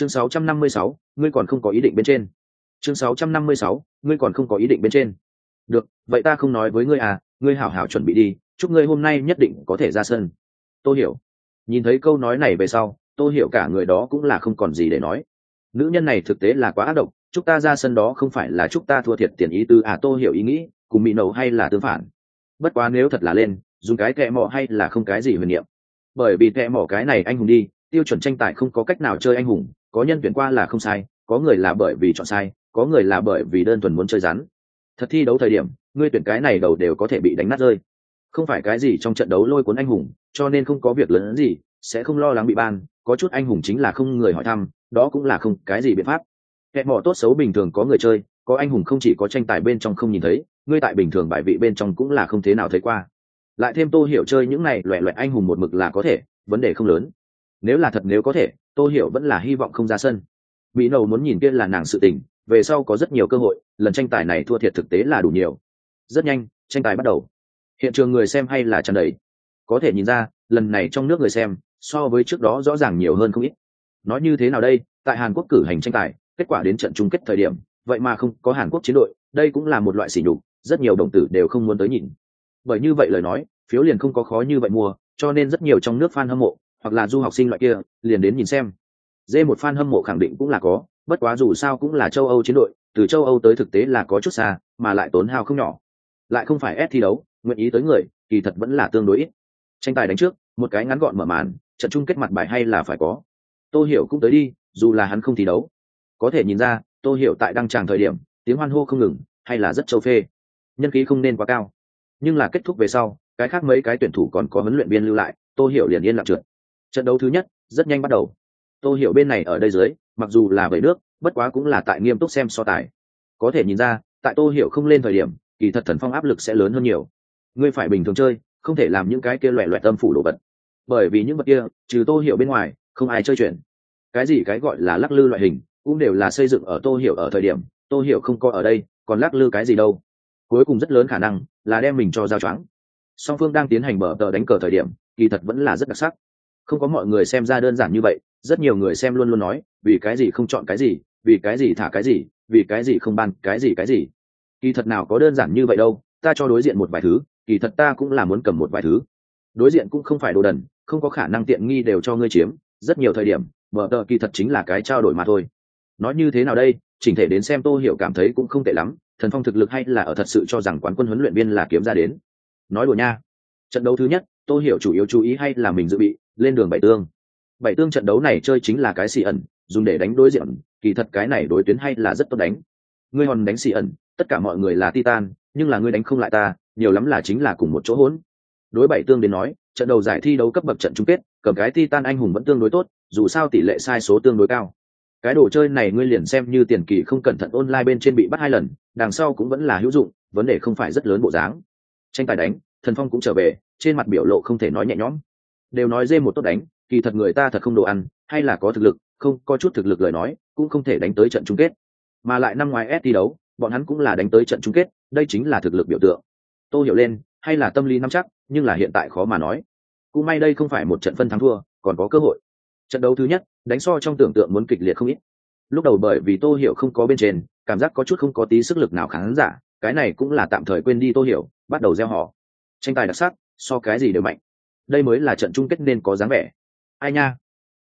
chương 656, ngươi còn không có ý định bên trên. Chương 656, ngươi còn không có ý định bên trên. Được vậy ta không nói với ngươi à ngươi hảo hảo chuẩn bị đi chúc ngươi hôm nay nhất định có thể ra sân. Tôi hiểu. Nhìn thấy câu nói này về sau tôi hiểu cả người đó cũng là không còn gì để nói. Nữ nhân này thực tế là quá ác độc chúc ta ra sân đó không phải là chúc ta thua thiệt tiền ý tư à tôi hiểu ý nghĩ cùng bị nầu hay là tương phản. Bất quá nếu thật là lên dùng cái kẹ mọ hay là không cái gì huyền niệm. Bởi vì kẹ mọ cái này anh hùng đi tiêu chuẩn tranh tài không có cách nào chơi anh hùng, có nhân tuyển qua là không sai, có người là bởi vì chọn sai, có người là bởi vì đơn thuần muốn chơi rắn. Thật thi đấu thời điểm ngươi tuyển cái này đầu đều có thể bị đánh nát rơi. Không phải cái gì trong trận đấu lôi cuốn anh hùng, cho nên không có việc lớn gì, sẽ không lo lắng bị ban, có chút anh hùng chính là không người hỏi thăm, đó cũng là không cái gì biện pháp. Kẻ mỏ tốt xấu bình thường có người chơi, có anh hùng không chỉ có tranh tài bên trong không nhìn thấy ngươi tại bình thường bài vị bên trong cũng là không thế nào thấy qua. Lại thêm tô hiểu chơi những này loẹ loẹt anh hùng một mực là có thể, vấn đề không lớn nếu là thật nếu có thể, tô hiểu vẫn là hy vọng không ra sân. Mỹ nầu muốn nhìn kia là nàng sự tình, về sau có rất nhiều cơ hội, lần tranh tài này thua thiệt thực tế là đủ nhiều. Rất nhanh, tranh tài bắt đầu. Hiện trường người xem hay là tràn đầy. Có thể nhìn ra, lần này trong nước người xem, so với trước đó rõ ràng nhiều hơn không ít. Nói như thế nào đây, tại hàn quốc cử hành tranh tài, kết quả đến trận chung kết thời điểm, vậy mà không có hàn quốc chiến đội, đây cũng là một loại sỉ nhục, rất nhiều đồng tử đều không muốn tới nhìn. Bởi như vậy lời nói, phiếu liền không có khó như vậy mua, cho nên rất nhiều trong nước fan hâm mộ hoặc là du học sinh loại kia, liền đến nhìn xem. Dê một fan hâm mộ khẳng định cũng là có, bất quá dù sao cũng là châu âu chiến đội, từ châu âu tới thực tế là có chút xa, mà lại tốn hao không nhỏ. Lại không phải ép thi đấu, nguyện ý tới người, kỳ thật vẫn là tương đối ít. Tranh tài đánh trước, một cái ngắn gọn mở màn, trận chung kết mặt bài hay là phải có. Tô hiểu cũng tới đi, dù là hắn không thi đấu. Có thể nhìn ra, tô hiểu tại đăng tràng thời điểm, tiếng hoan hô không ngừng, hay là rất châu phê. Nhân khí không nên quá cao. Nhưng là kết thúc về sau, cái khác mấy cái tuyển thủ còn có huấn luyện viên lưu lại, tô hiểu liền yên lặng trượt trận đấu thứ nhất, rất nhanh bắt đầu. Tôi hiểu bên này ở đây dưới, mặc dù là về nước, bất quá cũng là tại nghiêm túc xem so tài. Có thể nhìn ra, tại tôi hiểu không lên thời điểm, kỳ thật thần phong áp lực sẽ lớn hơn nhiều. Ngươi phải bình thường chơi, không thể làm những cái kia loẹ loẹt tâm phủ đồ vật. Bởi vì những vật kia, trừ tôi hiểu bên ngoài, không ai chơi chuyển cái gì cái gọi là lắc lư loại hình, cũng đều là xây dựng ở tô hiểu ở thời điểm, tô hiểu không có ở đây, còn lắc lư cái gì đâu. Cuối cùng rất lớn khả năng là đem mình cho giao choáng. Song phương đang tiến hành mở tờ đánh cờ thời điểm, kỳ thật vẫn là rất đặc sắc không có mọi người xem ra đơn giản như vậy, rất nhiều người xem luôn luôn nói, vì cái gì không chọn cái gì, vì cái gì thả cái gì, vì cái gì không ban cái gì cái gì. Kỳ thật nào có đơn giản như vậy đâu, ta cho đối diện một vài thứ, kỳ thật ta cũng là muốn cầm một vài thứ. Đối diện cũng không phải đồ đần, không có khả năng tiện nghi đều cho ngươi chiếm, rất nhiều thời điểm mở tờ kỳ thật chính là cái trao đổi mà thôi. Nói như thế nào đây, chỉnh thể đến xem tô hiểu cảm thấy cũng không tệ lắm, thần phong thực lực hay là ở thật sự cho rằng quán quân huấn luyện viên là kiếm ra đến. Nói đùa nha. Trận đấu thứ nhất tô hiểu chủ yếu chú ý hay là mình dự bị, lên đường bảy tương. Bảy tương trận đấu này chơi chính là cái xì ẩn, dùng để đánh đối diện. Kỳ thật cái này đối tuyến hay là rất tốt đánh. Ngươi hòn đánh xì ẩn, tất cả mọi người là titan, nhưng là ngươi đánh không lại ta, nhiều lắm là chính là cùng một chỗ hỗn. Đối bảy tương đến nói, trận đầu giải thi đấu cấp bậc trận chung kết, cầm cái titan anh hùng vẫn tương đối tốt, dù sao tỷ lệ sai số tương đối cao. Cái đồ chơi này ngươi liền xem như tiền kỳ không cẩn thận online bên trên bị bắt hai lần, đằng sau cũng vẫn là hữu dụng, vấn đề không phải rất lớn bộ dáng. Tranh tài đánh thần phong cũng trở về, trên mặt biểu lộ không thể nói nhẹ nhõm. Đều nói dê một tốt đánh, kỳ thật người ta thật không đồ ăn, hay là có thực lực, không, có chút thực lực lời nói, cũng không thể đánh tới trận chung kết. Mà lại năm ngoái s thi đấu, bọn hắn cũng là đánh tới trận chung kết, đây chính là thực lực biểu tượng. Tôi hiểu lên, hay là tâm lý nắm chắc, nhưng là hiện tại khó mà nói. Cũng may đây không phải một trận phân thắng thua, còn có cơ hội. Trận đấu thứ nhất, đánh so trong tưởng tượng muốn kịch liệt không ít. Lúc đầu bởi vì tô hiểu không có bên trên, cảm giác có chút không có tí sức lực nào khán giả, cái này cũng là tạm thời quên đi tô hiểu, bắt đầu gieo họ tranh tài đặc sắc, so cái gì đều mạnh. Đây mới là trận chung kết nên có dáng vẻ. Ai nha?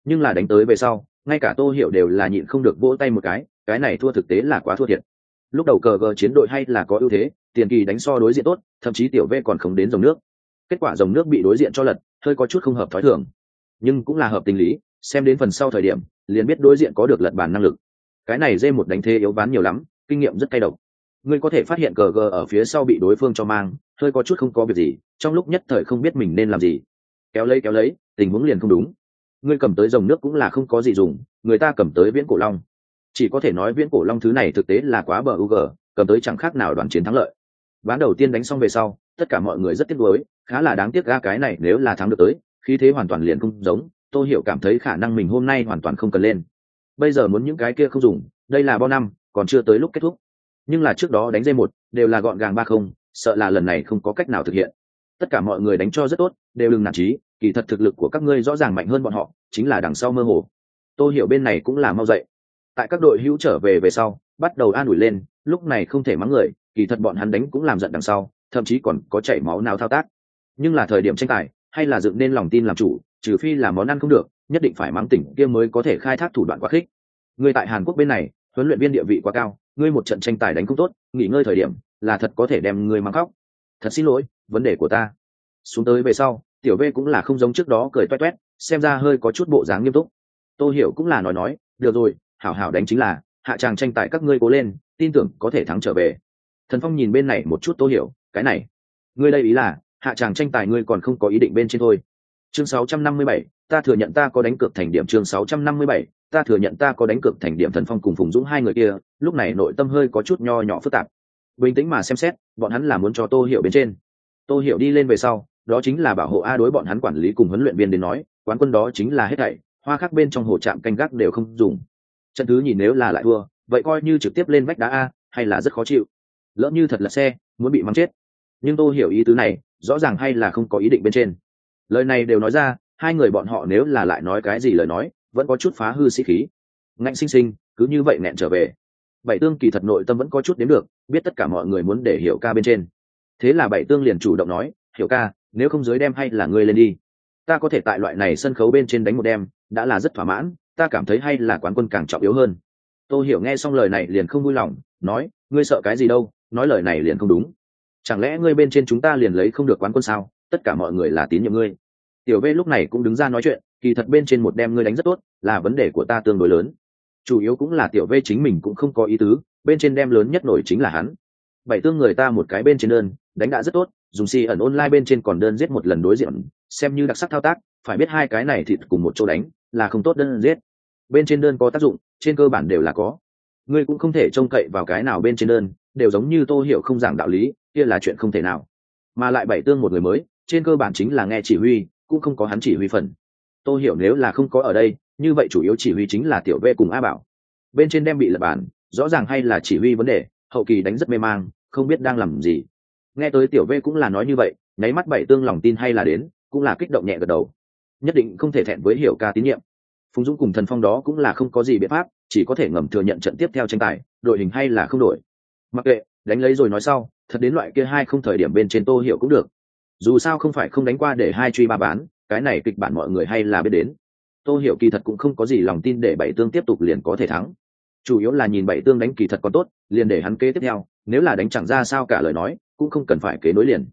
Nhưng là đánh tới về sau, ngay cả tô hiểu đều là nhịn không được vỗ tay một cái cái này thua thực tế là quá thua thiệt. Lúc đầu cờ gờ chiến đội hay là có ưu thế, tiền kỳ đánh so đối diện tốt, thậm chí tiểu v còn không đến dòng nước. Kết quả dòng nước bị đối diện cho lật, hơi có chút không hợp thói thường. Nhưng cũng là hợp tình lý, xem đến phần sau thời điểm, liền biết đối diện có được lật bàn năng lực. Cái này dê một đánh thế yếu ván nhiều lắm, kinh nghiệm rất cay độc ngươi có thể phát hiện cờ gờ ở phía sau bị đối phương cho mang, hơi có chút không có việc gì, trong lúc nhất thời không biết mình nên làm gì. Kéo lấy kéo lấy, tình huống liền không đúng. Ngươi cầm tới dòng nước cũng là không có gì dùng, người ta cầm tới viễn cổ long. Chỉ có thể nói viễn cổ long thứ này thực tế là quá bờ u g cầm tới chẳng khác nào đoàn chiến thắng lợi. Ván đầu tiên đánh xong về sau, tất cả mọi người rất tiếc nuối, khá là đáng tiếc ga cái này nếu là thắng được tới, khí thế hoàn toàn liền không giống tôi hiểu cảm thấy khả năng mình hôm nay hoàn toàn không cần lên. Bây giờ muốn những cái kia không dùng, đây là bao năm, còn chưa tới lúc kết thúc nhưng là trước đó đánh dây một, đều là gọn gàng ba không, sợ là lần này không có cách nào thực hiện. Tất cả mọi người đánh cho rất tốt, đều đừng nản trí, kỳ thật thực lực của các ngươi rõ ràng mạnh hơn bọn họ, chính là đằng sau mơ hồ. Tôi hiểu bên này cũng là mau dậy. Tại các đội hữu trở về về sau, bắt đầu an ủi lên, lúc này không thể mắng người, kỳ thật bọn hắn đánh cũng làm giận đằng sau, thậm chí còn có chảy máu nào thao tác. Nhưng là thời điểm tranh tài, hay là dựng nên lòng tin làm chủ, trừ phi là món ăn không được, nhất định phải mắng tỉnh kia mới có thể khai thác thủ đoạn quá khích. Người tại hàn quốc bên này, huấn luyện viên địa vị quá cao ngươi một trận tranh tài đánh không tốt nghỉ ngơi thời điểm là thật có thể đem ngươi mang khóc. Thật xin lỗi vấn đề của ta. Xuống tới về sau tiểu v cũng là không giống trước đó cười toét toét xem ra hơi có chút bộ dáng nghiêm túc. Tôi hiểu cũng là nói nói được rồi hảo hảo đánh chính là hạ tràng tranh tài các ngươi cố lên tin tưởng có thể thắng trở về. Thần phong nhìn bên này một chút tôi hiểu cái này ngươi đây ý là hạ tràng tranh tài ngươi còn không có ý định bên trên thôi. Chương 657, ta thừa nhận ta có đánh cược thành điểm chương 657, ta thừa nhận ta có đánh cược thành điểm thần phong cùng phùng dũng hai người kia, lúc này nội tâm hơi có chút nho nhỏ phức tạp. Bình tĩnh mà xem xét, bọn hắn là muốn cho tô hiểu bên trên. Tô hiểu đi lên về sau, đó chính là bảo hộ a đối bọn hắn quản lý cùng huấn luyện viên đến nói, quán quân đó chính là hết thảy, hoa khác bên trong hồ trạm canh gác đều không dùng. Trận thứ nhìn nếu là lại thua, vậy coi như trực tiếp lên vách đá a, hay là rất khó chịu. Lỡ như thật là xe, muốn bị mắng chết. Nhưng tôi hiểu ý tứ này, rõ ràng hay là không có ý định bên trên. Lời này đều nói ra, hai người bọn họ nếu là lại nói cái gì lời nói vẫn có chút phá hư sĩ khí. Ngạnh sinh sinh, cứ như vậy nẹn trở về. Bảy tương kỳ thật nội tâm vẫn có chút đến được, biết tất cả mọi người muốn để hiểu ca bên trên. Thế là bảy tương liền chủ động nói, hiểu ca, nếu không giới đem hay là ngươi lên đi. Ta có thể tại loại này sân khấu bên trên đánh một đem, đã là rất thỏa mãn, ta cảm thấy hay là quán quân càng trọng yếu hơn. Tôi hiểu nghe xong lời này liền không vui lòng, nói, ngươi sợ cái gì đâu, nói lời này liền không đúng. Chẳng lẽ ngươi bên trên chúng ta liền lấy không được quán quân sao? Tất cả mọi người là tín nhiệm ngươi. Tiểu v lúc này cũng đứng ra nói chuyện kỳ thật bên trên một đem ngươi đánh rất tốt, là vấn đề của ta tương đối lớn. Chủ yếu cũng là tiểu v chính mình cũng không có ý tứ, bên trên đem lớn nhất nổi chính là hắn. Bảy tương người ta một cái bên trên đơn, đánh đã rất tốt, dùng si ẩn online bên trên còn đơn giết một lần đối diện, xem như đặc sắc thao tác, phải biết hai cái này thịt cùng một chỗ đánh, là không tốt đơn giết. Bên trên đơn có tác dụng, trên cơ bản đều là có. Ngươi cũng không thể trông cậy vào cái nào bên trên đơn, đều giống như tô hiểu không giảng đạo lý, kia là chuyện không thể nào. Mà lại bảy tương một người mới, trên cơ bản chính là nghe chỉ huy, cũng không có hắn chỉ huy phần tô hiểu nếu là không có ở đây, như vậy chủ yếu chỉ huy chính là tiểu v cùng a bảo. Bên trên đem bị lập bản, rõ ràng hay là chỉ huy vấn đề, hậu kỳ đánh rất mê mang, không biết đang làm gì. Nghe tới tiểu v cũng là nói như vậy, nháy mắt bảy tương lòng tin hay là đến, cũng là kích động nhẹ gật đầu. Nhất định không thể thẹn với hiểu ca tín nhiệm. Phùng dũng cùng thần phong đó cũng là không có gì biện pháp, chỉ có thể ngầm thừa nhận trận tiếp theo tranh tài, đội hình hay là không đổi. Mặc kệ, đánh lấy rồi nói sau, thật đến loại kia hai không thời điểm bên trên tô hiểu cũng được. Dù sao không phải không đánh qua để hai truy ba bán cái này kịch bản mọi người hay là biết đến. Tô hiểu kỳ thật cũng không có gì lòng tin để bảy tương tiếp tục liền có thể thắng. Chủ yếu là nhìn bảy tương đánh kỳ thật còn tốt, liền để hắn kế tiếp theo, nếu là đánh chẳng ra sao cả lời nói, cũng không cần phải kế nối liền.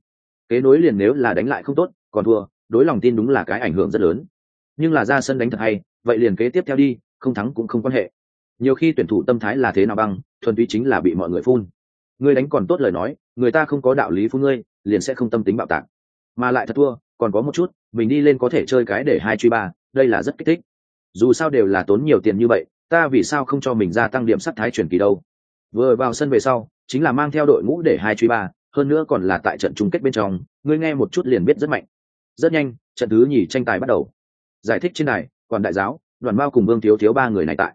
Kế nối liền nếu là đánh lại không tốt, còn thua, đối lòng tin đúng là cái ảnh hưởng rất lớn. Nhưng là ra sân đánh thật hay, vậy liền kế tiếp theo đi, không thắng cũng không quan hệ. Nhiều khi tuyển thủ tâm thái là thế nào băng, thuần túy chính là bị mọi người phun. Ngươi đánh còn tốt lời nói, người ta không có đạo lý phun ngươi, liền sẽ không tâm tính bạo tạc mà lại thật thua, còn có một chút, mình đi lên có thể chơi cái để hai truy ba, đây là rất kích thích. Dù sao đều là tốn nhiều tiền như vậy, ta vì sao không cho mình gia tăng điểm sắc thái chuyển kỳ đâu? Vừa vào sân về sau, chính là mang theo đội ngũ để hai truy ba, hơn nữa còn là tại trận chung kết bên trong, ngươi nghe một chút liền biết rất mạnh. Rất nhanh, trận thứ nhì tranh tài bắt đầu. Giải thích trên này còn đại giáo, đoàn bao cùng vương thiếu thiếu ba người này tại.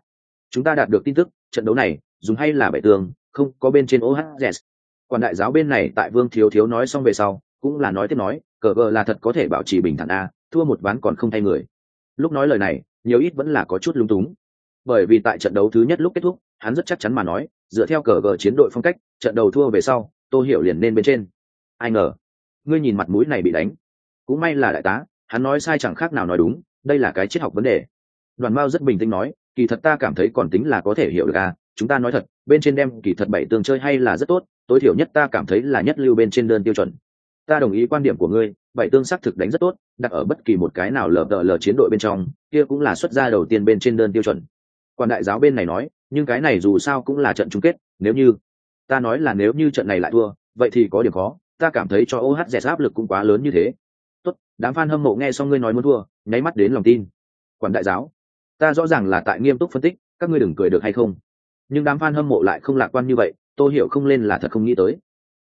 Chúng ta đạt được tin tức, trận đấu này, dùng hay là bảy tường, không, có bên trên ohz còn đại giáo bên này tại vương thiếu thiếu nói xong về sau, cũng là nói tiếp nói cờ vờ là thật có thể bảo trì bình thản a, thua một ván còn không thay người. Lúc nói lời này, nhiều ít vẫn là có chút lung túng. Bởi vì tại trận đấu thứ nhất lúc kết thúc, hắn rất chắc chắn mà nói, dựa theo cờ vờ chiến đội phong cách, trận đầu thua về sau tôi hiểu liền nên bên trên. Ai ngờ, ngươi nhìn mặt mũi này bị đánh. Cũng may là đại tá, hắn nói sai chẳng khác nào nói đúng, đây là cái triết học vấn đề. Đoàn mao rất bình tĩnh nói, kỳ thật ta cảm thấy còn tính là có thể hiểu được à chúng ta nói thật, bên trên đem kỳ thật bảy tường chơi hay là rất tốt, tối thiểu nhất ta cảm thấy là nhất lưu bên trên đơn tiêu chuẩn ta đồng ý quan điểm của ngươi, bảy tương xác thực đánh rất tốt, đặt ở bất kỳ một cái nào lờ đờ lờ chiến đội bên trong, kia cũng là xuất gia đầu tiên bên trên đơn tiêu chuẩn. Quan đại giáo bên này nói, nhưng cái này dù sao cũng là trận chung kết, nếu như, ta nói là nếu như trận này lại thua, vậy thì có điểm khó, ta cảm thấy cho ohz áp lực cũng quá lớn như thế. Tốt, đám f a n hâm mộ nghe xong ngươi nói muốn thua, nháy mắt đến lòng tin. Quản đại giáo, ta rõ ràng là tại nghiêm túc phân tích, các ngươi đừng cười được hay không. Nhưng đám f a n hâm mộ lại không lạc quan như vậy, tôi hiểu không lên là thật không nghĩ tới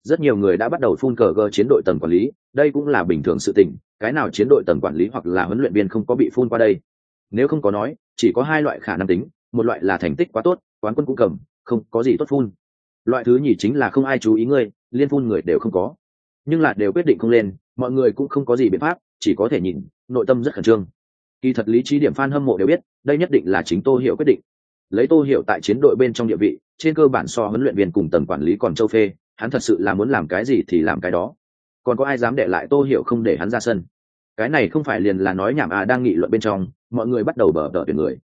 rất nhiều người đã bắt đầu phun cờ gờ chiến đội tầng quản lý, đây cũng là bình thường sự tình, cái nào chiến đội tầng quản lý hoặc là huấn luyện viên không có bị phun qua đây. Nếu không có nói, chỉ có hai loại khả năng tính, một loại là thành tích quá tốt, quán quân cũng cầm, không có gì tốt phun. Loại thứ nhì chính là không ai chú ý ngươi, liên phun người đều không có. Nhưng là đều quyết định không lên, mọi người cũng không có gì biện pháp, chỉ có thể nhìn, nội tâm rất khẩn trương. Kỳ thật lý trí điểm f a n hâm mộ đều biết, đây nhất định là chính tô hiểu quyết định. Lấy tô hiểu tại chiến đội bên trong địa vị, trên cơ bản so huấn luyện viên cùng tầng quản lý còn châu phê hắn thật sự là muốn làm cái gì thì làm cái đó. Còn có ai dám để lại tô hiểu không để hắn ra sân? Cái này không phải liền là nói nhảm à đang nghị luận bên trong, mọi người bắt đầu bờ đỡ tuyển người.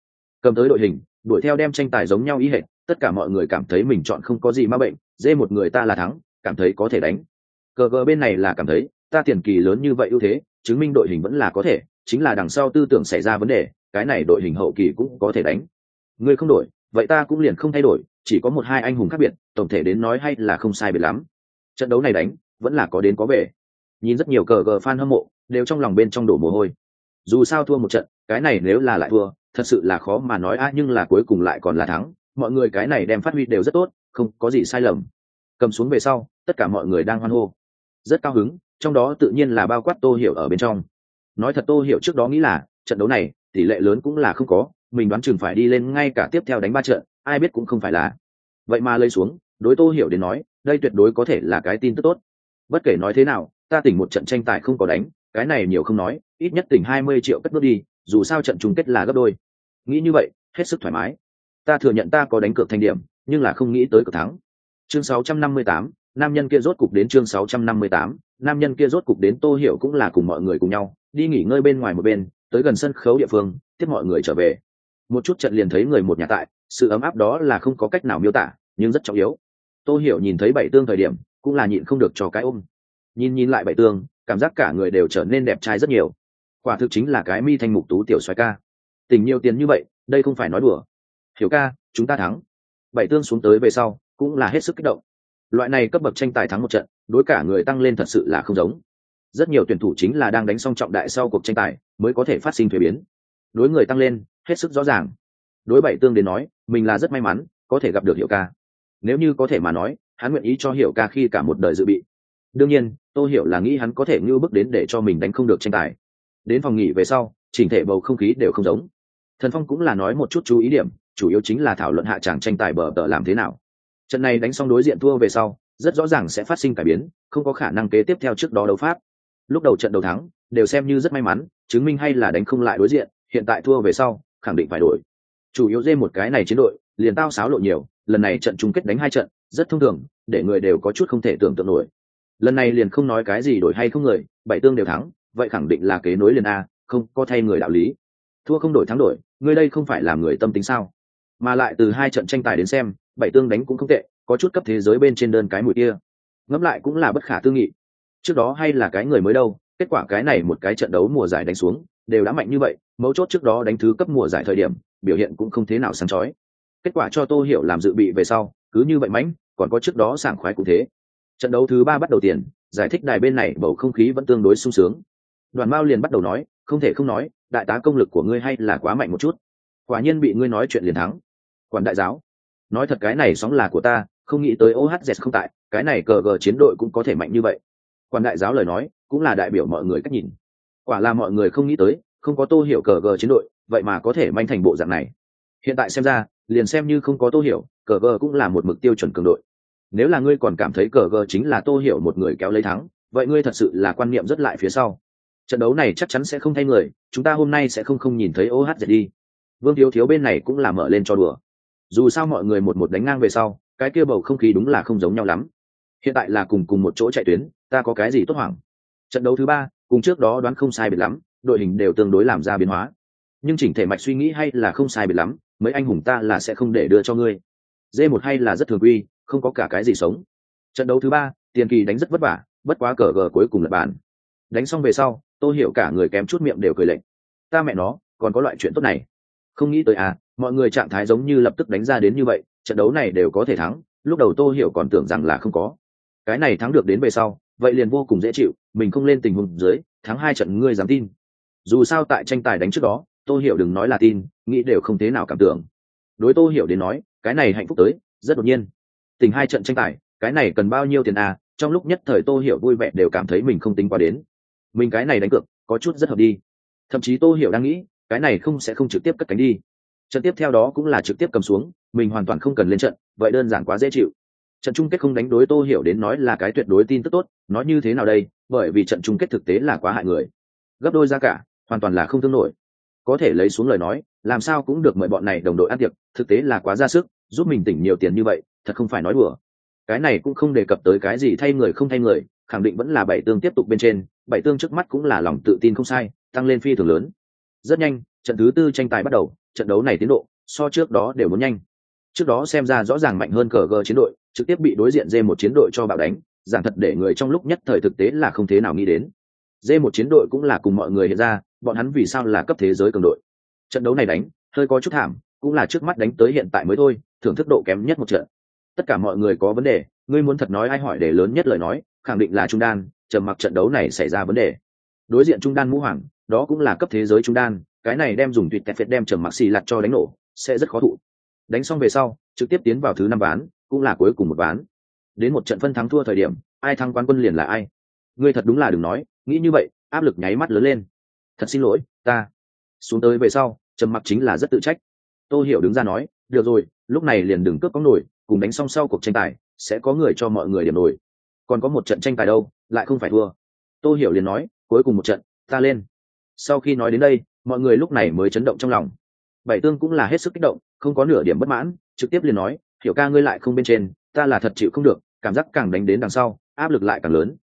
Cầm tới đội hình, đuổi theo đem tranh tài giống nhau ý hệ tất cả mọi người cảm thấy mình chọn không có gì ma bệnh, dê một người ta là thắng, cảm thấy có thể đánh. Cờ cờ bên này là cảm thấy, ta tiền kỳ lớn như vậy ưu thế, chứng minh đội hình vẫn là có thể, chính là đằng sau tư tưởng xảy ra vấn đề, cái này đội hình hậu kỳ cũng có thể đánh. Ngươi không đổi, vậy ta cũng liền không thay đổi, chỉ có một hai anh hùng khác biệt tổng thể đến nói hay là không sai biệt lắm. Trận đấu này đánh, vẫn là có đến có về. Nhìn rất nhiều cờ gờ fan hâm mộ, đều trong lòng bên trong đổ mồ hôi. Dù sao thua một trận, cái này nếu là lại thua, thật sự là khó mà nói, a, nhưng là cuối cùng lại còn là thắng. Mọi người cái này đem phát huy đều rất tốt, không có gì sai lầm. Cầm xuống về sau, tất cả mọi người đang hoan hô. Rất cao hứng, trong đó tự nhiên là bao quát tô hiểu ở bên trong. Nói thật tô hiểu trước đó nghĩ là, trận đấu này, tỷ lệ lớn cũng là không có, mình đoán chừng phải đi lên ngay cả tiếp theo đánh ba trận, ai biết cũng không phải là. Vậy mà lấy xuống đối tô hiểu đến nói đây tuyệt đối có thể là cái tin tức tốt. Bất kể nói thế nào ta tỉnh một trận tranh tài không có đánh cái này nhiều không nói ít nhất tỉnh hai mươi triệu cất bước đi dù sao trận chung kết là gấp đôi. Nghĩ như vậy hết sức thoải mái. Ta thừa nhận ta có đánh cược thành điểm nhưng là không nghĩ tới cược thắng. Chương 658, nam nhân kia rốt cục đến chương 658, nam nhân kia rốt cục đến tô hiểu cũng là cùng mọi người cùng nhau đi nghỉ ngơi bên ngoài một bên tới gần sân khấu địa phương tiếp mọi người trở về. Một chút trận liền thấy người một nhà tại sự ấm áp đó là không có cách nào miêu tả nhưng rất trọng yếu tô hiểu nhìn thấy bảy tương thời điểm, cũng là nhịn không được cho cái ôm. Nhìn nhìn lại bảy tương, cảm giác cả người đều trở nên đẹp trai rất nhiều. Quả thực chính là cái mi thanh mục tú tiểu xoái ca. Tình nhiều tiền như vậy, đây không phải nói đùa. Hiểu ca, chúng ta thắng. Bảy tương xuống tới về sau, cũng là hết sức kích động. Loại này cấp bậc tranh tài thắng một trận, đối cả người tăng lên thật sự là không giống. Rất nhiều tuyển thủ chính là đang đánh xong trọng đại sau cuộc tranh tài, mới có thể phát sinh thuế biến. Đối người tăng lên, hết sức rõ ràng. Đối bảy tương đến nói, mình là rất may mắn, có thể gặp được hiệu ca nếu như có thể mà nói, hắn nguyện ý cho hiệu ca khi cả một đời dự bị. Đương nhiên tôi hiểu là nghĩ hắn có thể ngưu bước đến để cho mình đánh không được tranh tài. Đến phòng nghỉ về sau, chỉnh thể bầu không khí đều không giống. Thần phong cũng là nói một chút chú ý điểm, chủ yếu chính là thảo luận hạ tràng tranh tài bờ tờ làm thế nào. Trận này đánh xong đối diện thua về sau, rất rõ ràng sẽ phát sinh cải biến, không có khả năng kế tiếp theo trước đó đấu pháp. Lúc đầu trận đầu thắng, đều xem như rất may mắn, chứng minh hay là đánh không lại đối diện, hiện tại thua về sau, khẳng định phải đổi. Chủ yếu dê một cái này chiến đội, liền tao xáo lộ nhiều lần này trận chung kết đánh hai trận, rất thông thường, để người đều có chút không thể tưởng tượng nổi. Lần này liền không nói cái gì đổi hay không người, bảy tương đều thắng, vậy khẳng định là kế nối liền a, không có thay người đạo lý. Thua không đổi thắng đổi, người đây không phải là người tâm tính sao? Mà lại từ hai trận tranh tài đến xem, bảy tương đánh cũng không tệ, có chút cấp thế giới bên trên đơn cái mũi kia. Ngẫm lại cũng là bất khả tư nghị. Trước đó hay là cái người mới đâu, kết quả cái này một cái trận đấu mùa giải đánh xuống, đều đã mạnh như vậy, mấu chốt trước đó đánh thứ cấp mùa giải thời điểm, biểu hiện cũng không thế nào sáng chói kết quả cho tô hiểu làm dự bị về sau, cứ như vậy mãnh, còn có trước đó sảng khoái cũng thế. Trận đấu thứ ba bắt đầu tiền, giải thích đài bên này bầu không khí vẫn tương đối sung sướng. Đoàn mao liền bắt đầu nói, không thể không nói, đại tá công lực của ngươi hay là quá mạnh một chút. Quả nhiên bị ngươi nói chuyện liền thắng. Quản đại giáo, nói thật cái này sóng là của ta, không nghĩ tới ohz không tại, cái này cờ gờ chiến đội cũng có thể mạnh như vậy. Quan đại giáo lời nói, cũng là đại biểu mọi người cách nhìn. Quả là mọi người không nghĩ tới, không có tô hiểu cờ gờ chiến đội, vậy mà có thể manh thành bộ dạng này. Hiện tại xem ra liền xem như không có tô hiểu, cờ gờ cũng là một mực tiêu chuẩn cường đội. Nếu là ngươi còn cảm thấy cờ gờ chính là tô hiểu một người kéo lấy thắng, vậy ngươi thật sự là quan niệm rất lại phía sau. Trận đấu này chắc chắn sẽ không thay người, chúng ta hôm nay sẽ không không nhìn thấy ohz đi vương thiếu thiếu bên này cũng là mở lên cho đùa. Dù sao mọi người một một đánh ngang về sau, cái kia bầu không khí đúng là không giống nhau lắm. Hiện tại là cùng cùng một chỗ chạy tuyến, ta có cái gì tốt hoảng? Trận đấu thứ ba, cùng trước đó đoán không sai biệt lắm, đội hình đều tương đối làm ra biến hóa. Nhưng chỉnh thể mạch suy nghĩ hay là không sai biệt lắm mấy anh hùng ta là sẽ không để đưa cho ngươi. D một hay là rất thường quy, không có cả cái gì sống. Trận đấu thứ ba, tiền kỳ đánh rất vất vả, bất quá cờ gờ cuối cùng là bàn. Đánh xong về sau tôi hiểu cả người kém chút miệng đều cười lệnh ta mẹ nó, còn có loại chuyện tốt này. Không nghĩ tới à mọi người trạng thái giống như lập tức đánh ra đến như vậy, trận đấu này đều có thể thắng, lúc đầu tôi hiểu còn tưởng rằng là không có. Cái này thắng được đến về sau, vậy liền vô cùng dễ chịu, mình không lên tình huống dưới, thắng hai trận ngươi dám tin. Dù sao tại tranh tài đánh trước đó tôi hiểu đừng nói là tin nghĩ đều không thế nào cảm tưởng. Đối tô hiểu đến nói, cái này hạnh phúc tới, rất đột nhiên. Tình hai trận tranh tài, cái này cần bao nhiêu tiền à trong lúc nhất thời tô hiểu vui vẻ đều cảm thấy mình không tính quá đến. Mình cái này đánh cược, có chút rất hợp đi. Thậm chí tô hiểu đang nghĩ, cái này không sẽ không trực tiếp cất cánh đi. Trận tiếp theo đó cũng là trực tiếp cầm xuống, mình hoàn toàn không cần lên trận, vậy đơn giản quá dễ chịu. Trận chung kết không đánh đối tô hiểu đến nói là cái tuyệt đối tin tức tốt, nói như thế nào đây, bởi vì trận chung kết thực tế là quá hại người. Gấp đôi ra cả, hoàn toàn là không tương nổi. Có thể lấy xuống lời nói làm sao cũng được mời bọn này đồng đội ăn tiệc, thực tế là quá ra sức, giúp mình tỉnh nhiều tiền như vậy, thật không phải nói đùa. Cái này cũng không đề cập tới cái gì thay người không thay người, khẳng định vẫn là bảy tương tiếp tục bên trên, bảy tương trước mắt cũng là lòng tự tin không sai, tăng lên phi thường lớn. Rất nhanh, trận thứ tư tranh tài bắt đầu, trận đấu này tiến độ, so trước đó đều muốn nhanh. Trước đó xem ra rõ ràng mạnh hơn cờ gờ chiến đội, trực tiếp bị đối diện dê một chiến đội cho bạo đánh, giảng thật để người trong lúc nhất thời thực tế là không thế nào nghĩ đến. Dê một chiến đội cũng là cùng mọi người hiện ra, bọn hắn vì sao là cấp thế giới cường đội? Trận đấu này đánh, hơi có chút thảm, cũng là trước mắt đánh tới hiện tại mới thôi, thưởng thức độ kém nhất một trận. Tất cả mọi người có vấn đề, ngươi muốn thật nói ai hỏi để lớn nhất lời nói, khẳng định là trung đan, trầm mặc trận đấu này xảy ra vấn đề. Đối diện trung đan mũ hoàng, đó cũng là cấp thế giới trung đan, cái này đem dùng tuyệt tẹt phết đem trầm mặc xì lặt cho đánh nổ, sẽ rất khó thụ. Đánh xong về sau, trực tiếp tiến vào thứ năm ván, cũng là cuối cùng một ván. Đến một trận phân thắng thua thời điểm, ai thắng quán quân liền là ai. Ngươi thật đúng là đừng nói, nghĩ như vậy, áp lực nháy mắt lớn lên. Thật xin lỗi, ta xuống tới về sau, trầm mặc chính là rất tự trách. Tô hiểu đứng ra nói, được rồi, lúc này liền đừng cướp có nổi, cùng đánh xong sau cuộc tranh tài, sẽ có người cho mọi người điểm nổi. Còn có một trận tranh tài đâu, lại không phải thua. Tô hiểu liền nói, cuối cùng một trận, ta lên. Sau khi nói đến đây, mọi người lúc này mới chấn động trong lòng. Bảy tương cũng là hết sức kích động, không có nửa điểm bất mãn, trực tiếp liền nói, hiểu ca ngươi lại không bên trên, ta là thật chịu không được, cảm giác càng đánh đến đằng sau, áp lực lại càng lớn.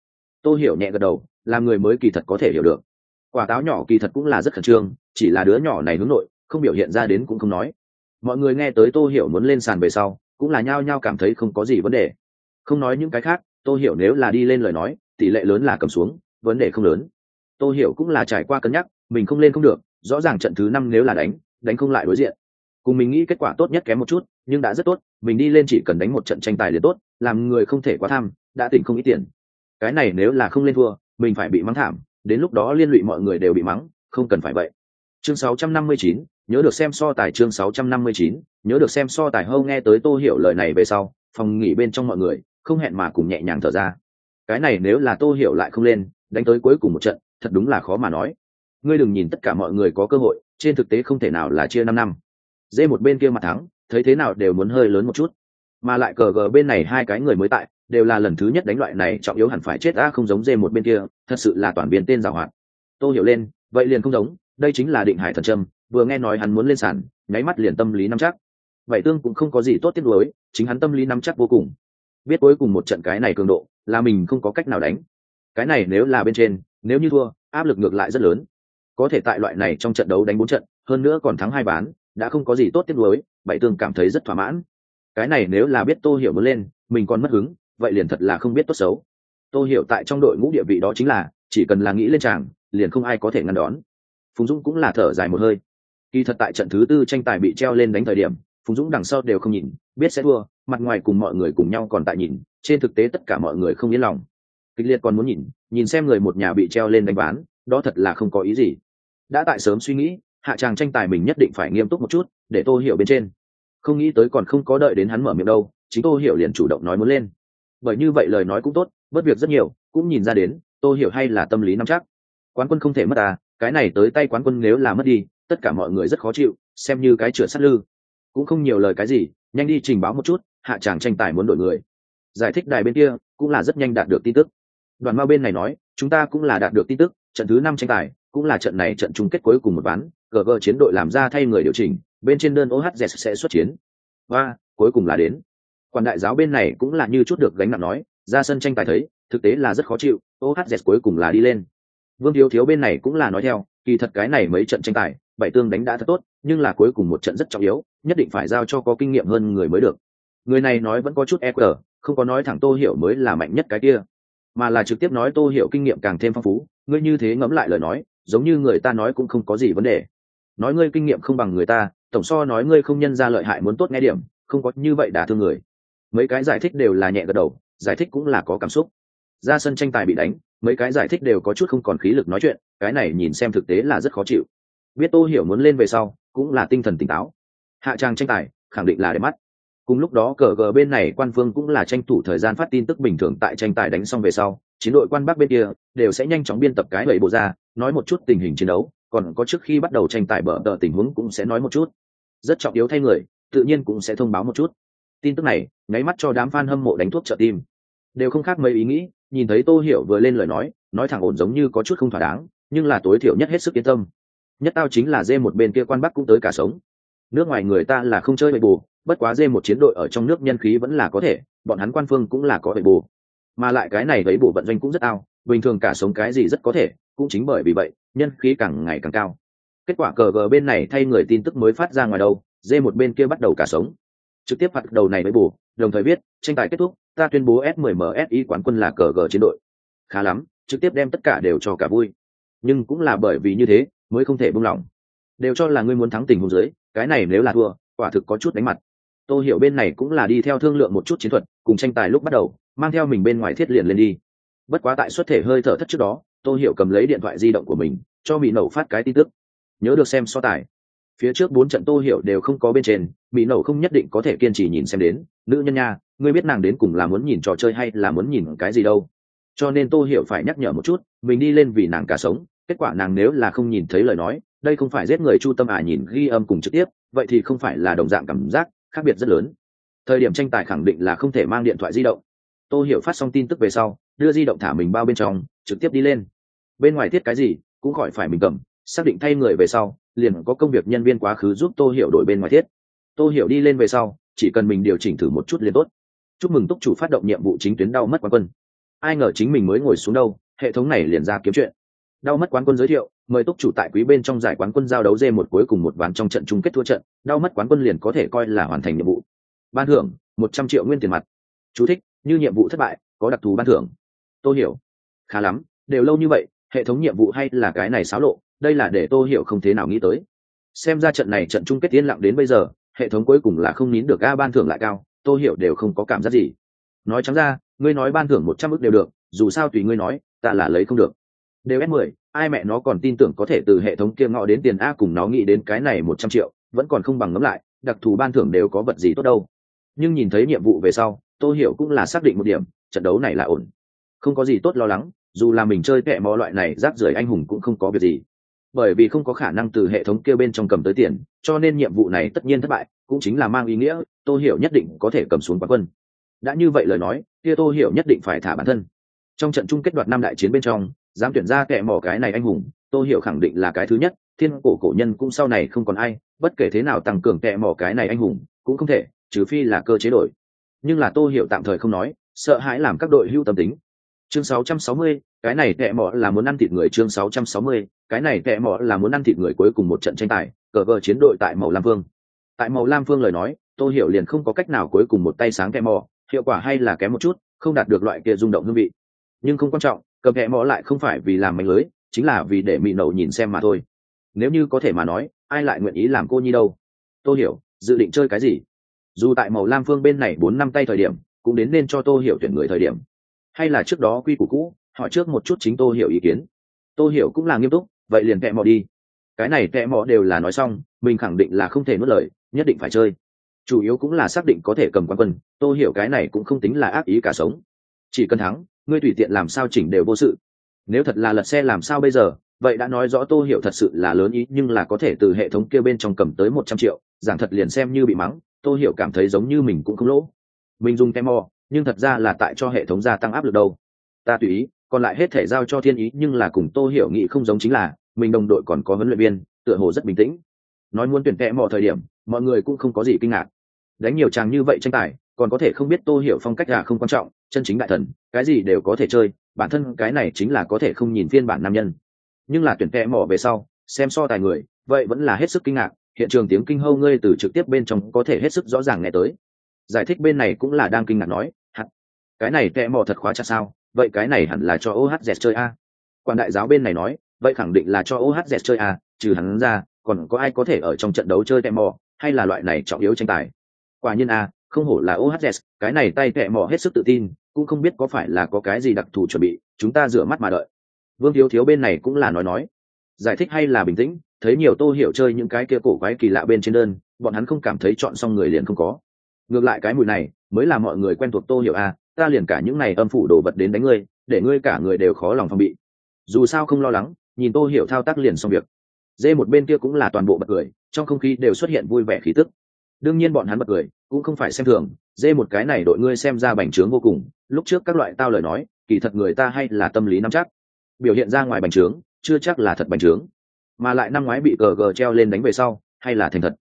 Tôi hiểu nhẹ gật đầu làm người mới kỳ thật có thể hiểu được quả táo nhỏ kỳ thật cũng là rất khẩn trương, chỉ là đứa nhỏ này hướng nội, không biểu hiện ra đến cũng không nói. Mọi người nghe tới tô hiểu muốn lên sàn về sau, cũng là nhao nhao cảm thấy không có gì vấn đề. Không nói những cái khác, tô hiểu nếu là đi lên lời nói, tỷ lệ lớn là cầm xuống, vấn đề không lớn. Tô hiểu cũng là trải qua cân nhắc, mình không lên không được, rõ ràng trận thứ năm nếu là đánh đánh không lại đối diện. Cùng mình nghĩ kết quả tốt nhất kém một chút, nhưng đã rất tốt, mình đi lên chỉ cần đánh một trận tranh tài liền tốt, làm người không thể quá tham, đã tỉnh không ít tiền. Cái này nếu là không lên thua, mình phải bị mắng thảm đến lúc đó liên lụy mọi người đều bị mắng không cần phải vậy. Chương 659, nhớ được xem so tài chương 659, nhớ được xem so tài hâu nghe tới tô hiểu lời này về sau phòng nghỉ bên trong mọi người không hẹn mà cùng nhẹ nhàng thở ra. Cái này nếu là tô hiểu lại không lên đánh tới cuối cùng một trận thật đúng là khó mà nói. Ngươi đừng nhìn tất cả mọi người có cơ hội trên thực tế không thể nào là chia năm năm. Dê một bên kia mặt thắng thấy thế nào đều muốn hơi lớn một chút. Mà lại cờ gờ bên này hai cái người mới tại đều là lần thứ nhất đánh loại này, trọng yếu hẳn phải chết a không giống dê một bên kia, thật sự là toàn biến tên giảo hoạt. Tô hiểu lên, vậy liền không giống, đây chính là định hải thần trâm vừa nghe nói hắn muốn lên sàn, nháy mắt liền tâm lý nắm chắc. Vậy tương cũng không có gì tốt tiếp nuối chính hắn tâm lý nắm chắc vô cùng. Biết cuối cùng một trận cái này cường độ, là mình không có cách nào đánh. Cái này nếu là bên trên, nếu như thua, áp lực ngược lại rất lớn. Có thể tại loại này trong trận đấu đánh bốn trận, hơn nữa còn thắng hai bán đã không có gì tốt tiếp nuối bảy tương cảm thấy rất thỏa mãn. Cái này nếu là biết tô hiểu muốn lên, mình còn mất hứng vậy liền thật là không biết tốt xấu. Tô hiểu tại trong đội ngũ địa vị đó chính là, chỉ cần là nghĩ lên tràng liền không ai có thể ngăn đón. Phùng dũng cũng là thở dài một hơi. Kỳ thật tại trận thứ tư tranh tài bị treo lên đánh thời điểm, phùng dũng đằng sau đều không nhìn, biết sẽ thua, mặt ngoài cùng mọi người cùng nhau còn tại nhìn, trên thực tế tất cả mọi người không yên lòng. Kịch liệt còn muốn nhìn nhìn xem người một nhà bị treo lên đánh bán đó thật là không có ý gì. Đã tại sớm suy nghĩ, hạ tràng tranh tài mình nhất định phải nghiêm túc một chút, để tô hiểu bên trên. Không nghĩ tới còn không có đợi đến hắn mở miệng đâu, chính tô hiểu liền chủ động nói muốn lên bởi như vậy lời nói cũng tốt bất việc rất nhiều, cũng nhìn ra đến, tôi hiểu hay là tâm lý nắm chắc. Quán quân không thể mất à cái này tới tay quán quân nếu là mất đi, tất cả mọi người rất khó chịu, xem như cái chửa sắt lư. Cũng không nhiều lời cái gì, nhanh đi trình báo một chút, hạ tràng tranh tài muốn đổi người. Giải thích đài bên kia, cũng là rất nhanh đạt được tin tức. Đoàn mao bên này nói, chúng ta cũng là đạt được tin tức, trận thứ năm tranh tài, cũng là trận này trận chung kết cuối cùng một ván gg chiến đội làm ra thay người điều chỉnh, bên trên đơn ohz sẽ xuất chiến. Và, cuối cùng là đến quản đại giáo bên này cũng là như chút được gánh nặng nói, ra sân tranh tài thấy, thực tế là rất khó chịu ohz cuối cùng là đi lên. Vương thiếu thiếu bên này cũng là nói theo, kỳ thật cái này mấy trận tranh tài, bảy tương đánh đã thật tốt, nhưng là cuối cùng một trận rất trọng yếu, nhất định phải giao cho có kinh nghiệm hơn người mới được. Người này nói vẫn có chút e cờ không có nói thẳng tô hiểu mới là mạnh nhất cái kia, mà là trực tiếp nói tô hiểu kinh nghiệm càng thêm phong phú, ngươi như thế ngẫm lại lời nói, giống như người ta nói cũng không có gì vấn đề. Nói ngươi kinh nghiệm không bằng người ta, tổng so nói ngươi không nhân ra lợi hại muốn tốt nghe điểm, không có như vậy đả thương người mấy cái giải thích đều là nhẹ gật đầu, giải thích cũng là có cảm xúc. Ra sân tranh tài bị đánh, mấy cái giải thích đều có chút không còn khí lực nói chuyện, cái này nhìn xem thực tế là rất khó chịu. Biết tô hiểu muốn lên về sau, cũng là tinh thần tỉnh táo. Hạ trang tranh tài, khẳng định là để mắt. Cùng lúc đó cờ gờ bên này quan phương cũng là tranh thủ thời gian phát tin tức bình thường tại tranh tài đánh xong về sau, chiến đội quan bắc bên kia đều sẽ nhanh chóng biên tập cái lầy bộ ra, nói một chút tình hình chiến đấu, còn có trước khi bắt đầu tranh tài bở tờ tình huống cũng sẽ nói một chút. Rất trọng yếu thay người, tự nhiên cũng sẽ thông báo một chút tin tức này, nháy mắt cho đám fan hâm mộ đánh thuốc trợ tim. Đều không khác mấy ý nghĩ, nhìn thấy tô hiểu vừa lên lời nói nói thẳng ổn giống như có chút không thỏa đáng, nhưng là tối thiểu nhất hết sức yên tâm. Nhất tao chính là dê một bên kia quan bắc cũng tới cả sống. Nước ngoài người ta là không chơi bậy bù, bất quá dê một chiến đội ở trong nước nhân khí vẫn là có thể, bọn hắn quan phương cũng là có bậy bù. Mà lại cái này thấy bù vận doanh cũng rất ao, bình thường cả sống cái gì rất có thể, cũng chính bởi vì vậy, nhân khí càng ngày càng cao. Kết quả cờ gờ bên này thay người tin tức mới phát ra ngoài đâu dê một bên kia bắt đầu cả sống trực tiếp phạt đầu này mới bù, đồng thời viết, tranh tài kết thúc, ta tuyên bố s 10 msi quán quân là cờ gờ chiến đội. Khá lắm, trực tiếp đem tất cả đều cho cả vui. Nhưng cũng là bởi vì như thế, mới không thể buông lỏng. Đều cho là ngươi muốn thắng tình huống dưới, cái này nếu là thua, quả thực có chút đánh mặt. Tôi hiểu bên này cũng là đi theo thương lượng một chút chiến thuật, cùng tranh tài lúc bắt đầu, mang theo mình bên ngoài thiết liền lên đi. Bất quá tại xuất thể hơi thở thất trước đó tôi hiểu cầm lấy điện thoại di động của mình, cho bị nổ phát cái tin tức. Nhớ được xem so tài phía trước bốn trận tô hiểu đều không có bên trên, mỹ nổ không nhất định có thể kiên trì nhìn xem đến. Nữ nhân nha, ngươi biết nàng đến cùng là muốn nhìn trò chơi hay là muốn nhìn cái gì đâu. Cho nên tô hiểu phải nhắc nhở một chút, mình đi lên vì nàng cả sống. Kết quả nàng nếu là không nhìn thấy lời nói, đây không phải giết người chu tâm à nhìn ghi âm cùng trực tiếp, vậy thì không phải là đồng dạng cảm giác khác biệt rất lớn. Thời điểm tranh tài khẳng định là không thể mang điện thoại di động. Tô hiểu phát xong tin tức về sau, đưa di động thả mình bao bên trong, trực tiếp đi lên. Bên ngoài thiết cái gì, cũng khỏi phải mình cầm, xác định thay người về sau liền có công việc nhân viên quá khứ giúp tô hiểu đổi bên ngoài thiết. Tô hiểu đi lên về sau, chỉ cần mình điều chỉnh thử một chút liền tốt. Chúc mừng túc chủ phát động nhiệm vụ chính tuyến đau mất quán quân. Ai ngờ chính mình mới ngồi xuống đâu, hệ thống này liền ra kiếm chuyện. Đau mất quán quân giới thiệu, mời túc chủ tại quý bên trong giải quán quân giao đấu dê một cuối cùng một ván trong trận chung kết thua trận, đau mất quán quân liền có thể coi là hoàn thành nhiệm vụ. Ban thưởng, một trăm triệu nguyên tiền mặt. Chú thích, như nhiệm vụ thất bại, có đặc thù ban thưởng. Tôi hiểu, khá lắm, đều lâu như vậy, hệ thống nhiệm vụ hay là cái này xáo lộ đây là để tôi hiểu không thế nào nghĩ tới. Xem ra trận này trận chung kết yên lặng đến bây giờ, hệ thống cuối cùng là không nín được ga ban thưởng lại cao tôi hiểu đều không có cảm giác gì. Nói trắng ra, ngươi nói ban thưởng một trăm ức đều được, dù sao tùy ngươi nói, ta là lấy không được. Đều s mười, ai mẹ nó còn tin tưởng có thể từ hệ thống kia ngọ đến tiền a cùng nó nghĩ đến cái này một trăm triệu, vẫn còn không bằng ngấm lại, đặc thù ban thưởng đều có vật gì tốt đâu. Nhưng nhìn thấy nhiệm vụ về sau tôi hiểu cũng là xác định một điểm, trận đấu này là ổn. Không có gì tốt lo lắng, dù là mình chơi kẹ mò loại này rác rưởi anh hùng cũng không có việc gì bởi vì không có khả năng từ hệ thống kia bên trong cầm tới tiền, cho nên nhiệm vụ này tất nhiên thất bại, cũng chính là mang ý nghĩa, tô hiểu nhất định có thể cầm xuống quán quân. Đã như vậy lời nói, kia tô hiểu nhất định phải thả bản thân. Trong trận chung kết đoạt năm đại chiến bên trong, dám tuyển ra kẻ mỏ cái này anh hùng, tô hiểu khẳng định là cái thứ nhất, thiên cổ cổ nhân cũng sau này không còn ai, bất kể thế nào tăng cường kẻ mỏ cái này anh hùng, cũng không thể, trừ phi là cơ chế đổi. Nhưng là tô hiểu tạm thời không nói, sợ hãi làm các đội hưu tâm tính chương 660, cái này tệ mỏ là muốn ăn thịt người chương 660, cái này tệ mỏ là muốn ăn thịt người cuối cùng một trận tranh tài cờ vờ chiến đội tại màu lam vương. Tại màu lam vương lời nói tô hiểu liền không có cách nào cuối cùng một tay sáng tệ mỏ hiệu quả hay là kém một chút không đạt được loại kia rung động hương vị. Nhưng không quan trọng cầm tệ mỏ lại không phải vì làm mánh lưới chính là vì để mị nậu nhìn xem mà thôi. Nếu như có thể mà nói ai lại nguyện ý làm cô nhi đâu? Tô hiểu dự định chơi cái gì? Dù tại màu lam phương bên này bốn năm tay thời điểm cũng đến nên cho tô hiểu tuyển người thời điểm hay là trước đó quy củ cũ, hỏi trước một chút chính tô hiểu ý kiến. Tô hiểu cũng là nghiêm túc, vậy liền kẹ mò đi. Cái này kẹ mò đều là nói xong, mình khẳng định là không thể mất lời, nhất định phải chơi. Chủ yếu cũng là xác định có thể cầm quan quân, tô hiểu cái này cũng không tính là ác ý cả sống. Chỉ cần thắng, ngươi tùy tiện làm sao chỉnh đều vô sự. Nếu thật là lật xe làm sao bây giờ, vậy đã nói rõ tô hiểu thật sự là lớn ý, nhưng là có thể từ hệ thống kia bên trong cầm tới một trăm triệu, giảng thật liền xem như bị mắng, tô hiểu cảm thấy giống như mình cũng không lỗ. Mình dùng kem mò nhưng thật ra là tại cho hệ thống gia tăng áp lực đâu. Ta tùy ý, còn lại hết thể giao cho thiên ý, nhưng là cùng tô hiểu nghị không giống chính là, mình đồng đội còn có huấn luyện viên, tựa hồ rất bình tĩnh. Nói muốn tuyển vẽ mọi thời điểm, mọi người cũng không có gì kinh ngạc. Đánh nhiều chàng như vậy tranh tài, còn có thể không biết tô hiểu phong cách gà không quan trọng, chân chính đại thần, cái gì đều có thể chơi, bản thân cái này chính là có thể không nhìn phiên bản nam nhân. Nhưng là tuyển vẽ mỏ về sau, xem so tài người, vậy vẫn là hết sức kinh ngạc, hiện trường tiếng kinh hâu ngươi từ trực tiếp bên trong có thể hết sức rõ ràng nghe tới. Giải thích bên này cũng là đang kinh ngạc nói cái này tệ mò thật khóa chặt sao? Vậy cái này hẳn là cho ohz chơi a. Quan đại giáo bên này nói, vậy khẳng định là cho ohz chơi a, trừ hắn ra, còn có ai có thể ở trong trận đấu chơi tệ mò, hay là loại này trọng yếu tranh tài? Quả nhiên a, không hổ là ohz cái này tay tệ mò hết sức tự tin, cũng không biết có phải là có cái gì đặc thù chuẩn bị, chúng ta rửa mắt mà đợi. Vương thiếu thiếu bên này cũng là nói nói. Giải thích hay là bình tĩnh, thấy nhiều tô hiểu chơi những cái kia cổ quái kỳ lạ bên trên đơn, bọn hắn không cảm thấy chọn xong người liền không có. Ngược lại cái mùi này, mới là mọi người quen thuộc tô hiểu a ta liền cả những này âm phủ đồ vật đến đánh ngươi, để ngươi cả người đều khó lòng phòng bị. Dù sao không lo lắng, nhìn tô hiểu thao tác liền xong việc. Dê một bên kia cũng là toàn bộ bật cười, trong không khí đều xuất hiện vui vẻ khí tức. Đương nhiên bọn hắn bật cười, cũng không phải xem thường dê một cái này đội ngươi xem ra bành trướng vô cùng, lúc trước các loại tao lời nói, kỳ thật người ta hay là tâm lý nắm chắc. Biểu hiện ra ngoài bành trướng, chưa chắc là thật bành trướng. Mà lại năm ngoái bị gờ gờ treo lên đánh về sau, hay là thành thật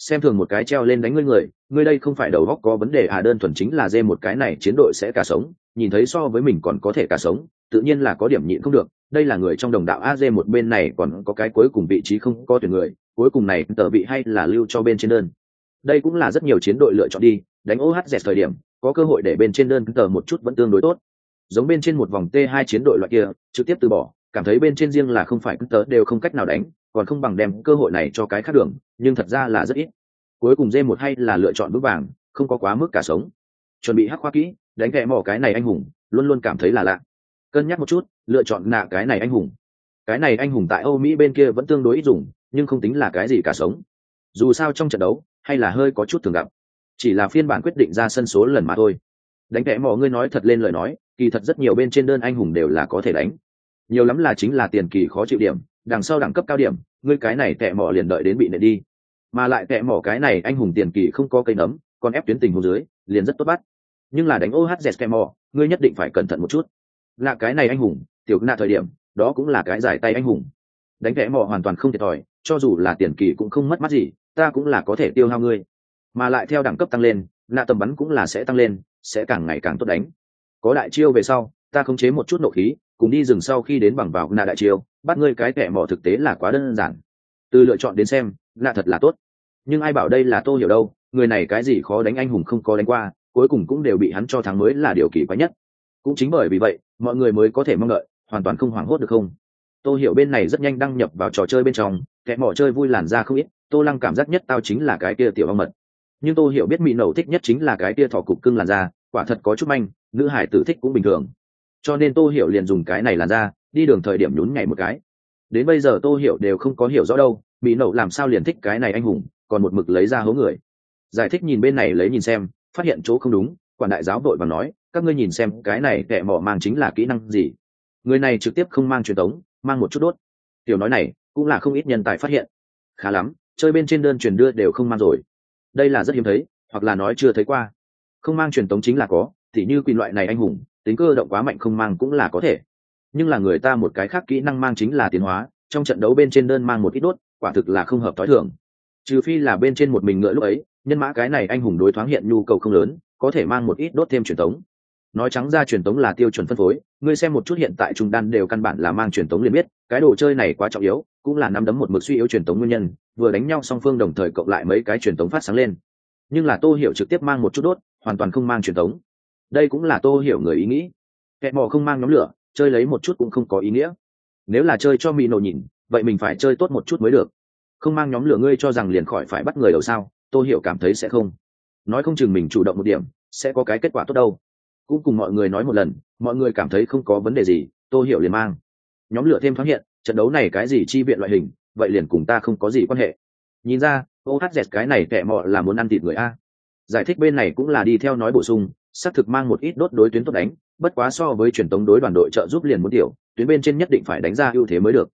xem thường một cái treo lên đánh ngươi người, ngươi đây không phải đầu góc có vấn đề à đơn thuần chính là dê một cái này chiến đội sẽ cả sống, nhìn thấy so với mình còn có thể cả sống, tự nhiên là có điểm nhịn không được, đây là người trong đồng đạo a, dê một bên này còn có cái cuối cùng vị trí không có tuyển người, cuối cùng này tờ bị hay là lưu cho bên trên đơn. Đây cũng là rất nhiều chiến đội lựa chọn đi, đánh ohz thời điểm, có cơ hội để bên trên đơn tờ một chút vẫn tương đối tốt. Giống bên trên một vòng t 2 chiến đội loại kia, trực tiếp từ bỏ, cảm thấy bên trên riêng là không phải tờ đều không cách nào đánh còn không bằng đem cơ hội này cho cái khác đường, nhưng thật ra là rất ít. Cuối cùng dê một hay là lựa chọn bước vàng, không có quá mức cả sống. Chuẩn bị hắc khoa kỹ, đánh kẹ mỏ cái này anh hùng, luôn luôn cảm thấy là lạ. Cân nhắc một chút, lựa chọn nạ cái này anh hùng. Cái này anh hùng tại âu mỹ bên kia vẫn tương đối ít dùng, nhưng không tính là cái gì cả sống. Dù sao trong trận đấu, hay là hơi có chút thường gặp. Chỉ là phiên bản quyết định ra sân số lần mà thôi. Đánh kẽ mỏ ngươi nói thật lên lời nói, kỳ thật rất nhiều bên trên đơn anh hùng đều là có thể đánh. Nhiều lắm là chính là tiền kỳ khó chịu điểm đằng sau đẳng cấp cao điểm, ngươi cái này tệ mỏ liền đợi đến bị nện đi. Mà lại tệ mỏ cái này anh hùng tiền kỳ không có cây nấm, còn ép tuyến tình hồ dưới, liền rất tốt bắt. Nhưng là đánh ohz tệ mỏ, ngươi nhất định phải cẩn thận một chút. Là cái này anh hùng, tiểu nạ thời điểm, đó cũng là cái giải tay anh hùng. Đánh tệ mỏ hoàn toàn không thiệt thòi, cho dù là tiền kỳ cũng không mất mắt gì, ta cũng là có thể tiêu hao ngươi. Mà lại theo đẳng cấp tăng lên, nạ tầm bắn cũng là sẽ tăng lên, sẽ càng ngày càng tốt đánh. Có đại chiêu về sau, ta khống chế một chút nộ khí cùng đi rừng sau khi đến bằng vào nạ đại chiêu bắt ngươi cái kẻ mỏ thực tế là quá đơn giản. Từ lựa chọn đến xem nạ thật là tốt. Nhưng ai bảo đây là tô hiểu đâu, người này cái gì khó đánh anh hùng không có đánh qua, cuối cùng cũng đều bị hắn cho thắng mới là điều kỳ quái nhất. Cũng chính bởi vì vậy, mọi người mới có thể mong đợi, hoàn toàn không hoảng hốt được không? Tô hiểu bên này rất nhanh đăng nhập vào trò chơi bên trong, kẻ mỏ chơi vui làn ra không ít, tô lăng cảm giác nhất tao chính là cái kia tiểu ong mật. Nhưng tô hiểu biết mỹ nẩu thích nhất chính là cái kia thỏ cục cưng làn da quả thật có chút manh, nữ hải tử thích cũng bình thường cho nên tô hiểu liền dùng cái này làn da, đi đường thời điểm nhún nhảy một cái. Đến bây giờ tô hiểu đều không có hiểu rõ đâu, mỹ nậu làm sao liền thích cái này anh hùng, còn một mực lấy ra hố người. Giải thích nhìn bên này lấy nhìn xem, phát hiện chỗ không đúng, quản đại giáo đội và nói, các ngươi nhìn xem, cái này kẻ mỏ mang chính là kỹ năng gì? Người này trực tiếp không mang truyền tống, mang một chút đốt. Tiểu nói này, cũng là không ít nhân tài phát hiện. Khá lắm, chơi bên trên đơn truyền đưa đều không mang rồi. Đây là rất hiếm thấy, hoặc là nói chưa thấy qua. Không mang truyền tống chính là có thì như quyền loại này anh hùng tính cơ động quá mạnh không mang cũng là có thể nhưng là người ta một cái khác kỹ năng mang chính là tiến hóa, trong trận đấu bên trên đơn mang một ít đốt, quả thực là không hợp t h ó i thường trừ phi là bên trên một mình ngựa lúc ấy, nhân mã cái này anh hùng đối thoáng hiện nhu cầu không lớn, có thể mang một ít đốt thêm truyền thống. nói trắng ra truyền thống là tiêu chuẩn phân phối, ngươi xem một chút hiện tại trung đan đều căn bản là mang truyền thống liền biết, cái đồ chơi này quá trọng yếu, cũng là nắm đấm một mực suy yếu truyền thống nguyên nhân, vừa đánh nhau song phương đồng thời cộng lại mấy cái truyền thống phát sáng lên nhưng là tô hiểu trực tiếp mang một chút đốt, hoàn toàn không mang truyền thống đây cũng là tô hiểu người ý nghĩ. Kẹt mò không mang nhóm lửa, chơi lấy một chút cũng không có ý nghĩa. Nếu là chơi cho mỹ nổ nhìn, vậy mình phải chơi tốt một chút mới được. Không mang nhóm lửa ngươi cho rằng liền khỏi phải bắt người đầu sao, tô hiểu cảm thấy sẽ không. Nói không chừng mình chủ động một điểm, sẽ có cái kết quả tốt đâu. Cũng cùng mọi người nói một lần, mọi người cảm thấy không có vấn đề gì, tô hiểu liền mang. Nhóm lửa thêm thoáng hiện, trận đấu này cái gì chi viện loại hình, vậy liền cùng ta không có gì quan hệ. Nhìn ra, ô hát dẹt cái này kẻ mọ là muốn ăn thịt người a. Giải thích bên này cũng là đi theo nói bổ sung xác thực mang một ít đốt đối tuyến tốt đánh bất quá so với truyền tống đối đoàn đội trợ giúp liền muốn tiểu tuyến bên trên nhất định phải đánh ra ưu thế mới được.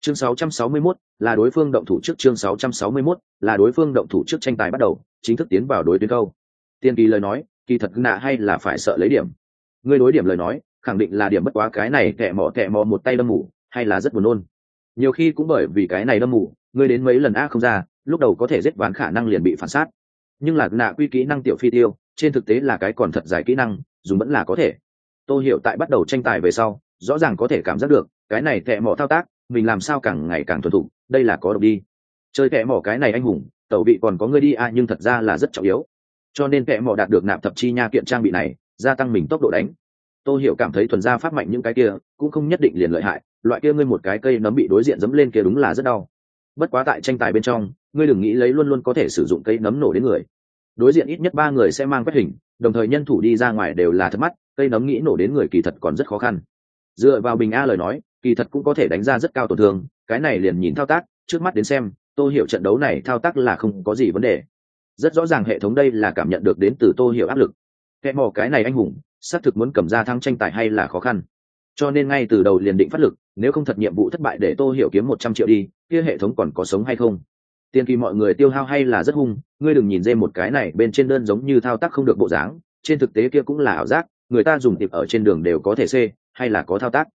Chương 661, là đối phương động thủ trước chương 661, là đối phương động thủ trước tranh tài bắt đầu chính thức tiến vào đối tuyến câu. Tiên kỳ lời nói kỳ thật nạ hay là phải sợ lấy điểm. Người đối điểm lời nói khẳng định là điểm bất quá cái này kẻ mỏ kẻ mỏ một tay đâm mù hay là rất buồn nôn. Nhiều khi cũng bởi vì cái này đâm mù người đến mấy lần a không ra lúc đầu có thể giết ván khả năng liền bị phản sát. Nhưng là nạ quy kỹ năng tiểu phi tiêu trên thực tế là cái còn thật dài kỹ năng, dùng vẫn là có thể. Tôi hiểu tại bắt đầu tranh tài về sau, rõ ràng có thể cảm giác được, cái này tệ mỏ thao tác, mình làm sao càng ngày càng thuần thục, đây là có độc đi. Chơi tệ mỏ cái này anh hùng, tẩu vị còn có người đi a nhưng thật ra là rất trọng yếu. Cho nên tệ mỏ đạt được nạp thập chi nha kiện trang bị này, gia tăng mình tốc độ đánh. Tôi hiểu cảm thấy thuần gia phát mạnh những cái kia, cũng không nhất định liền lợi hại, loại kia ngươi một cái cây nấm bị đối diện dẫm lên kia đúng là rất đau. Bất quá tại tranh tài bên trong, ngươi đừng nghĩ lấy luôn luôn có thể sử dụng cây nấm nổ đến người đối diện ít nhất ba người sẽ mang quét hình, đồng thời nhân thủ đi ra ngoài đều là thật mắt cây nấm nghĩ nổ đến người kỳ thật còn rất khó khăn. Dựa vào bình a lời nói, kỳ thật cũng có thể đánh ra rất cao tổn thương, cái này liền nhìn thao tác, trước mắt đến xem, tô hiểu trận đấu này thao tác là không có gì vấn đề. Rất rõ ràng hệ thống đây là cảm nhận được đến từ tô hiểu áp lực. Kẻ mò cái này anh hùng, xác thực muốn cầm ra thắng tranh tài hay là khó khăn. Cho nên ngay từ đầu liền định phát lực, nếu không thật nhiệm vụ thất bại để tô hiểu kiếm một trăm triệu đi, kia hệ thống còn có sống hay không? Tiền kỳ mọi người tiêu hao hay là rất hung, ngươi đừng nhìn dê một cái này, bên trên đơn giống như thao tác không được bộ dáng, trên thực tế kia cũng là ảo giác, người ta dùng tiệp ở trên đường đều có thể c hay là có thao tác.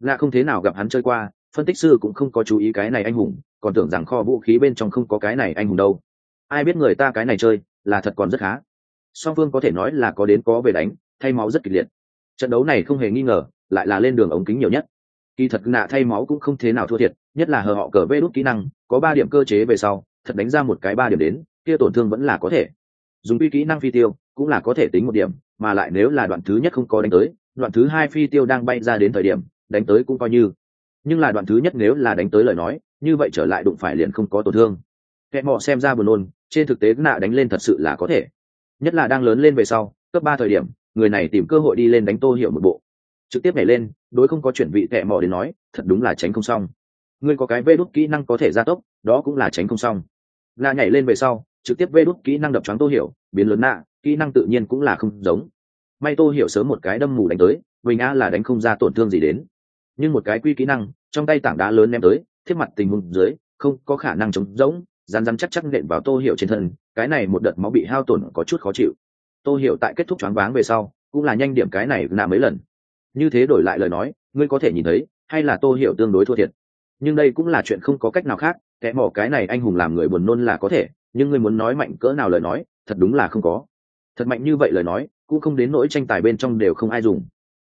Lạ không thế nào gặp hắn chơi qua, phân tích sư cũng không có chú ý cái này anh hùng, còn tưởng rằng kho vũ khí bên trong không có cái này anh hùng đâu. Ai biết người ta cái này chơi, là thật còn rất khá. Song phương có thể nói là có đến có về đánh, thay máu rất kịch liệt. Trận đấu này không hề nghi ngờ, lại là lên đường ống kính nhiều nhất. Kỳ thật nạ thay máu cũng không thế nào thua thiệt nhất là hờ họ cờ vê đốt kỹ năng, có ba điểm cơ chế về sau, thật đánh ra một cái ba điểm đến, kia tổn thương vẫn là có thể. Dùng quy kỹ năng phi tiêu, cũng là có thể tính một điểm, mà lại nếu là đoạn thứ nhất không có đánh tới, đoạn thứ hai phi tiêu đang bay ra đến thời điểm, đánh tới cũng coi như. Nhưng là đoạn thứ nhất nếu là đánh tới lời nói, như vậy trở lại đụng phải liền không có tổn thương. Kẻ mọ xem ra buồn nôn, trên thực tế nạ đánh lên thật sự là có thể. Nhất là đang lớn lên về sau, cấp ba thời điểm, người này tìm cơ hội đi lên đánh tô hiểu một bộ. Trực tiếp nhảy lên, đối không có chuyển vị kẻ mọ đến nói, thật đúng là tránh không xong ngươi có cái vê đốt kỹ năng có thể gia tốc, đó cũng là tránh không xong. Nạ nhảy lên về sau, trực tiếp vê đốt kỹ năng đập trắng tô hiểu, biến lớn nạ, kỹ năng tự nhiên cũng là không giống. May tô hiểu sớm một cái đâm mù đánh tới, bình a là đánh không ra tổn thương gì đến. Nhưng một cái quy kỹ năng, trong tay tảng đá lớn ném tới, thiết mặt tình huống dưới, không có khả năng chống rỗng rán rán chắc chắc nện vào tô hiểu trên thân, cái này một đợt máu bị hao tổn có chút khó chịu. Tô hiểu tại kết thúc choáng váng về sau, cũng là nhanh điểm cái này nạ mấy lần. Như thế đổi lại lời nói, ngươi có thể nhìn thấy, hay là tô hiểu tương đối thua thiệt nhưng đây cũng là chuyện không có cách nào khác, kẻ mỏ cái này anh hùng làm người buồn nôn là có thể, nhưng ngươi muốn nói mạnh cỡ nào lời nói, thật đúng là không có. Thật mạnh như vậy lời nói, cũng không đến nỗi tranh tài bên trong đều không ai dùng.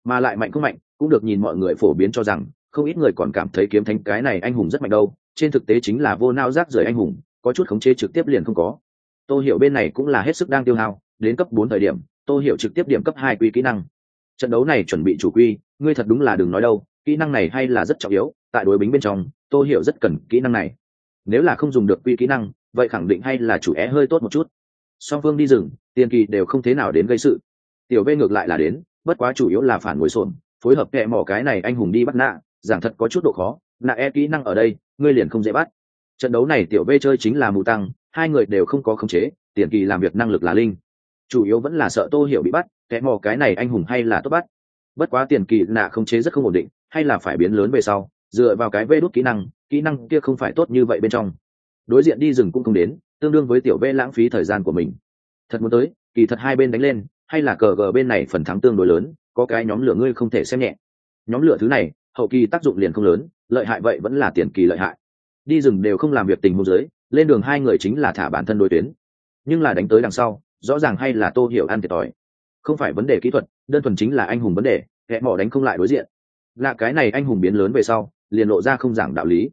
Mà lại mạnh không mạnh, cũng được nhìn mọi người phổ biến cho rằng, không ít người còn cảm thấy kiếm thánh cái này anh hùng rất mạnh đâu, trên thực tế chính là vô nao rác rời anh hùng, có chút khống chế trực tiếp liền không có. Tô hiểu bên này cũng là hết sức đang tiêu hao, đến cấp bốn thời điểm, tô hiểu trực tiếp điểm cấp hai quy kỹ năng. Trận đấu này chuẩn bị chủ quy, ngươi thật đúng là đừng nói đâu, kỹ năng này hay là rất trọng yếu tại đối bính bên trong tô hiểu rất cần kỹ năng này. Nếu là không dùng được quy kỹ năng, vậy khẳng định hay là chủ é hơi tốt một chút. Song phương đi rừng, tiền kỳ đều không thế nào đến gây sự. Tiểu v ngược lại là đến, bất quá chủ yếu là phản ngồi xổm, phối hợp kẹ mỏ cái này anh hùng đi bắt nạ, giảng thật có chút độ khó, nạ e kỹ năng ở đây, ngươi liền không dễ bắt. Trận đấu này tiểu v chơi chính là mù tăng, hai người đều không có khống chế, tiền kỳ làm việc năng lực là linh. Chủ yếu vẫn là sợ tô hiểu bị bắt, kẻ mò cái này anh hùng hay là tốt bắt. Bất quá tiền kỳ nạ khống chế rất không ổn định, hay là phải biến lớn về sau dựa vào cái vê đốt kỹ năng kỹ năng kia không phải tốt như vậy bên trong. Đối diện đi rừng cũng không đến tương đương với tiểu vê lãng phí thời gian của mình. Thật muốn tới kỳ thật hai bên đánh lên hay là cờ gờ bên này phần thắng tương đối lớn có cái nhóm lửa ngươi không thể xem nhẹ. Nhóm lửa thứ này hậu kỳ tác dụng liền không lớn lợi hại vậy vẫn là tiền kỳ lợi hại. Đi rừng đều không làm việc tình huống giới, lên đường hai người chính là thả bản thân đối tuyến. Nhưng là đánh tới đằng sau rõ ràng hay là tô hiểu ăn thiệt thòi. Không phải vấn đề kỹ thuật đơn thuần chính là anh hùng vấn đề hẹ mỏ đánh không lại đối diện. Là cái này anh hùng biến lớn về sau liền lộ ra không giảng đạo lý.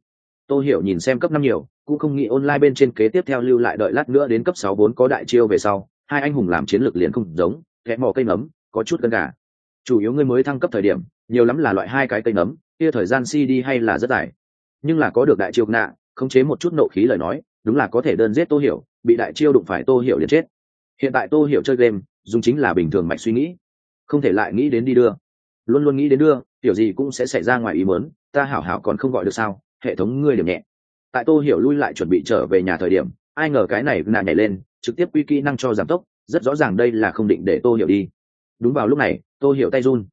Tô hiểu nhìn xem cấp năm nhiều, cũng không nghĩ online bên trên kế tiếp theo lưu lại đợi lát nữa đến cấp sáu bốn có đại chiêu về sau, hai anh hùng làm chiến lược liền không giống kẽ mỏ cây nấm có chút cân gà. Chủ yếu ngươi mới thăng cấp thời điểm, nhiều lắm là loại hai cái cây nấm kia thời gian cd hay là rất dài. Nhưng là có được đại chiêu nạ, khống chế một chút nộ khí lời nói, đúng là có thể đơn giết tô hiểu, bị đại chiêu đụng phải tô hiểu liền chết. Hiện tại tô hiểu chơi game, dùng chính là bình thường mạch suy nghĩ. Không thể lại nghĩ đến đi đưa. Luôn luôn nghĩ đến đưa, tiểu gì cũng sẽ xảy ra ngoài ý mớn ta hảo hảo còn không gọi được sao, hệ thống ngươi điểm nhẹ. Tại tô hiểu lui lại chuẩn bị trở về nhà thời điểm, ai ngờ cái này nạ nhảy lên, trực tiếp quy kỹ năng cho giảm tốc, rất rõ ràng đây là không định để tô hiểu đi. Đúng vào lúc này, tô hiểu tay run.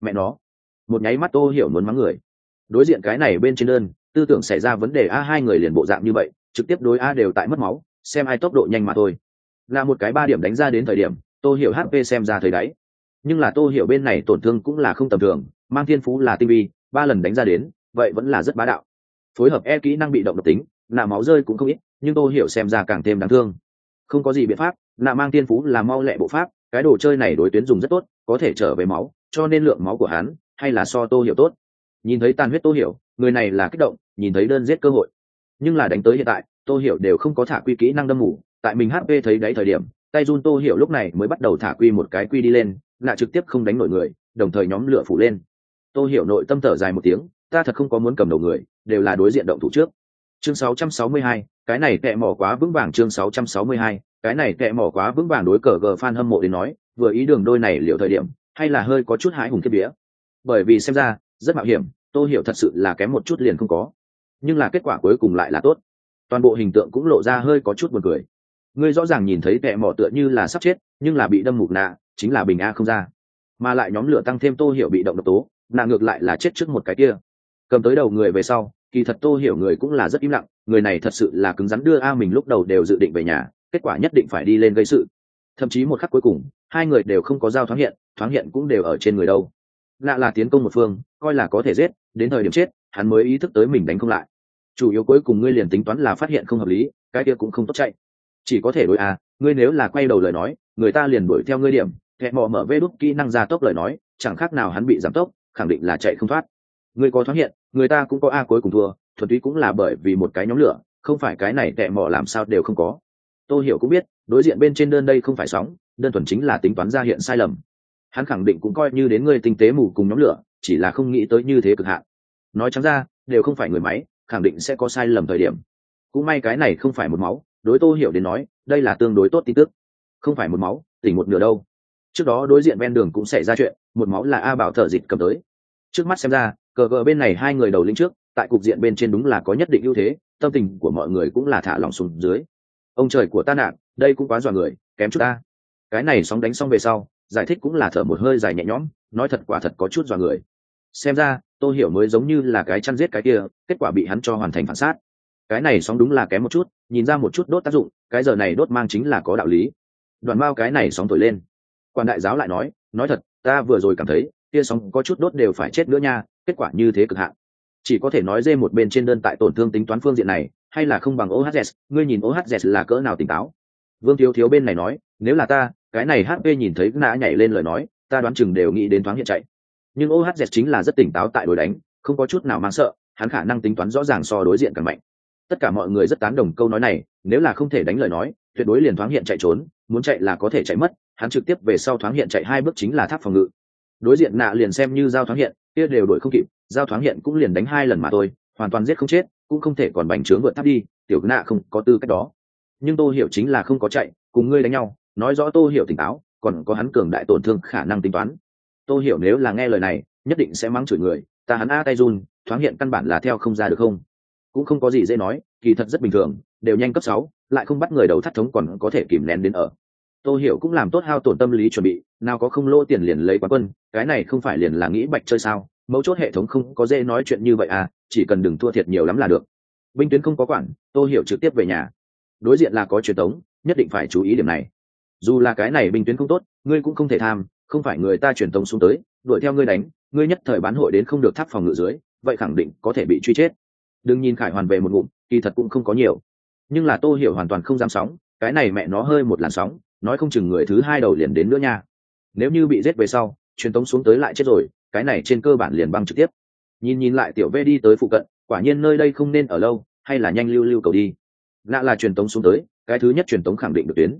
Mẹ nó. Một nháy mắt tô hiểu muốn mắng người. Đối diện cái này bên trên đơn, tư tưởng xảy ra vấn đề a, hai người liền bộ dạng như vậy, trực tiếp đối a đều tại mất máu, xem ai tốc độ nhanh mà thôi. Là một cái ba điểm đánh ra đến thời điểm, tô hiểu hp xem ra thời đáy. Nhưng là tô hiểu bên này tổn thương cũng là không tầm thường, mang thiên phú là tinh vi ba lần đánh ra đến, vậy vẫn là rất bá đạo. Phối hợp e kỹ năng bị động độc tính, nạ máu rơi cũng không ít, nhưng tô hiểu xem ra càng thêm đáng thương. Không có gì biện pháp, nạ mang tiên phú là mau lẹ bộ pháp, cái đồ chơi này đối tuyến dùng rất tốt, có thể trở về máu, cho nên lượng máu của hắn, hay là so tô hiểu tốt. Nhìn thấy tàn huyết tô hiểu, người này là kích động, nhìn thấy đơn giết cơ hội. Nhưng là đánh tới hiện tại tô hiểu đều không có thả quy kỹ năng đâm mủ tại mình hp thấy đáy thời điểm, tay run tô hiểu lúc này mới bắt đầu thả quy một cái quy đi lên lạ trực tiếp không đánh nổi người, đồng thời nhóm lửa phủ lên. Tôi hiểu nội tâm thở dài một tiếng ta thật không có muốn cầm đầu người đều là đối diện động thủ trước. Chương 662, cái này tệ mỏ quá vững vàng chương 662, cái này tệ mỏ quá vững vàng đối cờ gờ fan hâm mộ đến nói vừa ý đường đôi này liệu thời điểm hay là hơi có chút hái hùng kết vía. Bởi vì xem ra rất mạo hiểm Tôi hiểu thật sự là kém một chút liền không có. Nhưng là kết quả cuối cùng lại là tốt. Toàn bộ hình tượng cũng lộ ra hơi có chút buồn cười. Ngươi rõ ràng nhìn thấy tệ mỏ tựa như là sắp chết nhưng là bị đâm mục nạ chính là bình a không ra. Mà lại nhóm lửa tăng thêm tô hiểu bị động độc tố nàng ngược lại là chết trước một cái kia. Cầm tới đầu người về sau, kỳ thật tô hiểu người cũng là rất im lặng, người này thật sự là cứng rắn đưa a mình lúc đầu đều dự định về nhà, kết quả nhất định phải đi lên gây sự. Thậm chí một khắc cuối cùng, hai người đều không có giao thoáng hiện thoáng hiện cũng đều ở trên người đâu. Lạ là tiến công một phương, coi là có thể giết, đến thời điểm chết, hắn mới ý thức tới mình đánh không lại. Chủ yếu cuối cùng ngươi liền tính toán là phát hiện không hợp lý, cái kia cũng không tốt chạy. Chỉ có thể đối à ngươi nếu là quay đầu lời nói, người ta liền đuổi theo ngươi điểm thẹn mò mở vê đúc kỹ năng ra tốc lời nói, chẳng khác nào hắn bị giảm tốc khẳng định là chạy không thoát. Người có thoát hiện, người ta cũng có a cuối cùng thua, thuần túy cũng là bởi vì một cái nhóm lửa, không phải cái này tệ mỏ làm sao đều không có. Tôi hiểu cũng biết, đối diện bên trên đơn đây không phải sóng, đơn thuần chính là tính toán ra hiện sai lầm. Hắn khẳng định cũng coi như đến người tinh tế mù cùng nhóm lửa, chỉ là không nghĩ tới như thế cực hạn. Nói trắng ra, đều không phải người máy, khẳng định sẽ có sai lầm thời điểm. Cũng may cái này không phải một máu, đối tô hiểu đến nói, đây là tương đối tốt tin tức. Không phải một máu, tỉnh một nửa đâu trước đó đối diện ven đường cũng xảy ra chuyện, một máu là a bảo thợ dịch cầm tới. Trước mắt xem ra, cờ gờ bên này hai người đầu lĩnh trước, tại cục diện bên trên đúng là có nhất định ưu thế, tâm tình của mọi người cũng là thả lỏng xuống dưới. Ông trời của ta nạn đây cũng quá dọa người, kém chút ta. Cái này sóng đánh xong về sau, giải thích cũng là thở một hơi dài nhẹ nhõm, nói thật quả thật có chút dọa người. Xem ra, tôi hiểu mới giống như là cái chăn giết cái kia, kết quả bị hắn cho hoàn thành phản sát cái này sóng đúng là kém một chút, nhìn ra một chút đốt tác dụng, cái giờ này đốt mang chính là có đạo lý. Đoàn bao cái này sóng thổi lên quan đại giáo lại nói nói thật, ta vừa rồi cảm thấy, kia sóng có chút đốt đều phải chết nữa nha, kết quả như thế cực hạn. Chỉ có thể nói dê một bên trên đơn tại tổn thương tính toán phương diện này, hay là không bằng ohz ngươi nhìn ohz là cỡ nào tỉnh táo? Vương thiếu thiếu bên này nói, nếu là ta, cái này hp nhìn thấy nã nhảy lên lời nói, ta đoán chừng đều nghĩ đến thoáng hiện chạy. Nhưng ohz chính là rất tỉnh táo tại đối đánh, không có chút nào mang sợ, hắn khả năng tính toán rõ ràng so đối diện càng mạnh. Tất cả mọi người rất tán đồng câu nói này, nếu là không thể đánh lời nói, tuyệt đối liền thoáng hiện chạy trốn, muốn chạy là có thể chạy mất hắn trực tiếp về sau thoáng hiện chạy hai bước chính là tháp phòng ngự. Đối diện nạ liền xem như giao thoáng hiện, kia đều đổi không kịp, giao thoáng hiện cũng liền đánh hai lần mà thôi, hoàn toàn giết không chết, cũng không thể còn bành trướng vượt tháp đi, tiểu nạ không có tư cách đó. Nhưng tô hiểu chính là không có chạy, cùng ngươi đánh nhau, nói rõ tô hiểu tỉnh táo, còn có hắn cường đại tổn thương khả năng tính toán. Tô hiểu nếu là nghe lời này, nhất định sẽ mắng chửi người, ta hắn a tay run, thoáng hiện căn bản là theo không ra được không? Cũng không có gì dễ nói, kỳ thật rất bình thường, đều nhanh cấp sáu, lại không bắt người đầu thắt thống còn có thể kìm nén đến ở tô hiểu cũng làm tốt hao tổn tâm lý chuẩn bị, nào có không lỗ tiền liền lấy quán quân, cái này không phải liền là nghĩ bạch chơi sao? Mấu chốt hệ thống không có dễ nói chuyện như vậy à chỉ cần đừng thua thiệt nhiều lắm là được. Binh tuyến không có quản, tô hiểu trực tiếp về nhà. Đối diện là có truyền thống, nhất định phải chú ý điểm này. Dù là cái này binh tuyến không tốt, ngươi cũng không thể tham, không phải người ta truyền thống xuống tới, đuổi theo ngươi đánh, ngươi nhất thời bán hội đến không được tháp phòng ngự dưới, vậy khẳng định có thể bị truy chết. Đừng nhìn khải hoàn về một ngụm, kỳ thật cũng không có nhiều. Nhưng là tô hiểu hoàn toàn không dám sóng, cái này mẹ nó hơi một làn sóng nói không chừng người thứ hai đầu liền đến nữa nha. Nếu như bị giết về sau, truyền tống xuống tới lại chết rồi, cái này trên cơ bản liền băng trực tiếp. Nhìn nhìn lại tiểu vê đi tới phụ cận, quả nhiên nơi đây không nên ở lâu, hay là nhanh lưu lưu cầu đi. Lạ là truyền tống xuống tới, cái thứ nhất truyền tống khẳng định được tuyến.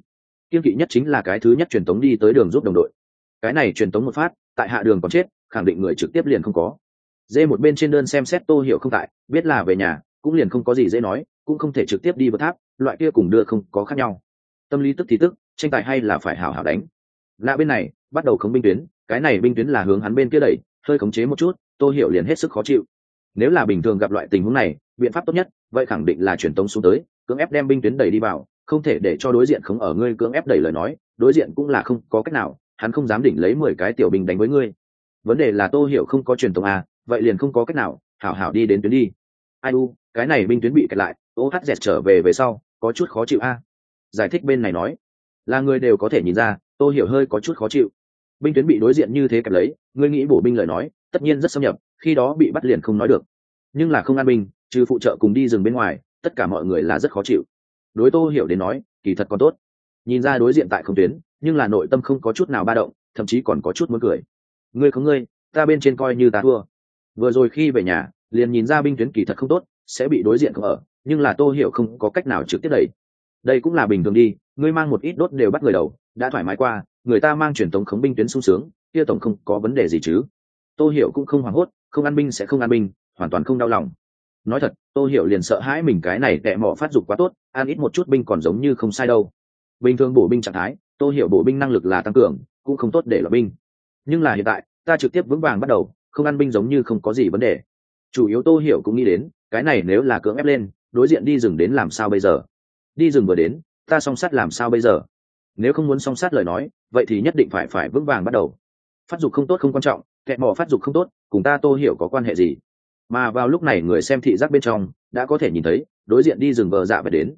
Kiên kỵ nhất chính là cái thứ nhất truyền tống đi tới đường giúp đồng đội. Cái này truyền tống một phát, tại hạ đường còn chết, khẳng định người trực tiếp liền không có. Dê một bên trên đơn xem xét tô hiểu không tại, biết là về nhà, cũng liền không có gì dễ nói, cũng không thể trực tiếp đi vượt tháp, loại kia cùng đưa không có khác nhau. Tâm lý tức thì tức tranh tài hay là phải hảo hảo đánh. Lạ bên này, bắt đầu khống binh tuyến, cái này binh tuyến là hướng hắn bên kia đẩy, hơi khống chế một chút, tô hiểu liền hết sức khó chịu. Nếu là bình thường gặp loại tình huống này, biện pháp tốt nhất, vậy khẳng định là truyền tống xuống tới, cưỡng ép đem binh tuyến đẩy đi vào, không thể để cho đối diện không ở ngươi cưỡng ép đẩy lời nói, đối diện cũng là không có cách nào, hắn không dám đỉnh lấy mười cái tiểu binh đánh với ngươi. Vấn đề là tô hiểu không có truyền tống à vậy liền không có cách nào, hảo hảo đi đến tuyến đi. Ai u, cái này binh tuyến bị kẹt lại, ô hát dẹt trở về về sau, có chút khó chịu a. Giải thích bên này nói là người đều có thể nhìn ra tôi hiểu hơi có chút khó chịu. Binh tuyến bị đối diện như thế kẹp lấy, ngươi nghĩ bổ binh lời nói, tất nhiên rất xâm nhập, khi đó bị bắt liền không nói được. Nhưng là không an binh, trừ phụ trợ cùng đi rừng bên ngoài, tất cả mọi người là rất khó chịu. Đối tô hiểu đến nói, kỳ thật còn tốt. Nhìn ra đối diện tại không tuyến, nhưng là nội tâm không có chút nào ba động, thậm chí còn có chút muốn cười. Ngươi không ngươi, ta bên trên coi như ta thua. Vừa rồi khi về nhà, liền nhìn ra binh tuyến kỳ thật không tốt, sẽ bị đối diện không ở, nhưng là tô hiểu không có cách nào trực tiếp đẩy đây cũng là bình thường đi, ngươi mang một ít đốt đều bắt người đầu, đã thoải mái qua, người ta mang truyền thống khống binh tuyến sung sướng, kia tổng không có vấn đề gì chứ. Tô hiểu cũng không hoảng hốt, không an binh sẽ không an binh, hoàn toàn không đau lòng. Nói thật, tô hiểu liền sợ hãi mình cái này tệ mỏ phát dục quá tốt, ăn ít một chút binh còn giống như không sai đâu. Bình thường bổ binh trạng thái, tô hiểu bổ binh năng lực là tăng cường, cũng không tốt để là binh. Nhưng là hiện tại, ta trực tiếp vững vàng bắt đầu, không ăn binh giống như không có gì vấn đề. Chủ yếu tô hiểu cũng nghĩ đến, cái này nếu là cưỡng ép lên, đối diện đi rừng đến làm sao bây giờ? Đi rừng vừa đến ta song sát làm sao bây giờ? Nếu không muốn song sát lời nói vậy thì nhất định phải phải vững vàng bắt đầu. Phát dục không tốt không quan trọng kẻ mỏ phát dục không tốt cùng ta tô hiểu có quan hệ gì? Mà vào lúc này người xem thị giác bên trong đã có thể nhìn thấy đối diện đi rừng vờ dạ về đến.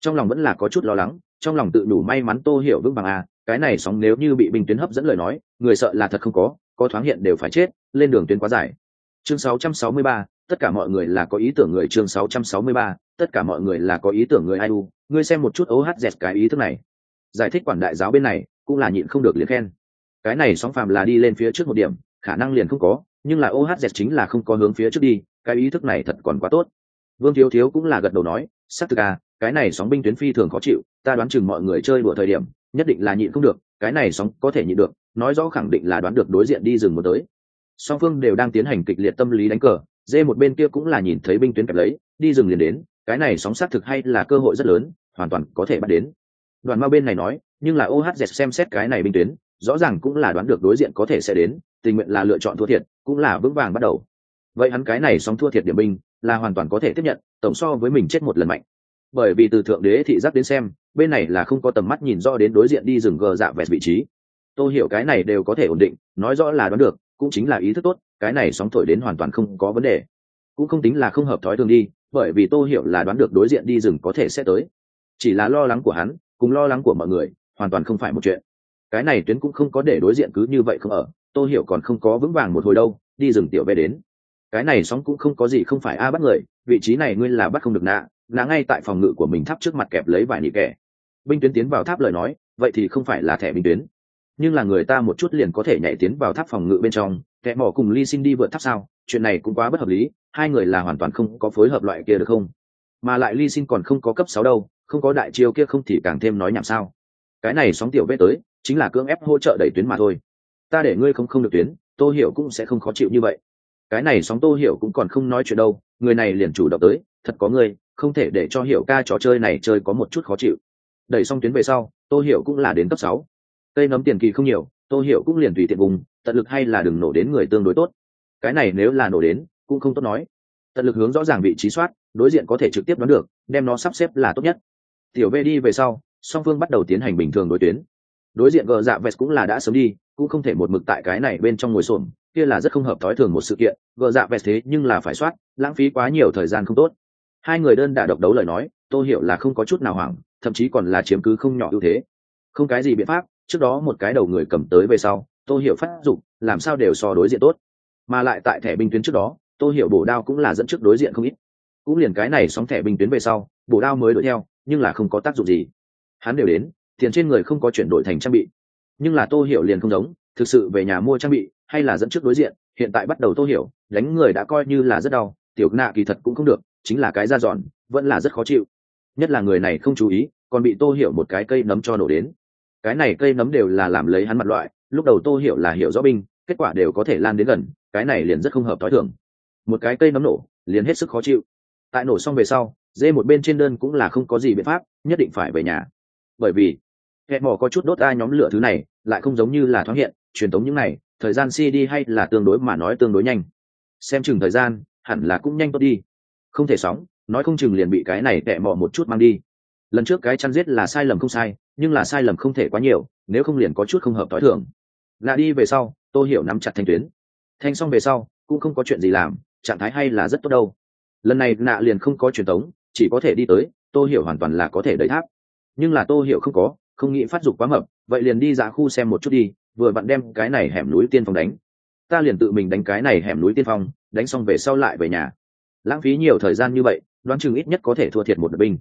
Trong lòng vẫn là có chút lo lắng trong lòng tự đủ may mắn tô hiểu vững vàng à cái này sóng nếu như bị bình tuyến hấp dẫn lời nói người sợ là thật không có có thoáng hiện đều phải chết lên đường tuyến quá dài. Chương 663, tất cả mọi người là có ý tưởng người chương 663, tất cả mọi người là có ý tưởng người ai u ngươi xem một chút ohz cái ý thức này. Giải thích quản đại giáo bên này, cũng là nhịn không được liền khen. Cái này sóng phàm là đi lên phía trước một điểm, khả năng liền không có, nhưng là ohz chính là không có hướng phía trước đi, cái ý thức này thật còn quá tốt. Vương thiếu thiếu cũng là gật đầu nói sắc thực à cái này sóng binh tuyến phi thường khó chịu, ta đoán chừng mọi người chơi đùa thời điểm, nhất định là nhịn không được, cái này sóng có thể nhịn được, nói rõ khẳng định là đoán được đối diện đi rừng một tới. Song phương đều đang tiến hành kịch liệt tâm lý đánh cờ, dê một bên kia cũng là nhìn thấy binh tuyến kẹp lấy, đi rừng liền đến, cái này sóng xác thực hay là cơ hội rất lớn hoàn toàn có thể bắt đến. Đoàn ma bên này nói, nhưng là ohz xem xét cái này binh tuyến, rõ ràng cũng là đoán được đối diện có thể sẽ đến, tình nguyện là lựa chọn thua thiệt, cũng là vững vàng bắt đầu. Vậy hắn cái này song thua thiệt điểm binh, là hoàn toàn có thể tiếp nhận, tổng so với mình chết một lần mạnh. Bởi vì từ thượng đế thị giác đến xem, bên này là không có tầm mắt nhìn rõ đến đối diện đi rừng gờ dạ vẹt vị trí. Tôi hiểu cái này đều có thể ổn định, nói rõ là đoán được, cũng chính là ý thức tốt, cái này sóng thổi đến hoàn toàn không có vấn đề. Cũng không tính là không hợp thói thường đi, bởi vì tôi hiểu là đoán được đối diện đi rừng có thể sẽ tới chỉ là lo lắng của hắn, cùng lo lắng của mọi người, hoàn toàn không phải một chuyện. Cái này tuyến cũng không có để đối diện cứ như vậy không ở tôi hiểu còn không có vững vàng một hồi đâu, đi rừng tiểu về đến. Cái này sóng cũng không có gì không phải a bắt người, vị trí này ngươi là bắt không được nạ nạ ngay tại phòng ngự của mình tháp trước mặt kẹp lấy vài nị kẻ. Binh tuyến tiến vào tháp lời nói, vậy thì không phải là thẻ binh tuyến. Nhưng là người ta một chút liền có thể nhảy tiến vào tháp phòng ngự bên trong, kẻ mỏ cùng ly xin đi vượt tháp sao, chuyện này cũng quá bất hợp lý, hai người là hoàn toàn không có phối hợp loại kia được không? Mà lại ly xin còn không có cấp sáu đâu không có đại chiêu kia không thì càng thêm nói nhảm sao. Cái này sóng tiểu vết tới, chính là cưỡng ép hỗ trợ đẩy tuyến mà thôi. Ta để ngươi không không được tuyến, tô hiểu cũng sẽ không khó chịu như vậy. Cái này sóng tô hiểu cũng còn không nói chuyện đâu, người này liền chủ động tới, thật có ngươi, không thể để cho hiểu ca trò chơi này chơi có một chút khó chịu. Đẩy xong tuyến về sau, tô hiểu cũng là đến cấp sáu. Cây nấm tiền kỳ không nhiều, tô hiểu cũng liền tùy tiện vùng, tận lực hay là đừng nổ đến người tương đối tốt. Cái này nếu là nổ đến, cũng không tốt nói. Tận lực hướng rõ ràng vị trí soát, đối diện có thể trực tiếp đoán được, đem nó sắp xếp là tốt nhất tiểu v đi về sau, song phương bắt đầu tiến hành bình thường đối tuyến. Đối diện gờ dạ vest cũng là đã sớm đi, cũng không thể một mực tại cái này bên trong ngồi xổm, kia là rất không hợp thói thường một sự kiện, gờ dạ vest thế nhưng là phải soát, lãng phí quá nhiều thời gian không tốt. Hai người đơn đả độc đấu lời nói, tô hiểu là không có chút nào hoảng, thậm chí còn là chiếm cứ không nhỏ ưu thế. Không cái gì biện pháp, trước đó một cái đầu người cầm tới về sau, tô hiểu phát dụng làm sao đều so đối diện tốt. Mà lại tại thẻ binh tuyến trước đó, tô hiểu bổ đao cũng là dẫn trước đối diện không ít. Cũng liền cái này sóng thẻ binh tuyến về sau, bổ đao mới đuổi theo nhưng là không có tác dụng gì. Hắn đều đến, tiền trên người không có chuyển đổi thành trang bị. Nhưng là tô hiểu liền không giống, thực sự về nhà mua trang bị, hay là dẫn trước đối diện, hiện tại bắt đầu tô hiểu, đánh người đã coi như là rất đau, tiểu nạ kỳ thật cũng không được, chính là cái da giòn vẫn là rất khó chịu. Nhất là người này không chú ý, còn bị tô hiểu một cái cây nấm cho nổ đến. Cái này cây nấm đều là làm lấy hắn mặt loại, lúc đầu tô hiểu là hiểu rõ binh, kết quả đều có thể lan đến gần, cái này liền rất không hợp t h ó i thường. Một cái cây nấm nổ, liền hết sức khó chịu. Tại nổ xong về sau dê một bên trên đơn cũng là không có gì biện pháp, nhất định phải về nhà. Bởi vì, hẹ mỏ có chút đốt ai nhóm lửa thứ này, lại không giống như là thoáng hiện, truyền thống những này, thời gian si đi hay là tương đối mà nói tương đối nhanh. Xem chừng thời gian, hẳn là cũng nhanh tốt đi. Không thể sóng, nói không chừng liền bị cái này tẹ mỏ một chút mang đi. Lần trước cái chăn giết là sai lầm không sai, nhưng là sai lầm không thể quá nhiều, nếu không liền có chút không hợp t h o i thường. Là đi về sau tôi hiểu nắm chặt thanh tuyến. Thanh xong về sau, cũng không có chuyện gì làm, trạng thái hay là rất tốt đâu. Lần này nạ liền không có truyền tống chỉ có thể đi tới tôi hiểu hoàn toàn là có thể đẩy tháp. Nhưng là tôi hiểu không có, không nghĩ phát dục quá mập, vậy liền đi ra khu xem một chút đi, vừa bạn đem cái này hẻm núi tiên phong đánh. Ta liền tự mình đánh cái này hẻm núi tiên phong, đánh xong về sau lại về nhà. Lãng phí nhiều thời gian như vậy, đoán chừng ít nhất có thể thua thiệt một đợt binh.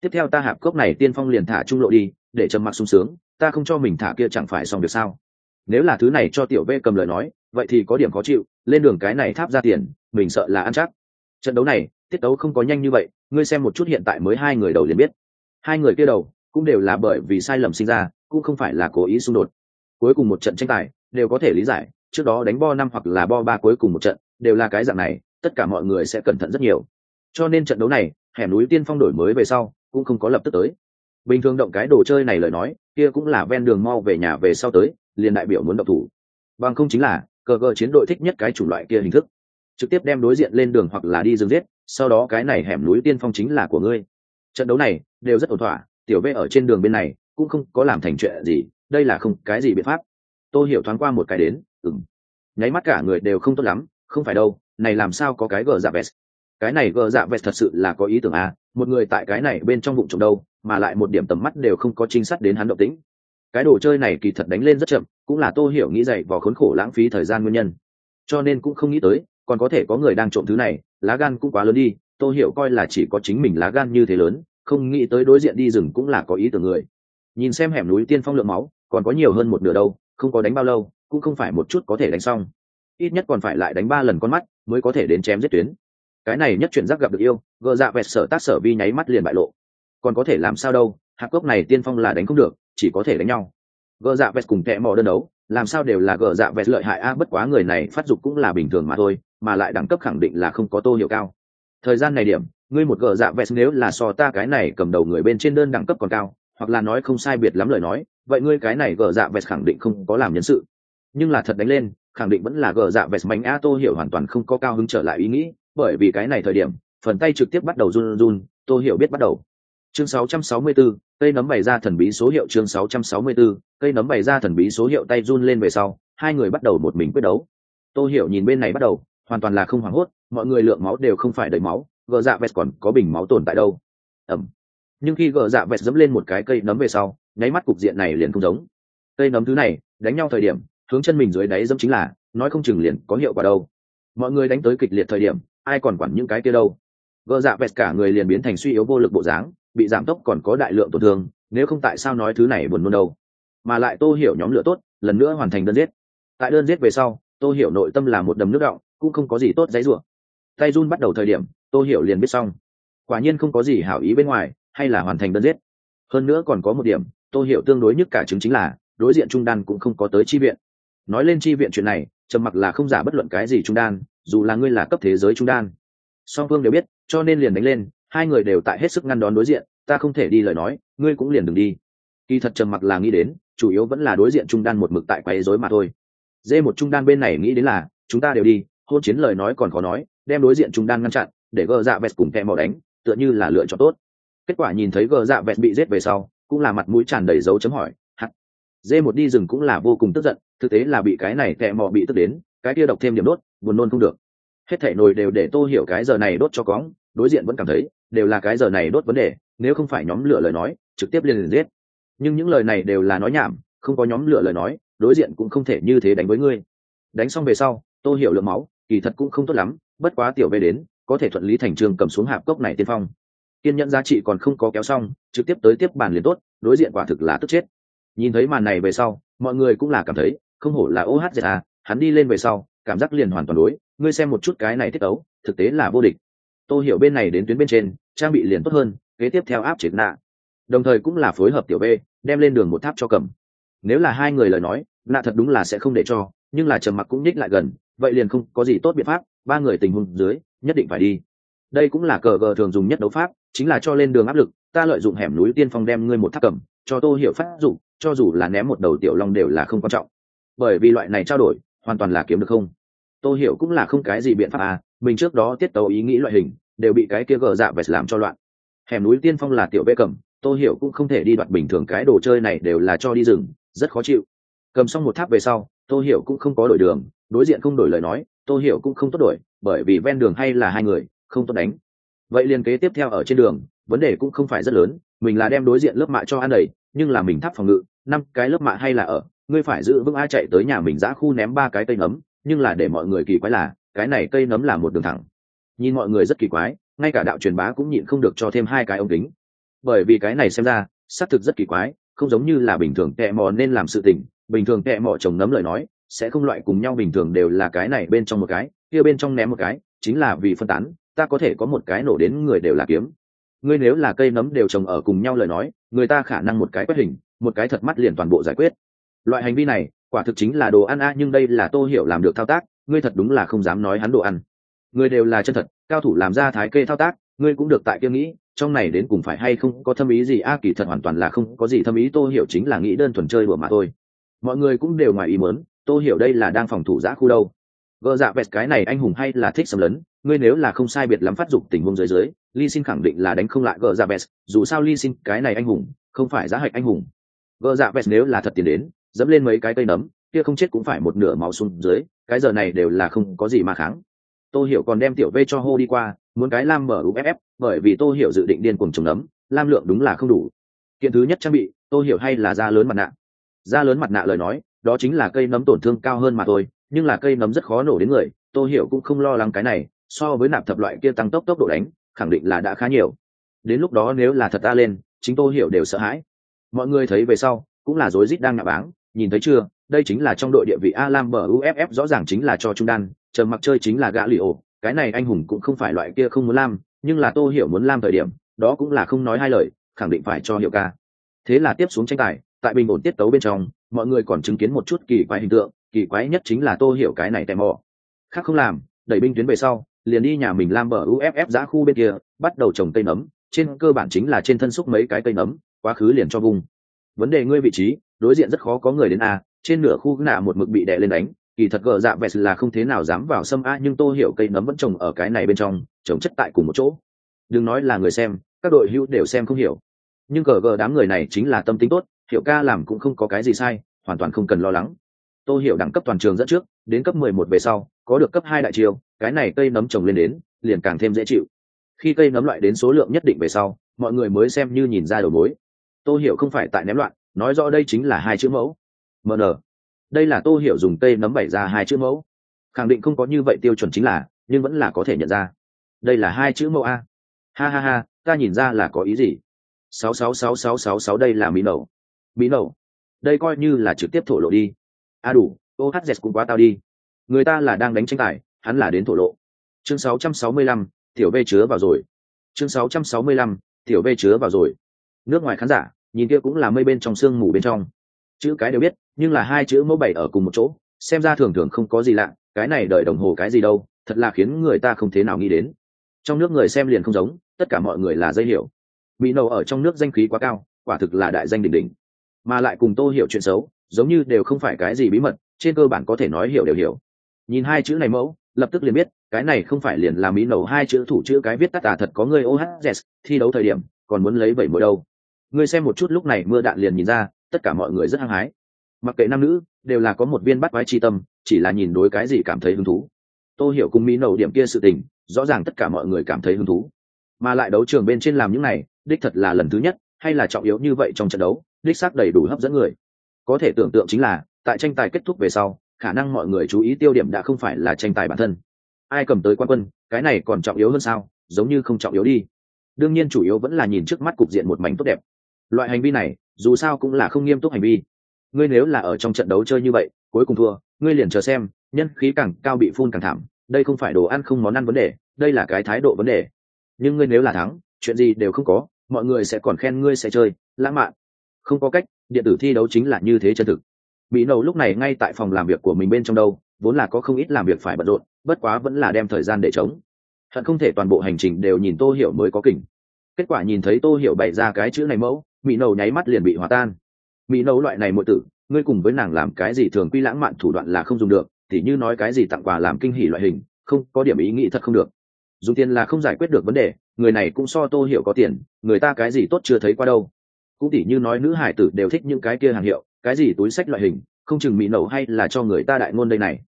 Tiếp theo ta hạp cốc này tiên phong liền thả trung lộ đi, để trầm mặc sung sướng, ta không cho mình thả kia chẳng phải xong việc sao? Nếu là thứ này cho tiểu v cầm lời nói, vậy thì có điểm khó chịu, lên đường cái này tháp ra tiền, mình sợ là ăn chắc. Trận đấu này, tiết tấu không có nhanh như vậy ngươi xem một chút hiện tại mới hai người đầu liền biết. Hai người kia đầu cũng đều là bởi vì sai lầm sinh ra, cũng không phải là cố ý xung đột. Cuối cùng một trận tranh tài đều có thể lý giải, trước đó đánh bo năm hoặc là bo ba cuối cùng một trận đều là cái dạng này, tất cả mọi người sẽ cẩn thận rất nhiều. Cho nên trận đấu này, hẻm núi tiên phong đổi mới về sau cũng không có lập tức tới. Bình thường động cái đồ chơi này lời nói, kia cũng là ven đường mau về nhà về sau tới, liền đại biểu muốn động thủ. Bằng không chính là, cờ cờ chiến đội thích nhất cái chủng loại kia hình thức. Trực tiếp đem đối diện lên đường hoặc là đi rừng giết sau đó cái này hẻm núi tiên phong chính là của ngươi. Trận đấu này đều rất ổn thỏa, tiểu v ở trên đường bên này cũng không có làm thành chuyện gì, đây là không, cái gì biện pháp? Tôi hiểu thoáng qua một cái đến ừng nháy mắt cả người đều không tốt lắm, không phải đâu, này làm sao có cái gờ dạ vest? Cái này gờ dạ vest thật sự là có ý tưởng à một người tại cái này bên trong bụng trồng đâu, mà lại một điểm tầm mắt đều không có trinh sát đến hắn động tĩnh. Cái đồ chơi này kỳ thật đánh lên rất chậm, cũng là tô hiểu nghĩ dậy vào khốn khổ lãng phí thời gian nguyên nhân. Cho nên cũng không nghĩ tới còn có thể có người đang trộm thứ này, lá gan cũng quá lớn đi tôi hiểu coi là chỉ có chính mình lá gan như thế lớn, không nghĩ tới đối diện đi rừng cũng là có ý tưởng người. Nhìn xem hẻm núi tiên phong lượng máu, còn có nhiều hơn một nửa đâu, không có đánh bao lâu, cũng không phải một chút có thể đánh xong. Ít nhất còn phải lại đánh ba lần con mắt mới có thể đến chém giết tuyến. Cái này nhất chuyện giác gặp được yêu, gờ dạ vẹt sở tác sở vi nháy mắt liền bại lộ. Còn có thể làm sao đâu, hạc cốc này tiên phong là đánh không được, chỉ có thể đánh nhau. Gờ dạ vẹt cùng kẹ mò đơn đấu, làm sao đều là gờ dạ vẹt lợi hại a, bất quá người này phát dục cũng là bình thường mà thôi mà lại đẳng cấp khẳng định là không có tô hiệu cao. Thời gian này điểm ngươi một gờ dạ vest nếu là so ta cái này cầm đầu người bên trên đơn đẳng cấp còn cao hoặc là nói không sai biệt lắm lời nói vậy ngươi cái này gờ dạ vest khẳng định không có làm nhân sự. Nhưng là thật đánh lên khẳng định vẫn là gờ dạ vest mạnh a tô hiểu hoàn toàn không có cao hứng trở lại ý nghĩ bởi vì cái này thời điểm phần tay trực tiếp bắt đầu run run tô hiểu biết bắt đầu. Chương 664, cây nấm bày ra thần bí số hiệu chương 664, cây nấm bày ra thần bí số hiệu tay run lên về sau hai người bắt đầu một mình quyết đấu. Tô hiểu nhìn bên này bắt đầu hoàn toàn là không hoảng hốt, mọi người lượng máu đều không phải đầy máu, gờ dạ vẹt còn có bình máu tồn tại đâu. Ẩm. Nhưng khi gờ dạ vẹt dẫm lên một cái cây nấm về sau, nháy mắt cục diện này liền không giống. Cây nấm thứ này, đánh nhau thời điểm, hướng chân mình dưới đáy dẫm chính là, nói không chừng liền có hiệu quả đâu. Mọi người đánh tới kịch liệt thời điểm, ai còn quản những cái kia đâu. Gờ dạ vẹt cả người liền biến thành suy yếu vô lực bộ dáng, bị giảm tốc còn có đại lượng tổn thương, nếu không tại sao nói thứ này buồn nôn đâu. Mà lại tô hiểu nhóm lửa tốt, lần nữa hoàn thành đơn giết. Tại đơn giết về sau, tô hiểu nội tâm là một đầm nước động cũng không có gì tốt giấy rủa. Tay run bắt đầu thời điểm, tô hiểu liền biết xong. Quả nhiên không có gì hảo ý bên ngoài, hay là hoàn thành đơn giết. Hơn nữa còn có một điểm, tô hiểu tương đối nhất cả chứng chính là, đối diện trung đan cũng không có tới chi viện. Nói lên chi viện chuyện này, trầm mặc là không giả bất luận cái gì trung đan, dù là ngươi là cấp thế giới trung đan. Song phương đều biết, cho nên liền đánh lên, hai người đều tại hết sức ngăn đón đối diện, ta không thể đi lời nói, ngươi cũng liền đừng đi. Kỳ thật trầm mặc là nghĩ đến, chủ yếu vẫn là đối diện trung đan một mực tại quấy rối mà thôi. Dê một trung đan bên này nghĩ đến là, chúng ta đều đi hôn chiến lời nói còn khó nói, đem đối diện trung đan ngăn chặn, để gờ dạ vẹt cùng kẹ mò đánh, tựa như là lựa chọn tốt. Kết quả nhìn thấy gờ dạ vẹt bị giết về sau, cũng là mặt mũi tràn đầy dấu chấm hỏi hắt dê một đi rừng cũng là vô cùng tức giận, thực tế là bị cái này kẹ mò bị tức đến, cái kia độc thêm điểm đốt, buồn nôn không được. Hết thảy nồi đều để tô hiểu cái giờ này đốt cho cóng, đối diện vẫn cảm thấy, đều là cái giờ này đốt vấn đề, nếu không phải nhóm lửa lời nói, trực tiếp liền liền giết. Nhưng những lời này đều là nói nhảm, không có nhóm lửa lời nói, đối diện cũng không thể như thế đánh với ngươi. Đánh xong về sau, tô hiểu lượng máu kỳ thật cũng không tốt lắm, bất quá tiểu về đến, có thể thuận lý thành trường cầm xuống hạp cốc này tiên phong. Kiên nhẫn giá trị còn không có kéo xong, trực tiếp tới tiếp bàn liền tốt, đối diện quả thực là tức chết. Nhìn thấy màn này về sau, mọi người cũng là cảm thấy, không hổ là ohza hắn đi lên về sau, cảm giác liền hoàn toàn đối, ngươi xem một chút cái này tiết ấu, thực tế là vô địch. Tôi hiểu bên này đến tuyến bên trên, trang bị liền tốt hơn, kế tiếp theo áp triệt nạ. Đồng thời cũng là phối hợp tiểu b đem lên đường một tháp cho cầm. Nếu là hai người lời nói, nạ thật đúng là sẽ không để cho, nhưng là trầm mặc cũng nhích lại gần vậy liền không có gì tốt biện pháp, ba người tình huống dưới, nhất định phải đi. Đây cũng là cờ gờ thường dùng nhất đấu pháp, chính là cho lên đường áp lực, ta lợi dụng hẻm núi tiên phong đem ngươi một tháp cầm, cho tô hiểu phát dụng, cho dù là ném một đầu tiểu long đều là không quan trọng. Bởi vì loại này trao đổi, hoàn toàn là kiếm được không. Tô hiểu cũng là không cái gì biện pháp à mình trước đó tiết tấu ý nghĩ loại hình, đều bị cái kia gờ dạ vẹt làm cho loạn. Hẻm núi tiên phong là tiểu bê cầm, tô hiểu cũng không thể đi đoạt bình thường cái đồ chơi này đều là cho đi rừng, rất khó chịu. Cầm xong một tháp về sau, tô hiểu cũng không có đổi đường đối diện không đổi lời nói, tô hiểu cũng không tốt đổi, bởi vì ven đường hay là hai người, không tốt đánh. Vậy liền kế tiếp theo ở trên đường, vấn đề cũng không phải rất lớn, mình là đem đối diện lớp mạ cho ăn đầy, nhưng là mình tháp phòng ngự, năm cái lớp mạ hay là ở, ngươi phải giữ vững ai chạy tới nhà mình giã khu ném ba cái cây nấm, nhưng là để mọi người kỳ quái là, cái này cây nấm là một đường thẳng. Nhìn mọi người rất kỳ quái, ngay cả đạo truyền bá cũng nhịn không được cho thêm hai cái ống kính. Bởi vì cái này xem ra, xác thực rất kỳ quái, không giống như là bình thường tệ mò nên làm sự tình, bình thường tệ mò trồng nấm lời nói sẽ không loại cùng nhau bình thường đều là cái này bên trong một cái, kia bên trong ném một cái, chính là vì phân tán, ta có thể có một cái nổ đến người đều là kiếm. Ngươi nếu là cây nấm đều trồng ở cùng nhau lời nói, người ta khả năng một cái quét hình, một cái thật mắt liền toàn bộ giải quyết. Loại hành vi này, quả thực chính là đồ ăn a, nhưng đây là tô hiểu làm được thao tác, ngươi thật đúng là không dám nói hắn đồ ăn. Người đều là chân thật, cao thủ làm ra thái kê thao tác, ngươi cũng được tại kia nghĩ, trong này đến cùng phải hay không có thâm ý gì a, kỳ thật hoàn toàn là không có gì thâm ý, tô hiểu chính là nghĩ đơn thuần chơi đùa mà thôi. Mọi người cũng đều ngoài ý muốn Tôi hiểu đây là đang phòng thủ giã khu đâu. Gờ dạ vẹt cái này anh hùng hay là thích xâm lấn? Ngươi nếu là không sai biệt lắm phát dục tình huống dưới dưới Li xin khẳng định là đánh không lại gờ dạ vẹt. Dù sao Li xin cái này anh hùng, không phải giá hạch anh hùng. Gờ dạ vẹt nếu là thật tiền đến, dẫm lên mấy cái cây nấm, kia không chết cũng phải một nửa máu xuống dưới, cái giờ này đều là không có gì mà kháng. Tôi hiểu còn đem tiểu v cho hô đi qua, muốn cái lam mở uff bởi vì tôi hiểu dự định điên cùng trồng nấm, lam lượng đúng là không đủ. Kiện thứ nhất trang bị tôi hiểu hay là da lớn mặt nạ? Da lớn mặt nạ lời nói đó chính là cây nấm tổn thương cao hơn mà thôi, nhưng là cây nấm rất khó nổ đến người tôi hiểu cũng không lo lắng cái này, so với nạp thập loại kia tăng tốc tốc độ đánh, khẳng định là đã khá nhiều. Đến lúc đó nếu là thật ta lên, chính tôi hiểu đều sợ hãi. Mọi người thấy về sau, cũng là rối rít đang nạ báng, nhìn thấy chưa, đây chính là trong đội địa vị a lam bờ uff rõ ràng chính là cho trung đan, chờ mặc chơi chính là gã lì ổ. Cái này anh hùng cũng không phải loại kia không muốn lam, nhưng là tô hiểu muốn lam thời điểm, đó cũng là không nói hai lời, khẳng định phải cho hiệu ca. Thế là tiếp xuống tranh tài, tại bình ổn tiết tấu bên trong mọi người còn chứng kiến một chút kỳ quái hình tượng, kỳ quái nhất chính là tô hiểu cái này tèm mò. Khác không làm, đẩy binh tuyến về sau, liền đi nhà mình lam bờ uff giã khu bên kia, bắt đầu trồng cây nấm, trên cơ bản chính là trên thân xúc mấy cái cây nấm, quá khứ liền cho vùng. Vấn đề ngươi vị trí, đối diện rất khó có người đến a trên nửa khu nạ một mực bị đè lên đánh, kỳ thật gờ dạ vẹt là không thế nào dám vào xâm a nhưng tô hiểu cây nấm vẫn trồng ở cái này bên trong, trồng chất tại cùng một chỗ. Đừng nói là người xem, các đội hữu đều xem không hiểu. Nhưng cờ gờ đám người này chính là tâm tính tốt hiệu ca làm cũng không có cái gì sai, hoàn toàn không cần lo lắng. Tô hiểu đẳng cấp toàn trường dẫn trước, đến cấp mười một về sau, có được cấp hai đại chiêu, cái này cây nấm trồng lên đến, liền càng thêm dễ chịu. Khi cây nấm loại đến số lượng nhất định về sau, mọi người mới xem như nhìn ra đầu mối. Tô hiểu không phải tại ném loạn, nói rõ đây chính là hai chữ mẫu. Mn đây là tô hiểu dùng cây nấm bày ra hai chữ mẫu. Khẳng định không có như vậy tiêu chuẩn chính là, nhưng vẫn là có thể nhận ra. Đây là hai chữ mẫu a. Ha ha ha, ta nhìn ra là có ý gì? Sáu sáu sáu sáu sáu sáu, đây là mỹ nậu mỹ nậu đây coi như là trực tiếp thổ lộ đi. A à đủ ohz cũng quá tao đi. Người ta là đang đánh tranh tài, hắn là đến thổ lộ. Chương sáu trăm sáu mươi lăm, tiểu v chứa vào rồi. Chương sáu trăm sáu mươi lăm, tiểu v chứa vào rồi. Nước ngoài khán giả, nhìn kia cũng là mây bên trong sương mù bên trong. Chữ cái đều biết, nhưng là hai chữ mẫu bảy ở cùng một chỗ, xem ra thường thường không có gì lạ, cái này đợi đồng hồ cái gì đâu, thật là khiến người ta không thế nào nghĩ đến. Trong nước người xem liền không giống, tất cả mọi người là dây hiểu mỹ nầu ở trong nước danh khí quá cao, quả thực là đại danh đỉnh đỉnh mà lại cùng tô hiểu chuyện xấu, giống như đều không phải cái gì bí mật, trên cơ bản có thể nói hiểu đều hiểu. Nhìn hai chữ này mẫu, lập tức liền biết, cái này không phải liền là mỹ nầu hai chữ thủ chữ cái viết tắt tà thật có người ohz thi đấu thời điểm, còn muốn lấy bảy mỗi đâu. Ngươi xem một chút lúc này mưa đạn liền nhìn ra, tất cả mọi người rất hăng hái. Mặc kệ nam nữ, đều là có một viên bắt quái chi tâm, chỉ là nhìn đối cái gì cảm thấy hứng thú. Tôi hiểu cùng mỹ nầu điểm kia sự tình, rõ ràng tất cả mọi người cảm thấy hứng thú. Mà lại đấu trường bên trên làm những này, đích thật là lần thứ nhất, hay là trọng yếu như vậy trong trận đấu? Đích xác đầy đủ hấp dẫn người. Có thể tưởng tượng chính là, tại tranh tài kết thúc về sau, khả năng mọi người chú ý tiêu điểm đã không phải là tranh tài bản thân. Ai cầm tới quan quân, cái này còn trọng yếu hơn sao, giống như không trọng yếu đi. Đương nhiên chủ yếu vẫn là nhìn trước mắt cục diện một mảnh tốt đẹp. Loại hành vi này, dù sao cũng là không nghiêm túc hành vi. Ngươi nếu là ở trong trận đấu chơi như vậy, cuối cùng thua, ngươi liền chờ xem, nhân khí càng cao bị phun càng thảm, đây không phải đồ ăn không món ăn vấn đề, đây là cái thái độ vấn đề. Nhưng ngươi nếu là thắng, chuyện gì đều không có, mọi người sẽ còn khen ngươi sẽ chơi, lãng mạn không có cách, điện tử thi đấu chính là như thế chân thực. Bị nầu lúc này ngay tại phòng làm việc của mình bên trong đâu, vốn là có không ít làm việc phải bận rộn, bất quá vẫn là đem thời gian để chống hận không thể toàn bộ hành trình đều nhìn tô hiểu mới có kỉnh. Kết quả nhìn thấy tô hiểu bày ra cái chữ này mẫu mỹ nầu nháy mắt liền bị hòa tan. Mỹ nầu loại này muội tử, ngươi cùng với nàng làm cái gì thường quy lãng mạn thủ đoạn là không dùng được thì như nói cái gì tặng quà làm kinh hỉ loại hình, không, có điểm ý nghĩ thật không được. Dùng tiền là không giải quyết được vấn đề, người này cũng so tô hiểu có tiền, người ta cái gì tốt chưa thấy qua đâu cũng tỉ như nói nữ hải tử đều thích những cái kia hàng hiệu, cái gì túi sách loại hình, không chừng mỹ nậu hay là cho người ta đại ngôn đây này.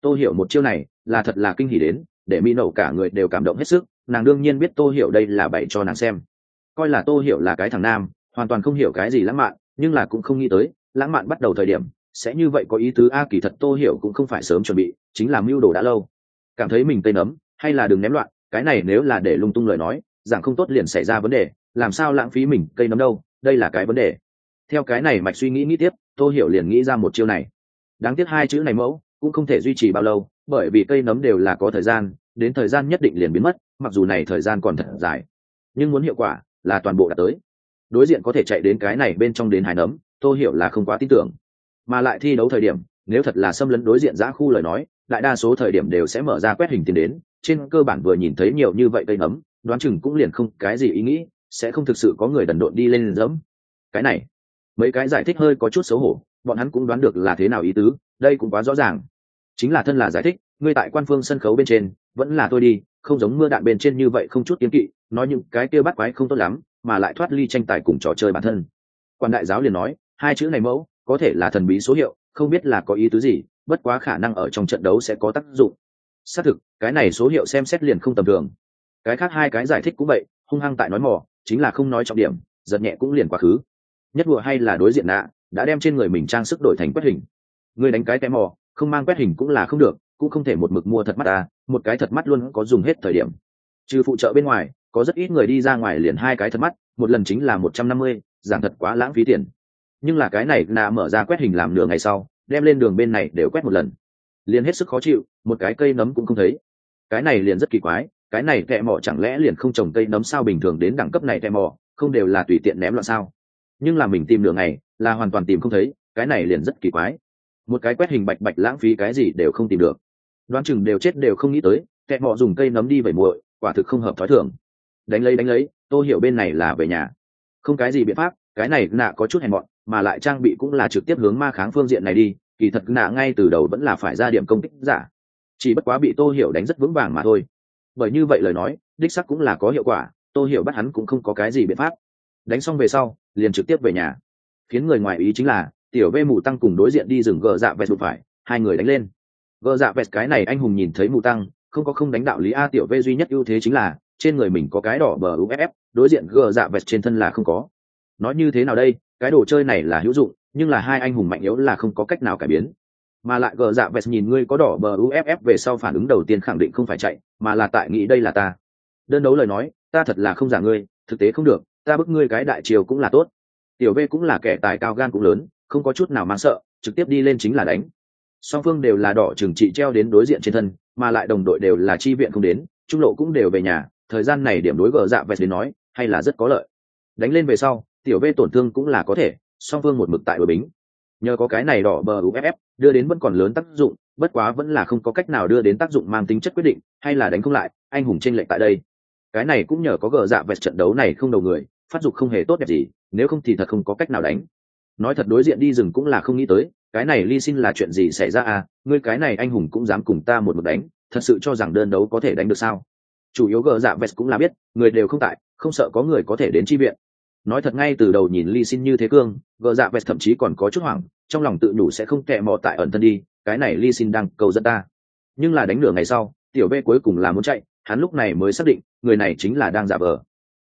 Tô hiểu một chiêu này là thật là kinh hỉ đến, để mỹ nậu cả người đều cảm động hết sức, nàng đương nhiên biết tô hiểu đây là bậy cho nàng xem. Coi là tô hiểu là cái thằng nam, hoàn toàn không hiểu cái gì lãng mạn, nhưng là cũng không nghĩ tới, lãng mạn bắt đầu thời điểm, sẽ như vậy có ý tứ a, kỳ thật tô hiểu cũng không phải sớm chuẩn bị, chính là mưu đồ đã lâu. Cảm thấy mình tây nấm, hay là đừng ném loạn, cái này nếu là để lung tung lời nói rằng không tốt liền xảy ra vấn đề, làm sao lãng phí mình cây nấm đâu? Đây là cái vấn đề. Theo cái này mạch suy nghĩ nghĩ tiếp, tô hiểu liền nghĩ ra một chiêu này. Đáng tiếc hai chữ này mẫu, cũng không thể duy trì bao lâu, bởi vì cây nấm đều là có thời gian, đến thời gian nhất định liền biến mất, mặc dù này thời gian còn thật dài. Nhưng muốn hiệu quả là toàn bộ đã tới. Đối diện có thể chạy đến cái này bên trong đến hai nấm, tô hiểu là không quá tin tưởng. Mà lại thi đấu thời điểm, nếu thật là xâm lấn đối diện giã khu lời nói, đại đa số thời điểm đều sẽ mở ra quét hình tiền đến, trên cơ bản vừa nhìn thấy nhiều như vậy cây nấm, đoán chừng cũng liền không cái gì ý nghĩ sẽ không thực sự có người đần độn đi lên dẫm. Cái này, mấy cái giải thích hơi có chút xấu hổ, bọn hắn cũng đoán được là thế nào ý tứ, đây cũng quá rõ ràng. Chính là thân là giải thích, ngươi tại quan phương sân khấu bên trên, vẫn là tôi đi, không giống mưa đạn bên trên như vậy không chút kiến kỵ, nói những cái kia bắt quái không tốt lắm, mà lại thoát ly tranh tài cùng trò chơi bản thân. Quan đại giáo liền nói, hai chữ này mẫu, có thể là thần bí số hiệu, không biết là có ý tứ gì, bất quá khả năng ở trong trận đấu sẽ có tác dụng. Xác thực, cái này số hiệu xem xét liền không tầm thường. Cái khác hai cái giải thích cũng vậy, hung hăng tại nói mỏ chính là không nói trọng điểm, giật nhẹ cũng liền quá khứ. Nhất vừa hay là đối diện nạ, đã đem trên người mình trang sức đổi thành quét hình. Người đánh cái té mò, không mang quét hình cũng là không được, cũng không thể một mực mua thật mắt ta một cái thật mắt luôn có dùng hết thời điểm. Trừ phụ trợ bên ngoài, có rất ít người đi ra ngoài liền hai cái thật mắt, một lần chính là một trăm năm mươi, giảm thật quá lãng phí tiền. Nhưng là cái này nạ mở ra quét hình làm nửa ngày sau, đem lên đường bên này đều quét một lần. Liền hết sức khó chịu, một cái cây nấm cũng không thấy. Cái này liền rất kỳ quái cái này tẹ mỏ chẳng lẽ liền không trồng cây nấm sao bình thường đến đẳng cấp này tẹ mỏ không đều là tùy tiện ném loạn sao? Nhưng là mình tìm đường này là hoàn toàn tìm không thấy, cái này liền rất kỳ quái. Một cái quét hình bạch bạch lãng phí cái gì đều không tìm được. Đoán chừng đều chết đều không nghĩ tới tẹ mỏ dùng cây nấm đi vẩy muội, quả thực không hợp thói thường. Đánh lấy đánh lấy tôi hiểu bên này là về nhà. Không cái gì biện pháp, cái này nạ có chút hèn mọn, mà lại trang bị cũng là trực tiếp hướng ma kháng phương diện này đi, kỳ thật nạ ngay từ đầu vẫn là phải ra điểm công kích giả. Chỉ bất quá bị tô hiểu đánh rất vững vàng mà thôi bởi như vậy lời nói, đích sắc cũng là có hiệu quả, tô hiểu bắt hắn cũng không có cái gì biện pháp. Đánh xong về sau, liền trực tiếp về nhà. Khiến người ngoài ý chính là, tiểu vê mù tăng cùng đối diện đi rừng gờ dạ vẹt đụt phải, hai người đánh lên. Gờ dạ vẹt cái này anh hùng nhìn thấy mù tăng, không có không đánh đạo lý a tiểu vê duy nhất ưu thế chính là, trên người mình có cái đỏ bờ uff đối diện gờ dạ vẹt trên thân là không có. Nói như thế nào đây, cái đồ chơi này là hữu dụng, nhưng là hai anh hùng mạnh yếu là không có cách nào cải biến mà lại gờ dạ vest nhìn ngươi có đỏ bờ uff về sau phản ứng đầu tiên khẳng định không phải chạy, mà là tại nghĩ đây là ta. Đơn đấu lời nói, ta thật là không giả ngươi, thực tế không được, ta bức ngươi cái đại chiều cũng là tốt. Tiểu v cũng là kẻ tài cao gan cũng lớn, không có chút nào mang sợ, trực tiếp đi lên chính là đánh. Song phương đều là đỏ trừng trị treo đến đối diện trên thân, mà lại đồng đội đều là chi viện không đến, trung lộ cũng đều về nhà, thời gian này điểm đối gờ dạ vest đến nói, hay là rất có lợi. Đánh lên về sau, tiểu v tổn thương cũng là có thể, song phương một mực tại đội bính nhờ có cái này đỏ bờ uff đưa đến vẫn còn lớn tác dụng, bất quá vẫn là không có cách nào đưa đến tác dụng mang tính chất quyết định, hay là đánh không lại, anh hùng tranh lệch tại đây. Cái này cũng nhờ có gờ dạ vẹt trận đấu này không đầu người, phát dục không hề tốt đẹp gì, nếu không thì thật không có cách nào đánh. Nói thật đối diện đi rừng cũng là không nghĩ tới, cái này ly xin là chuyện gì xảy ra à? Ngươi cái này anh hùng cũng dám cùng ta một một đánh, thật sự cho rằng đơn đấu có thể đánh được sao? Chủ yếu gờ dạ vest cũng là biết, người đều không tại, không sợ có người có thể đến chi viện nói thật ngay từ đầu nhìn ly xin như thế cương gờ dạ vest thậm chí còn có chút hoảng trong lòng tự nhủ sẽ không kẹ mò tại ẩn thân đi cái này ly xin đang cầu dẫn ta. Nhưng là đánh nửa ngày sau tiểu v cuối cùng là muốn chạy hắn lúc này mới xác định người này chính là đang giả vờ.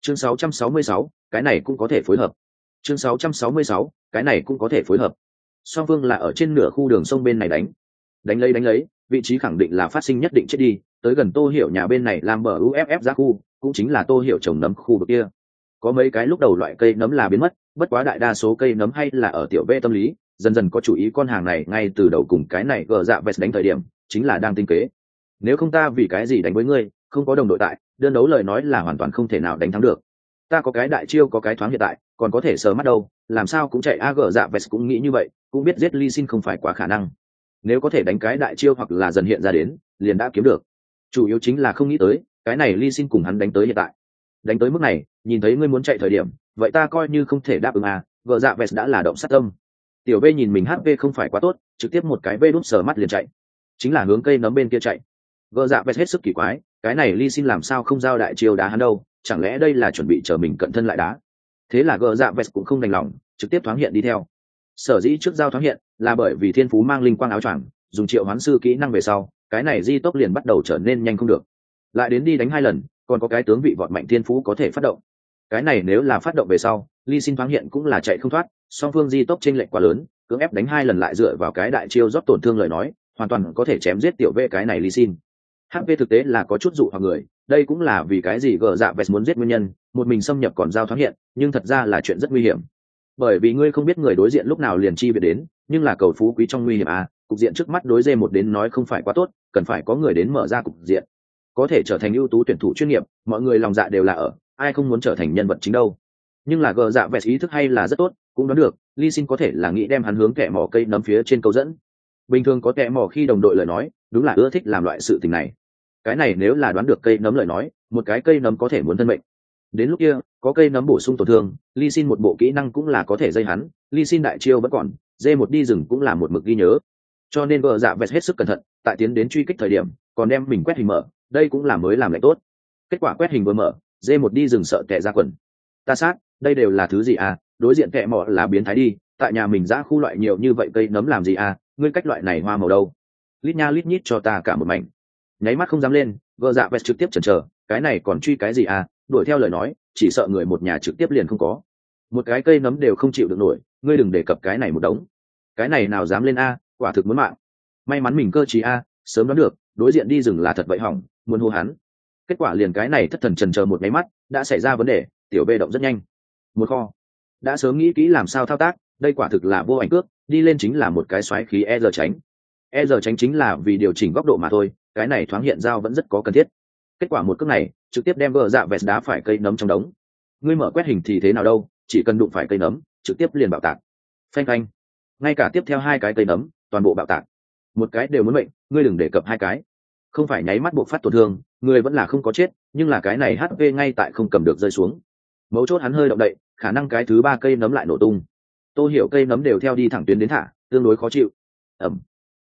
Chương 666, cái này cũng có thể phối hợp. Chương 666, cái này cũng có thể phối hợp. Song phương là ở trên nửa khu đường sông bên này đánh. Đánh lấy đánh lấy vị trí khẳng định là phát sinh nhất định chết đi tới gần tô hiểu nhà bên này làm bờ uff ra khu cũng chính là tô hiểu trồng nấm khu vực kia có mấy cái lúc đầu loại cây nấm là biến mất, bất quá đại đa số cây nấm hay là ở tiểu v tâm lý, dần dần có chủ ý con hàng này ngay từ đầu cùng cái này gờ dạ vest đánh thời điểm, chính là đang tinh kế. Nếu không ta vì cái gì đánh với ngươi, không có đồng đội tại, đơn đấu lời nói là hoàn toàn không thể nào đánh thắng được. Ta có cái đại chiêu, có cái thoáng hiện tại, còn có thể sờ mắt đâu, làm sao cũng chạy, a, gờ dạ vest cũng nghĩ như vậy, cũng biết giết ly xin không phải quá khả năng. Nếu có thể đánh cái đại chiêu hoặc là dần hiện ra đến, liền đã kiếm được. Chủ yếu chính là không nghĩ tới, cái này ly xin cùng hắn đánh tới hiện tại đánh tới mức này, nhìn thấy ngươi muốn chạy thời điểm, vậy ta coi như không thể đáp ứng à vợ dạ vest đã là động sát tâm. Tiểu v nhìn mình hp không phải quá tốt, trực tiếp một cái v đút sờ mắt liền chạy. Chính là hướng cây nấm bên kia chạy. Vợ dạ vest hết sức kỳ quái, cái này ly xin làm sao không giao đại chiêu đá hắn đâu, chẳng lẽ đây là chuẩn bị chờ mình cận thân lại đá? Thế là gờ dạ vest cũng không đành lòng, trực tiếp thoáng hiện đi theo. Sở dĩ trước giao thoáng hiện, là bởi vì thiên phú mang linh quang áo choàng, dùng triệu hoán sư kỹ năng về sau, cái này di tốc liền bắt đầu trở nên nhanh không được. Lại đến đi đánh hai lần còn có cái tướng vị vọt mạnh thiên phú có thể phát động. Cái này nếu là phát động về sau, ly xin thoáng hiện cũng là chạy không thoát, song phương di tốc t r ê n lệch quá lớn, cưỡng ép đánh hai lần lại dựa vào cái đại chiêu rót tổn thương lời nói, hoàn toàn có thể chém giết tiểu vệ cái này ly xin. Hp thực tế là có chút dụ hoặc người, đây cũng là vì cái gì gờ dạ vest muốn giết nguyên nhân, một mình xâm nhập còn giao thoáng hiện, nhưng thật ra là chuyện rất nguy hiểm. Bởi vì ngươi không biết người đối diện lúc nào liền chi biệt đến, nhưng là cầu phú quý trong nguy hiểm à cục diện trước mắt đối dê một đến nói không phải quá tốt, cần phải có người đến mở ra cục diện có thể trở thành ưu tú tuyển thủ chuyên nghiệp, mọi người lòng dạ đều là ở, ai không muốn trở thành nhân vật chính đâu. Nhưng là gờ dạ vẹt ý thức hay là rất tốt, cũng đoán được Li xin có thể là nghĩ đem hắn hướng kẻ mỏ cây nấm phía trên câu dẫn. Bình thường có kẻ mỏ khi đồng đội lời nói, đúng là ưa thích làm loại sự tình này. Cái này nếu là đoán được cây nấm lời nói, một cái cây nấm có thể muốn thân mệnh. Đến lúc kia, có cây nấm bổ sung tổn thương Li xin một bộ kỹ năng cũng là có thể dây hắn Li xin đại chiêu vẫn còn dê một đi rừng cũng là một mực ghi nhớ. Cho nên vợ dạ vẹt hết sức cẩn thận, tại tiến đến truy kích thời điểm, còn đem mình quét hình mở đây cũng là mới làm lại tốt. Kết quả quét hình vừa mở dê một đi rừng sợ tệ ra quần. Ta sát, đây đều là thứ gì à? Đối diện kẹ mọ là biến thái đi, tại nhà mình ra khu loại nhiều như vậy cây nấm làm gì à? Ngươi cách loại này hoa màu đâu? Lít nha lít nhít cho ta cả một mảnh. Nháy mắt không dám lên, vợ dạ vẹt trực tiếp chần chờ, cái này còn truy cái gì à? Đuổi theo lời nói, chỉ sợ người một nhà trực tiếp liền không có. Một cái cây nấm đều không chịu được nổi, ngươi đừng đề cập cái này một đống. Cái này nào dám lên a, quả thực muốn mạng. May mắn mình cơ chí a, sớm đoán được, đối diện đi rừng là thật vậy hỏng muốn hô hắn. Kết quả liền cái này thất thần trần chờ một máy mắt, đã xảy ra vấn đề, tiểu bê động rất nhanh. Một kho. Đã sớm nghĩ kỹ làm sao thao tác, đây quả thực là vô ảnh cước, đi lên chính là một cái xoáy khí e giờ tránh. E giờ tránh chính là vì điều chỉnh góc độ mà thôi, cái này thoáng hiện giao vẫn rất có cần thiết. Kết quả một cước này, trực tiếp đem vợ dạ vẹt đá phải cây nấm trong đống. Ngươi mở quét hình thì thế nào đâu, chỉ cần đụng phải cây nấm, trực tiếp liền bạo tạc. Phanh phanh. Ngay cả tiếp theo hai cái cây nấm, toàn bộ bạo tạc. Một cái đều muốn mệnh, ngươi đừng đề cập hai cái không phải nháy mắt buộc phát tổn thương, người vẫn là không có chết, nhưng là cái này hp ngay tại không cầm được rơi xuống. Mấu chốt hắn hơi động đậy, khả năng cái thứ ba cây nấm lại nổ tung. Tôi hiểu cây nấm đều theo đi thẳng tuyến đến thả, tương đối khó chịu. Ẩm.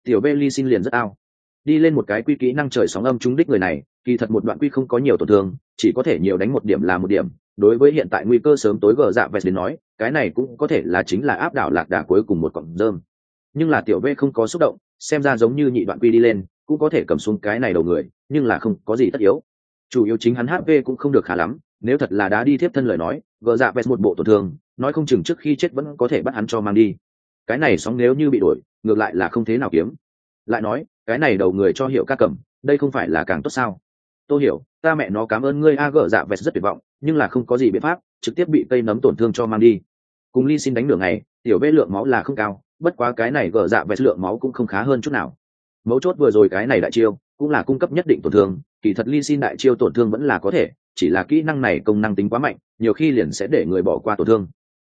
Tiểu bê ly xin liền rất ao. Đi lên một cái quy kỹ năng trời sóng âm trúng đích người này, kỳ thật một đoạn quy không có nhiều tổn thương, chỉ có thể nhiều đánh một điểm là một điểm. Đối với hiện tại nguy cơ sớm tối gờ dạ vẹt đến nói, cái này cũng có thể là chính là áp đảo lạc đà cuối cùng một cọng rơm. Nhưng là tiểu v không có xúc động, xem ra giống như nhị đoạn quy đi lên cũng có thể cầm xuống cái này đầu người, nhưng là không có gì tất yếu. Chủ yếu chính hắn hp cũng không được khá lắm, nếu thật là đá đi tiếp thân lời nói, gờ dạ vẹt một bộ tổn thương, nói không chừng trước khi chết vẫn có thể bắt hắn cho mang đi. Cái này sóng nếu như bị đổi ngược lại là không thế nào kiếm. Lại nói, cái này đầu người cho hiệu ca cầm, đây không phải là càng tốt sao? Tôi hiểu, ta mẹ nó cảm ơn ngươi, a, gờ dạ vẹt rất tuyệt vọng, nhưng là không có gì biện pháp, trực tiếp bị cây nấm tổn thương cho mang đi. Cùng ly xin đánh đường này tiểu vết lượng máu là không cao, bất quá cái này gờ dạ vẹt lượng máu cũng không khá hơn chút nào mấu chốt vừa rồi cái này đại chiêu, cũng là cung cấp nhất định tổn thương, kỳ thật ly xin đại chiêu tổn thương vẫn là có thể, chỉ là kỹ năng này công năng tính quá mạnh, nhiều khi liền sẽ để người bỏ qua tổn thương.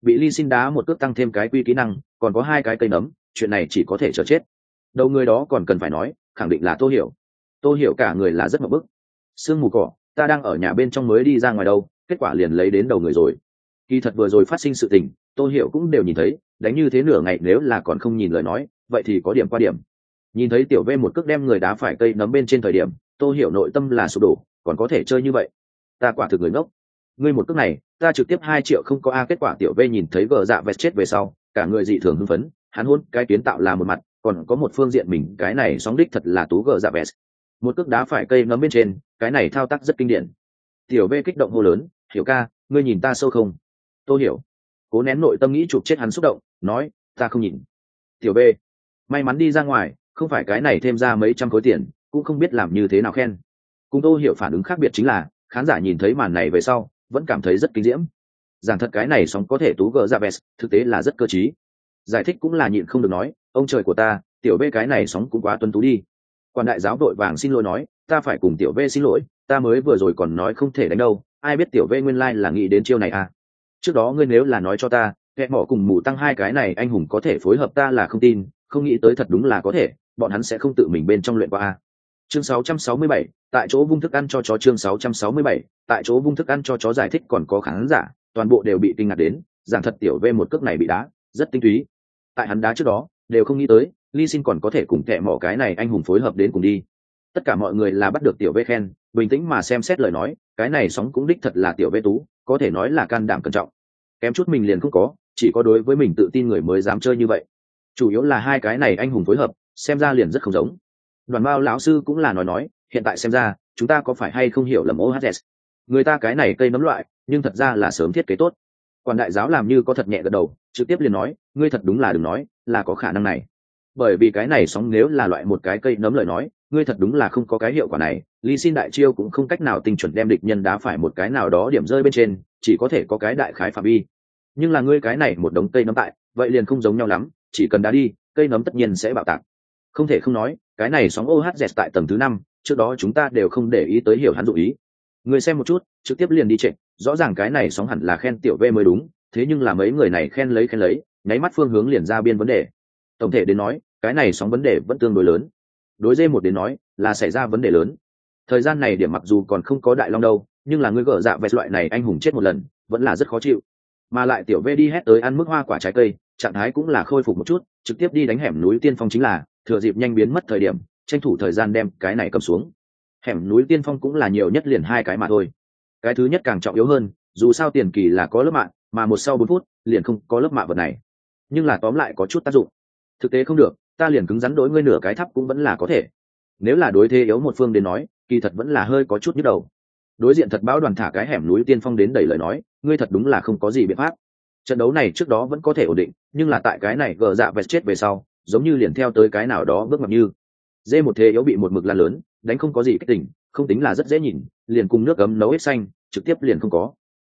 Bị ly xin đá một cước tăng thêm cái quy kỹ năng, còn có hai cái cây nấm, chuyện này chỉ có thể chờ chết. Đầu người đó còn cần phải nói, khẳng định là tô hiểu. Tô hiểu cả người là rất mập bức. Sương mù cỏ, ta đang ở nhà bên trong mới đi ra ngoài đâu, kết quả liền lấy đến đầu người rồi. Kỳ thật vừa rồi phát sinh sự tình, tô hiểu cũng đều nhìn thấy, đánh như thế nửa ngày nếu là còn không nhìn lời nói, vậy thì có điểm qua điểm nhìn thấy tiểu v một cước đem người đá phải cây nấm bên trên thời điểm, tô hiểu nội tâm là sụp đổ, còn có thể chơi như vậy? Ta quả thực người ngốc. Ngươi một cước này, ta trực tiếp hai triệu không có a, kết quả tiểu v nhìn thấy vợ dạ vẹt chết về sau, cả người dị thường hưng phấn, hắn hôn, cái kiến tạo là một mặt, còn có một phương diện mình, cái này sóng đích thật là tú gờ dạ vẹt. Một cước đá phải cây nấm bên trên, cái này thao tác rất kinh điển. Tiểu v kích động hô lớn, hiểu ca, ngươi nhìn ta sâu không? Tôi hiểu, cố nén nội tâm nghĩ chụp chết hắn xúc động, nói, ta không nhìn. Tiểu v, may mắn đi ra ngoài không phải cái này thêm ra mấy trăm khối tiền, cũng không biết làm như thế nào khen. Cùng tôi hiểu phản ứng khác biệt chính là, khán giả nhìn thấy màn này về sau, vẫn cảm thấy rất kinh diễm. Giảng thật cái này sóng có thể tú gờ ra vest thực tế là rất cơ t giải thích cũng là nhịn không được nói, ông trời của ta, tiểu v cái này sóng cũng quá tuân tú đi. Quan đại giáo đội vàng xin lỗi nói, ta phải cùng tiểu v xin lỗi, ta mới vừa rồi còn nói không thể đánh đâu, ai biết tiểu v nguyên lai、like、là nghĩ đến chiêu này à? Trước đó ngươi nếu là nói cho ta, kẻ mỏ cùng mù tăng hai cái này anh hùng có thể phối hợp ta là không tin, không nghĩ tới thật đúng là có thể bọn hắn sẽ không tự mình bên trong luyện qua a. Chương 667, tại chỗ vung thức ăn cho chó chương 667, tại chỗ vung thức ăn cho chó giải thích còn có khán giả toàn bộ đều bị kinh ngạc đến giảng thật tiểu v một cước này bị đá rất tinh túy. Tại hắn đá trước đó đều không nghĩ tới ly xin còn có thể cùng thẹ mỏ cái này anh hùng phối hợp đến cùng đi. Tất cả mọi người là bắt được tiểu v khen bình tĩnh mà xem xét lời nói cái này sóng cũng đích thật là tiểu v tú có thể nói là can đảm cẩn trọng. Kém chút mình liền không có chỉ có đối với mình tự tin người mới dám chơi như vậy. Chủ yếu là hai cái này anh hùng phối hợp xem ra liền rất không giống. Đoàn bao lão sư cũng là nói nói, hiện tại xem ra, chúng ta có phải hay không hiểu lầm ohs người ta cái này cây nấm loại, nhưng thật ra là sớm thiết kế tốt. Quản đại giáo làm như có thật nhẹ gật đầu, trực tiếp liền nói, ngươi thật đúng là đừng nói, là có khả năng này. Bởi vì cái này sóng nếu là loại một cái cây nấm lời nói, ngươi thật đúng là không có cái hiệu quả này, lý xin đại chiêu cũng không cách nào tinh chuẩn đem địch nhân đá phải một cái nào đó điểm rơi bên trên, chỉ có thể có cái đại khái phạm vi. Nhưng là ngươi cái này một đống cây nấm tại, vậy liền không giống nhau lắm, chỉ cần đá đi, cây nấm tất nhiên sẽ bạo tạc không thể không nói, cái này sóng ohz tại tầng thứ năm, trước đó chúng ta đều không để ý tới hiểu hắn dụ ý. Người xem một chút, trực tiếp liền đi trệ, rõ ràng cái này sóng hẳn là khen tiểu v mới đúng, thế nhưng là mấy người này khen lấy khen lấy, nháy mắt phương hướng liền ra biên vấn đề. Tổng thể đến nói, cái này sóng vấn đề vẫn tương đối lớn. Đối dê một đến nói, là xảy ra vấn đề lớn. Thời gian này điểm mặc dù còn không có đại long đâu, nhưng là người gỡ dạ vẹt loại này anh hùng chết một lần, vẫn là rất khó chịu. Mà lại tiểu v đi hét tới ăn mức hoa quả trái cây, trạng thái cũng là khôi phục một chút, trực tiếp đi đánh hẻm núi tiên phong chính là thừa dịp nhanh biến mất thời điểm, tranh thủ thời gian đem cái này cầm xuống. Hẻm núi tiên phong cũng là nhiều nhất liền hai cái mà thôi. Cái thứ nhất càng trọng yếu hơn, dù sao tiền kỳ là có lớp mạng, mà một sau bốn phút, liền không có lớp mạ vật này. Nhưng là tóm lại có chút tác dụng. Thực tế không được, ta liền cứng rắn đối ngươi nửa cái thắp cũng vẫn là có thể. Nếu là đối thế yếu một phương đến nói, kỳ thật vẫn là hơi có chút nhức đầu. Đối diện thật bão đoàn thả cái hẻm núi tiên phong đến đầy lời nói, ngươi thật đúng là không có gì biện pháp. Trận đấu này trước đó vẫn có thể ổn định, nhưng là tại cái này gờ dạ vẹt chết về sau giống như liền theo tới cái nào đó bước mặt như. Dê một thế yếu bị một mực lan lớn, đánh không có gì kích tỉnh không tính là rất dễ nhìn, liền cùng nước ấm nấu hết xanh, trực tiếp liền không có.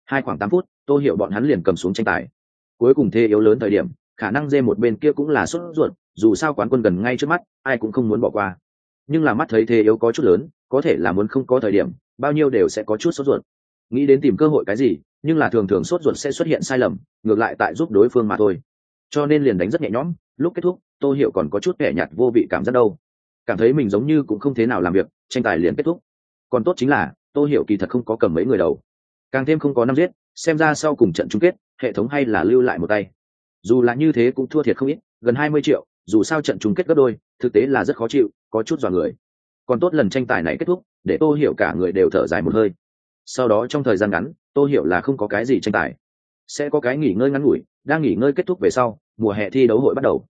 Hai khoảng tám phút tôi hiểu bọn hắn liền cầm xuống tranh tài. Cuối cùng thế yếu lớn thời điểm, khả năng dê một bên kia cũng là sốt ruột, dù sao quán quân gần ngay trước mắt, ai cũng không muốn bỏ qua. Nhưng là mắt thấy thế yếu có chút lớn, có thể là muốn không có thời điểm, bao nhiêu đều sẽ có chút sốt ruột. Nghĩ đến tìm cơ hội cái gì, nhưng là thường thường sốt ruột sẽ xuất hiện sai lầm, ngược lại tại giúp đối phương mà thôi. Cho nên liền đánh rất nhẹ nhõm, lúc kết thúc tô hiểu còn có chút kẻ nhạt vô vị cảm giác đâu. Cảm thấy mình giống như cũng không thế nào làm việc, tranh tài liền kết thúc. Còn tốt chính là, tô hiểu kỳ thật không có cầm mấy người đầu. Càng thêm không có năm giết, xem ra sau cùng trận chung kết, hệ thống hay là lưu lại một tay. Dù là như thế cũng thua thiệt không ít, gần hai mươi triệu, dù sao trận chung kết gấp đôi, thực tế là rất khó chịu, có chút dọa người. Còn tốt lần tranh tài này kết thúc, để tô hiểu cả người đều thở dài một hơi. Sau đó trong thời gian ngắn, tô hiểu là không có cái gì tranh tài. Sẽ có cái nghỉ ngơi ngắn ngủi, đang nghỉ ngơi kết thúc về sau, mùa hè thi đấu hội bắt đầu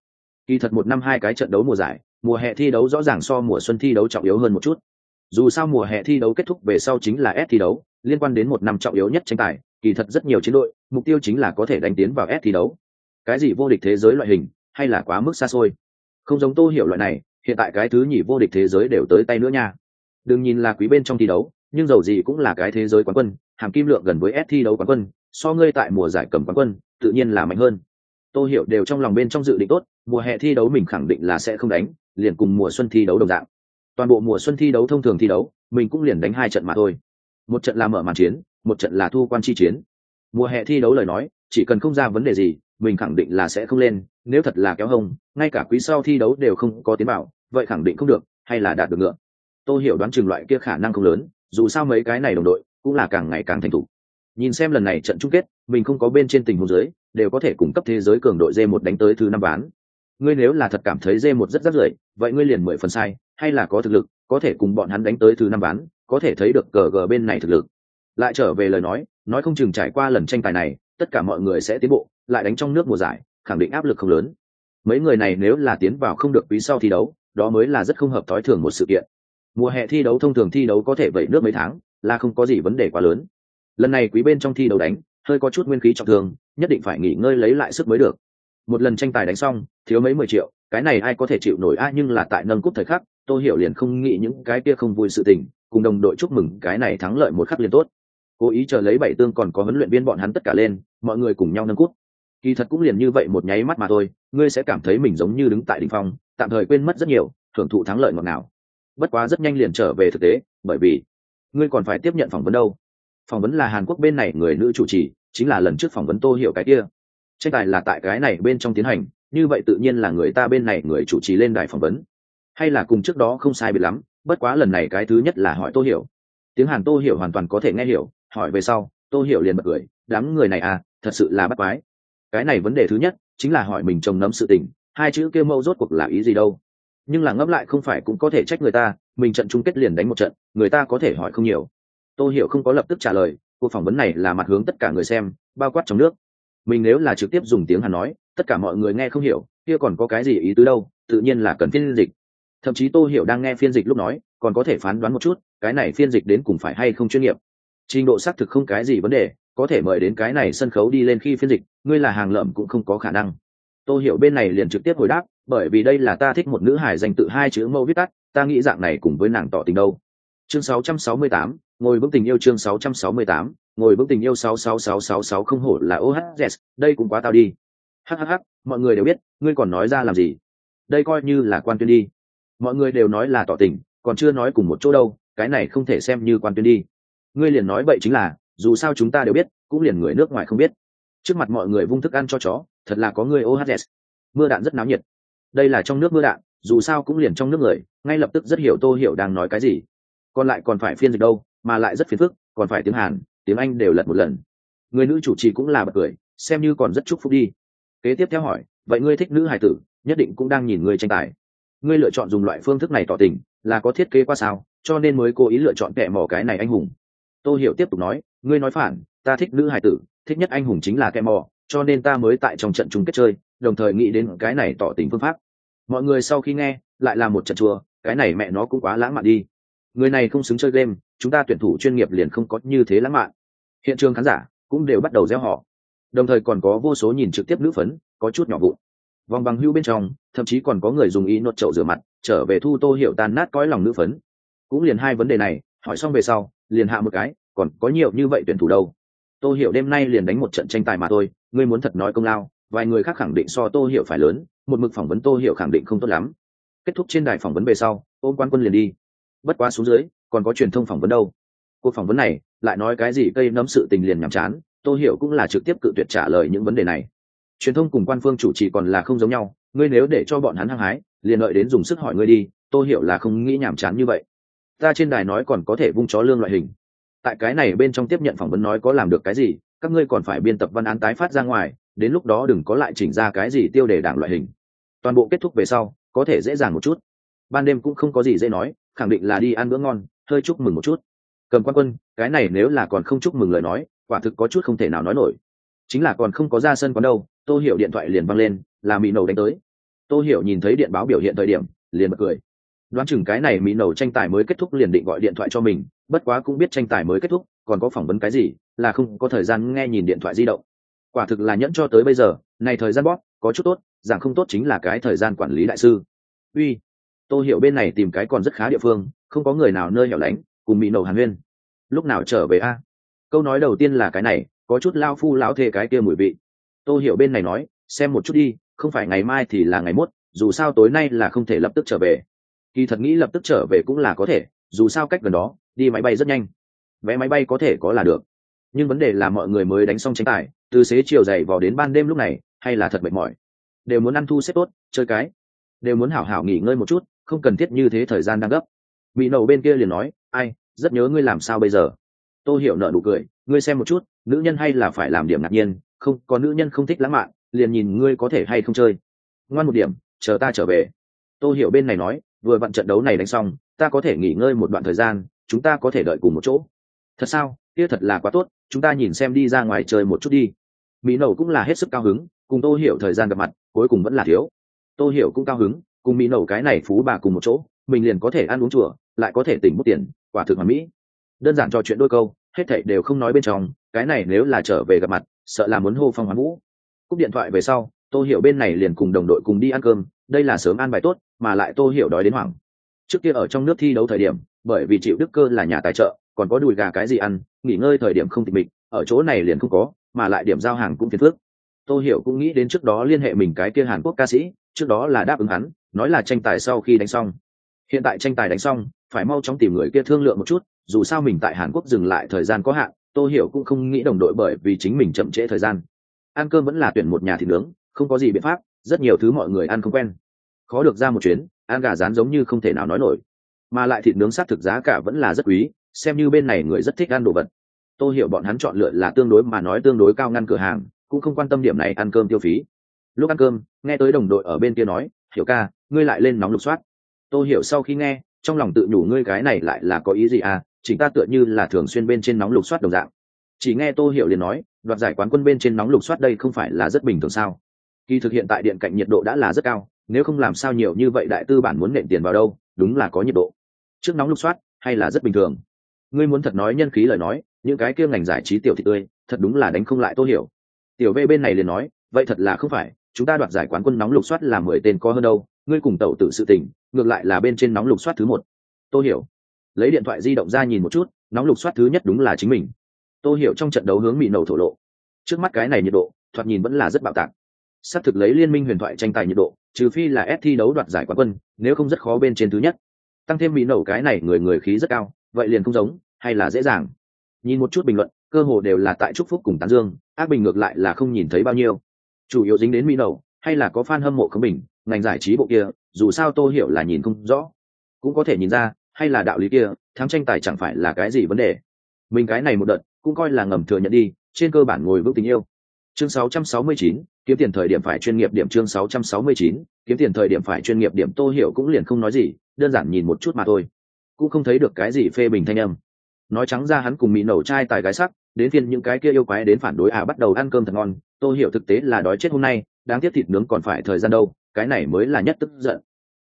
kỳ thật một năm hai cái trận đấu mùa giải, mùa hè thi đấu rõ ràng so mùa xuân thi đấu trọng yếu hơn một chút. Dù sao mùa hè thi đấu kết thúc về sau chính là S thi đấu, liên quan đến một năm trọng yếu nhất tranh tài, kỳ thật rất nhiều chiến đội, mục tiêu chính là có thể đánh tiến vào S thi đấu. Cái gì vô địch thế giới loại hình, hay là quá mức xa xôi? Không giống tô hiểu loại này, hiện tại cái thứ nhì vô địch thế giới đều tới tay nữa nha. Đừng nhìn là quý bên trong thi đấu, nhưng dầu gì cũng là cái thế giới quán quân, hàm kim lượng gần với S thi đấu quán quân, so ngươi tại mùa giải cầm quán quân, tự nhiên là mạnh hơn. Tô hiểu đều trong lòng bên trong dự định tốt mùa hè thi đấu mình khẳng định là sẽ không đánh, liền cùng mùa xuân thi đấu đồng dạng. Toàn bộ mùa xuân thi đấu thông thường thi đấu, mình cũng liền đánh hai trận mà thôi. Một trận là mở màn chiến, một trận là thu quan chi chiến. Mùa hè thi đấu lời nói, chỉ cần không ra vấn đề gì, mình khẳng định là sẽ không lên, nếu thật là kéo hông, ngay cả quý sau thi đấu đều không có tiến bảo vậy khẳng định không được, hay là đạt được ngựa. Tôi hiểu đoán chừng loại kia khả năng không lớn, dù sao mấy cái này đồng đội, cũng là càng ngày càng thành thục. Nhìn xem lần này trận chung kết, mình không có bên trên tình huống dưới, đều có thể cung cấp thế giới cường đội d một đánh tới thứ năm ván ngươi nếu là thật cảm thấy dê một rất rất rưởi, vậy ngươi liền mười phần sai, hay là có thực lực, có thể cùng bọn hắn đánh tới thứ năm ván, có thể thấy được cờ gờ bên này thực lực. Lại trở về lời nói nói không chừng trải qua lần tranh tài này, tất cả mọi người sẽ tiến bộ, lại đánh trong nước mùa giải, khẳng định áp lực không lớn. Mấy người này nếu là tiến vào không được quý sau thi đấu, đó mới là rất không hợp thói thường một sự kiện. Mùa hè thi đấu thông thường thi đấu có thể vẩy nước mấy tháng, là không có gì vấn đề quá lớn. Lần này quý bên trong thi đấu đánh, hơi có chút nguyên khí trọng thương, nhất định phải nghỉ ngơi lấy lại sức mới được một lần tranh tài đánh xong, thiếu mấy mười triệu, cái này ai có thể chịu nổi? A, nhưng là tại nâng cúp thời khắc tôi hiểu liền không nghĩ những cái kia không vui sự tình, cùng đồng đội chúc mừng cái này thắng lợi một khắc liền tốt. Cố ý chờ lấy bảy tương còn có huấn luyện viên bọn hắn tất cả lên, mọi người cùng nhau nâng cúp. Kỳ thật cũng liền như vậy một nháy mắt mà thôi, ngươi sẽ cảm thấy mình giống như đứng tại đ ỉ n h phong, tạm thời quên mất rất nhiều, thưởng thụ thắng lợi ngọt ngào. bất quá rất nhanh liền trở về thực tế, bởi vì ngươi còn phải tiếp nhận phỏng vấn đâu. Phỏng vấn là hàn quốc bên này người nữ chủ trì, chính là lần trước phỏng vấn tô hiểu cái kia tranh tài là tại cái này bên trong tiến hành, như vậy tự nhiên là người ta bên này người chủ trì lên đài phỏng vấn. Hay là cùng trước đó không sai biệt lắm, bất quá lần này cái thứ nhất là hỏi tô hiểu. Tiếng hàn tô hiểu hoàn toàn có thể nghe hiểu, hỏi về sau, tô hiểu liền bật cười, đám người này à thật sự là bắt quái. Cái này vấn đề thứ nhất chính là hỏi mình trồng nấm sự tình, hai chữ kêu mâu rốt cuộc là ý gì đâu. Nhưng là ngẫm lại không phải cũng có thể trách người ta, mình trận chung kết liền đánh một trận, người ta có thể hỏi không nhiều. Tô hiểu không có lập tức trả lời, cuộc phỏng vấn này là mặt hướng tất cả người xem, bao quát trong nước mình nếu là trực tiếp dùng tiếng hàn nói tất cả mọi người nghe không hiểu kia còn có cái gì ý tứ đâu tự nhiên là cần phiên dịch. Thậm chí tô hiểu đang nghe phiên dịch lúc nói còn có thể phán đoán một chút cái này phiên dịch đến cùng phải hay không chuyên nghiệp. Trình độ xác thực không cái gì vấn đề có thể mời đến cái này sân khấu đi lên khi phiên dịch ngươi là hàng lợm cũng không có khả năng. Tô hiểu bên này liền trực tiếp hồi đáp bởi vì đây là ta thích một nữ hải dành tự hai chữ mẫu viết tắt ta nghĩ dạng này cùng với nàng tỏ tình đâu. Chương 668, ngồi vững tình yêu chương 668, ngồi vững tình yêu 66666 không hổ là OHZ, đây cũng quá tao đi. hahaha mọi người đều biết, ngươi còn nói ra làm gì? Đây coi như là quan tuyên đi. Mọi người đều nói là tỏ tình, còn chưa nói cùng một chỗ đâu, cái này không thể xem như quan tuyên đi ngươi liền nói vậy chính là dù sao chúng ta đều biết cũng liền người nước ngoài không biết trước mặt mọi người vung thức ăn cho chó thật là có người ohz mưa đạn rất náo nhiệt đây là trong nước mưa đạn dù sao cũng liền trong nước người ngay lập tức rất hiểu tô hiểu đang nói cái gì còn lại còn phải phiên dịch đâu mà lại rất phiền phức, còn phải tiếng hàn, tiếng anh đều lật một lần. Người nữ chủ trì cũng là bật cười, xem như còn rất chúc phúc đi. Kế tiếp theo hỏi, vậy ngươi thích nữ hài tử, nhất định cũng đang nhìn người tranh tài. Ngươi lựa chọn dùng loại phương thức này tỏ tình, là có thiết kế qua sao, cho nên mới cố ý lựa chọn kẻ mỏ cái này anh hùng. Tô hiểu tiếp tục nói, ngươi nói phản, ta thích nữ hài tử, thích nhất anh hùng chính là kẻ mò, cho nên ta mới tại trong trận chung kết chơi, đồng thời nghĩ đến cái này tỏ tình phương pháp. Mọi người sau khi nghe, lại là một trận chùa cái này mẹ nó cũng quá lãng mạn đi. Người này không xứng chơi game chúng ta tuyển thủ chuyên nghiệp liền không có như thế lãng mạn. Hiện trường khán giả cũng đều bắt đầu gieo họ. Đồng thời còn có vô số nhìn trực tiếp nữ phấn, có chút nhỏ vụn. Vòng bằng hưu bên trong, thậm chí còn có người dùng ý nốt chậu rửa mặt, trở về thu tô hiểu tan nát cõi lòng nữ phấn. Cũng liền hai vấn đề này, hỏi xong về sau, liền hạ một cái, còn có nhiều như vậy tuyển thủ đâu? Tô hiểu đêm nay liền đánh một trận tranh tài mà thôi, ngươi muốn thật nói công lao, vài người khác khẳng định so tô hiểu phải lớn, một mực phỏng vấn tô hiểu khẳng định không tốt lắm. Kết thúc trên đài phỏng vấn về sau, ôm quan quân liền đi. Bất quá xuống dưới còn có truyền thông phỏng vấn đâu? Cuộc phỏng vấn này lại nói cái gì cây nấm sự tình liền nhàm chán, tô hiểu cũng là trực tiếp cự tuyệt trả lời những vấn đề này. Truyền thông cùng quan phương chủ trì còn là không giống nhau, ngươi nếu để cho bọn hắn hăng hái, liền lợi đến dùng sức hỏi ngươi đi, tô hiểu là không nghĩ nhàm chán như vậy. Ta trên đài nói còn có thể vung chó lương loại hình. Tại cái này bên trong tiếp nhận phỏng vấn nói có làm được cái gì, các ngươi còn phải biên tập văn án tái phát ra ngoài, đến lúc đó đừng có lại chỉnh ra cái gì tiêu đề đảng loại hình. Toàn bộ kết thúc về sau, có thể dễ dàng một chút. Ban đêm cũng không có gì dễ nói, khẳng định là đi ăn bữa ngon hơi chúc mừng một chút. Cầm quan quân, cái này nếu là còn không chúc mừng lời nói, quả thực có chút không thể nào nói nổi. Chính là còn không có ra sân quán đâu, tô hiểu điện thoại liền văng lên, là mỹ nầu đánh tới. Tô hiểu nhìn thấy điện báo biểu hiện thời điểm, liền bật cười. Đoán chừng cái này mỹ nầu tranh tài mới kết thúc liền định gọi điện thoại cho mình, bất quá cũng biết tranh tài mới kết thúc, còn có phỏng vấn cái gì, là không có thời gian nghe nhìn điện thoại di động. Quả thực là nhẫn cho tới bây giờ, này thời gian bóp, có chút tốt rằng không tốt chính là cái thời gian quản lý đại sư. Uy, tô hiểu bên này tìm cái còn rất khá địa phương không có người nào nơi hẻo lánh, cùng mỹ nầu hàn huyên. Lúc nào trở về a? Câu nói đầu tiên là cái này, có chút lao phu lão thê cái kia mùi vị. Tô hiểu bên này nói, xem một chút đi, không phải ngày mai thì là ngày mốt, dù sao tối nay là không thể lập tức trở về. Kỳ thật nghĩ lập tức trở về cũng là có thể, dù sao cách gần đó, đi máy bay rất nhanh. Vé máy bay có thể có là được. Nhưng vấn đề là mọi người mới đánh xong tranh tài, từ xế chiều dày vào đến ban đêm lúc này, hay là thật mệt mỏi? Đều muốn ăn thu xếp tốt, chơi cái. Đều muốn hảo hảo nghỉ ngơi một chút, không cần thiết như thế thời gian đang gấp mỹ nầu bên kia liền nói, ai, rất nhớ ngươi làm sao bây giờ? Tôi hiểu nợ nụ cười, ngươi xem một chút, nữ nhân hay là phải làm điểm ngạc nhiên, không, có nữ nhân không thích lãng mạn, liền nhìn ngươi có thể hay không chơi. Ngoan một điểm, chờ ta trở về. Tôi hiểu bên này nói, vừa vặn trận đấu này đánh xong, ta có thể nghỉ ngơi một đoạn thời gian, chúng ta có thể đợi cùng một chỗ. Thật sao? Kia thật là quá tốt, chúng ta nhìn xem đi ra ngoài chơi một chút đi. Mỹ nầu cũng là hết sức cao hứng, cùng tô hiểu thời gian gặp mặt, cuối cùng vẫn là thiếu. Tô hiểu cũng cao hứng, cùng mỹ nầu cái này phú bà cùng một chỗ mình liền có thể ăn uống chùa, lại có thể tỉnh bút tiền, quả thực hoàn mỹ. Đơn giản trò chuyện đôi câu, hết thảy đều không nói bên trong, cái này nếu là trở về gặp mặt, sợ là muốn hô phong hoán vũ. Cúp điện thoại về sau, tô hiểu bên này liền cùng đồng đội cùng đi ăn cơm, đây là sớm ăn bài tốt, mà lại tô hiểu đói đến hoảng. Trước kia ở trong nước thi đấu thời điểm, bởi vì chịu đức cơ là nhà tài trợ, còn có đùi gà cái gì ăn, nghỉ ngơi thời điểm không tịch mịch, ở chỗ này liền không có, mà lại điểm giao hàng cũng phiền phước tô hiểu cũng nghĩ đến trước đó liên hệ mình cái kia hàn quốc ca sĩ, trước đó là đáp ứng hắn, nói là tranh tài sau khi đánh xong hiện tại tranh tài đánh xong, phải mau chóng tìm người kia thương lượng một chút, dù sao mình tại hàn quốc dừng lại thời gian có hạn, tô hiểu cũng không nghĩ đồng đội bởi vì chính mình chậm trễ thời gian. Ăn cơm vẫn là tuyển một nhà thịt nướng, không có gì biện pháp, rất nhiều thứ mọi người ăn không quen. Khó được ra một chuyến, ăn gà rán giống như không thể nào nói nổi. Mà lại thịt nướng sát thực giá cả vẫn là rất quý, xem như bên này người rất thích ăn đồ vật. Tô hiểu bọn hắn chọn lựa là tương đối mà nói tương đối cao ngăn cửa hàng, cũng không quan tâm điểm này ăn cơm tiêu phí. Lúc ăn cơm, nghe tới đồng đội ở bên kia nói, hiểu ca, ngươi lại lên nóng lục soát. Tôi hiểu sau khi nghe, trong lòng tự nhủ ngươi cái này lại là có ý gì à chính ta tựa như là thường xuyên bên trên nóng lục soát đồng dạng. Chỉ nghe tô hiểu liền nói, đoạt giải quán quân bên trên nóng lục soát đây không phải là rất bình thường sao? Kỳ thực hiện tại điện cạnh nhiệt độ đã là rất cao, nếu không làm sao nhiều như vậy đại tư bản muốn nện tiền vào đâu, đúng là có nhiệt độ. Trước nóng lục soát, hay là rất bình thường? Ngươi muốn thật nói nhân khí lời nói, những cái kia ngành giải trí tiểu thị tươi, thật đúng là đánh không lại tô hiểu. Tiểu v bên này liền nói, vậy thật là không phải, chúng ta đoạt giải quán quân nóng lục soát là mười tên có hơn đâu, ngươi cùng tẩu tự sự tình ngược lại là bên trên nóng lục soát thứ một. Tô hiểu. Lấy điện thoại di động ra nhìn một chút, nóng lục soát thứ nhất đúng là chính mình. Tô hiểu trong trận đấu hướng mỹ nầu thổ lộ. Trước mắt cái này nhiệt độ, thoạt nhìn vẫn là rất bạo tạc. Xác thực lấy liên minh huyền thoại tranh tài nhiệt độ, trừ phi là ép thi đấu đoạt giải quán quân, nếu không rất khó bên trên thứ nhất. Tăng thêm mỹ nầu cái này người người khí rất cao, vậy liền không giống, hay là dễ dàng. Nhìn một chút bình luận, cơ hồ đều là tại trúc phúc cùng tán dương, ác bình ngược lại là không nhìn thấy bao nhiêu. Chủ yếu dính đến mỹ nầu hay là có fan hâm mộ không bình ngành giải trí bộ kia dù sao tô hiểu là nhìn không rõ. Cũng có thể nhìn ra hay là đạo lý kia thắng tranh tài chẳng phải là cái gì vấn đề. Mình cái này một đợt cũng coi là ngầm thừa nhận đi trên cơ bản ngồi vững tình yêu. Chương 669, kiếm tiền thời điểm phải chuyên nghiệp điểm chương 669, kiếm tiền thời điểm phải chuyên nghiệp điểm tô hiểu cũng liền không nói gì đơn giản nhìn một chút mà thôi. Cũng không thấy được cái gì phê bình thanh âm. Nói trắng ra hắn cùng mỹ nổ trai tài gái sắc đến phiên những cái kia yêu quái đến phản đối à bắt đầu ăn cơm thật ngon. Tô hiểu thực tế là đói chết hôm nay đáng tiếc thịt nướng còn phải thời gian đâu cái này mới là nhất tức giận.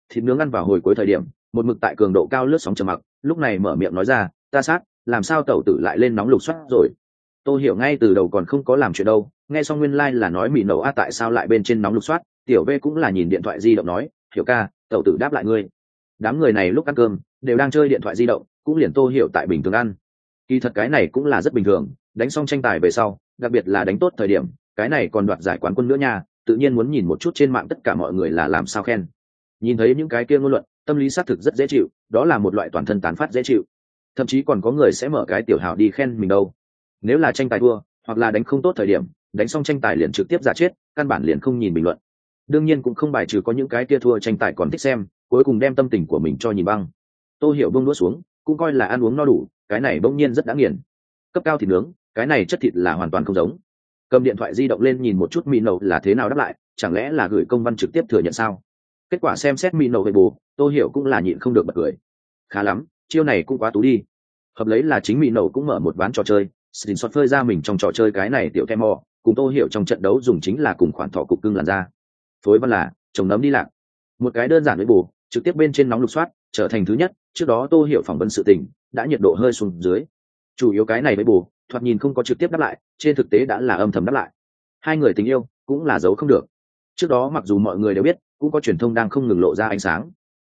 Thịt nướng ăn vào hồi cuối thời điểm, một mực tại cường độ cao lướt sóng trầm mặc, lúc này mở miệng nói ra, ta sát, làm sao tẩu tử lại lên nóng lục soát rồi? Tôi hiểu ngay từ đầu còn không có làm chuyện đâu, nghe xong nguyên lai、like、là nói mì nổ a tại sao lại bên trên nóng lục soát, tiểu v cũng là nhìn điện thoại di động nói, hiểu ca, tẩu tử đáp lại ngươi. Đám người này lúc ăn cơm, đều đang chơi điện thoại di động, cũng liền tô hiểu tại bình thường ăn. Kỳ thật cái này cũng là rất bình thường, đánh xong tranh tài về sau, đặc biệt là đánh tốt thời điểm, cái này còn đoạt giải quán quân nữa nha tự nhiên muốn nhìn một chút trên mạng tất cả mọi người là làm sao khen. Nhìn thấy những cái kia ngôn luận, tâm lý xác thực rất dễ chịu, đó là một loại toàn thân tán phát dễ chịu. Thậm chí còn có người sẽ mở cái tiểu hào đi khen mình đâu. Nếu là tranh tài thua, hoặc là đánh không tốt thời điểm, đánh xong tranh tài liền trực tiếp giả chết, căn bản liền không nhìn bình luận. Đương nhiên cũng không bài trừ có những cái kia thua tranh tài còn thích xem, cuối cùng đem tâm tình của mình cho nhìn băng. Tôi hiểu bông đũa xuống, cũng coi là ăn uống no đủ, cái này bỗng nhiên rất đã nghiền. Cấp cao thịt nướng, cái này chất thịt là hoàn toàn không giống cầm điện thoại di động lên nhìn một chút mỹ nậu là thế nào đáp lại, chẳng lẽ là gửi công văn trực tiếp thừa nhận sao? Kết quả xem xét mỹ nậu về bù tôi hiểu cũng là nhịn không được bật cười. Khá lắm, chiêu này cũng quá tú đi. Hợp lấy là chính mỹ nậu cũng mở một ván trò chơi xin xót phơi ra mình trong trò chơi cái này tiểu thêm mò cùng tôi hiểu trong trận đấu dùng chính là cùng khoản thỏ cục cưng làn ra. phối văn là, chồng nấm đi lạc. Một cái đơn giản với bù, trực tiếp bên trên nóng lục soát, trở thành thứ nhất, trước đó tôi hiểu phỏng vấn sự tình, đã nhiệt độ hơi xuống dưới. Chủ yếu cái này với bù thoạt nhìn không có trực tiếp đáp lại, trên thực tế đã là âm thầm đáp lại. Hai người tình yêu cũng là giấu không được. Trước đó mặc dù mọi người đều biết, cũng có truyền thông đang không ngừng lộ ra ánh sáng.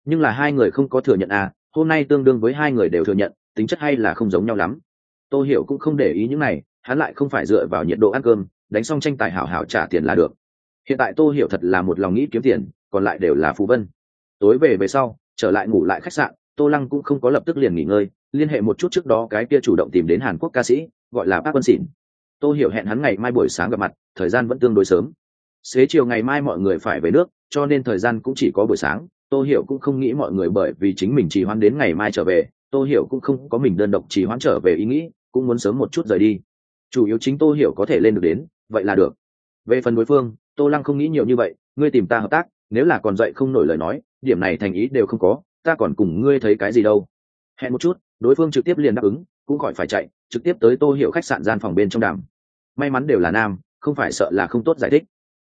Nhưng là hai người không có thừa nhận à hôm nay tương đương với hai người đều thừa nhận, tính chất hay là không giống nhau lắm. Tôi hiểu cũng không để ý những này, hắn lại không phải dựa vào nhiệt độ ăn cơm, đánh xong tranh tài hảo hảo trả tiền là được. Hiện tại tô hiểu thật là một lòng nghĩ kiếm tiền, còn lại đều là phú vân. Tối về về sau, trở lại ngủ lại khách sạn, tô lăng cũng không có lập tức liền nghỉ ngơi liên hệ một chút trước đó cái kia chủ động tìm đến hàn quốc ca sĩ, gọi là bác quân xỉn tô hiểu hẹn hắn ngày mai buổi sáng gặp mặt, thời gian vẫn tương đối sớm. Xế chiều ngày mai mọi người phải về nước, cho nên thời gian cũng chỉ có buổi sáng. Tô hiểu cũng không nghĩ mọi người bởi vì chính mình trì hoãn đến ngày mai trở về tô hiểu cũng không có mình đơn độc trì hoãn trở về ý nghĩ, cũng muốn sớm một chút rời đi. Chủ yếu chính tô hiểu có thể lên được đến, vậy là được. Về phần đối phương, tô lăng không nghĩ nhiều như vậy, ngươi tìm ta hợp tác, nếu là còn dậy không nổi lời nói, điểm này thành ý đều không có, ta còn cùng ngươi thấy cái gì đâu hẹn một chút, đối phương trực tiếp liền đáp ứng, cũng khỏi phải chạy, trực tiếp tới tô hiểu khách sạn gian phòng bên trong đàm. May mắn đều là nam, không phải sợ là không tốt giải thích.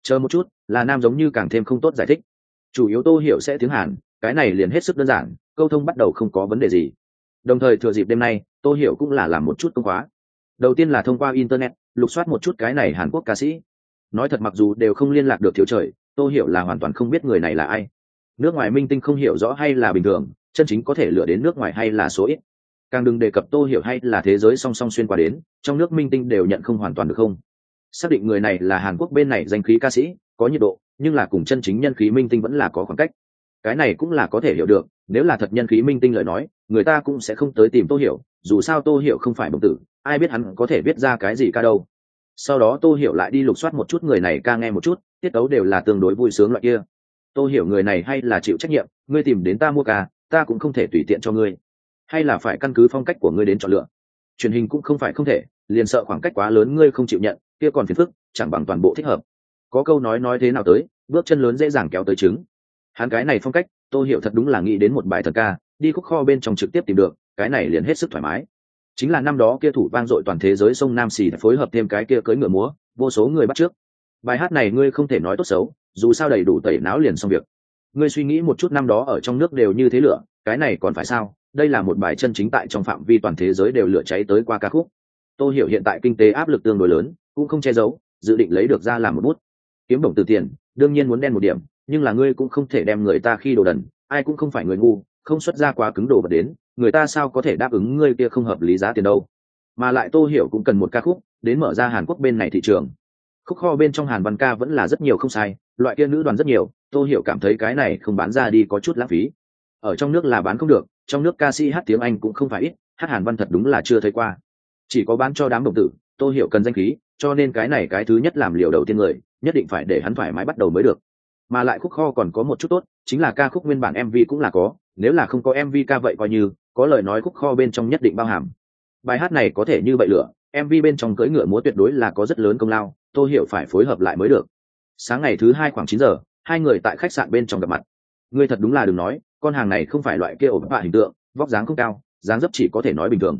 Chờ một chút, là nam giống như càng thêm không tốt giải thích. Chủ yếu tô hiểu sẽ tiếng hàn, cái này liền hết sức đơn giản, câu thông bắt đầu không có vấn đề gì. Đồng thời thừa dịp đêm nay, tô hiểu cũng là làm một chút công khóa. Đầu tiên là thông qua internet, lục soát một chút cái này hàn quốc ca sĩ. Nói thật mặc dù đều không liên lạc được thiếu trời, tô hiểu là hoàn toàn không biết người này là ai. Nước ngoài minh tinh không hiểu rõ hay là bình thường chân chính có thể lựa đến nước ngoài hay là số ít. Càng đừng đề cập tô hiểu hay là thế giới song song xuyên qua đến, trong nước minh tinh đều nhận không hoàn toàn được không? Xác định người này là hàn quốc bên này danh khí ca sĩ, có nhiệt độ, nhưng là cùng chân chính nhân khí minh tinh vẫn là có khoảng cách. Cái này cũng là có thể hiểu được, nếu là thật nhân khí minh tinh lời nói, người ta cũng sẽ không tới tìm tô hiểu, dù sao tô hiểu không phải bổng tử, ai biết hắn có thể viết ra cái gì ca đâu. Sau đó tô hiểu lại đi lục soát một chút người này ca nghe một chút, tiết tấu đều là tương đối vui sướng loại kia. Tô hiểu người này hay là chịu trách nhiệm, ngươi tìm đến ta mua ca ta cũng không thể tùy tiện cho ngươi. Hay là phải căn cứ phong cách của ngươi đến chọn lựa. Truyền hình cũng không phải không thể, liền sợ khoảng cách quá lớn ngươi không chịu nhận, kia còn phiền phức, chẳng bằng toàn bộ thích hợp. Có câu nói nói thế nào tới, bước chân lớn dễ dàng kéo tới trứng. Hắn cái này phong cách, tôi hiểu thật đúng là nghĩ đến một bài thần ca, đi khúc kho bên trong trực tiếp tìm được, cái này liền hết sức thoải mái. Chính là năm đó kia thủ vang dội toàn thế giới sông nam xì phối hợp thêm cái kia cưỡi ngựa múa, vô số người bắt trước. Bài hát này ngươi không thể nói tốt xấu, dù sao đầy đủ tẩy não liền xong việc ngươi suy nghĩ một chút năm đó ở trong nước đều như thế lửa, cái này còn phải sao? Đây là một bài chân chính tại trong phạm vi toàn thế giới đều lửa cháy tới qua ca khúc. Tôi hiểu hiện tại kinh tế áp lực tương đối lớn, cũng không che giấu, dự định lấy được ra làm một bút. Kiếm bổng từ tiền, đương nhiên muốn đen một điểm, nhưng là ngươi cũng không thể đem người ta khi đồ đần, ai cũng không phải người ngu, không xuất ra quá cứng đồ vật đến, người ta sao có thể đáp ứng ngươi kia không hợp lý giá tiền đâu? Mà lại tô hiểu cũng cần một ca khúc, đến mở ra hàn quốc bên này thị trường. Khúc kho bên trong hàn văn ca vẫn là rất nhiều không sai, loại kia nữ đoàn rất nhiều tô hiểu cảm thấy cái này không bán ra đi có chút lãng phí. Ở trong nước là bán không được, trong nước ca sĩ hát tiếng anh cũng không phải ít, hát hàn văn thật đúng là chưa thấy qua. Chỉ có bán cho đám đồng tử, tô hiểu cần danh khí, cho nên cái này cái thứ nhất làm liều đầu tiên người, nhất định phải để hắn thoải mái bắt đầu mới được. Mà lại khúc kho còn có một chút tốt, chính là ca khúc nguyên bản mv cũng là có, nếu là không có mv ca vậy coi như, có lời nói khúc kho bên trong nhất định bao hàm. Bài hát này có thể như vậy lửa mv bên trong cưỡi ngựa múa tuyệt đối là có rất lớn công lao, tô hiểu phải phối hợp lại mới được. Sáng ngày thứ hai khoảng chín giờ hai người tại khách sạn bên trong gặp mặt. Ngươi thật đúng là đừng nói, con hàng này không phải loại kia ổ bạ hình tượng, vóc dáng không cao, dáng dấp chỉ có thể nói bình thường.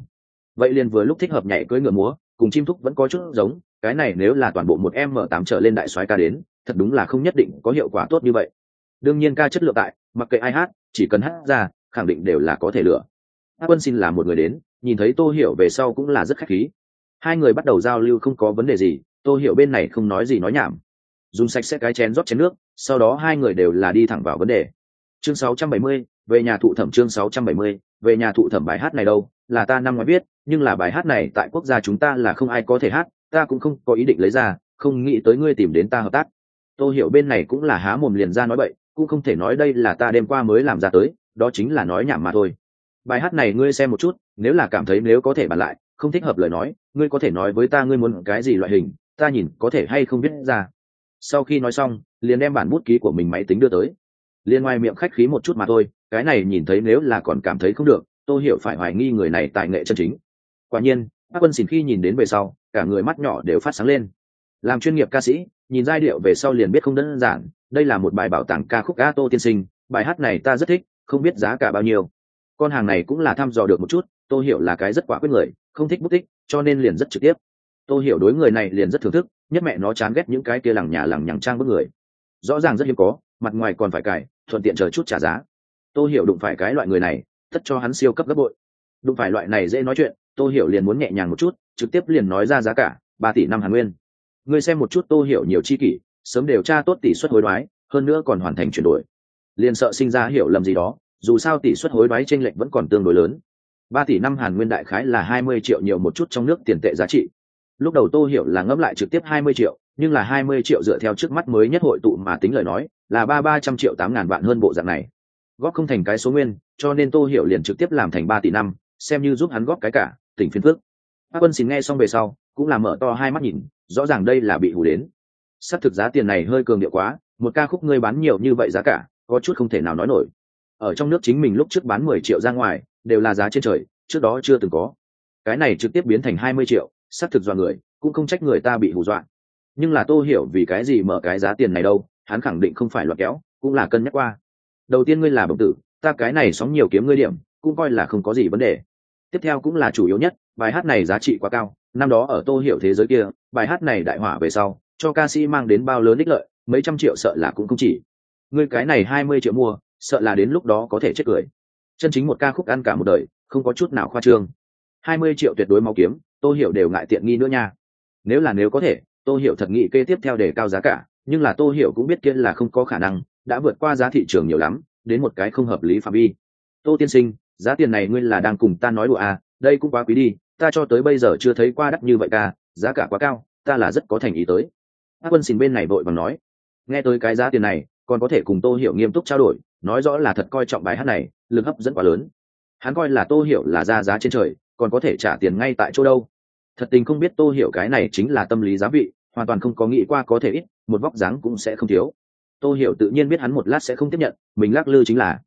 Vậy liền vừa lúc thích hợp nhảy cưỡi ngựa múa, cùng chim thúc vẫn có chút giống, cái này nếu là toàn bộ một m tám trở lên đại soái ca đến, thật đúng là không nhất định có hiệu quả tốt như vậy. Đương nhiên ca chất lượng tại, mặc kệ ai hát, chỉ cần hát ra, khẳng định đều là có thể lựa. Hát quân xin là một người đến, nhìn thấy tô hiểu về sau cũng là rất khách khí. Hai người bắt đầu giao lưu không có vấn đề gì, tô hiểu bên này không nói gì nói nhảm. Dùng sạch sẽ cái chén rót chén nước sau đó hai người đều là đi thẳng vào vấn đề. Chương 670, về nhà thụ thẩm chương 670, về nhà thụ thẩm bài hát này đâu? Là ta năm ngoái biết nhưng là bài hát này tại quốc gia chúng ta là không ai có thể hát ta cũng không có ý định lấy ra không nghĩ tới ngươi tìm đến ta hợp tác. Tôi hiểu bên này cũng là há mồm liền ra nói bậy cũng không thể nói đây là ta đêm qua mới làm ra tới đó chính là nói nhảm mà thôi. Bài hát này ngươi xem một chút nếu là cảm thấy nếu có thể bàn lại không thích hợp lời nói ngươi có thể nói với ta ngươi muốn cái gì loại hình ta nhìn có thể hay không biết ra. Sau khi nói xong liền đem bản bút ký của mình máy tính đưa tới. Liền ngoài miệng khách khí một chút mà thôi, cái này nhìn thấy nếu là còn cảm thấy không được tôi hiểu phải hoài nghi người này tài nghệ chân chính. Quả nhiên, bác quân xỉn khi nhìn đến về sau, cả người mắt nhỏ đều phát sáng lên. Làm chuyên nghiệp ca sĩ, nhìn giai điệu về sau liền biết không đơn giản, đây là một bài bảo tàng ca khúc gato tiên sinh, bài hát này ta rất thích, không biết giá cả bao nhiêu. Con hàng này cũng là thăm dò được một chút tôi hiểu là cái rất quả quyết người, không thích bút tích, cho nên liền rất trực tiếp. Tôi hiểu đối người này liền rất thưởng thức, nhất mẹ nó chán ghét những cái kia lằng nhà lằng nhằng trang bức người rõ ràng rất hiếm có, mặt ngoài còn phải cài, thuận tiện chờ chút trả giá. Tôi hiểu đụng phải cái loại người này, tất cho hắn siêu cấp gấp bội. Đụng phải loại này dễ nói chuyện tôi hiểu liền muốn nhẹ nhàng một chút, trực tiếp liền nói ra giá cả, ba tỷ năm hàn nguyên. Ngươi xem một chút tôi hiểu nhiều chi kỷ, sớm đều tra tốt tỷ suất hối đoái, hơn nữa còn hoàn thành chuyển đổi. Liền sợ sinh ra hiểu lầm gì đó, dù sao tỷ suất hối đoái t r ê n lệch vẫn còn tương đối lớn. Ba tỷ năm hàn nguyên đại khái là hai mươi triệu nhiều một chút trong nước tiền tệ giá trị. Lúc đầu tô hiểu là ngẫm lại trực tiếp hai mươi triệu nhưng là hai mươi triệu dựa theo trước mắt mới nhất hội tụ mà tính lời nói, là ba ba trăm triệu tám ngàn vạn hơn bộ dạng này. Góp không thành cái số nguyên, cho nên tô hiểu liền trực tiếp làm thành ba tỷ năm, xem như giúp hắn góp cái cả, tỉnh phiên phước bác quân xin nghe xong về sau, cũng là mở to hai mắt nhìn, rõ ràng đây là bị hù đến. Sắp thực giá tiền này hơi cường điệu quá, một ca khúc ngươi bán nhiều như vậy giá cả, có chút không thể nào nói nổi. Ở trong nước chính mình lúc trước bán mười triệu ra ngoài, đều là giá trên trời, trước đó chưa từng có. Cái này trực tiếp biến thành hai mươi triệu sắp thực dọa người, cũng không trách người ta bị hù dọa nhưng là tô hiểu vì cái gì mở cái giá tiền này đâu, hắn khẳng định không phải loạt kéo, cũng là cân nhắc qua. Đầu tiên ngươi là bậc tử, ta cái này sóng nhiều kiếm ngươi điểm, cũng coi là không có gì vấn đề. Tiếp theo cũng là chủ yếu nhất, bài hát này giá trị quá cao, năm đó ở tô hiểu thế giới kia, bài hát này đại hỏa về sau, cho ca sĩ mang đến bao lớn ích lợi, mấy trăm triệu sợ là cũng không chỉ. Ngươi cái này hai mươi triệu mua, sợ là đến lúc đó có thể chết cười. Chân chính một ca khúc ăn cả một đời, không có chút nào khoa trương. Hai mươi triệu tuyệt đối máu kiếm, tô hiểu đều ngại tiện nghi nữa nha. Nếu là nếu có thể tô hiểu thật nghị kê tiếp theo để cao giá cả, nhưng là tô hiểu cũng biết kia là không có khả năng, đã vượt qua giá thị trường nhiều lắm, đến một cái không hợp lý phạm vi. Tô tiên sinh, giá tiền này ngươi là đang cùng ta nói đùa à đây cũng quá quý đi, ta cho tới bây giờ chưa thấy qua đắt như vậy ca giá cả quá cao, ta là rất có thành ý tới. Ác quân xin bên này vội bằng nói, nghe tới cái giá tiền này, còn có thể cùng tô hiểu nghiêm túc trao đổi, nói rõ là thật coi trọng bài hát này, lực hấp dẫn quá lớn. Hắn coi là tô hiểu là ra giá trên trời, còn có thể trả tiền ngay tại chỗ đâu. Thật tình không biết tô hiểu cái này chính là tâm lý giá vị hoàn toàn không có nghĩ qua có thể ít, một vóc dáng cũng sẽ không thiếu. Tôi hiểu tự nhiên biết hắn một lát sẽ không tiếp nhận, mình lắc lư chính là,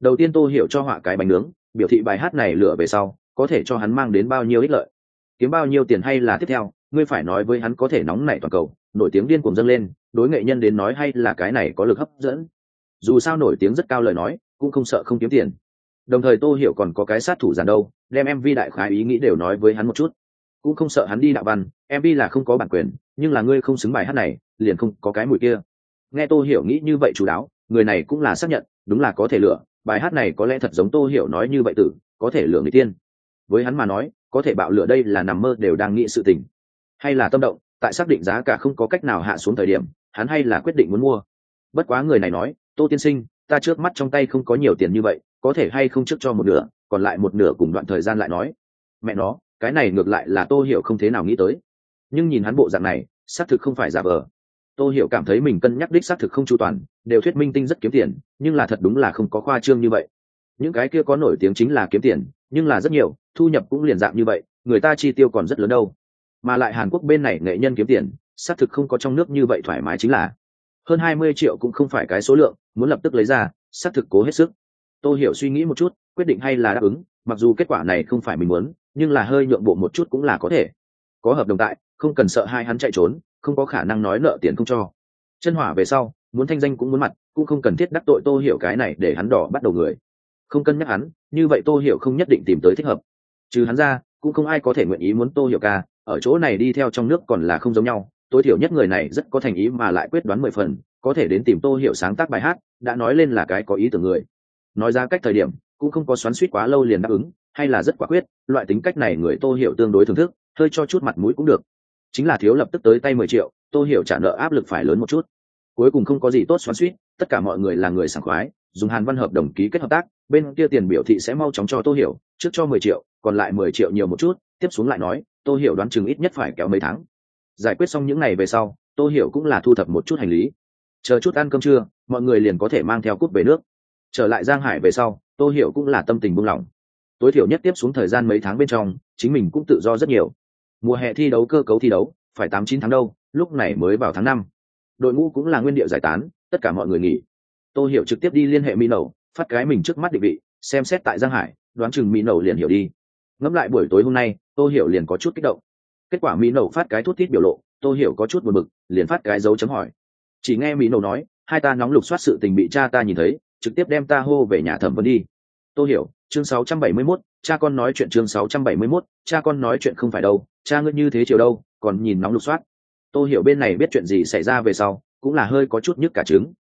đầu tiên tôi hiểu cho họa cái bánh nướng, biểu thị bài hát này lựa về sau, có thể cho hắn mang đến bao nhiêu ích lợi? Kiếm bao nhiêu tiền hay là tiếp theo, ngươi phải nói với hắn có thể nóng nảy toàn cầu, nổi tiếng điên cuồng dâng lên, đối nghệ nhân đến nói hay là cái này có lực hấp dẫn. Dù sao nổi tiếng rất cao lời nói, cũng không sợ không kiếm tiền. Đồng thời tô hiểu còn có cái sát thủ giàn đâu, đem mv đại khái ý nghĩ đều nói với hắn một chút. Cũng không sợ hắn đi đạo văn mv là không có bản quyền nhưng là ngươi không xứng bài hát này, liền không có cái mùi kia. Nghe tô hiểu nghĩ như vậy chú đáo, người này cũng là xác nhận, đúng là có thể lựa, bài hát này có lẽ thật giống tô hiểu nói như vậy tử, có thể lựa người tiên. Với hắn mà nói, có thể bạo lửa đây là nằm mơ đều đang nghĩ sự tình. Hay là tâm động, tại xác định giá cả không có cách nào hạ xuống thời điểm, hắn hay là quyết định muốn mua. Bất quá người này nói, tô tiên sinh, ta trước mắt trong tay không có nhiều tiền như vậy, có thể hay không trước cho một nửa, còn lại một nửa cùng đoạn thời gian lại nói. Mẹ nó, cái này ngược lại là tô hiểu không thế nào nghĩ tới nhưng nhìn hắn bộ dạng này, xác thực không phải giả vờ. Tô hiểu cảm thấy mình cân nhắc đích xác thực không chu toàn, đều thuyết minh tinh rất kiếm tiền, nhưng là thật đúng là không có khoa trương như vậy. Những cái kia có nổi tiếng chính là kiếm tiền, nhưng là rất nhiều, thu nhập cũng liền dạng như vậy, người ta chi tiêu còn rất lớn đâu. Mà lại hàn quốc bên này nghệ nhân kiếm tiền, xác thực không có trong nước như vậy thoải mái chính là. Hơn hai mươi triệu cũng không phải cái số lượng, muốn lập tức lấy ra, xác thực cố hết sức. Tôi hiểu suy nghĩ một chút, quyết định hay là đáp ứng, mặc dù kết quả này không phải mình muốn, nhưng là hơi nhượng bộ một chút cũng là có thể. Có hợp đồng tại không cần sợ hai hắn chạy trốn, không có khả năng nói nợ tiền không cho. Chân hỏa về sau, muốn thanh danh cũng muốn mặt, cũng không cần thiết đắc tội tô hiểu cái này để hắn đỏ bắt đầu người. Không cân nhắc hắn, như vậy tô hiểu không nhất định tìm tới thích hợp. Trừ hắn ra, cũng không ai có thể nguyện ý muốn tô hiểu ca, ở chỗ này đi theo trong nước còn là không giống nhau. Tối thiểu nhất người này rất có thành ý mà lại quyết đoán mười phần, có thể đến tìm tô hiểu sáng tác bài hát, đã nói lên là cái có ý tưởng người. Nói ra cách thời điểm, cũng không có xoắn suýt quá lâu liền đáp ứng, hay là rất quả quyết, loại tính cách này người tô hiểu tương đối thưởng thức, hơi cho chút mặt mũi cũng được chính là thiếu lập tức tới tay mười triệu tôi hiểu trả nợ áp lực phải lớn một chút. Cuối cùng không có gì tốt xoắn suýt tất cả mọi người là người sảng khoái, dùng hàn văn hợp đồng ký kết hợp tác, bên kia tiền biểu thị sẽ mau chóng cho tô hiểu, trước cho mười triệu, còn lại mười triệu nhiều một chút, tiếp xuống lại nói, tô hiểu đoán chừng ít nhất phải kéo mấy tháng. Giải quyết xong những ngày về sau, tô hiểu cũng là thu thập một chút hành lý. Chờ chút ăn cơm trưa, mọi người liền có thể mang theo cút về nước. Trở lại giang hải về sau, tô hiểu cũng là tâm tình buông lỏng. Tối thiểu nhất tiếp xuống thời gian mấy tháng bên trong, chính mình cũng tự do rất nhiều mùa hè thi đấu cơ cấu thi đấu phải tám chín tháng đâu lúc này mới vào tháng năm. Đội ngũ cũng là nguyên địa giải tán tất cả mọi người nghỉ. Tô hiểu trực tiếp đi liên hệ mỹ nẩu phát cái mình trước mắt định vị xem xét tại giang hải đoán chừng mỹ nẩu liền hiểu đi. Ngẫm lại buổi tối hôm nay tô hiểu liền có chút kích động. Kết quả mỹ nẩu phát cái thút thít biểu lộ tô hiểu có chút buồn bực liền phát cái dấu chấm hỏi. Chỉ nghe mỹ nẩu nói hai ta nóng lục soát sự tình bị cha ta nhìn thấy trực tiếp đem ta hô về nhà thẩm vấn đi. Tô hiểu chương 671, cha con nói chuyện chương 671, cha con nói chuyện không phải đâu cha ngươi như thế chiều đâu, còn nhìn nóng lục soát. Tôi hiểu bên này biết chuyện gì xảy ra về sau, cũng là hơi có chút nhức cả trứng.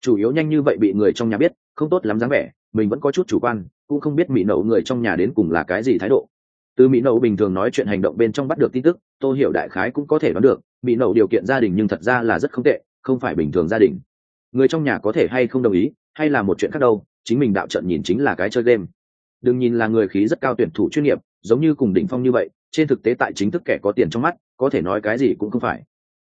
Chủ yếu nhanh như vậy bị người trong nhà biết, không tốt lắm dáng vẻ, mình vẫn có chút chủ quan, cũng không biết mỹ nậu người trong nhà đến cùng là cái gì thái độ. Từ mỹ nậu bình thường nói chuyện hành động bên trong bắt được tin tức tôi hiểu đại khái cũng có thể đoán được, mỹ nậu điều kiện gia đình nhưng thật ra là rất không tệ, không phải bình thường gia đình. Người trong nhà có thể hay không đồng ý, hay là một chuyện khác đâu, chính mình đạo trận nhìn chính là cái chơi game. Đừng nhìn là người khí rất cao tuyển thủ chuyên nghiệp, giống như cùng đỉnh phong như vậy trên thực tế tại chính thức kẻ có tiền trong mắt, có thể nói cái gì cũng không phải.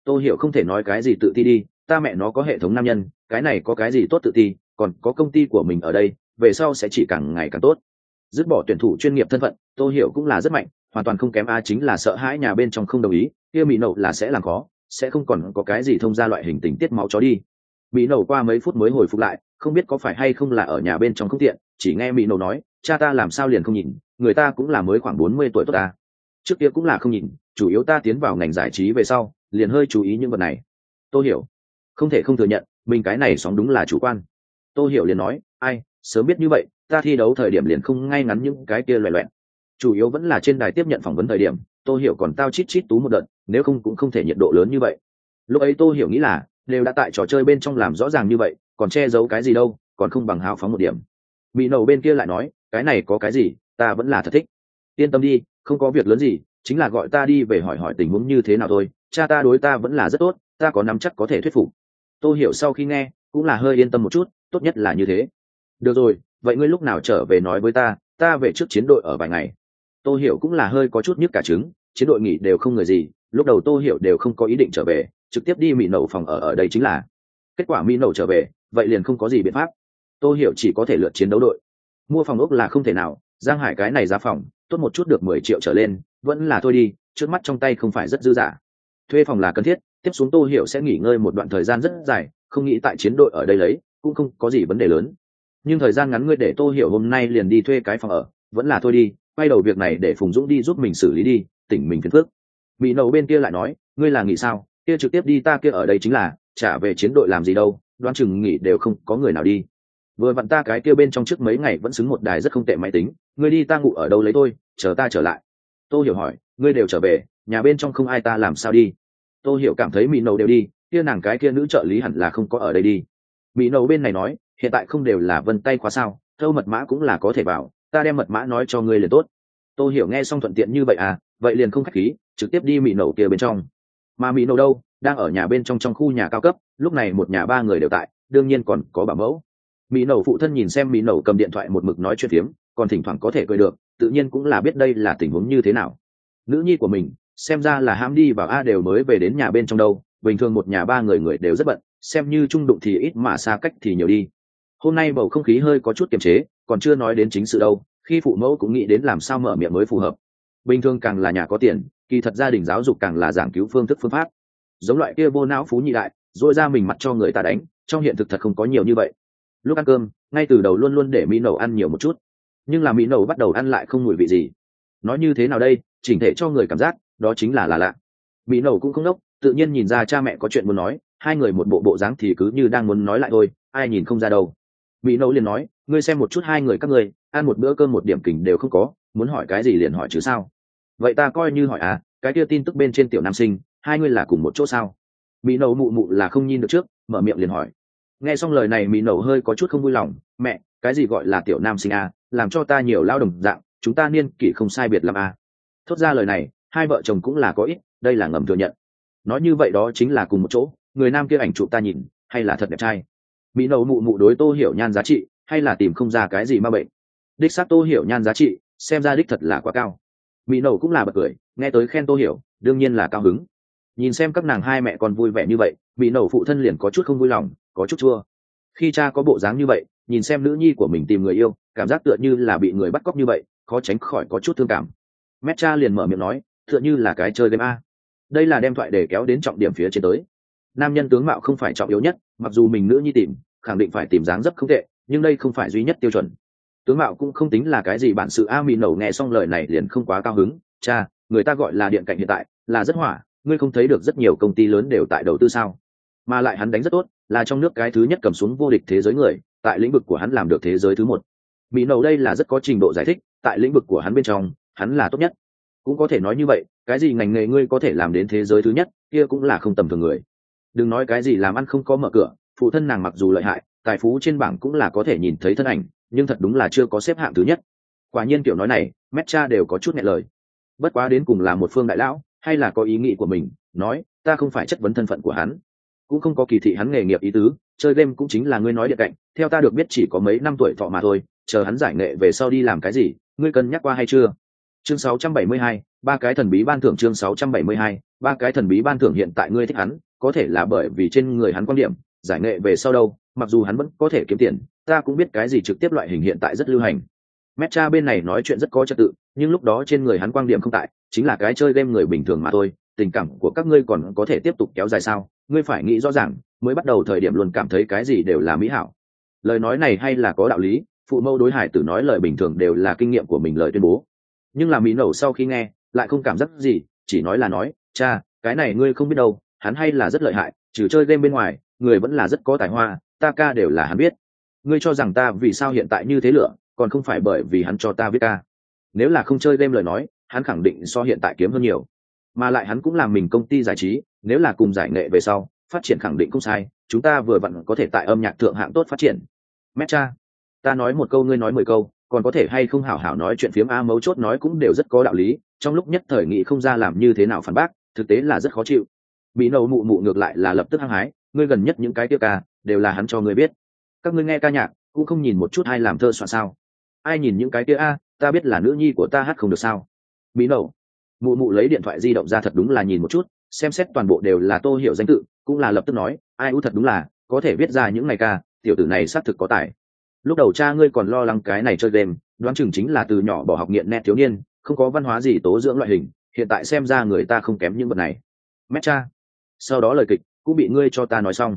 Tôi hiểu không thể nói cái gì tự ti đi, ta mẹ nó có hệ thống nam nhân, cái này có cái gì tốt tự ti, còn có công ty của mình ở đây, về sau sẽ chỉ càng ngày càng tốt. Dứt bỏ tuyển thủ chuyên nghiệp thân phận, tôi hiểu cũng là rất mạnh, hoàn toàn không kém a chính là sợ hãi nhà bên trong không đồng ý, kia mỹ nậu là sẽ làm khó, sẽ không còn có cái gì thông ra loại hình tình tiết máu chó đi. Mỹ nậu qua mấy phút mới hồi phục lại, không biết có phải hay không là ở nhà bên trong không tiện, chỉ nghe mỹ nậu nói, cha ta làm sao liền không nhìn, người ta cũng là mới khoảng bốn mươi tuổi tốt ta trước kia cũng là không nhìn, chủ yếu ta tiến vào ngành giải trí về sau, liền hơi chú ý những vật này. Tôi hiểu. Không thể không thừa nhận, mình cái này sóng đúng là chủ quan. Tôi hiểu liền nói, ai, sớm biết như vậy, ta thi đấu thời điểm liền không ngay ngắn những cái kia loẹ loẹn chủ yếu vẫn là trên đài tiếp nhận phỏng vấn thời điểm tôi hiểu còn tao chít chít tú một đợt, nếu không cũng không thể nhiệt độ lớn như vậy. Lúc ấy tôi hiểu nghĩ là, đều đã tại trò chơi bên trong làm rõ ràng như vậy, còn che giấu cái gì đâu, còn không bằng hào phóng một điểm. Mỹ nầu bên kia lại nói, cái này có cái gì, ta vẫn là thật thích. Yên tâm đi không có việc lớn gì, chính là gọi ta đi về hỏi hỏi tình huống như thế nào thôi. Cha ta đối ta vẫn là rất tốt, ta có nắm chắc có thể thuyết phục. Tôi hiểu sau khi nghe, cũng là hơi yên tâm một chút, tốt nhất là như thế. Được rồi, vậy ngươi lúc nào trở về nói với ta ta về trước chiến đội ở vài ngày. Tôi hiểu cũng là hơi có chút nhức cả trứng, chiến đội nghỉ đều không người gì, lúc đầu tôi hiểu đều không có ý định trở về, trực tiếp đi mỹ nậu phòng ở ở đây chính là. Kết quả mỹ nậu trở về, vậy liền không có gì biện pháp. Tôi hiểu chỉ có thể lượt chiến đấu đội. Mua phòng ốc là không thể nào, giang hải cái này giá phòng tốt một chút được mười triệu trở lên, vẫn là thôi đi, trước mắt trong tay không phải rất dư dả. Thuê phòng là cần thiết, tiếp xuống tô hiểu sẽ nghỉ ngơi một đoạn thời gian rất dài, không nghĩ tại chiến đội ở đây lấy, cũng không có gì vấn đề lớn. Nhưng thời gian ngắn ngươi để tô hiểu hôm nay liền đi thuê cái phòng ở, vẫn là thôi đi, quay đầu việc này để phùng dũng đi giúp mình xử lý đi, tỉnh mình phiền phước bị nầu bên kia lại nói, ngươi là nghỉ sao? Kia trực tiếp đi ta kia ở đây chính là, trả về chiến đội làm gì đâu, đoán chừng nghỉ đều không có người nào đi. Vừa vặn ta cái kia bên trong trước mấy ngày vẫn xứng một đài rất không tệ máy tính ngươi đi ta ngủ ở đâu lấy tôi, chờ ta trở lại. Tôi hiểu hỏi, ngươi đều trở về, nhà bên trong không ai ta làm sao đi? Tôi hiểu cảm thấy mỹ nầu đều đi, kia nàng cái kia nữ trợ lý hẳn là không có ở đây đi. Mỹ nầu bên này nói, hiện tại không đều là vân tay khóa sao, thâu mật mã cũng là có thể vào ta đem mật mã nói cho ngươi liền tốt. Tôi hiểu nghe xong thuận tiện như vậy à vậy liền không khách khí, trực tiếp đi mỹ nầu kia bên trong. Mà mỹ nầu đâu, đang ở nhà bên trong trong khu nhà cao cấp, lúc này một nhà ba người đều tại, đương nhiên còn có bảo mẫu. Mỹ nầu phụ thân nhìn xem mỹ nầu cầm điện thoại một mực nói chuyện phiếm còn thỉnh thoảng có thể cười được, tự nhiên cũng là biết đây là tình huống như thế nào. Nữ nhi của mình, xem ra là ham đi vào a đều mới về đến nhà bên trong đâu, bình thường một nhà ba người người đều rất bận, xem như trung đụng thì ít mà xa cách thì nhiều đi. Hôm nay bầu không khí hơi có chút kiềm chế, còn chưa nói đến chính sự đâu, khi phụ mẫu cũng nghĩ đến làm sao mở miệng mới phù hợp. Bình thường càng là nhà có tiền, kỳ thật gia đình giáo dục càng là giảng cứu phương thức phương pháp. Giống loại kia vô não phú nhị đại dội ra mình mặt cho người ta đánh, trong hiện thực thật không có nhiều như vậy. Lúc ăn cơm, ngay từ đầu luôn luôn để mỹ nầu ăn nhiều một chút nhưng là mỹ nầu bắt đầu ăn lại không mùi vị gì. Nói như thế nào đây? Chỉnh thể cho người cảm giác, đó chính là là lạ. Mỹ nầu cũng không đốc tự nhiên nhìn ra cha mẹ có chuyện muốn nói, hai người một bộ bộ dáng thì cứ như đang muốn nói lại thôi, ai nhìn không ra đâu. Mỹ nầu liền nói, ngươi xem một chút hai người các ngươi, ăn một bữa cơm một điểm kình đều không có, muốn hỏi cái gì liền hỏi chứ sao? Vậy ta coi như hỏi à cái kia tin tức bên trên tiểu nam sinh, hai ngươi là cùng một chỗ sao? Mỹ nầu mụ mụ là không nhìn được trước, mở miệng liền hỏi. Nghe xong lời này, mỹ nầu hơi có chút không vui lòng, mẹ cái gì gọi là tiểu nam sinh à làm cho ta nhiều lao đồng dạng, chúng ta niên kỷ không sai biệt làm à thốt ra lời này, hai vợ chồng cũng là có ít, đây là ngầm thừa nhận. Nói như vậy đó chính là cùng một chỗ, người nam kia ảnh chụp ta nhìn, hay là thật đẹp trai. Mỹ nậu mụ mụ đối tô hiểu nhan giá trị, hay là tìm không ra cái gì ma bệnh. Đích xác tô hiểu nhan giá trị, xem ra đích thật là quá cao. Mỹ nậu cũng là bật cười, nghe tới khen tô hiểu, đương nhiên là cao hứng. Nhìn xem các nàng hai mẹ con vui vẻ như vậy, mỹ nậu phụ thân liền có chút không vui lòng, có chút chua. Khi cha có bộ dáng như vậy nhìn xem nữ nhi của mình tìm người yêu, cảm giác tựa như là bị người bắt cóc như vậy, khó tránh khỏi có chút thương cảm. Mét cha liền mở miệng nói, tựa như là cái chơi game a. Đây là đem thoại để kéo đến trọng điểm phía trên tới. Nam nhân tướng mạo không phải trọng yếu nhất, mặc dù mình nữ nhi tìm, khẳng định phải tìm dáng dấp không tệ, nhưng đây không phải duy nhất tiêu chuẩn. Tướng mạo cũng không tính là cái gì bản sự a mỹ nổ nghe xong lời này liền không quá cao hứng. Cha, người ta gọi là điện cạnh hiện tại, là rất hỏa, ngươi không thấy được rất nhiều công ty lớn đều tại đầu tư sao? Mà lại hắn đánh rất tốt, là trong nước cái thứ nhất cầm xuống vô địch thế giới người, tại lĩnh vực của hắn làm được thế giới thứ một. Mỹ nầu đây là rất có trình độ giải thích, tại lĩnh vực của hắn bên trong, hắn là tốt nhất. Cũng có thể nói như vậy, cái gì ngành nghề ngươi có thể làm đến thế giới thứ nhất, kia cũng là không tầm thường người. Đừng nói cái gì làm ăn không có mở cửa, phụ thân nàng mặc dù lợi hại, tài phú trên bảng cũng là có thể nhìn thấy thân ảnh, nhưng thật đúng là chưa có xếp hạng thứ nhất. Quả nhiên kiểu nói này mét cha đều có chút nhẹ lời. Bất quá đến cùng là một phương đại lão, hay là có ý nghĩ của mình, nói, ta không phải chất vấn thân phận của hắn cũng không có kỳ thị hắn nghề nghiệp ý tứ chơi game cũng chính là ngươi nói địa cạnh theo ta được biết chỉ có mấy năm tuổi thọ mà thôi chờ hắn giải nghệ về sau đi làm cái gì ngươi cân nhắc qua hay chưa chương 672, ba cái thần bí ban thưởng chương 672, ba cái thần bí ban thưởng hiện tại ngươi thích hắn có thể là bởi vì trên người hắn quan điểm giải nghệ về sau đâu mặc dù hắn vẫn có thể kiếm tiền ta cũng biết cái gì trực tiếp loại hình hiện tại rất lưu hành Mecha bên này nói chuyện rất có trật tự, nhưng lúc đó trên người hắn quan điểm không tại, chính là cái chơi game người bình thường mà thôi, tình cảm của các ngươi còn có thể tiếp tục kéo dài sao? Ngươi phải nghĩ rõ ràng, mới bắt đầu thời điểm luôn cảm thấy cái gì đều là mỹ hảo. Lời nói này hay là có đạo lý, phụ mẫu đối hải tử nói lời bình thường đều là kinh nghiệm của mình lời tuyên bố. Nhưng là mỹ nổ sau khi nghe, lại không cảm giác gì, chỉ nói là nói, cha, cái này ngươi không biết đâu, hắn hay là rất lợi hại, trừ chơi game bên ngoài, người vẫn là rất có tài hoa, ta ca đều là hắn biết. Ngươi cho rằng ta vì sao hiện tại như thế lựa, còn không phải bởi vì hắn cho ta viết ca nếu là không chơi game lời nói hắn khẳng định so hiện tại kiếm hơn nhiều mà lại hắn cũng làm mình công ty giải trí nếu là cùng giải nghệ về sau phát triển khẳng định không sai chúng ta vừa vặn có thể tại âm nhạc thượng hạng tốt phát triển. Mecha, ta nói một câu ngươi nói mười câu còn có thể hay không hảo hảo nói chuyện phiếm a mấu chốt nói cũng đều rất có đạo lý trong lúc nhất thời nghị không ra làm như thế nào phản bác thực tế là rất khó chịu. Bị nầu mụ mụ ngược lại là lập tức hăng hái ngươi gần nhất những cái tiêu ca đều là hắn cho ngươi biết. Các ngươi nghe ca nhạc cũng không nhìn một chút hay làm thơ soạn sao. Ai nhìn những cái kia a ta biết là nữ nhi của ta hát không được sao. Mỹ nậu mụ mụ lấy điện thoại di động ra thật đúng là nhìn một chút, xem xét toàn bộ đều là tô hiểu danh tự, cũng là lập tức nói, ai u thật đúng là, có thể viết ra những ngày ca, tiểu tử này xác thực có tài. Lúc đầu cha ngươi còn lo lắng cái này chơi game, đoán chừng chính là từ nhỏ bỏ học nghiện nét thiếu niên, không có văn hóa gì tố dưỡng loại hình, hiện tại xem ra người ta không kém những vật này. Mét cha. Sau đó lời kịch, cũng bị ngươi cho ta nói xong.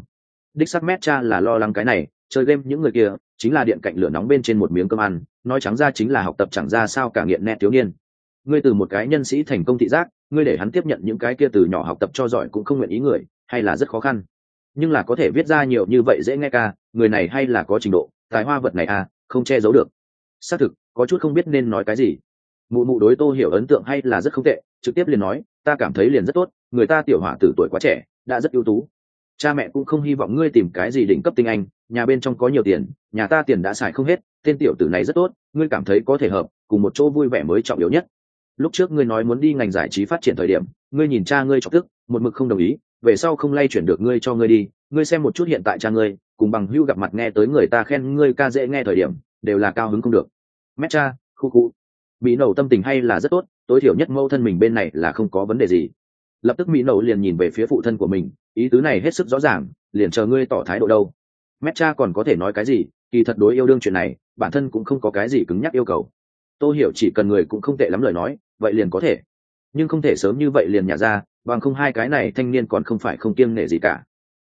Đích sắc mét cha là lo lắng cái này, chơi game những người kia, chính là điện cạnh lửa nóng bên trên một miếng cơm ăn, nói trắng ra chính là học tập chẳng ra sao cả nghiện nét thiếu niên ngươi từ một cái nhân sĩ thành công thị giác, ngươi để hắn tiếp nhận những cái kia từ nhỏ học tập cho giỏi cũng không nguyện ý người, hay là rất khó khăn. Nhưng là có thể viết ra nhiều như vậy dễ nghe ca, người này hay là có trình độ, tài hoa vật này à không che giấu được. Xác thực, có chút không biết nên nói cái gì. Mụ mụ đối tô hiểu ấn tượng hay là rất không tệ, trực tiếp liền nói, ta cảm thấy liền rất tốt, người ta tiểu hỏa từ tuổi quá trẻ, đã rất ưu tú. Cha mẹ cũng không hy vọng ngươi tìm cái gì đỉnh cấp tinh anh, nhà bên trong có nhiều tiền, nhà ta tiền đã xài không hết, tên tiểu tử này rất tốt, ngươi cảm thấy có thể hợp, cùng một chỗ vui vẻ mới trọng yếu nhất lúc trước ngươi nói muốn đi ngành giải trí phát triển thời điểm, ngươi nhìn cha ngươi chọc tức, một mực không đồng ý, về sau không lay chuyển được ngươi cho ngươi đi, ngươi xem một chút hiện tại cha ngươi, cùng bằng hưu gặp mặt nghe tới người ta khen ngươi ca dễ nghe thời điểm, đều là cao hứng không được. Mét cha, khu khu. Mỹ nầu tâm tình hay là rất tốt, tối thiểu nhất mâu thân mình bên này là không có vấn đề gì. Lập tức mỹ nầu liền nhìn về phía phụ thân của mình, ý tứ này hết sức rõ ràng, liền chờ ngươi tỏ thái độ đâu. Mét cha còn có thể nói cái gì, kỳ thật đối yêu đương chuyện này, bản thân cũng không có cái gì cứng nhắc yêu cầu. Tôi hiểu chỉ cần người cũng không tệ lắm lời nói vậy liền có thể. Nhưng không thể sớm như vậy liền nhả ra, bằng không hai cái này thanh niên còn không phải không kiêng nể gì cả.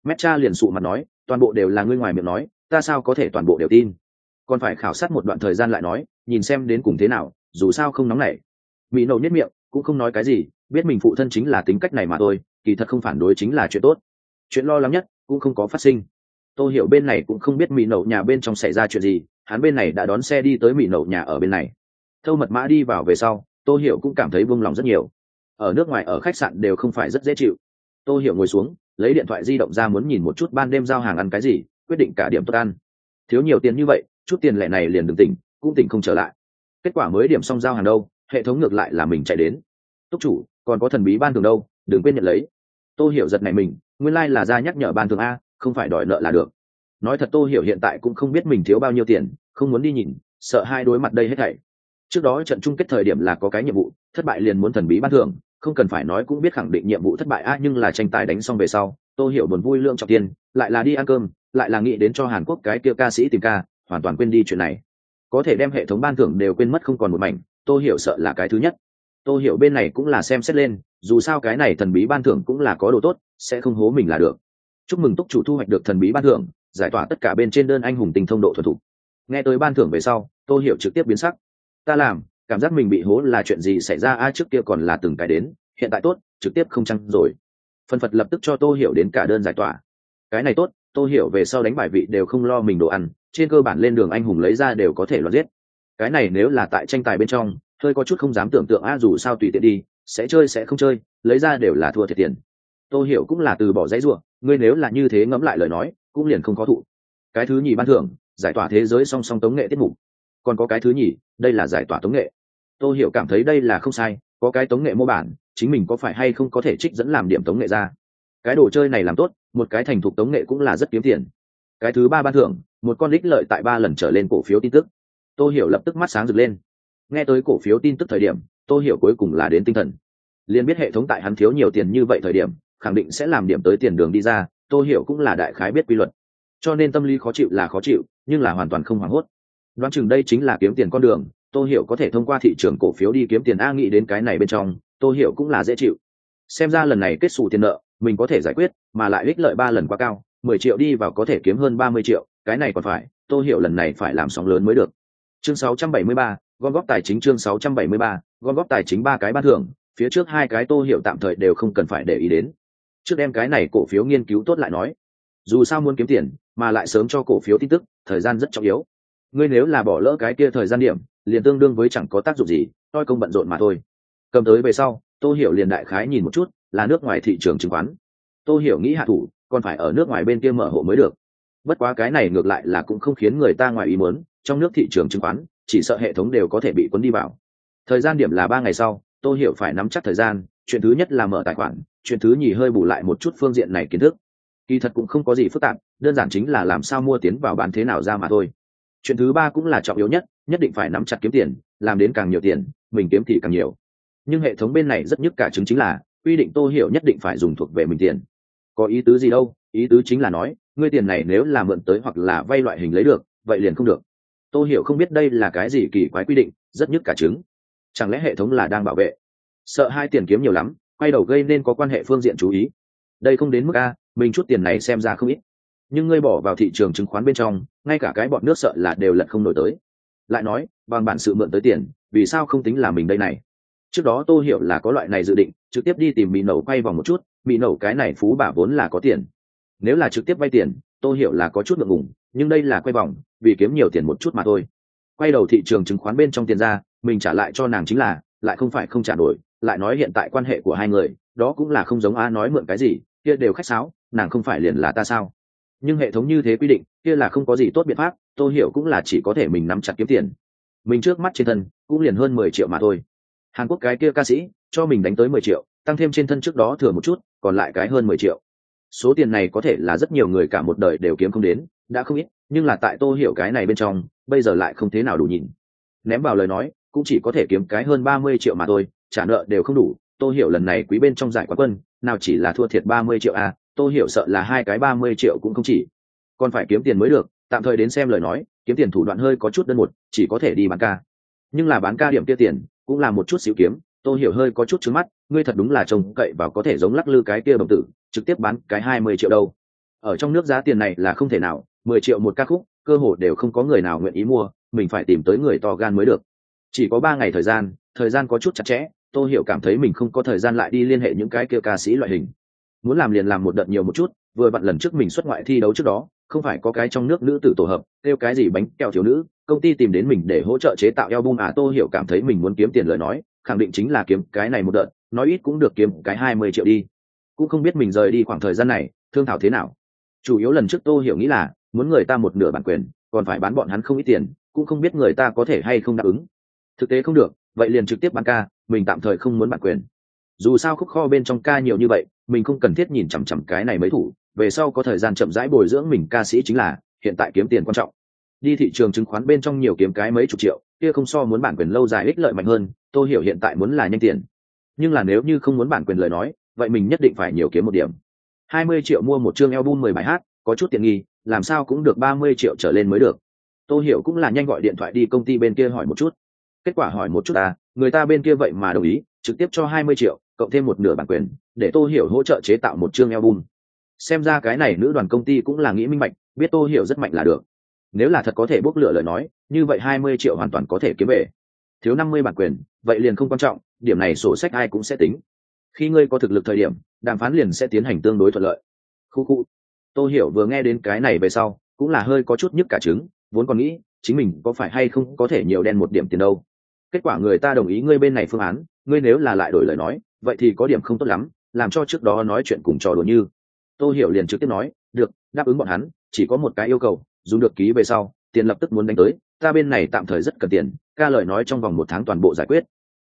Mét cha liền sụ mặt nói, toàn bộ đều là ngươi ngoài miệng nói, ta sao có thể toàn bộ đều tin? Còn phải khảo sát một đoạn thời gian lại nói, nhìn xem đến cùng thế nào, dù sao không nóng nảy. Mỹ nậu nhất miệng, cũng không nói cái gì, biết mình phụ thân chính là tính cách này mà thôi, kỳ thật không phản đối chính là chuyện tốt. Chuyện lo lắng nhất, cũng không có phát sinh. Tôi hiểu bên này cũng không biết mỹ nậu nhà bên trong xảy ra chuyện gì, hắn bên này đã đón xe đi tới mỹ nậu nhà ở bên này. Thâu mật mã đi vào về sau Tô hiểu cũng cảm thấy vung lòng rất nhiều. Ở nước ngoài, ở khách sạn đều không phải rất dễ chịu. Tô hiểu ngồi xuống, lấy điện thoại di động ra muốn nhìn một chút ban đêm giao hàng ăn cái gì, quyết định cả điểm tốt ăn. Thiếu nhiều tiền như vậy, chút tiền lẻ này liền đừng tỉnh, cũng tỉnh không trở lại. Kết quả mới điểm xong giao hàng đâu, hệ thống ngược lại là mình chạy đến. Túc chủ, còn có thần bí ban thường đâu, đừng quên nhận lấy. Tô hiểu giật này mình, nguyên lai、like、là ra nhắc nhở ban thường a, không phải đòi nợ là được. Nói thật tô hiểu hiện tại cũng không biết mình thiếu bao nhiêu tiền, không muốn đi nhìn, sợ hai đối mặt đây hết thảy trước đó trận chung kết thời điểm là có cái nhiệm vụ, thất bại liền muốn thần bí ban thưởng, không cần phải nói cũng biết khẳng định nhiệm vụ thất bại a nhưng là tranh tài đánh xong về sau tôi hiểu buồn vui lượng trọng tiền, lại là đi ăn cơm, lại là nghĩ đến cho hàn quốc cái kia ca sĩ tìm ca, hoàn toàn quên đi chuyện này. Có thể đem hệ thống ban thưởng đều quên mất không còn một mảnh tôi hiểu sợ là cái thứ nhất. Tôi hiểu bên này cũng là xem xét lên, dù sao cái này thần bí ban thưởng cũng là có đồ tốt, sẽ không hố mình là được. Chúc mừng túc chủ thu hoạch được thần bí ban thưởng, giải tỏa tất cả bên trên đơn anh hùng tình thông độ thuần thục. Nghe tới ban thưởng về sau tôi hiểu trực tiếp biến sắc ta làm, cảm giác mình bị hố là chuyện gì xảy ra? A, trước kia còn là từng cái đến, hiện tại tốt, trực tiếp không chăng rồi? Phân phật lập tức cho tô hiểu đến cả đơn giải tỏa. Cái này tốt, tô hiểu về sau đánh bài vị đều không lo mình đồ ăn, trên cơ bản lên đường anh hùng lấy ra đều có thể loạt giết. Cái này nếu là tại tranh tài bên trong, hơi có chút không dám tưởng tượng a, dù sao tùy tiện đi, sẽ chơi sẽ không chơi, lấy ra đều là thua thiệt tiền. Tô hiểu cũng là từ bỏ dãy ruộng ngươi nếu là như thế ngẫm lại lời nói, cũng liền không có thụ. Cái thứ nhì ban thưởng, giải tỏa thế giới song song tống nghệ tiết mục còn có cái thứ nhì, đây là giải tỏa tống nghệ. Tôi hiểu cảm thấy đây là không sai, có cái tống nghệ mô bản, chính mình có phải hay không có thể trích dẫn làm điểm tống nghệ ra. Cái đồ chơi này làm tốt, một cái thành thục tống nghệ cũng là rất kiếm tiền. Cái thứ ba ban thưởng, một con đích lợi tại ba lần trở lên cổ phiếu tin tức. Tôi hiểu lập tức mắt sáng rực lên. Nghe tới cổ phiếu tin tức thời điểm tôi hiểu cuối cùng là đến tinh thần. Liền biết hệ thống tại hắn thiếu nhiều tiền như vậy thời điểm, khẳng định sẽ làm điểm tới tiền đường đi ra tôi hiểu cũng là đại khái biết quy luật. Cho nên tâm lý khó chịu là khó chịu, nhưng là hoàn toàn không hoảng hốt đoán chừng đây chính là kiếm tiền con đường, tô hiểu có thể thông qua thị trường cổ phiếu đi kiếm tiền a nghĩ đến cái này bên trong, tô hiểu cũng là dễ chịu. Xem ra lần này kết xù tiền nợ, mình có thể giải quyết, mà lại ích lợi ba lần quá cao, mười triệu đi vào có thể kiếm hơn ba mươi triệu, cái này còn phải, tô hiểu lần này phải làm sóng lớn mới được. Chương sáu trăm bảy mươi ba, gom góp tài chính chương sáu trăm bảy mươi ba, gom góp tài chính ba cái ban thưởng, phía trước hai cái tô hiểu tạm thời đều không cần phải để ý đến. Trước đem cái này cổ phiếu nghiên cứu tốt lại nói. Dù sao muốn kiếm tiền, mà lại sớm cho cổ phiếu tin tức, thời gian rất trọng yếu ngươi nếu là bỏ lỡ cái kia thời gian điểm, liền tương đương với chẳng có tác dụng gì, toi công bận rộn mà thôi. Cầm tới về sau, tô hiểu liền đại khái nhìn một chút, là nước ngoài thị trường chứng khoán. Tô hiểu nghĩ hạ thủ, còn phải ở nước ngoài bên kia mở hộ mới được. Bất quá cái này ngược lại là cũng không khiến người ta ngoài ý muốn, trong nước thị trường chứng khoán, chỉ sợ hệ thống đều có thể bị cuốn đi vào. Thời gian điểm là ba ngày sau, tô hiểu phải nắm chắc thời gian, chuyện thứ nhất là mở tài khoản, chuyện thứ nhì hơi bù lại một chút phương diện này kiến thức. Kỳ thật cũng không có gì phức tạp, đơn giản chính là làm sao mua tiến vào bán thế nào ra mà thôi chuyện thứ ba cũng là trọng yếu nhất nhất định phải nắm chặt kiếm tiền, làm đến càng nhiều tiền, mình kiếm thì càng nhiều. Nhưng hệ thống bên này rất nhức cả chứng chính là, quy định tô hiểu nhất định phải dùng thuộc về mình tiền. Có ý tứ gì đâu, ý tứ chính là nói, ngươi tiền này nếu là mượn tới hoặc là vay loại hình lấy được, vậy liền không được. Tô hiểu không biết đây là cái gì kỳ quái quy định, rất nhức cả chứng. Chẳng lẽ hệ thống là đang bảo vệ? Sợ hai tiền kiếm nhiều lắm, quay đầu gây nên có quan hệ phương diện chú ý. Đây không đến mức a, mình chút tiền này xem ra không ít nhưng ngươi bỏ vào thị trường chứng khoán bên trong, ngay cả cái bọn nước sợ là đều lật không nổi tới. Lại nói, bằng bản sự mượn tới tiền, vì sao không tính là mình đây này? Trước đó tô hiểu là có loại này dự định, trực tiếp đi tìm mỹ nẩu quay vòng một chút mỹ nẩu cái này phú bà vốn là có tiền. Nếu là trực tiếp vay tiền, tô hiểu là có chút ngượng ngùng, nhưng đây là quay vòng, vì kiếm nhiều tiền một chút mà thôi. Quay đầu thị trường chứng khoán bên trong tiền ra, mình trả lại cho nàng chính là, lại không phải không trả nổi, lại nói hiện tại quan hệ của hai người, đó cũng là không giống a nói mượn cái gì, kia đều khách sáo, nàng không phải liền là ta sao? Nhưng hệ thống như thế quy định, kia là không có gì tốt biện pháp, tô hiểu cũng là chỉ có thể mình nắm chặt kiếm tiền. Mình trước mắt trên thân, cũng liền hơn mười triệu mà thôi. Hàn quốc cái kia ca sĩ, cho mình đánh tới mười triệu, tăng thêm trên thân trước đó thừa một chút, còn lại cái hơn mười triệu. Số tiền này có thể là rất nhiều người cả một đời đều kiếm không đến, đã không ít, nhưng là tại tô hiểu cái này bên trong, bây giờ lại không thế nào đủ nhìn. Ném vào lời nói, cũng chỉ có thể kiếm cái hơn ba mươi triệu mà thôi, trả nợ đều không đủ. Tô hiểu lần này quý bên trong giải quán quân, nào chỉ là thua thiệt ba mươi triệu à tô hiểu sợ là hai cái ba mươi triệu cũng không chỉ. Còn phải kiếm tiền mới được, tạm thời đến xem lời nói, kiếm tiền thủ đoạn hơi có chút đơn một, chỉ có thể đi bán ca. Nhưng là bán ca điểm kia tiền, cũng là một chút xíu kiếm tôi hiểu hơi có chút trứng mắt, ngươi thật đúng là trông cậy và có thể giống lắc lư cái kia đồng tử, trực tiếp bán cái hai mươi triệu đâu. Ở trong nước giá tiền này là không thể nào, mười triệu một ca khúc, cơ hồ đều không có người nào nguyện ý mua, mình phải tìm tới người to gan mới được. Chỉ có ba ngày thời gian thời gian có chút chặt chẽ tôi hiểu cảm thấy mình không có thời gian lại đi liên hệ những cái kia ca sĩ loại hình muốn làm liền làm một đợt nhiều một chút, vừa bạn lần trước mình xuất ngoại thi đấu trước đó, không phải có cái trong nước nữ tử tổ hợp, kêu cái gì bánh kẹo thiếu nữ, công ty tìm đến mình để hỗ trợ chế tạo album à tô hiểu cảm thấy mình muốn kiếm tiền lời nói, khẳng định chính là kiếm cái này một đợt, nói ít cũng được kiếm cái hai mươi triệu đi. Cũng không biết mình rời đi khoảng thời gian này, thương thảo thế nào. Chủ yếu lần trước tô hiểu nghĩ là, muốn người ta một nửa bản quyền, còn phải bán bọn hắn không ít tiền, cũng không biết người ta có thể hay không đáp ứng. Thực tế không được, vậy liền trực tiếp bán ca, mình tạm thời không muốn bản quyền. Dù sao khúc kho bên trong ca nhiều như vậy mình không cần thiết nhìn chằm chằm cái này mấy thủ, về sau có thời gian chậm rãi bồi dưỡng mình ca sĩ chính là, hiện tại kiếm tiền quan trọng. Đi thị trường chứng khoán bên trong nhiều kiếm cái mấy chục triệu, kia không so muốn bản quyền lâu dài ích lợi mạnh hơn, tôi hiểu hiện tại muốn là nhanh tiền. Nhưng là nếu như không muốn bản quyền lời nói, vậy mình nhất định phải nhiều kiếm một điểm. Hai mươi triệu mua một chương album mười bài hát, có chút tiện nghi, làm sao cũng được ba mươi triệu trở lên mới được. Tôi hiểu cũng là nhanh gọi điện thoại đi công ty bên kia hỏi một chút. Kết quả hỏi một chút à người ta bên kia vậy mà đồng ý, trực tiếp cho hai mươi triệu cộng thêm một nửa bản quyền, để tô hiểu hỗ trợ chế tạo một chương album. Xem ra cái này nữ đoàn công ty cũng là nghĩ minh bạch, biết tô hiểu rất mạnh là được. Nếu là thật có thể bốc lửa lời nói, như vậy hai mươi triệu hoàn toàn có thể kiếm về. Thiếu năm mươi bản quyền, vậy liền không quan trọng, điểm này sổ sách ai cũng sẽ tính. Khi ngươi có thực lực thời điểm, đàm phán liền sẽ tiến hành tương đối thuận lợi. Khu khu. Tôi hiểu vừa nghe đến cái này về sau, cũng là hơi có chút nhức cả trứng, vốn còn nghĩ, chính mình có phải hay không có thể nhiều đen một điểm tiền đâu kết quả người ta đồng ý ngươi bên này phương án, ngươi nếu là lại đổi lời nói, vậy thì có điểm không tốt lắm, làm cho trước đó nói chuyện cùng trò đùa như. Tôi hiểu liền trực tiếp nói, được, đáp ứng bọn hắn, chỉ có một cái yêu cầu, dùng được ký về sau, tiền lập tức muốn đánh tới, ta bên này tạm thời rất cần tiền, ca lời nói trong vòng một tháng toàn bộ giải quyết.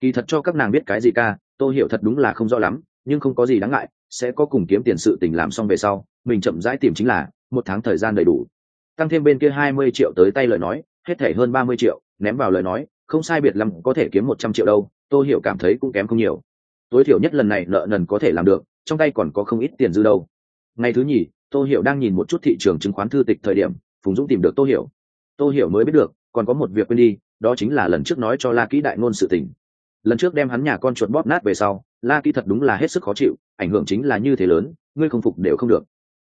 Kỳ thật cho các nàng biết cái gì ca tôi hiểu thật đúng là không rõ lắm, nhưng không có gì đáng ngại, sẽ có cùng kiếm tiền sự tình làm xong về sau, mình chậm rãi tìm chính là, một tháng thời gian đầy đủ. Tăng thêm bên kia hai mươi triệu tới tay lời nói, hết thể hơn ba mươi triệu, ném vào lời nói không sai biệt lắm, có thể kiếm một trăm triệu đâu tôi hiểu cảm thấy cũng kém không nhiều. Tối thiểu nhất lần này nợ nần có thể làm được, trong tay còn có không ít tiền dư đâu. Ngày thứ nhì, tô hiểu đang nhìn một chút thị trường chứng khoán thư tịch thời điểm, phùng dũng tìm được tô hiểu. Tô hiểu mới biết được, còn có một việc quên đi, đó chính là lần trước nói cho la kỹ đại ngôn sự tình. Lần trước đem hắn nhà con chuột bóp nát về sau, la kỹ thật đúng là hết sức khó chịu, ảnh hưởng chính là như thế lớn, ngươi không phục đều không được.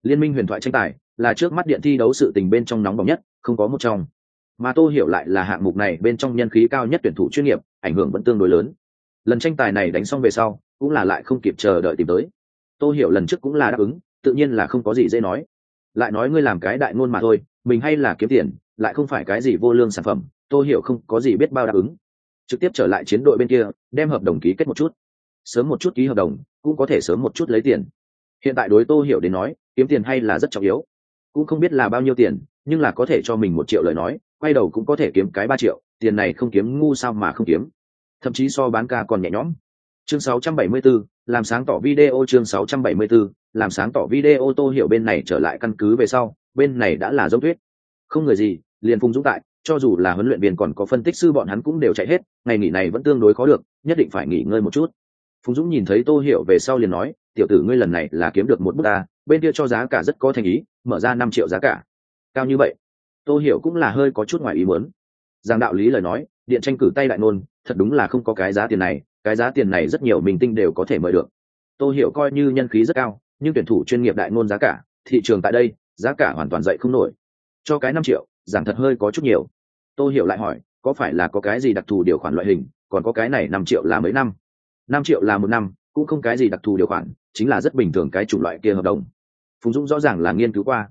Liên minh huyền thoại tranh tài, là trước mắt điện thi đấu sự tình bên trong nóng bỏng nhất, không có một trong mà tô hiểu lại là hạng mục này bên trong nhân khí cao nhất tuyển thủ chuyên nghiệp, ảnh hưởng vẫn tương đối lớn. Lần tranh tài này đánh xong về sau, cũng là lại không kịp chờ đợi tìm tới. Tô hiểu lần trước cũng là đáp ứng, tự nhiên là không có gì dễ nói. Lại nói ngươi làm cái đại ngôn mà thôi, mình hay là kiếm tiền, lại không phải cái gì vô lương sản phẩm, tô hiểu không có gì biết bao đáp ứng. Trực tiếp trở lại chiến đội bên kia, đem hợp đồng ký kết một chút. Sớm một chút ký hợp đồng, cũng có thể sớm một chút lấy tiền. Hiện tại đối tô hiểu đến nói, kiếm tiền hay là rất trọng yếu. Cũng không biết là bao nhiêu tiền, nhưng là có thể cho mình một triệu lời nói quay đầu cũng có thể kiếm cái ba triệu tiền này không kiếm ngu sao mà không kiếm. Thậm chí so bán ca còn nhẹ nhõm. Chương 674, làm sáng tỏ video chương 674, làm sáng tỏ video tô hiểu bên này trở lại căn cứ về sau bên này đã là dốc tuyết không người gì liền phung dũng tại cho dù là huấn luyện viên còn có phân tích sư bọn hắn cũng đều chạy hết ngày nghỉ này vẫn tương đối khó được nhất định phải nghỉ ngơi một chút. Phùng dũng nhìn thấy tô hiểu về sau liền nói tiểu tử ngươi lần này là kiếm được một bút ta bên kia cho giá cả rất có thành ý mở ra năm triệu giá cả. Cao như vậy? Tô hiểu cũng là hơi có chút ngoài ý muốn. Giang đạo lý lời nói, điện tranh cử tay đại nôn, thật đúng là không có cái giá tiền này, cái giá tiền này rất nhiều mình tinh đều có thể mời được. Tô hiểu coi như nhân khí rất cao, nhưng tuyển thủ chuyên nghiệp đại nôn giá cả, thị trường tại đây, giá cả hoàn toàn dậy không nổi. Cho cái năm triệu giảng thật hơi có chút nhiều. Tô hiểu lại hỏi, có phải là có cái gì đặc thù điều khoản loại hình, còn có cái này năm triệu là mấy năm? Năm triệu là một năm, cũng không cái gì đặc thù điều khoản, chính là rất bình thường cái chủng loại kia hợp đồng. Phùng dũng rõ ràng là nghiên cứu qua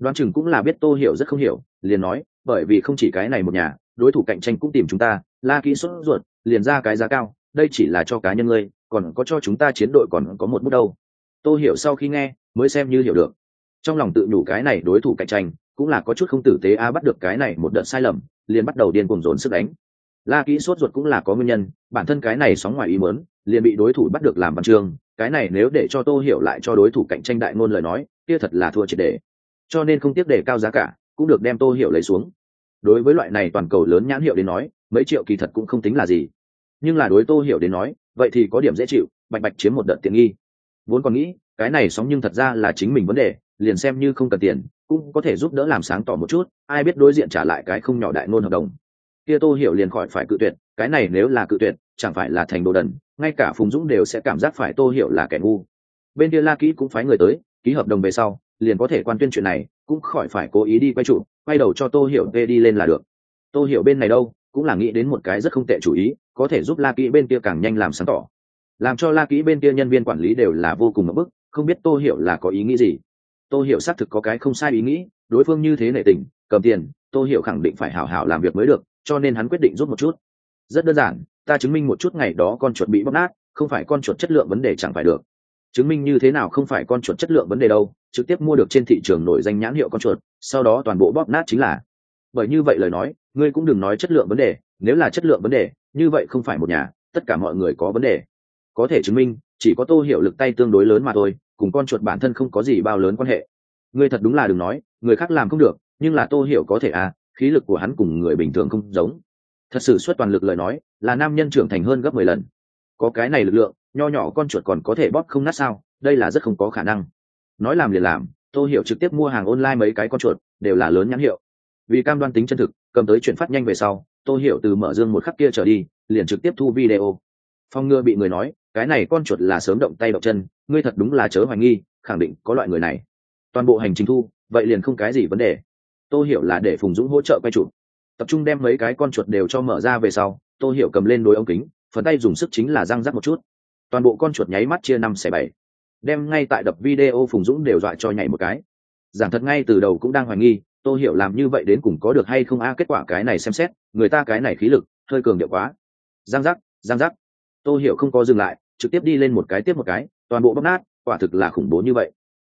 đoán chừng cũng là biết tô hiểu rất không hiểu, liền nói, bởi vì không chỉ cái này một nhà, đối thủ cạnh tranh cũng tìm chúng ta, la kỹ sốt ruột, liền ra cái giá cao, đây chỉ là cho cá nhân ngươi, còn có cho chúng ta chiến đội còn có một bút đâu. Tô hiểu sau khi nghe, mới xem như hiểu được. Trong lòng tự nhủ cái này đối thủ cạnh tranh, cũng là có chút không tử tế a bắt được cái này một đợt sai lầm, liền bắt đầu điên cuồng dồn sức đánh. La kỹ sốt ruột cũng là có nguyên nhân, bản thân cái này sóng ngoài ý mớn liền bị đối thủ bắt được làm văn chương, cái này nếu để cho tô hiểu lại cho đối thủ cạnh tranh đại ngôn lời nói, kia thật là thua triệt đề cho nên không tiếc để cao giá cả, cũng được đem tô hiểu lấy xuống. Đối với loại này toàn cầu lớn nhãn hiệu đến nói, mấy triệu kỳ thật cũng không tính là gì. Nhưng là đối tô hiểu đến nói, vậy thì có điểm dễ chịu, bạch bạch chiếm một đợt tiện nghi. Vốn còn nghĩ, cái này sóng nhưng thật ra là chính mình vấn đề, liền xem như không cần tiền, cũng có thể giúp đỡ làm sáng tỏ một chút, ai biết đối diện trả lại cái không nhỏ đại ngôn hợp đồng. Kia tô hiểu liền khỏi phải cự tuyệt, cái này nếu là cự tuyệt, chẳng phải là thành đồ đần, ngay cả phùng dũng đều sẽ cảm giác phải tô hiểu là kẻ ngu. Bên kia la kỹ cũng phái người tới, ký hợp đồng về sau liền có thể quan tuyên chuyện này, cũng khỏi phải cố ý đi quay trụ, quay đầu cho tô hiểu tê đi lên là được. Tô hiểu bên này đâu, cũng là nghĩ đến một cái rất không tệ chủ ý, có thể giúp la kỹ bên kia càng nhanh làm sáng tỏ. Làm cho la kỹ bên kia nhân viên quản lý đều là vô cùng ngập bức, không biết tô hiểu là có ý nghĩ gì. Tô hiểu xác thực có cái không sai ý nghĩ, đối phương như thế nệ tình, cầm tiền, tô hiểu khẳng định phải hảo hảo làm việc mới được, cho nên hắn quyết định rút một chút. Rất đơn giản, ta chứng minh một chút ngày đó con chuột bị bóc nát, không phải con chuột chất lượng vấn đề chẳng phải được chứng minh như thế nào không phải con chuột chất lượng vấn đề đâu, trực tiếp mua được trên thị trường nổi danh nhãn hiệu con chuột, sau đó toàn bộ bóp nát chính là. Bởi như vậy lời nói, ngươi cũng đừng nói chất lượng vấn đề, nếu là chất lượng vấn đề, như vậy không phải một nhà, tất cả mọi người có vấn đề. Có thể chứng minh, chỉ có tô hiểu lực tay tương đối lớn mà thôi, cùng con chuột bản thân không có gì bao lớn quan hệ. Ngươi thật đúng là đừng nói, người khác làm không được, nhưng là tô hiểu có thể à khí lực của hắn cùng người bình thường không giống. Thật sự xuất toàn lực lời nói, là nam nhân trưởng thành hơn gấp mười lần. Có cái này lực lượng nho nhỏ con chuột còn có thể bóp không nát sao? Đây là rất không có khả năng. Nói làm liền làm, tô hiểu trực tiếp mua hàng online mấy cái con chuột, đều là lớn nhãn hiệu. Vì cam đoan tính chân thực, cầm tới chuyển phát nhanh về sau, tô hiểu từ mở dương một khắc kia trở đi, liền trực tiếp thu video. Phong ngựa bị người nói, cái này con chuột là sớm động tay động chân, ngươi thật đúng là chớ hoài nghi, khẳng định có loại người này. Toàn bộ hành trình thu, vậy liền không cái gì vấn đề. Tô hiểu là để phùng dũng hỗ trợ quay chụp. Tập trung đem mấy cái con chuột đều cho mở ra về sau, tô hiểu cầm lên đôi ống kính, phần tay dùng sức chính là răng rắc một chút toàn bộ con chuột nháy mắt chia năm xẻ bảy. Đem ngay tại đập video phùng dũng đều dọa cho nhảy một cái. Giảng thật ngay từ đầu cũng đang hoài nghi, tô hiểu làm như vậy đến cùng có được hay không? A, kết quả cái này xem xét, người ta cái này khí lực, hơi cường điệu quá. Giang giác giang giác. Tô hiểu không có dừng lại, trực tiếp đi lên một cái tiếp một cái, toàn bộ bóp nát, quả thực là khủng bố như vậy.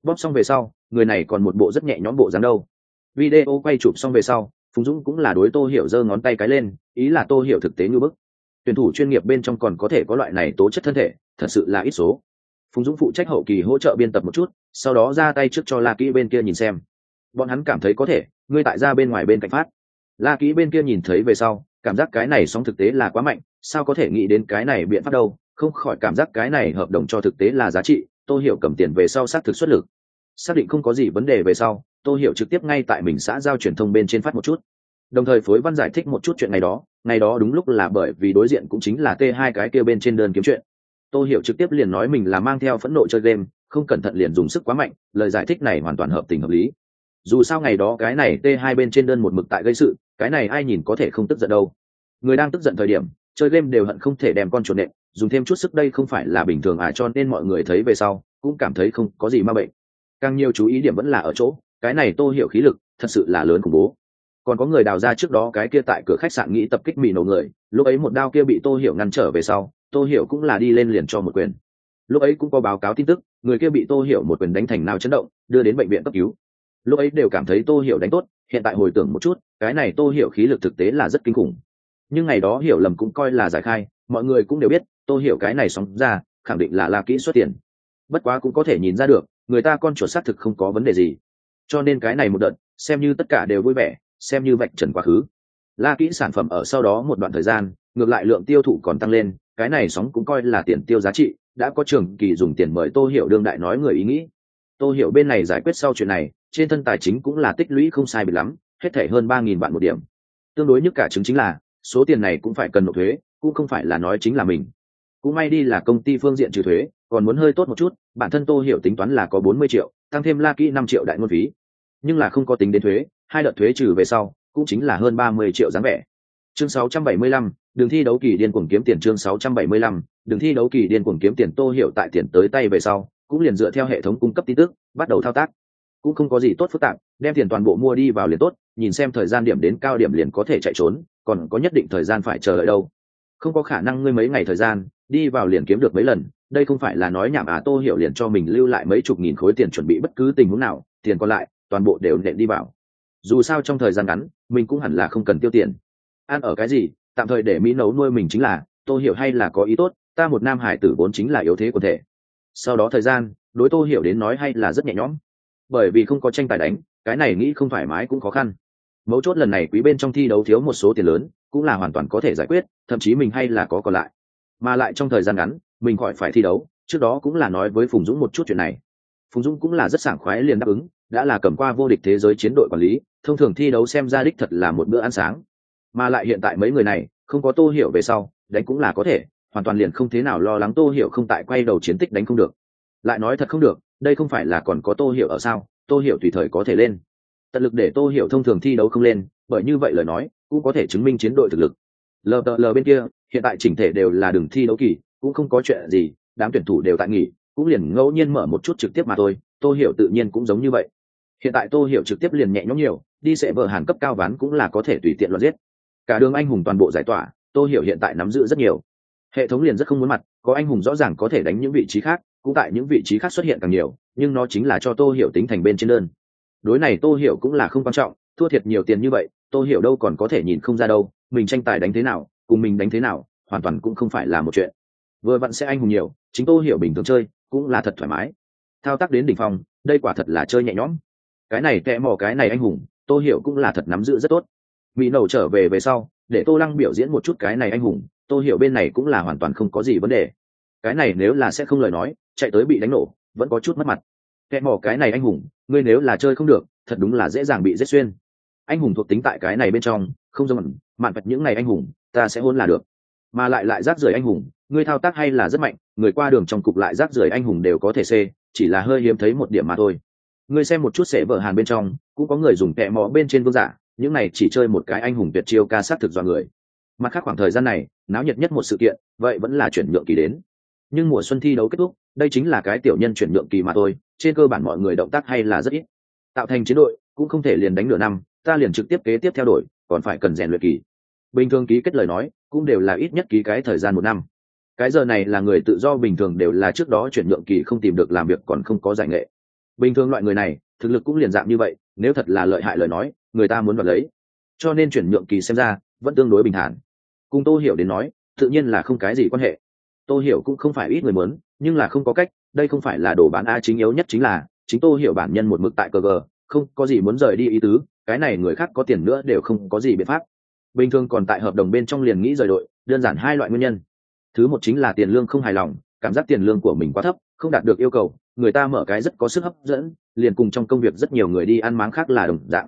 Bóp xong về sau, người này còn một bộ rất nhẹ nhõm bộ dáng đâu. Video quay chụp xong về sau, phùng dũng cũng là đối tô hiểu giơ ngón tay cái lên, ý là tô hiểu thực tế như bức tuyển thủ chuyên nghiệp bên trong còn có thể có loại này tố chất thân thể, thật sự là ít số. Phùng dũng phụ trách hậu kỳ hỗ trợ biên tập một chút, sau đó ra tay trước cho la kỹ bên kia nhìn xem. Bọn hắn cảm thấy có thể, ngươi tại ra bên ngoài bên cạnh phát. La kỹ bên kia nhìn thấy về sau, cảm giác cái này song thực tế là quá mạnh, sao có thể nghĩ đến cái này biện pháp đâu, không khỏi cảm giác cái này hợp đồng cho thực tế là giá trị tôi hiểu cầm tiền về sau xác thực xuất lực. Xác định không có gì vấn đề về sau tôi hiểu trực tiếp ngay tại mình xã giao truyền thông bên trên phát một chút. Đồng thời phối văn giải thích một chút chuyện này đó ngày đó đúng lúc là bởi vì đối diện cũng chính là t hai cái kia bên trên đơn kiếm chuyện. Tôi hiểu trực tiếp liền nói mình là mang theo phẫn nộ chơi game không cẩn thận liền dùng sức quá mạnh lời giải thích này hoàn toàn hợp tình hợp lý. Dù sao ngày đó cái này t hai bên trên đơn một mực tại gây sự cái này ai nhìn có thể không tức giận đâu. Người đang tức giận thời điểm chơi game đều hận không thể đem con chuột nệm, dùng thêm chút sức đây không phải là bình thường à cho nên mọi người thấy về sau cũng cảm thấy không có gì ma bệnh. Càng nhiều chú ý điểm vẫn là ở chỗ cái này tô hiểu khí lực thật sự là lớn khủng bố còn có người đào ra trước đó cái kia tại cửa khách sạn nghĩ tập kích mì nổ người, lúc ấy một đao kia bị tô hiểu ngăn trở về sau, tô hiểu cũng là đi lên liền cho một quyền. Lúc ấy cũng có báo cáo tin tức, người kia bị tô hiểu một quyền đánh thành nào chấn động, đưa đến bệnh viện cấp cứu. Lúc ấy đều cảm thấy tô hiểu đánh tốt, hiện tại hồi tưởng một chút, cái này tô hiểu khí lực thực tế là rất kinh khủng. Nhưng ngày đó hiểu lầm cũng coi là giải khai, mọi người cũng đều biết, tô hiểu cái này sóng ra, khẳng định là la kỹ xuất tiền. Bất quá cũng có thể nhìn ra được, người ta con chuột xác thực không có vấn đề gì. Cho nên cái này một đợt, xem như tất cả đều vui vẻ xem như vạch trần quá khứ. La kỹ sản phẩm ở sau đó một đoạn thời gian, ngược lại lượng tiêu thụ còn tăng lên, cái này sóng cũng coi là tiền tiêu giá trị, đã có trường kỳ dùng tiền mời tô hiểu đương đại nói người ý nghĩ. Tô hiểu bên này giải quyết sau chuyện này, trên thân tài chính cũng là tích lũy không sai bị lắm, hết thể hơn ba nghìn vạn một điểm. Tương đối nhất cả chứng chính là, số tiền này cũng phải cần nộp thuế, cũng không phải là nói chính là mình. Cũng may đi là công ty phương diện trừ thuế, còn muốn hơi tốt một chút, bản thân tô hiểu tính toán là có bốn mươi triệu, tăng thêm la kỹ năm triệu đại ngôn phí nhưng là không có tính đến thuế hai đợt thuế trừ về sau cũng chính là hơn ba mươi triệu dáng vẻ. Chương 675, đường thi đấu kỳ điên cuồng kiếm tiền chương 675, đường thi đấu kỳ điên cuồng kiếm tiền tô hiểu tại tiền tới tay về sau cũng liền dựa theo hệ thống cung cấp tin tức bắt đầu thao tác. Cũng không có gì tốt phức tạp đem tiền toàn bộ mua đi vào liền tốt nhìn xem thời gian điểm đến cao điểm liền có thể chạy trốn còn có nhất định thời gian phải chờ đợi đâu. Không có khả năng ngươi mấy ngày thời gian đi vào liền kiếm được mấy lần đây không phải là nói nhảm à tô hiểu liền cho mình lưu lại mấy chục nghìn khối tiền chuẩn bị bất cứ tình huống nào tiền còn lại toàn bộ đều nện đi vào. Dù sao trong thời gian ngắn, mình cũng hẳn là không cần tiêu tiền. Ăn ở cái gì, tạm thời để mỹ nấu nuôi mình chính là, tô hiểu hay là có ý tốt, ta một nam hải tử vốn chính là yếu thế của thể. Sau đó thời gian, đối tô hiểu đến nói hay là rất nhẹ nhõm. Bởi vì không có tranh tài đánh, cái này nghĩ không thoải mái cũng khó khăn. Mấu chốt lần này quý bên trong thi đấu thiếu một số tiền lớn, cũng là hoàn toàn có thể giải quyết, thậm chí mình hay là có còn lại. Mà lại trong thời gian ngắn, mình khỏi phải thi đấu, trước đó cũng là nói với phùng dũng một chút chuyện này. Phùng dũng cũng là rất sảng khoái liền đáp ứng đã là cầm qua vô địch thế giới chiến đội quản lý, thông thường thi đấu xem ra đích thật là một bữa ăn sáng. Mà lại hiện tại mấy người này, không có tô hiểu về sau, đánh cũng là có thể, hoàn toàn liền không thế nào lo lắng tô hiểu không tại quay đầu chiến tích đánh không được. Lại nói thật không được, đây không phải là còn có tô hiểu ở sao, tô hiểu tùy thời có thể lên. Tận lực để tô hiểu thông thường thi đấu không lên, bởi như vậy lời nói, cũng có thể chứng minh chiến đội thực lực. Lờ lờ bên kia, hiện tại chỉnh thể đều là đường thi đấu kỳ, cũng không có chuyện gì, đám tuyển thủ đều tại nghỉ, cũng liền ngẫu nhiên mở một chút trực tiếp mà thôi, tô hiểu tự nhiên cũng giống như vậy hiện tại tô hiểu trực tiếp liền nhẹ nhõm nhiều đi sẽ vợ hàn cấp cao ván cũng là có thể tùy tiện loạt giết. Cả đường anh hùng toàn bộ giải tỏa tô hiểu hiện tại nắm giữ rất nhiều. Hệ thống liền rất không muốn mặt có anh hùng rõ ràng có thể đánh những vị trí khác cũng tại những vị trí khác xuất hiện càng nhiều nhưng nó chính là cho tô hiểu tính thành bên trên đơn. Đối này tô hiểu cũng là không quan trọng thua thiệt nhiều tiền như vậy tô hiểu đâu còn có thể nhìn không ra đâu mình tranh tài đánh thế nào cùng mình đánh thế nào hoàn toàn cũng không phải là một chuyện. Vừa vặn sẽ anh hùng nhiều chính tô hiểu bình thường chơi cũng là thật thoải mái. Thao tác đến đỉnh phòng, đây quả thật là chơi nhẹ nhõm cái này tệ mò, cái này anh hùng, tô hiểu cũng là thật nắm giữ rất tốt. Mỹ nầu trở về về sau, để tô lăng biểu diễn một chút cái này anh hùng, tô hiểu bên này cũng là hoàn toàn không có gì vấn đề. Cái này nếu là sẽ không lời nói, chạy tới bị đánh nổ, vẫn có chút mất mặt. Kẻ mỏ cái này anh hùng, ngươi nếu là chơi không được, thật đúng là dễ dàng bị giết xuyên. Anh hùng thuộc tính tại cái này bên trong, không giống mạn vật những này anh hùng, ta sẽ hôn là được. Mà lại lại rác rưởi anh hùng, ngươi thao tác hay là rất mạnh, người qua đường trong cục lại rác rưởi anh hùng đều có thể c chỉ là hơi hiếm thấy một điểm mà thôi ngươi xem một chút sẽ vở hàn bên trong, cũng có người dùng kẹ mỏ bên trên vương giả, những này chỉ chơi một cái anh hùng tuyệt chiêu ca sát thực do người. Mặt khác khoảng thời gian này, náo nhiệt nhất một sự kiện, vậy vẫn là chuyển nhượng kỳ đến. Nhưng mùa xuân thi đấu kết thúc, đây chính là cái tiểu nhân chuyển nhượng kỳ mà thôi, trên cơ bản mọi người động tác hay là rất ít. Tạo thành chiến đội, cũng không thể liền đánh nửa năm, ta liền trực tiếp kế tiếp theo đổi còn phải cần rèn luyện kỳ. Bình thường ký kết lời nói, cũng đều là ít nhất ký cái thời gian một năm. Cái giờ này là người tự do bình thường đều là trước đó chuyển nhượng kỳ không tìm được làm việc còn không có giải nghệ bình thường loại người này, thực lực cũng liền dạng như vậy, nếu thật là lợi hại lời nói, người ta muốn đoạt lấy. Cho nên chuyển nhượng kỳ xem ra, vẫn tương đối bình thản. Cùng tô hiểu đến nói, tự nhiên là không cái gì quan hệ. Tô hiểu cũng không phải ít người muốn, nhưng là không có cách, đây không phải là đồ bán a chính yếu nhất chính là, chính tô hiểu bản nhân một mực tại cờ gờ, không có gì muốn rời đi ý tứ, cái này người khác có tiền nữa đều không có gì biện pháp. Bình thường còn tại hợp đồng bên trong liền nghĩ rời đội, đơn giản hai loại nguyên nhân. Thứ một chính là tiền lương không hài lòng, cảm giác tiền lương của mình quá thấp, không đạt được yêu cầu người ta mở cái rất có sức hấp dẫn, liền cùng trong công việc rất nhiều người đi ăn máng khác là đồng dạng.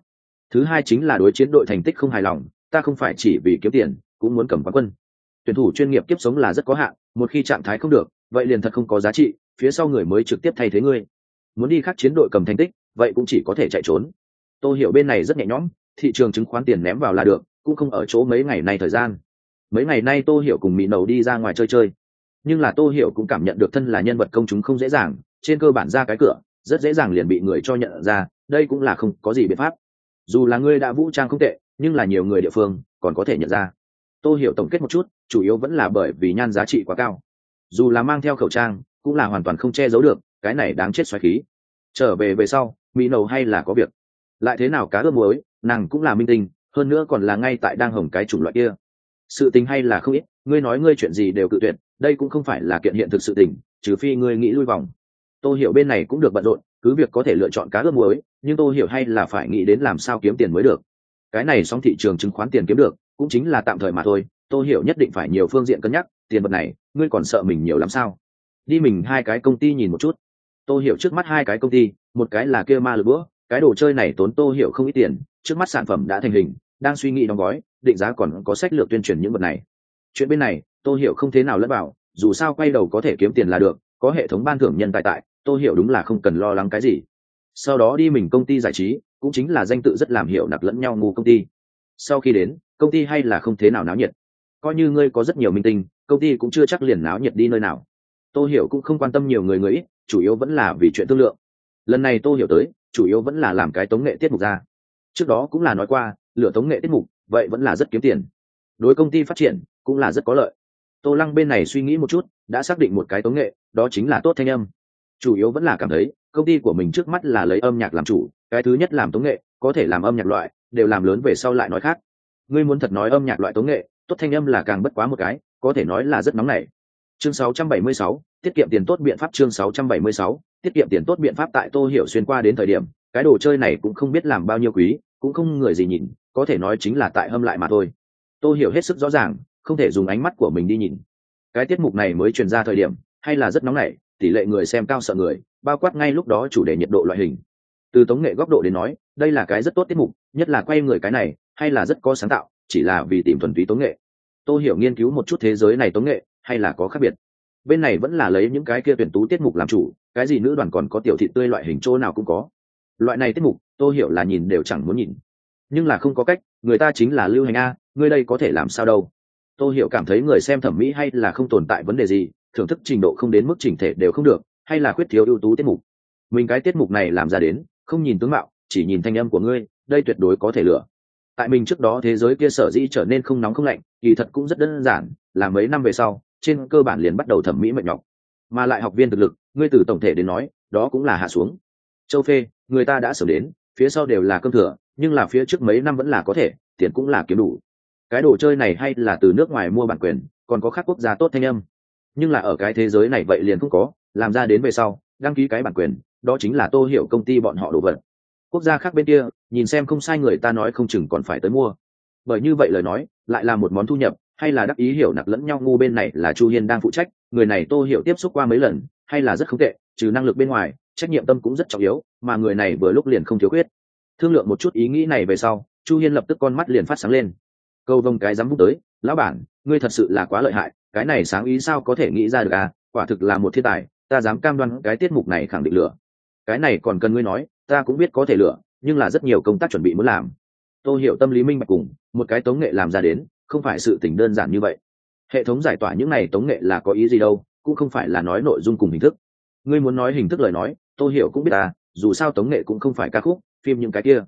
Thứ hai chính là đối chiến đội thành tích không hài lòng, ta không phải chỉ vì kiếm tiền, cũng muốn cầm quán quân. Tuyển thủ chuyên nghiệp kiếp sống là rất có hạn, một khi trạng thái không được, vậy liền thật không có giá trị, phía sau người mới trực tiếp thay thế ngươi. Muốn đi khác chiến đội cầm thành tích, vậy cũng chỉ có thể chạy trốn. Tôi hiểu bên này rất nhẹ nhõm, thị trường chứng khoán tiền ném vào là được, cũng không ở chỗ mấy ngày nay thời gian. Mấy ngày nay tôi hiểu cùng mỹ nầu đi ra ngoài chơi chơi. Nhưng là tôi hiểu cũng cảm nhận được thân là nhân vật công chúng không dễ dàng trên cơ bản ra cái cửa, rất dễ dàng liền bị người cho nhận ra, đây cũng là không có gì biện pháp. Dù là ngươi đã vũ trang không tệ, nhưng là nhiều người địa phương còn có thể nhận ra. Tôi hiểu tổng kết một chút, chủ yếu vẫn là bởi vì nhan giá trị quá cao. Dù là mang theo khẩu trang, cũng là hoàn toàn không che giấu được, cái này đáng chết xoáy khí. Trở về về sau, mỹ nầu hay là có việc. Lại thế nào cá ướp muối, nàng cũng là minh tinh, hơn nữa còn là ngay tại đang hồng cái chủng loại kia. Sự tình hay là không ít, ngươi nói ngươi chuyện gì đều cự tuyệt, đây cũng không phải là kiện hiện thực sự tình, trừ phi ngươi nghĩ lui vòng tô hiểu bên này cũng được bận rộn, cứ việc có thể lựa chọn cá ước muối, nhưng tô hiểu hay là phải nghĩ đến làm sao kiếm tiền mới được. Cái này song thị trường chứng khoán tiền kiếm được, cũng chính là tạm thời mà thôi, tô hiểu nhất định phải nhiều phương diện cân nhắc, tiền vật này, ngươi còn sợ mình nhiều lắm sao? Đi mình hai cái công ty nhìn một chút. Tô hiểu trước mắt hai cái công ty, một cái là kia ma lực bữa, cái đồ chơi này tốn tô hiểu không ít tiền, trước mắt sản phẩm đã thành hình, đang suy nghĩ đóng gói, định giá còn có sách lược tuyên truyền những vật này. Chuyện bên này, tô hiểu không thế nào lẫn vào, dù sao quay đầu có thể kiếm tiền là được, có hệ thống ban thưởng nhân tài tại Tôi hiểu đúng là không cần lo lắng cái gì. Sau đó đi mình công ty giải trí, cũng chính là danh tự rất làm hiểu nặc lẫn nhau ngu công ty. Sau khi đến, công ty hay là không thế nào náo nhiệt? Coi như ngươi có rất nhiều minh tinh, công ty cũng chưa chắc liền náo nhiệt đi nơi nào. Tôi hiểu cũng không quan tâm nhiều người người ít, chủ yếu vẫn là vì chuyện thương lượng. Lần này tôi hiểu tới, chủ yếu vẫn là làm cái tống nghệ tiết mục ra. Trước đó cũng là nói qua, lựa tống nghệ tiết mục, vậy vẫn là rất kiếm tiền. Đối công ty phát triển, cũng là rất có lợi. Tô lăng bên này suy nghĩ một chút, đã xác định một cái tống nghệ, đó chính là tốt thanh âm chủ yếu vẫn là cảm thấy công ty của mình trước mắt là lấy âm nhạc làm chủ cái thứ nhất làm tống nghệ có thể làm âm nhạc loại đều làm lớn về sau lại nói khác. Ngươi muốn thật nói âm nhạc loại tống nghệ tốt thanh âm là càng bất quá một cái có thể nói là rất nóng nảy. Chương 676, tiết kiệm tiền tốt biện pháp chương 676, tiết kiệm tiền tốt biện pháp tại tô hiểu xuyên qua đến thời điểm cái đồ chơi này cũng không biết làm bao nhiêu quý cũng không người gì nhìn có thể nói chính là tại hâm lại mà thôi. Tô hiểu hết sức rõ ràng không thể dùng ánh mắt của mình đi nhìn. Cái tiết mục này mới truyền ra thời điểm hay là rất nóng nảy tỷ lệ người xem cao sợ người, bao quát ngay lúc đó chủ đề nhiệt độ loại hình. Từ tống nghệ góc độ đến nói, đây là cái rất tốt tiết mục, nhất là quay người cái này, hay là rất có sáng tạo, chỉ là vì tìm thuần túy tống nghệ. Tôi hiểu nghiên cứu một chút thế giới này tống nghệ, hay là có khác biệt? Bên này vẫn là lấy những cái kia tuyển tú tiết mục làm chủ, cái gì nữ đoàn còn có tiểu thị tươi loại hình chỗ nào cũng có. Loại này tiết mục tôi hiểu là nhìn đều chẳng muốn nhìn. Nhưng là không có cách, người ta chính là lưu hành a ngươi đây có thể làm sao đâu? Tôi hiểu cảm thấy người xem thẩm mỹ hay là không tồn tại vấn đề gì thưởng thức trình độ không đến mức chỉnh thể đều không được, hay là khuyết thiếu ưu tú tiết mục. Mình cái tiết mục này làm ra đến, không nhìn tướng mạo, chỉ nhìn thanh âm của ngươi, đây tuyệt đối có thể lựa tại mình trước đó thế giới kia sở dĩ trở nên không nóng không lạnh, kỳ thật cũng rất đơn giản, là mấy năm về sau, trên cơ bản liền bắt đầu thẩm mỹ mệt nhọc. Mà lại học viên thực lực, ngươi từ tổng thể đến nói, đó cũng là hạ xuống. Châu phê, người ta đã sửa đến, phía sau đều là cơm thừa, nhưng là phía trước mấy năm vẫn là có thể, tiền cũng là kiếm đủ. Cái đồ chơi này hay là từ nước ngoài mua bản quyền, còn có khác quốc gia tốt thanh âm nhưng là ở cái thế giới này vậy liền không có, làm ra đến về sau, đăng ký cái bản quyền, đó chính là tô hiểu công ty bọn họ đồ vật. Quốc gia khác bên kia, nhìn xem không sai người ta nói không chừng còn phải tới mua. Bởi như vậy lời nói, lại là một món thu nhập, hay là đắc ý hiểu nặc lẫn nhau ngu bên này là chu hiên đang phụ trách, người này tô hiểu tiếp xúc qua mấy lần, hay là rất không tệ, trừ năng lực bên ngoài, trách nhiệm tâm cũng rất trọng yếu, mà người này vừa lúc liền không thiếu khuyết. Thương lượng một chút ý nghĩ này về sau, chu hiên lập tức con mắt liền phát sáng lên. Câu vông cái dám vung tới, lão bản, ngươi thật sự là quá lợi hại cái này sáng ý sao có thể nghĩ ra được à quả thực là một thiên tài, ta dám cam đoan cái tiết mục này khẳng định lửa. Cái này còn cần ngươi nói, ta cũng biết có thể lửa, nhưng là rất nhiều công tác chuẩn bị muốn làm. Tôi hiểu tâm lý minh bạch cùng, một cái tống nghệ làm ra đến, không phải sự tình đơn giản như vậy. Hệ thống giải tỏa những này tống nghệ là có ý gì đâu, cũng không phải là nói nội dung cùng hình thức. Ngươi muốn nói hình thức lời nói tôi hiểu cũng biết à dù sao tống nghệ cũng không phải ca khúc, phim những cái kia.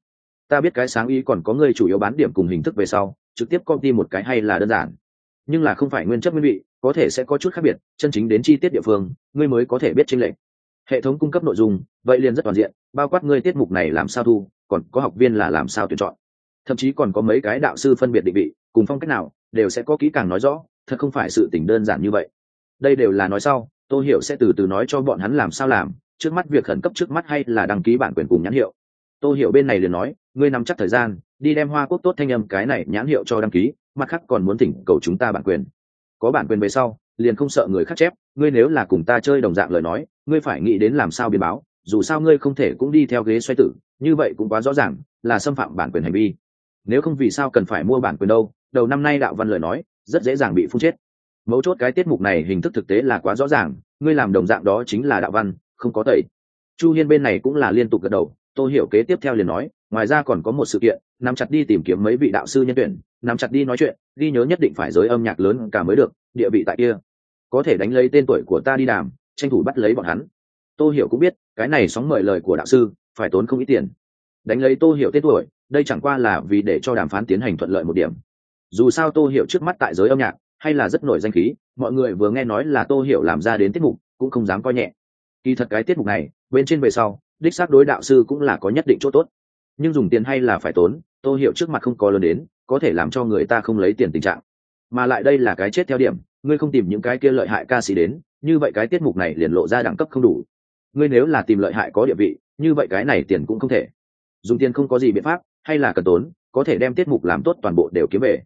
Ta biết cái sáng ý còn có người chủ yếu bán điểm cùng hình thức về sau, trực tiếp công ty một cái hay là đơn giản nhưng là không phải nguyên chất nguyên vị, có thể sẽ có chút khác biệt, chân chính đến chi tiết địa phương, ngươi mới có thể biết tranh lệch. Hệ thống cung cấp nội dung, vậy liền rất toàn diện, bao quát ngươi tiết mục này làm sao thu, còn có học viên là làm sao tuyển chọn. Thậm chí còn có mấy cái đạo sư phân biệt định vị, cùng phong cách nào, đều sẽ có kỹ càng nói rõ, thật không phải sự tình đơn giản như vậy. Đây đều là nói sau, tôi hiểu sẽ từ từ nói cho bọn hắn làm sao làm, trước mắt việc khẩn cấp trước mắt hay là đăng ký bản quyền cùng nhãn hiệu. Tôi hiểu bên này liền nói, ngươi nắm chắc thời gian, đi đem hoa quốc tốt thanh âm cái này nhãn hiệu cho đăng ký mặt khác còn muốn thỉnh cầu chúng ta bản quyền. Có bản quyền về sau, liền không sợ người khác chép, ngươi nếu là cùng ta chơi đồng dạng lời nói, ngươi phải nghĩ đến làm sao biên báo, dù sao ngươi không thể cũng đi theo ghế xoay tử, như vậy cũng quá rõ ràng, là xâm phạm bản quyền hành vi. Nếu không vì sao cần phải mua bản quyền đâu, đầu năm nay đạo văn lời nói, rất dễ dàng bị phun chết. Mấu chốt cái tiết mục này hình thức thực tế là quá rõ ràng, ngươi làm đồng dạng đó chính là đạo văn, không có tẩy. Chu hiên bên này cũng là liên tục gật đầu tôi hiểu kế tiếp theo liền nói, ngoài ra còn có một sự kiện, nắm chặt đi tìm kiếm mấy vị đạo sư nhân tuyển nắm chặt đi nói chuyện, ghi nhớ nhất định phải giới âm nhạc lớn cả mới được, địa vị tại kia. Có thể đánh lấy tên tuổi của ta đi đàm, tranh thủ bắt lấy bọn hắn. Tô hiểu cũng biết, cái này sóng mời lời của đạo sư, phải tốn không ít tiền. Đánh lấy tô hiểu tên tuổi, đây chẳng qua là vì để cho đàm phán tiến hành thuận lợi một điểm. Dù sao tô hiểu trước mắt tại giới âm nhạc, hay là rất nổi danh khí, mọi người vừa nghe nói là tô hiểu làm ra đến tiết mục, cũng không dám coi nhẹ. Kỳ thật cái tiết mục này, bên trên về sau, đích xác đối đạo sư cũng là có nhất định chỗ tốt. Nhưng dùng tiền hay là phải tốn, tô hiểu trước mặt không có lớn đến có thể làm cho người ta không lấy tiền tình trạng. Mà lại đây là cái chết theo điểm, ngươi không tìm những cái kia lợi hại ca sĩ đến, như vậy cái tiết mục này liền lộ ra đẳng cấp không đủ. Ngươi nếu là tìm lợi hại có địa vị, như vậy cái này tiền cũng không thể. Dùng tiền không có gì biện pháp, hay là cần tốn, có thể đem tiết mục làm tốt toàn bộ đều kiếm về.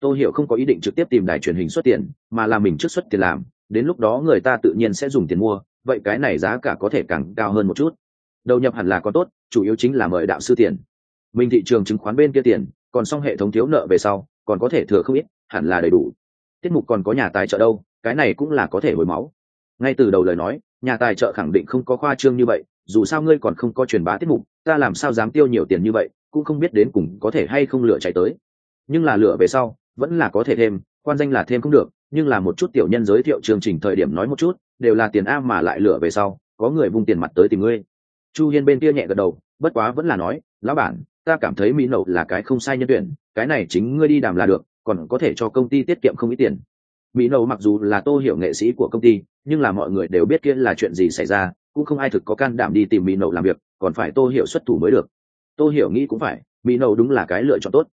Tôi hiểu không có ý định trực tiếp tìm đài truyền hình xuất tiền, mà là mình trước xuất tiền làm, đến lúc đó người ta tự nhiên sẽ dùng tiền mua, vậy cái này giá cả có thể càng cao hơn một chút. Đầu nhập hẳn là có tốt, chủ yếu chính là mời đạo sư tiền. Mình thị trường chứng khoán bên kia tiền còn xong hệ thống thiếu nợ về sau, còn có thể thừa không ít, hẳn là đầy đủ. Tiết mục còn có nhà tài trợ đâu, cái này cũng là có thể hồi máu. Ngay từ đầu lời nói, nhà tài trợ khẳng định không có khoa trương như vậy, dù sao ngươi còn không có truyền bá tiết mục, ta làm sao dám tiêu nhiều tiền như vậy, cũng không biết đến cùng có thể hay không lựa chạy tới. Nhưng là lựa về sau, vẫn là có thể thêm, quan danh là thêm không được, nhưng là một chút tiểu nhân giới thiệu chương trình thời điểm nói một chút, đều là tiền a mà lại lựa về sau, có người vung tiền mặt tới tìm ngươi. Chu hiên bên kia nhẹ gật đầu, bất quá vẫn là nói, lão bản ta cảm thấy mỹ nậu là cái không sai nhân tuyển, cái này chính ngươi đi đàm là được, còn có thể cho công ty tiết kiệm không ít tiền. Mỹ nậu mặc dù là tô hiểu nghệ sĩ của công ty, nhưng là mọi người đều biết kia là chuyện gì xảy ra, cũng không ai thực có can đảm đi tìm mỹ nậu làm việc, còn phải tô hiểu xuất thủ mới được. Tô hiểu nghĩ cũng phải, mỹ nậu đúng là cái lựa chọn tốt.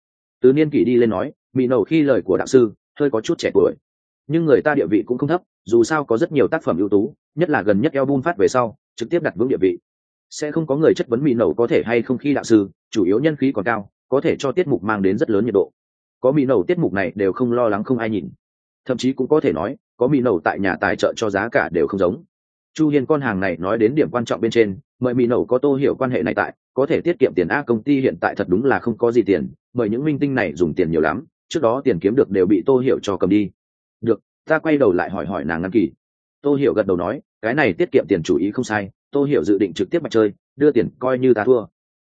Từ niên kỷ đi lên nói, mỹ nậu khi lời của đạo sư, hơi có chút trẻ tuổi. Nhưng người ta địa vị cũng không thấp, dù sao có rất nhiều tác phẩm ưu tú, nhất là gần nhất album phát về sau, trực tiếp đặt vững địa vị sẽ không có người chất vấn mỹ nậu có thể hay không khi đạo sư, chủ yếu nhân khí còn cao, có thể cho tiết mục mang đến rất lớn nhiệt độ. Có mỹ nậu tiết mục này đều không lo lắng không ai nhìn. Thậm chí cũng có thể nói, có mỹ nậu tại nhà tài trợ cho giá cả đều không giống. Chu hiên con hàng này nói đến điểm quan trọng bên trên, mời mỹ nậu có tô hiểu quan hệ này tại, có thể tiết kiệm tiền a công ty hiện tại thật đúng là không có gì tiền, mời những minh tinh này dùng tiền nhiều lắm, trước đó tiền kiếm được đều bị tô hiểu cho cầm đi. Được, ta quay đầu lại hỏi hỏi nàng ngăn kỳ. Tô hiểu gật đầu nói, cái này tiết kiệm tiền chủ ý không sai tô hiểu dự định trực tiếp mặt chơi đưa tiền coi như ta thua.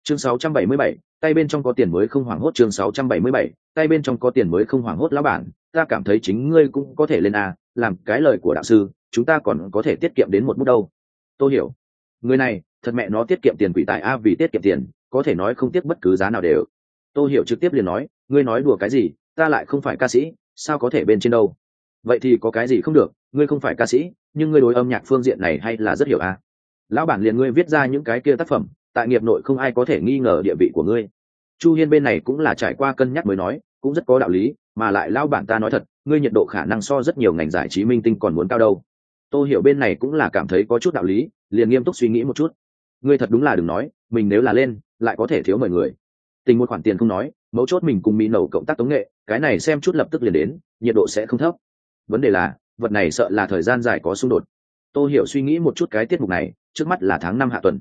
Chương 677, tay bên trong có tiền mới không hoảng hốt chương 677, tay bên trong có tiền mới không hoảng hốt lão bản ta cảm thấy chính ngươi cũng có thể lên a làm cái lời của đạo sư chúng ta còn có thể tiết kiệm đến một mức đâu. Tôi hiểu người này thật mẹ nó tiết kiệm tiền quỷ tài a vì tiết kiệm tiền có thể nói không tiếc bất cứ giá nào đều. Tôi hiểu trực tiếp liền nói ngươi nói đùa cái gì ta lại không phải ca sĩ sao có thể bên trên đâu? Vậy thì có cái gì không được ngươi không phải ca sĩ nhưng ngươi đối âm nhạc phương diện này hay là rất hiểu a lão bản liền ngươi viết ra những cái kia tác phẩm, tại nghiệp nội không ai có thể nghi ngờ địa vị của ngươi. Chu hiên bên này cũng là trải qua cân nhắc mới nói, cũng rất có đạo lý, mà lại lão bản ta nói thật, ngươi nhiệt độ khả năng so rất nhiều ngành giải trí minh tinh còn muốn cao đâu. Tôi hiểu bên này cũng là cảm thấy có chút đạo lý, liền nghiêm túc suy nghĩ một chút. Ngươi thật đúng là đừng nói, mình nếu là lên, lại có thể thiếu mời người. Tình một khoản tiền không nói, mấu chốt mình cùng mỹ nầu cộng tác tống nghệ, cái này xem chút lập tức liền đến, nhiệt độ sẽ không thấp. Vấn đề là, vật này sợ là thời gian dài có xung đột tôi hiểu suy nghĩ một chút cái tiết mục này, trước mắt là tháng năm hạ tuần.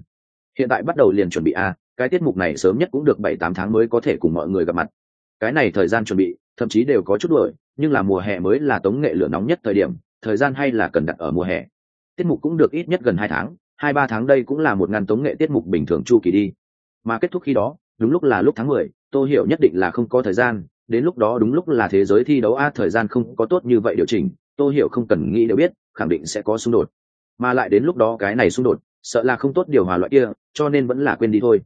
Hiện tại bắt đầu liền chuẩn bị a, cái tiết mục này sớm nhất cũng được bảy tám tháng mới có thể cùng mọi người gặp mặt. Cái này thời gian chuẩn bị, thậm chí đều có chút đuổi, nhưng là mùa hè mới là tống nghệ lửa nóng nhất thời điểm, thời gian hay là cần đặt ở mùa hè. Tiết mục cũng được ít nhất gần hai tháng, hai ba tháng đây cũng là một ngàn tống nghệ tiết mục bình thường chu kỳ đi. Mà kết thúc khi đó, đúng lúc là lúc tháng mười tôi hiểu nhất định là không có thời gian, đến lúc đó đúng lúc là thế giới thi đấu a, thời gian không có tốt như vậy điều chỉnh tôi hiểu không cần nghĩ đều biết, khẳng định sẽ có xung đột mà lại đến lúc đó cái này xung đột, sợ là không tốt điều hòa loại kia, cho nên vẫn là quên đi thôi.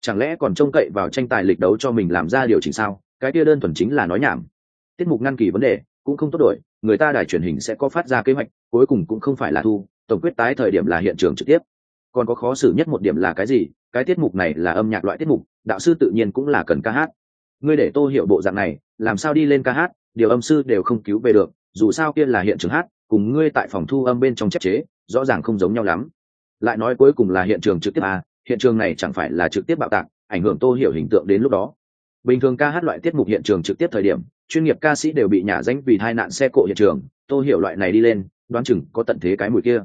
Chẳng lẽ còn trông cậy vào tranh tài lịch đấu cho mình làm ra điều chỉnh sao? Cái kia đơn thuần chính là nói nhảm. Tiết mục ngăn kỳ vấn đề, cũng không tốt đổi, người ta đài truyền hình sẽ có phát ra kế hoạch, cuối cùng cũng không phải là thu, tổng quyết tái thời điểm là hiện trường trực tiếp. Còn có khó xử nhất một điểm là cái gì? Cái tiết mục này là âm nhạc loại tiết mục, đạo sư tự nhiên cũng là cần ca hát. Ngươi để tô hiểu bộ dạng này, làm sao đi lên ca hát? Điều âm sư đều không cứu về được, dù sao kia là hiện trường hát cùng ngươi tại phòng thu âm bên trong chép chế, rõ ràng không giống nhau lắm. Lại nói cuối cùng là hiện trường trực tiếp à hiện trường này chẳng phải là trực tiếp bạo tạc, ảnh hưởng tô hiểu hình tượng đến lúc đó. Bình thường ca hát loại tiết mục hiện trường trực tiếp thời điểm, chuyên nghiệp ca sĩ đều bị nhả danh vì tai nạn xe cộ hiện trường, tô hiểu loại này đi lên, đoán chừng có tận thế cái mùi kia.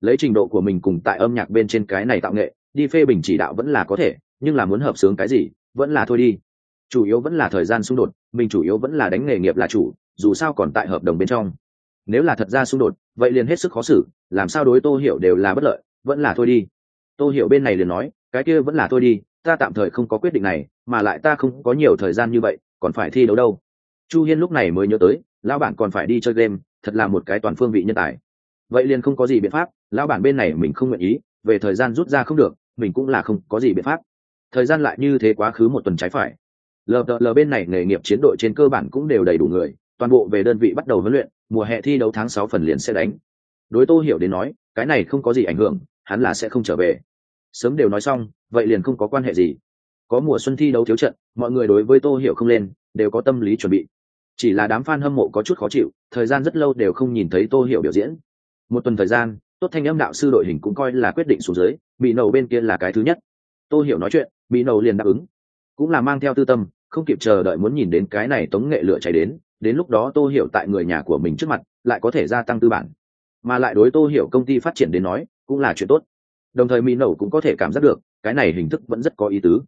Lấy trình độ của mình cùng tại âm nhạc bên trên cái này tạo nghệ, đi phê bình chỉ đạo vẫn là có thể, nhưng là muốn hợp sướng cái gì, vẫn là thôi đi. Chủ yếu vẫn là thời gian xung đột, mình chủ yếu vẫn là đánh nghề nghiệp là chủ, dù sao còn tại hợp đồng bên trong nếu là thật ra xung đột, vậy liền hết sức khó xử, làm sao đối tô hiểu đều là bất lợi, vẫn là thôi đi. Tô hiểu bên này liền nói, cái kia vẫn là thôi đi, ta tạm thời không có quyết định này, mà lại ta không có nhiều thời gian như vậy, còn phải thi đấu đâu. Chu hiên lúc này mới nhớ tới, lão bản còn phải đi chơi game, thật là một cái toàn phương vị nhân tài. Vậy liền không có gì biện pháp, lão bản bên này mình không nguyện ý, về thời gian rút ra không được, mình cũng là không có gì biện pháp. Thời gian lại như thế quá khứ một tuần trái phải. Lờ lờ bên này nghề nghiệp chiến đội trên cơ bản cũng đều đầy đủ người, toàn bộ về đơn vị bắt đầu huấn luyện mùa hè thi đấu tháng sáu phần liền sẽ đánh. Đối tô hiểu đến nói, cái này không có gì ảnh hưởng, hắn là sẽ không trở về. Sớm đều nói xong, vậy liền không có quan hệ gì. Có mùa xuân thi đấu thiếu trận, mọi người đối với tô hiểu không lên, đều có tâm lý chuẩn bị. Chỉ là đám fan hâm mộ có chút khó chịu, thời gian rất lâu đều không nhìn thấy tô hiểu biểu diễn. Một tuần thời gian, tốt thanh âm đạo sư đội hình cũng coi là quyết định xuống dưới, bị nầu bên kia là cái thứ nhất. Tô hiểu nói chuyện, bị nầu liền đáp ứng. Cũng là mang theo tư tâm, không kịp chờ đợi muốn nhìn đến cái này tống nghệ lửa cháy đến đến lúc đó tô hiểu tại người nhà của mình trước mặt, lại có thể gia tăng tư bản. Mà lại đối tô hiểu công ty phát triển đến nói, cũng là chuyện tốt. Đồng thời mỹ nổ cũng có thể cảm giác được, cái này hình thức vẫn rất có ý tứ.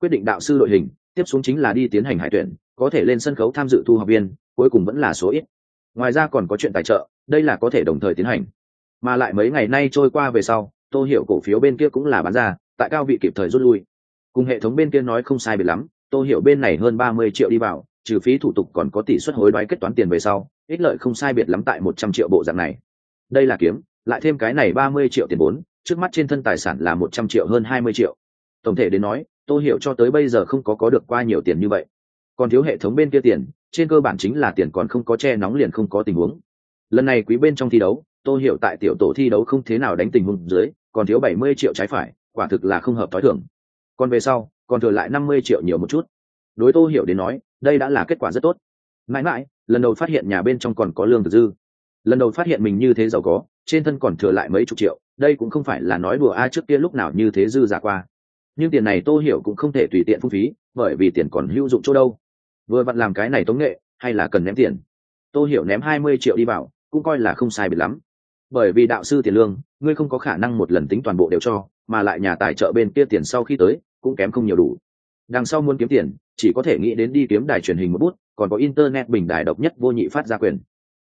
Quyết định đạo sư đội hình, tiếp xuống chính là đi tiến hành hải tuyển, có thể lên sân khấu tham dự thu học viên, cuối cùng vẫn là số ít. Ngoài ra còn có chuyện tài trợ, đây là có thể đồng thời tiến hành. Mà lại mấy ngày nay trôi qua về sau, tô hiểu cổ phiếu bên kia cũng là bán ra, tại cao vị kịp thời rút lui. Cùng hệ thống bên kia nói không sai biệt lắm, tô hiểu bên này hơn ba mươi triệu đi vào trừ phí thủ tục còn có tỷ suất hối đoái kết toán tiền về sau, ích lợi không sai biệt lắm tại một trăm triệu bộ dạng này. Đây là kiếm, lại thêm cái này ba mươi triệu tiền vốn, trước mắt trên thân tài sản là một trăm triệu hơn hai mươi triệu. Tổng thể đến nói, tôi hiểu cho tới bây giờ không có có được qua nhiều tiền như vậy. Còn thiếu hệ thống bên kia tiền, trên cơ bản chính là tiền còn không có che nóng liền không có tình huống. Lần này quý bên trong thi đấu, tôi hiểu tại tiểu tổ thi đấu không thế nào đánh tình huống dưới, còn thiếu bảy mươi triệu trái phải, quả thực là không hợp t h thưởng còn về sau, còn thừa lại năm mươi triệu nhiều một chút. Đối tô hiểu đến nói đây đã là kết quả rất tốt. Mãi mãi, lần đầu phát hiện nhà bên trong còn có lương thực dư. Lần đầu phát hiện mình như thế giàu có, trên thân còn thừa lại mấy chục triệu, đây cũng không phải là nói đùa ai trước kia lúc nào như thế dư giả qua. Nhưng tiền này tô hiểu cũng không thể tùy tiện phung phí, bởi vì tiền còn hữu dụng chỗ đâu. Vừa vặn làm cái này tống nghệ, hay là cần ném tiền? Tô hiểu ném hai mươi triệu đi vào, cũng coi là không sai biệt lắm. Bởi vì đạo sư tiền lương, ngươi không có khả năng một lần tính toàn bộ đều cho, mà lại nhà tài trợ bên kia tiền sau khi tới, cũng kém không nhiều đủ. Đằng sau muốn kiếm tiền chỉ có thể nghĩ đến đi kiếm đài truyền hình một bút, còn có internet bình đài độc nhất vô nhị phát ra quyền.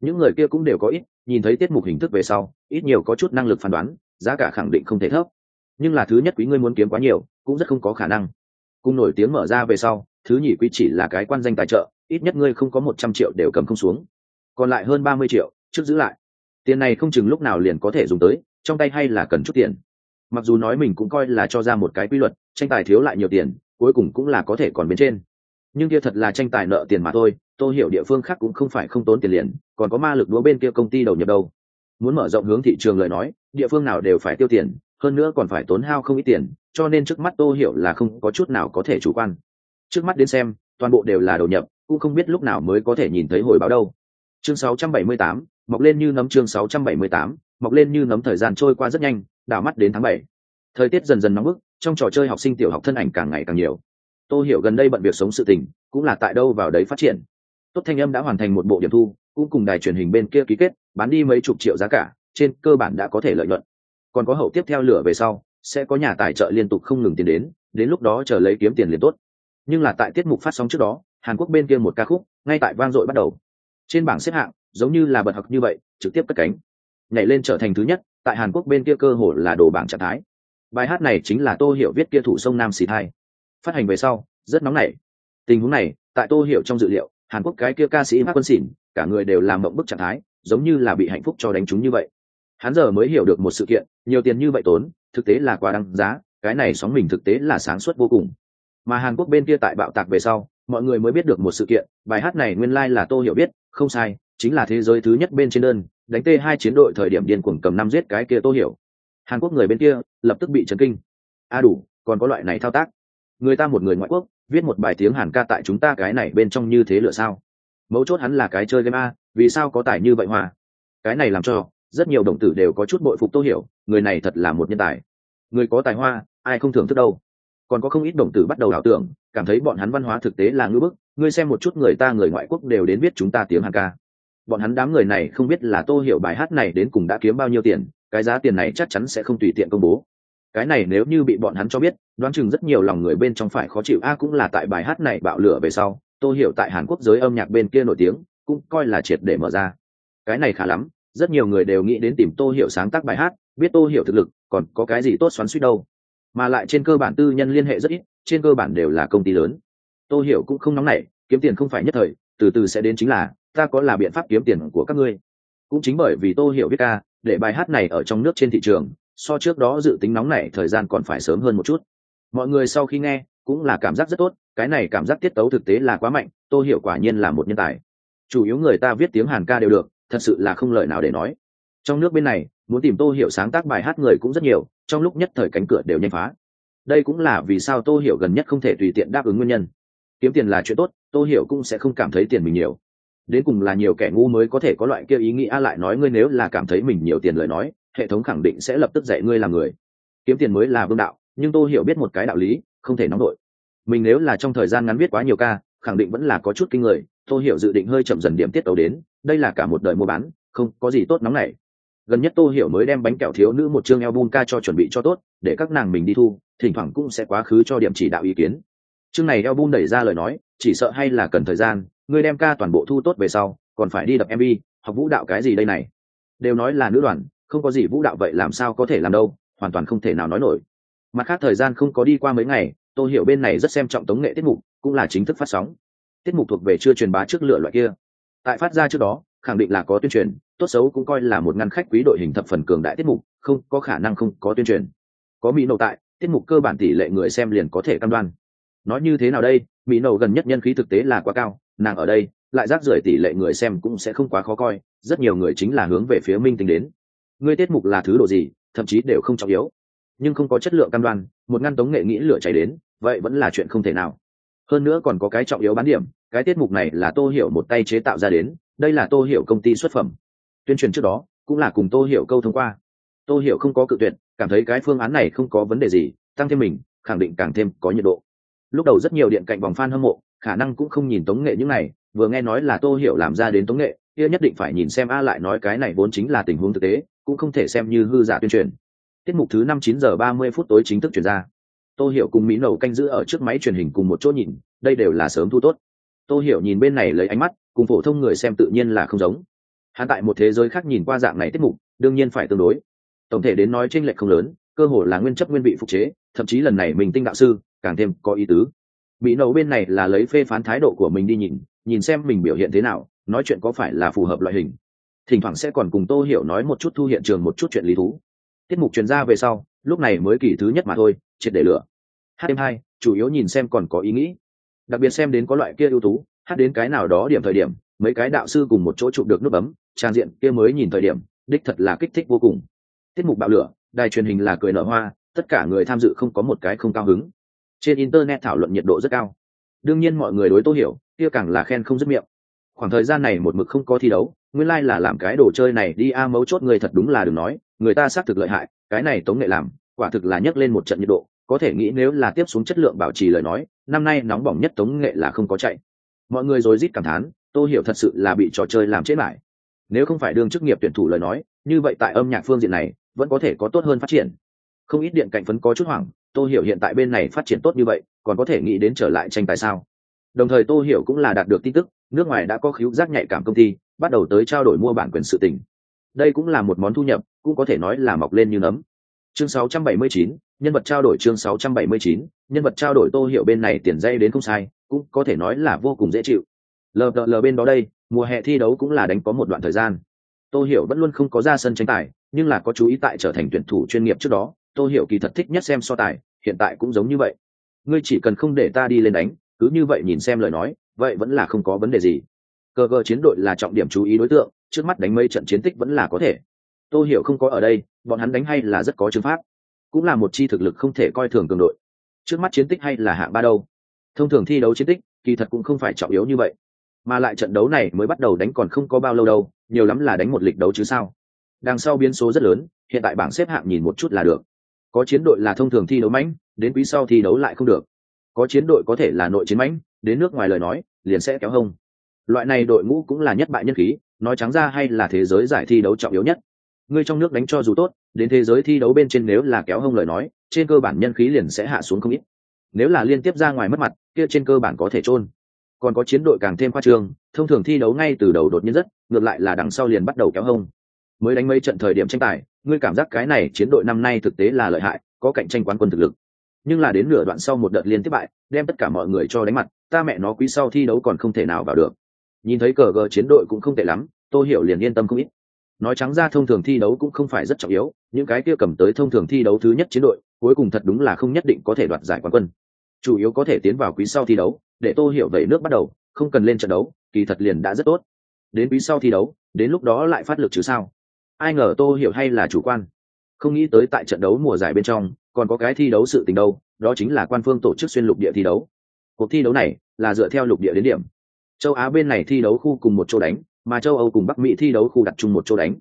Những người kia cũng đều có ít, nhìn thấy tiết mục hình thức về sau, ít nhiều có chút năng lực phán đoán, giá cả khẳng định không thể thấp. Nhưng là thứ nhất quý ngươi muốn kiếm quá nhiều, cũng rất không có khả năng. Cùng nổi tiếng mở ra về sau, thứ nhì quý chỉ là cái quan danh tài trợ, ít nhất ngươi không có một trăm triệu đều cầm không xuống. Còn lại hơn ba mươi triệu, trước giữ lại. Tiền này không chừng lúc nào liền có thể dùng tới, trong tay hay là cần chút tiền. Mặc dù nói mình cũng coi là cho ra một cái quy luật, tranh tài thiếu lại nhiều tiền cuối cùng cũng là có thể còn bên trên. Nhưng kia thật là tranh tài nợ tiền mà thôi tôi hiểu địa phương khác cũng không phải không tốn tiền liền còn có ma lực đúa bên kia công ty đầu nhập đâu. Muốn mở rộng hướng thị trường lời nói địa phương nào đều phải tiêu tiền hơn nữa còn phải tốn hao không ít tiền cho nên trước mắt tôi hiểu là không có chút nào có thể chủ quan. Trước mắt đến xem toàn bộ đều là đầu nhập cũng không biết lúc nào mới có thể nhìn thấy hồi báo đâu. Chương 678, mọc lên như nấm chương 678, mọc lên như nấm thời gian trôi qua rất nhanh đảo mắt đến tháng bảy. Thời tiết dần dần nóng bức trong trò chơi học sinh tiểu học thân ảnh càng ngày càng nhiều. Tôi hiểu gần đây bận việc sống sự tình, cũng là tại đâu vào đấy phát triển. Tốt thanh âm đã hoàn thành một bộ điểm thu, cũng cùng đài truyền hình bên kia ký kết, bán đi mấy chục triệu giá cả, trên cơ bản đã có thể lợi nhuận. Còn có hậu tiếp theo lửa về sau, sẽ có nhà tài trợ liên tục không ngừng tiền đến đến lúc đó chờ lấy kiếm tiền liền tốt. Nhưng là tại tiết mục phát sóng trước đó, hàn quốc bên kia một ca khúc, ngay tại vang dội bắt đầu. Trên bảng xếp hạng, giống như là bật học như vậy, trực tiếp cất cánh. Nhảy lên trở thành thứ nhất, tại hàn quốc bên kia cơ hồ là đồ bảng trạng thái bài hát này chính là tô hiểu viết kia thủ sông nam xì thai. Phát hành về sau, rất nóng nảy. Tình huống này, tại tô hiểu trong dự liệu, hàn quốc cái kia ca sĩ mắc quân xỉn cả người đều làm mộng bức trạng thái, giống như là bị hạnh phúc cho đánh chúng như vậy. Hắn giờ mới hiểu được một sự kiện, nhiều tiền như vậy tốn, thực tế là quá đăng giá, cái này sóng mình thực tế là sáng suốt vô cùng. Mà hàn quốc bên kia tại bạo tạc về sau, mọi người mới biết được một sự kiện, bài hát này nguyên lai、like、là tô hiểu biết không sai, chính là thế giới thứ nhất bên trên đơn, đánh t hai chiến đội thời điểm điên cuồng cầm năm giết cái kia tô hiểu hàn quốc người bên kia lập tức bị chấn kinh. A đủ, còn có loại này thao tác. Người ta một người ngoại quốc, viết một bài tiếng hàn ca tại chúng ta cái này bên trong như thế lựa sao? Mấu chốt hắn là cái chơi game a, vì sao có tài như vậy hòa cái này làm cho rất nhiều đồng tử đều có chút bội phục tô hiểu, người này thật là một nhân tài. Người có tài hoa, ai không thưởng thức đâu. Còn có không ít đồng tử bắt đầu ảo tưởng, cảm thấy bọn hắn văn hóa thực tế là ngưỡng bức, ngươi xem một chút người ta người ngoại quốc đều đến biết chúng ta tiếng hàn ca. Bọn hắn đám người này không biết là tô hiểu bài hát này đến cùng đã kiếm bao nhiêu tiền cái giá tiền này chắc chắn sẽ không tùy tiện công bố. Cái này nếu như bị bọn hắn cho biết, đoán chừng rất nhiều lòng người bên trong phải khó chịu. A cũng là tại bài hát này bạo lửa về sau, tô hiểu tại hàn quốc giới âm nhạc bên kia nổi tiếng, cũng coi là triệt để mở ra. Cái này khá lắm, rất nhiều người đều nghĩ đến tìm tô hiểu sáng tác bài hát, biết tô hiểu thực lực, còn có cái gì tốt xoắn suýt đâu. Mà lại trên cơ bản tư nhân liên hệ rất ít, trên cơ bản đều là công ty lớn. Tô hiểu cũng không nóng nảy, kiếm tiền không phải nhất thời, từ từ sẽ đến chính là, ta có là biện pháp kiếm tiền của các ngươi. Cũng chính bởi vì tô hiểu biết ca để bài hát này ở trong nước trên thị trường, so trước đó dự tính nóng này thời gian còn phải sớm hơn một chút. Mọi người sau khi nghe, cũng là cảm giác rất tốt, cái này cảm giác tiết tấu thực tế là quá mạnh, tô hiểu quả nhiên là một nhân tài. Chủ yếu người ta viết tiếng hàn ca đều được, thật sự là không lời nào để nói. Trong nước bên này, muốn tìm tô hiểu sáng tác bài hát người cũng rất nhiều, trong lúc nhất thời cánh cửa đều nhanh phá. Đây cũng là vì sao tô hiểu gần nhất không thể tùy tiện đáp ứng nguyên nhân. Kiếm tiền là chuyện tốt, tô hiểu cũng sẽ không cảm thấy tiền mình nhiều đến cùng là nhiều kẻ ngu mới có thể có loại kia ý nghĩ a lại nói ngươi nếu là cảm thấy mình nhiều tiền lời nói, hệ thống khẳng định sẽ lập tức dạy ngươi làm người. Kiếm tiền mới là vương đạo, nhưng tô hiểu biết một cái đạo lý, không thể nóng đội. Mình nếu là trong thời gian ngắn viết quá nhiều ca, khẳng định vẫn là có chút kinh người tô hiểu dự định hơi chậm dần điểm tiết tấu đến, đây là cả một đời mua bán, không có gì tốt nóng này gần nhất tô hiểu mới đem bánh kẹo thiếu nữ một chương album ca cho chuẩn bị cho tốt, để các nàng mình đi thu, thỉnh thoảng cũng sẽ quá khứ cho điểm chỉ đạo ý kiến. Chương này album đẩy ra lời nói, chỉ sợ hay là cần thời gian ngươi đem ca toàn bộ thu tốt về sau, còn phải đi đập mv học vũ đạo cái gì đây này? Đều nói là nữ đoàn, không có gì vũ đạo vậy làm sao có thể làm đâu, hoàn toàn không thể nào nói nổi. Mặt khác thời gian không có đi qua mấy ngày tôi hiểu bên này rất xem trọng tống nghệ tiết mục, cũng là chính thức phát sóng. Tiết mục thuộc về chưa truyền bá trước lựa loại kia. Tại phát ra trước đó, khẳng định là có tuyên truyền, tốt xấu cũng coi là một ngăn khách quý đội hình thập phần cường đại tiết mục, không có khả năng không có tuyên truyền. Có mỹ nậu tại, tiết mục cơ bản tỷ lệ người xem liền có thể cam đoan. Nói như thế nào đây, mỹ nậu gần nhất nhân khí thực tế là quá cao nàng ở đây, lại rác rưởi tỷ lệ người xem cũng sẽ không quá khó coi, rất nhiều người chính là hướng về phía minh tính đến. Ngươi tiết mục là thứ đồ gì, thậm chí đều không trọng yếu. Nhưng không có chất lượng cam đoan, một ngăn tống nghệ nghĩ lửa cháy đến, vậy vẫn là chuyện không thể nào. Hơn nữa còn có cái trọng yếu bán điểm, cái tiết mục này là tô hiểu một tay chế tạo ra đến, đây là tô hiểu công ty xuất phẩm. Tuyên truyền trước đó, cũng là cùng tô hiểu câu thông qua. Tô hiểu không có cự tuyệt, cảm thấy cái phương án này không có vấn đề gì, tăng thêm mình, khẳng định càng thêm có nhiệt độ. Lúc đầu rất nhiều điện cạnh vòng fan hâm mộ khả năng cũng không nhìn tống nghệ những này, vừa nghe nói là tô hiểu làm ra đến tống nghệ, kia nhất định phải nhìn xem a lại nói cái này vốn chính là tình huống thực tế, cũng không thể xem như hư giả tuyên truyền. Tiết mục thứ năm chín giờ ba mươi phút tối chính thức chuyển ra. Tô hiểu cùng mỹ nầu canh giữ ở trước máy truyền hình cùng một chỗ nhìn, đây đều là sớm thu tốt. Tô hiểu nhìn bên này lấy ánh mắt, cùng phổ thông người xem tự nhiên là không giống. Hắn tại một thế giới khác nhìn qua dạng này tiết mục, đương nhiên phải tương đối. Tổng thể đến nói tranh lệch không lớn, cơ hồ là nguyên chấp nguyên vị phục chế, thậm chí lần này mình tinh đạo sư, càng thêm có ý tứ bị nấu bên này là lấy phê phán thái độ của mình đi nhìn nhìn xem mình biểu hiện thế nào, nói chuyện có phải là phù hợp loại hình. Thỉnh thoảng sẽ còn cùng tô hiểu nói một chút thu hiện trường một chút chuyện lý thú. Tiết mục truyền ra về sau, lúc này mới kỳ thứ nhất mà thôi, triệt để lửa. Hát đêm hai, chủ yếu nhìn xem còn có ý nghĩ. Đặc biệt xem đến có loại kia ưu tú, hát đến cái nào đó điểm thời điểm, mấy cái đạo sư cùng một chỗ chụp được nút bấm, trang diện kia mới nhìn thời điểm, đích thật là kích thích vô cùng. Tiết mục bạo lửa, đài truyền hình là cười nở hoa, tất cả người tham dự không có một cái không cao hứng trên internet thảo luận nhiệt độ rất cao. Đương nhiên mọi người đối tô hiểu, kia càng là khen không dứt miệng. Khoảng thời gian này một mực không có thi đấu, nguyên lai là làm cái đồ chơi này đi a, mấu chốt người thật đúng là đừng nói, người ta xác thực lợi hại, cái này tống nghệ làm, quả thực là nhấc lên một trận nhiệt độ, có thể nghĩ nếu là tiếp xuống chất lượng bảo trì lời nói, năm nay nóng bỏng nhất tống nghệ là không có chạy. Mọi người rồi rít cảm thán tôi hiểu thật sự là bị trò chơi làm chết lại nếu không phải đương chức nghiệp tuyển thủ lời nói, như vậy tại âm nhạc phương diện này, vẫn có thể có tốt hơn phát triển. Không ít điện cạnh phấn có chút hoảng Tô hiểu hiện tại bên này phát triển tốt như vậy còn có thể nghĩ đến trở lại tranh tài sao? Đồng thời Tô hiểu cũng là đạt được tin tức nước ngoài đã có khíu giác nhạy cảm công ty bắt đầu tới trao đổi mua bản quyền sự tình. Đây cũng là một món thu nhập cũng có thể nói là mọc lên như nấm. Chương 679, nhân vật trao đổi chương 679, nhân vật trao đổi tô hiểu bên này tiền dây đến không sai cũng có thể nói là vô cùng dễ chịu. Lờ lờ bên đó đây mùa hè thi đấu cũng là đánh có một đoạn thời gian. Tô hiểu vẫn luôn không có ra sân tranh tài nhưng là có chú ý tại trở thành tuyển thủ chuyên nghiệp trước đó tô hiểu kỳ thật thích nhất xem so tài, hiện tại cũng giống như vậy. Ngươi chỉ cần không để ta đi lên đánh, cứ như vậy nhìn xem lời nói, vậy vẫn là không có vấn đề gì. Cơ cơ chiến đội là trọng điểm chú ý đối tượng, trước mắt đánh mấy trận chiến tích vẫn là có thể. Tô hiểu không có ở đây, bọn hắn đánh hay là rất có chứng pháp. Cũng là một chi thực lực không thể coi thường cường đội. Trước mắt chiến tích hay là hạng ba đâu. Thông thường thi đấu chiến tích, kỳ thật cũng không phải trọng yếu như vậy. Mà lại trận đấu này mới bắt đầu đánh còn không có bao lâu đâu, nhiều lắm là đánh một lịch đấu chứ sao. Đằng sau biến số rất lớn, hiện tại bảng xếp hạng nhìn một chút là được có chiến đội là thông thường thi đấu mãnh, đến quý sau thi đấu lại không được. Có chiến đội có thể là nội chiến mãnh, đến nước ngoài lời nói, liền sẽ kéo hông. Loại này đội ngũ cũng là nhất bại nhân khí, nói trắng ra hay là thế giới giải thi đấu trọng yếu nhất. Ngươi trong nước đánh cho dù tốt, đến thế giới thi đấu bên trên nếu là kéo hông lời nói, trên cơ bản nhân khí liền sẽ hạ xuống không ít. Nếu là liên tiếp ra ngoài mất mặt, kia trên cơ bản có thể trôn còn có chiến đội càng thêm khoa trương, thông thường thi đấu ngay từ đầu đột nhiên rất ngược lại là đằng sau liền bắt đầu kéo hông mới đánh mấy trận thời điểm tranh tài, ngươi cảm giác cái này chiến đội năm nay thực tế là lợi hại, có cạnh tranh quán quân thực lực. Nhưng là đến nửa đoạn sau một đợt liên tiếp bại, đem tất cả mọi người cho đánh mặt, ta mẹ nó quý sau thi đấu còn không thể nào vào được. Nhìn thấy cờ gờ chiến đội cũng không tệ lắm tôi hiểu liền yên tâm không ít. Nói trắng ra thông thường thi đấu cũng không phải rất trọng yếu, những cái kia cầm tới thông thường thi đấu thứ nhất chiến đội, cuối cùng thật đúng là không nhất định có thể đoạt giải quán quân. Chủ yếu có thể tiến vào quý sau thi đấu, để tô hiểu vậy nước bắt đầu, không cần lên trận đấu, kỳ thật liền đã rất tốt. Đến quý sau thi đấu, đến lúc đó lại phát lực chứ sao? Ai ngờ tô hiểu hay là chủ quan. Không nghĩ tới tại trận đấu mùa giải bên trong, còn có cái thi đấu sự tình đâu, đó chính là quan phương tổ chức xuyên lục địa thi đấu. Cuộc thi đấu này là dựa theo lục địa đến điểm. Châu á bên này thi đấu khu cùng một chỗ đánh, mà châu âu cùng bắc mỹ thi đấu khu đặt chung một chỗ đánh.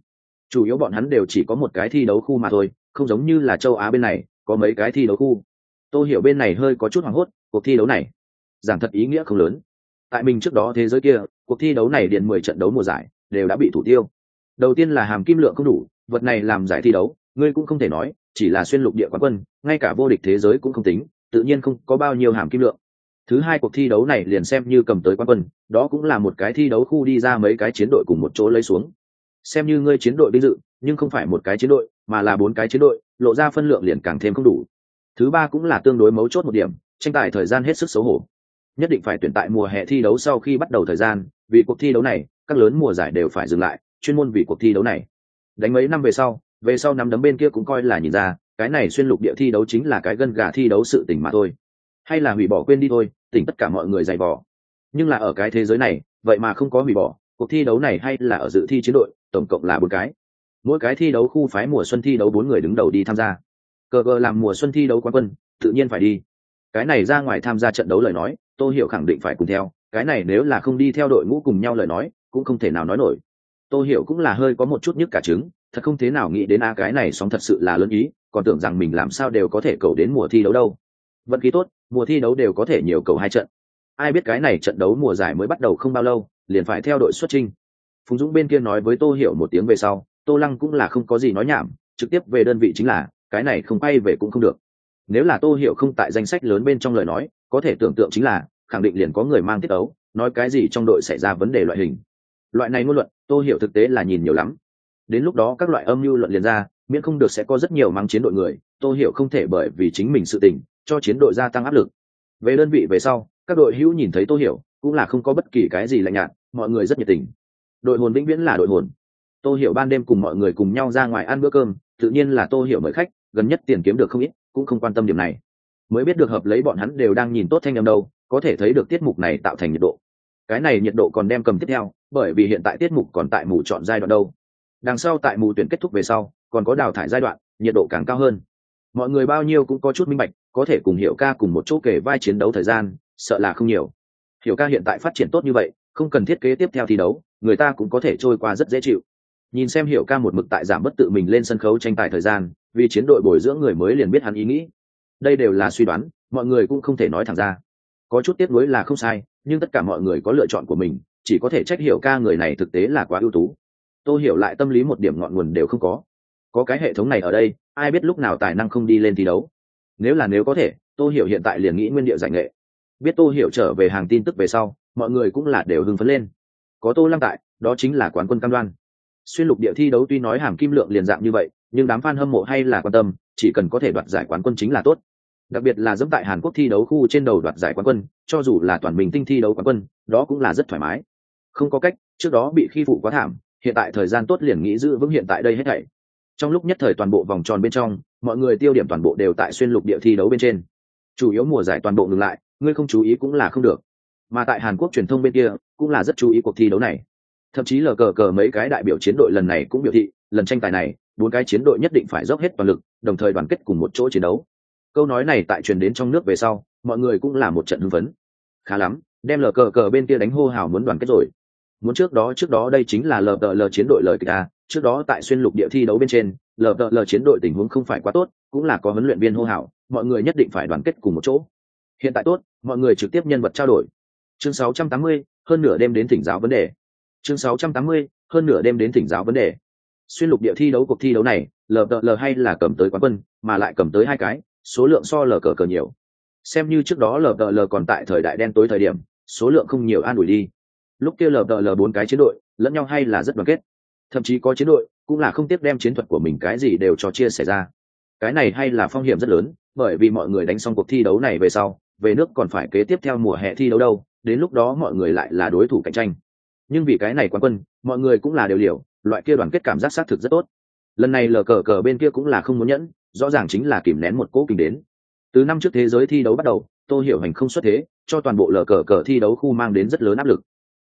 Chủ yếu bọn hắn đều chỉ có một cái thi đấu khu mà thôi, không giống như là châu á bên này, có mấy cái thi đấu khu. Tôi hiểu bên này hơi có chút hoảng hốt, cuộc thi đấu này giảng thật ý nghĩa không lớn. Tại mình trước đó thế giới kia, cuộc thi đấu này điện mười trận đấu mùa giải đều đã bị thủ tiêu đầu tiên là hàm kim lượng không đủ, vật này làm giải thi đấu, ngươi cũng không thể nói, chỉ là xuyên lục địa quán quân, ngay cả vô địch thế giới cũng không tính, tự nhiên không có bao nhiêu hàm kim lượng. Thứ hai cuộc thi đấu này liền xem như cầm tới quán quân, đó cũng là một cái thi đấu khu đi ra mấy cái chiến đội cùng một chỗ lấy xuống. Xem như ngươi chiến đội vinh dự, nhưng không phải một cái chiến đội, mà là bốn cái chiến đội, lộ ra phân lượng liền càng thêm không đủ. Thứ ba cũng là tương đối mấu chốt một điểm, tranh tài thời gian hết sức xấu hổ. Nhất định phải tuyển tại mùa hè thi đấu sau khi bắt đầu thời gian, vì cuộc thi đấu này, các lớn mùa giải đều phải dừng lại chuyên môn vì cuộc thi đấu này. Đánh mấy năm về sau về sau năm đấm bên kia cũng coi là nhìn ra, cái này xuyên lục địa thi đấu chính là cái gân gà thi đấu sự tỉnh mà thôi. Hay là hủy bỏ quên đi thôi, tỉnh tất cả mọi người dày bỏ. nhưng là ở cái thế giới này, vậy mà không có hủy bỏ, cuộc thi đấu này hay là ở dự thi chiến đội, tổng cộng là bốn cái. Mỗi cái thi đấu khu phái mùa xuân thi đấu bốn người đứng đầu đi tham gia. Cờ cờ làm mùa xuân thi đấu quán quân, tự nhiên phải đi. Cái này ra ngoài tham gia trận đấu lời nói tôi hiểu khẳng định phải cùng theo. Cái này nếu là không đi theo đội ngũ cùng nhau lời nói, cũng không thể nào nói nổi tô hiểu cũng là hơi có một chút nhức cả trứng, thật không thế nào nghĩ đến a cái này sóng thật sự là lớn ý, còn tưởng rằng mình làm sao đều có thể cầu đến mùa thi đấu đâu. Vận khí tốt, mùa thi đấu đều có thể nhiều cầu hai trận. Ai biết cái này trận đấu mùa giải mới bắt đầu không bao lâu, liền phải theo đội xuất trinh phùng dũng bên kia nói với tô hiểu một tiếng về sau, tô lăng cũng là không có gì nói nhảm, trực tiếp về đơn vị chính là, cái này không bay về cũng không được. Nếu là tô hiểu không tại danh sách lớn bên trong lời nói, có thể tưởng tượng chính là, khẳng định liền có người mang tiết ấu, nói cái gì trong đội xảy ra vấn đề loại hình loại này ngôn luận, tôi hiểu thực tế là nhìn nhiều lắm. Đến lúc đó các loại âm mưu luận liền ra, miễn không được sẽ có rất nhiều mang chiến đội người, Tôi hiểu không thể bởi vì chính mình sự tình, cho chiến đội gia tăng áp lực. Về đơn vị, về sau, các đội hữu nhìn thấy tôi hiểu, cũng là không có bất kỳ cái gì lạnh nhạt, mọi người rất nhiệt tình. Đội hồn vĩnh viễn là đội hồn. Tôi hiểu ban đêm cùng mọi người cùng nhau ra ngoài ăn bữa cơm, tự nhiên là tôi hiểu mời khách, gần nhất tiền kiếm được không ít, cũng không quan tâm điểm này. Mới biết được hợp lấy bọn hắn đều đang nhìn tốt thanh âm đâu, có thể thấy được tiết mục này tạo thành nhiệt độ. Cái này nhiệt độ còn đem cầm tiếp theo bởi vì hiện tại tiết mục còn tại mù chọn giai đoạn đâu. Đằng sau tại mù tuyển kết thúc về sau, còn có đào thải giai đoạn, nhiệt độ càng cao hơn. Mọi người bao nhiêu cũng có chút minh bạch, có thể cùng hiểu ca cùng một chỗ kể vai chiến đấu thời gian, sợ là không nhiều. Hiểu ca hiện tại phát triển tốt như vậy, không cần thiết kế tiếp theo thi đấu, người ta cũng có thể trôi qua rất dễ chịu. Nhìn xem hiểu ca một mực tại giảm bất tự mình lên sân khấu tranh tài thời gian, vì chiến đội bồi dưỡng người mới liền biết hắn ý nghĩ. Đây đều là suy đoán, mọi người cũng không thể nói thẳng ra. Có chút tiếc nuối là không sai, nhưng tất cả mọi người có lựa chọn của mình chỉ có thể trách hiểu ca người này thực tế là quá ưu tú. Tôi hiểu lại tâm lý một điểm ngọn nguồn đều không có. Có cái hệ thống này ở đây, ai biết lúc nào tài năng không đi lên thi đấu. Nếu là nếu có thể, tôi hiểu hiện tại liền nghĩ nguyên địa giải nghệ. Biết tôi hiểu trở về hàng tin tức về sau, mọi người cũng là đều hưng phấn lên. Có tô lăng tại, đó chính là quán quân cam đoan. Xuyên lục địa thi đấu tuy nói hàm kim lượng liền dạng như vậy, nhưng đám fan hâm mộ hay là quan tâm, chỉ cần có thể đoạt giải quán quân chính là tốt. Đặc biệt là dẫm tại hàn quốc thi đấu khu trên đầu đoạt giải quán quân, cho dù là toàn mình tinh thi đấu quán quân, đó cũng là rất thoải mái không có cách, trước đó bị khi phụ quá thảm, hiện tại thời gian tốt liền nghĩ giữ vững hiện tại đây hết thảy. Trong lúc nhất thời toàn bộ vòng tròn bên trong, mọi người tiêu điểm toàn bộ đều tại xuyên lục địa thi đấu bên trên. Chủ yếu mùa giải toàn bộ ngừng lại, ngươi không chú ý cũng là không được. Mà tại hàn quốc truyền thông bên kia, cũng là rất chú ý cuộc thi đấu này. Thậm chí lờ cờ cờ mấy cái đại biểu chiến đội lần này cũng biểu thị, lần tranh tài này, bốn cái chiến đội nhất định phải dốc hết toàn lực, đồng thời đoàn kết cùng một chỗ chiến đấu. Câu nói này tại truyền đến trong nước về sau, mọi người cũng là một trận hưng phấn. Khá lắm, đem lờ cờ cờ bên kia đánh hô hào muốn đoàn kết rồi muốn trước đó trước đó đây chính là lờ đờ lờ chiến đội lời kịch a trước đó tại xuyên lục địa thi đấu bên trên lờ đờ lờ chiến đội tình huống không phải quá tốt cũng là có huấn luyện viên hô hào mọi người nhất định phải đoàn kết cùng một chỗ. Hiện tại tốt mọi người trực tiếp nhân vật trao đổi. Chương 680, hơn nửa đêm đến thỉnh giáo vấn đề. Chương 680, hơn nửa đêm đến thỉnh giáo vấn đề. Xuyên lục địa thi đấu cuộc thi đấu này lờ đờ lờ hay là cầm tới quán quân mà lại cầm tới hai cái số lượng so lờ cờ cờ nhiều. Xem như trước đó lờ đờ lờ còn tại thời đại đen tối thời điểm số lượng không nhiều an ủi đi lúc kia lờ đờ lờ bốn cái chiến đội, lẫn nhau hay là rất đoàn kết. Thậm chí có chiến đội, cũng là không tiếc đem chiến thuật của mình cái gì đều cho chia sẻ ra. Cái này hay là phong hiểm rất lớn, bởi vì mọi người đánh xong cuộc thi đấu này về sau, về nước còn phải kế tiếp theo mùa hè thi đấu đâu, đến lúc đó mọi người lại là đối thủ cạnh tranh. Nhưng vì cái này quán quân, mọi người cũng là đều liều loại kia đoàn kết cảm giác xác thực rất tốt. Lần này lờ cờ cờ bên kia cũng là không muốn nhẫn, rõ ràng chính là kìm nén một cỗ kinh đến. Từ năm trước thế giới thi đấu bắt đầu, tô hiểu hành không xuất thế, cho toàn bộ lờ cờ cờ thi đấu khu mang đến rất lớn áp lực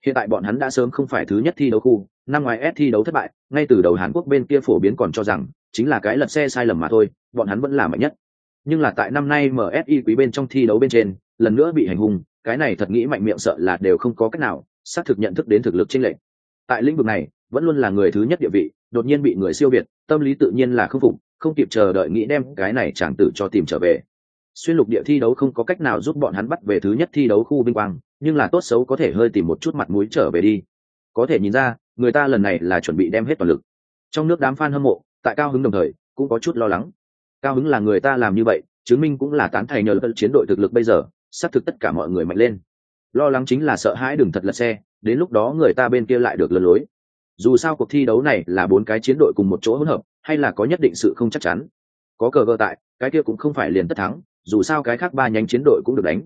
hiện tại bọn hắn đã sớm không phải thứ nhất thi đấu khu, năm ngoái s thi đấu thất bại, ngay từ đầu hàn quốc bên kia phổ biến còn cho rằng chính là cái lật xe sai lầm mà thôi, bọn hắn vẫn là mạnh nhất. Nhưng là tại năm nay msi quý bên trong thi đấu bên trên, lần nữa bị hành hung, cái này thật nghĩ mạnh miệng sợ là đều không có cách nào, xác thực nhận thức đến thực lực chênh lệch. Tại lĩnh vực này, vẫn luôn là người thứ nhất địa vị, đột nhiên bị người siêu việt, tâm lý tự nhiên là không phục, không kịp chờ đợi nghĩ đem cái này chàng tử cho tìm trở về xuyên lục địa thi đấu không có cách nào giúp bọn hắn bắt về thứ nhất thi đấu khu vinh quang, nhưng là tốt xấu có thể hơi tìm một chút mặt mũi trở về đi. Có thể nhìn ra, người ta lần này là chuẩn bị đem hết toàn lực. Trong nước đám fan hâm mộ, tại cao hứng đồng thời, cũng có chút lo lắng. Cao hứng là người ta làm như vậy, chứng minh cũng là tán thành nhờ chiến đội thực lực bây giờ, xác thực tất cả mọi người mạnh lên. Lo lắng chính là sợ hãi đừng thật lật xe, đến lúc đó người ta bên kia lại được lừa lối. Dù sao cuộc thi đấu này là bốn cái chiến đội cùng một chỗ hỗn hợp, hay là có nhất định sự không chắc chắn. Có cờ gờ tại, cái kia cũng không phải liền tất thắng dù sao cái khác ba nhánh chiến đội cũng được đánh.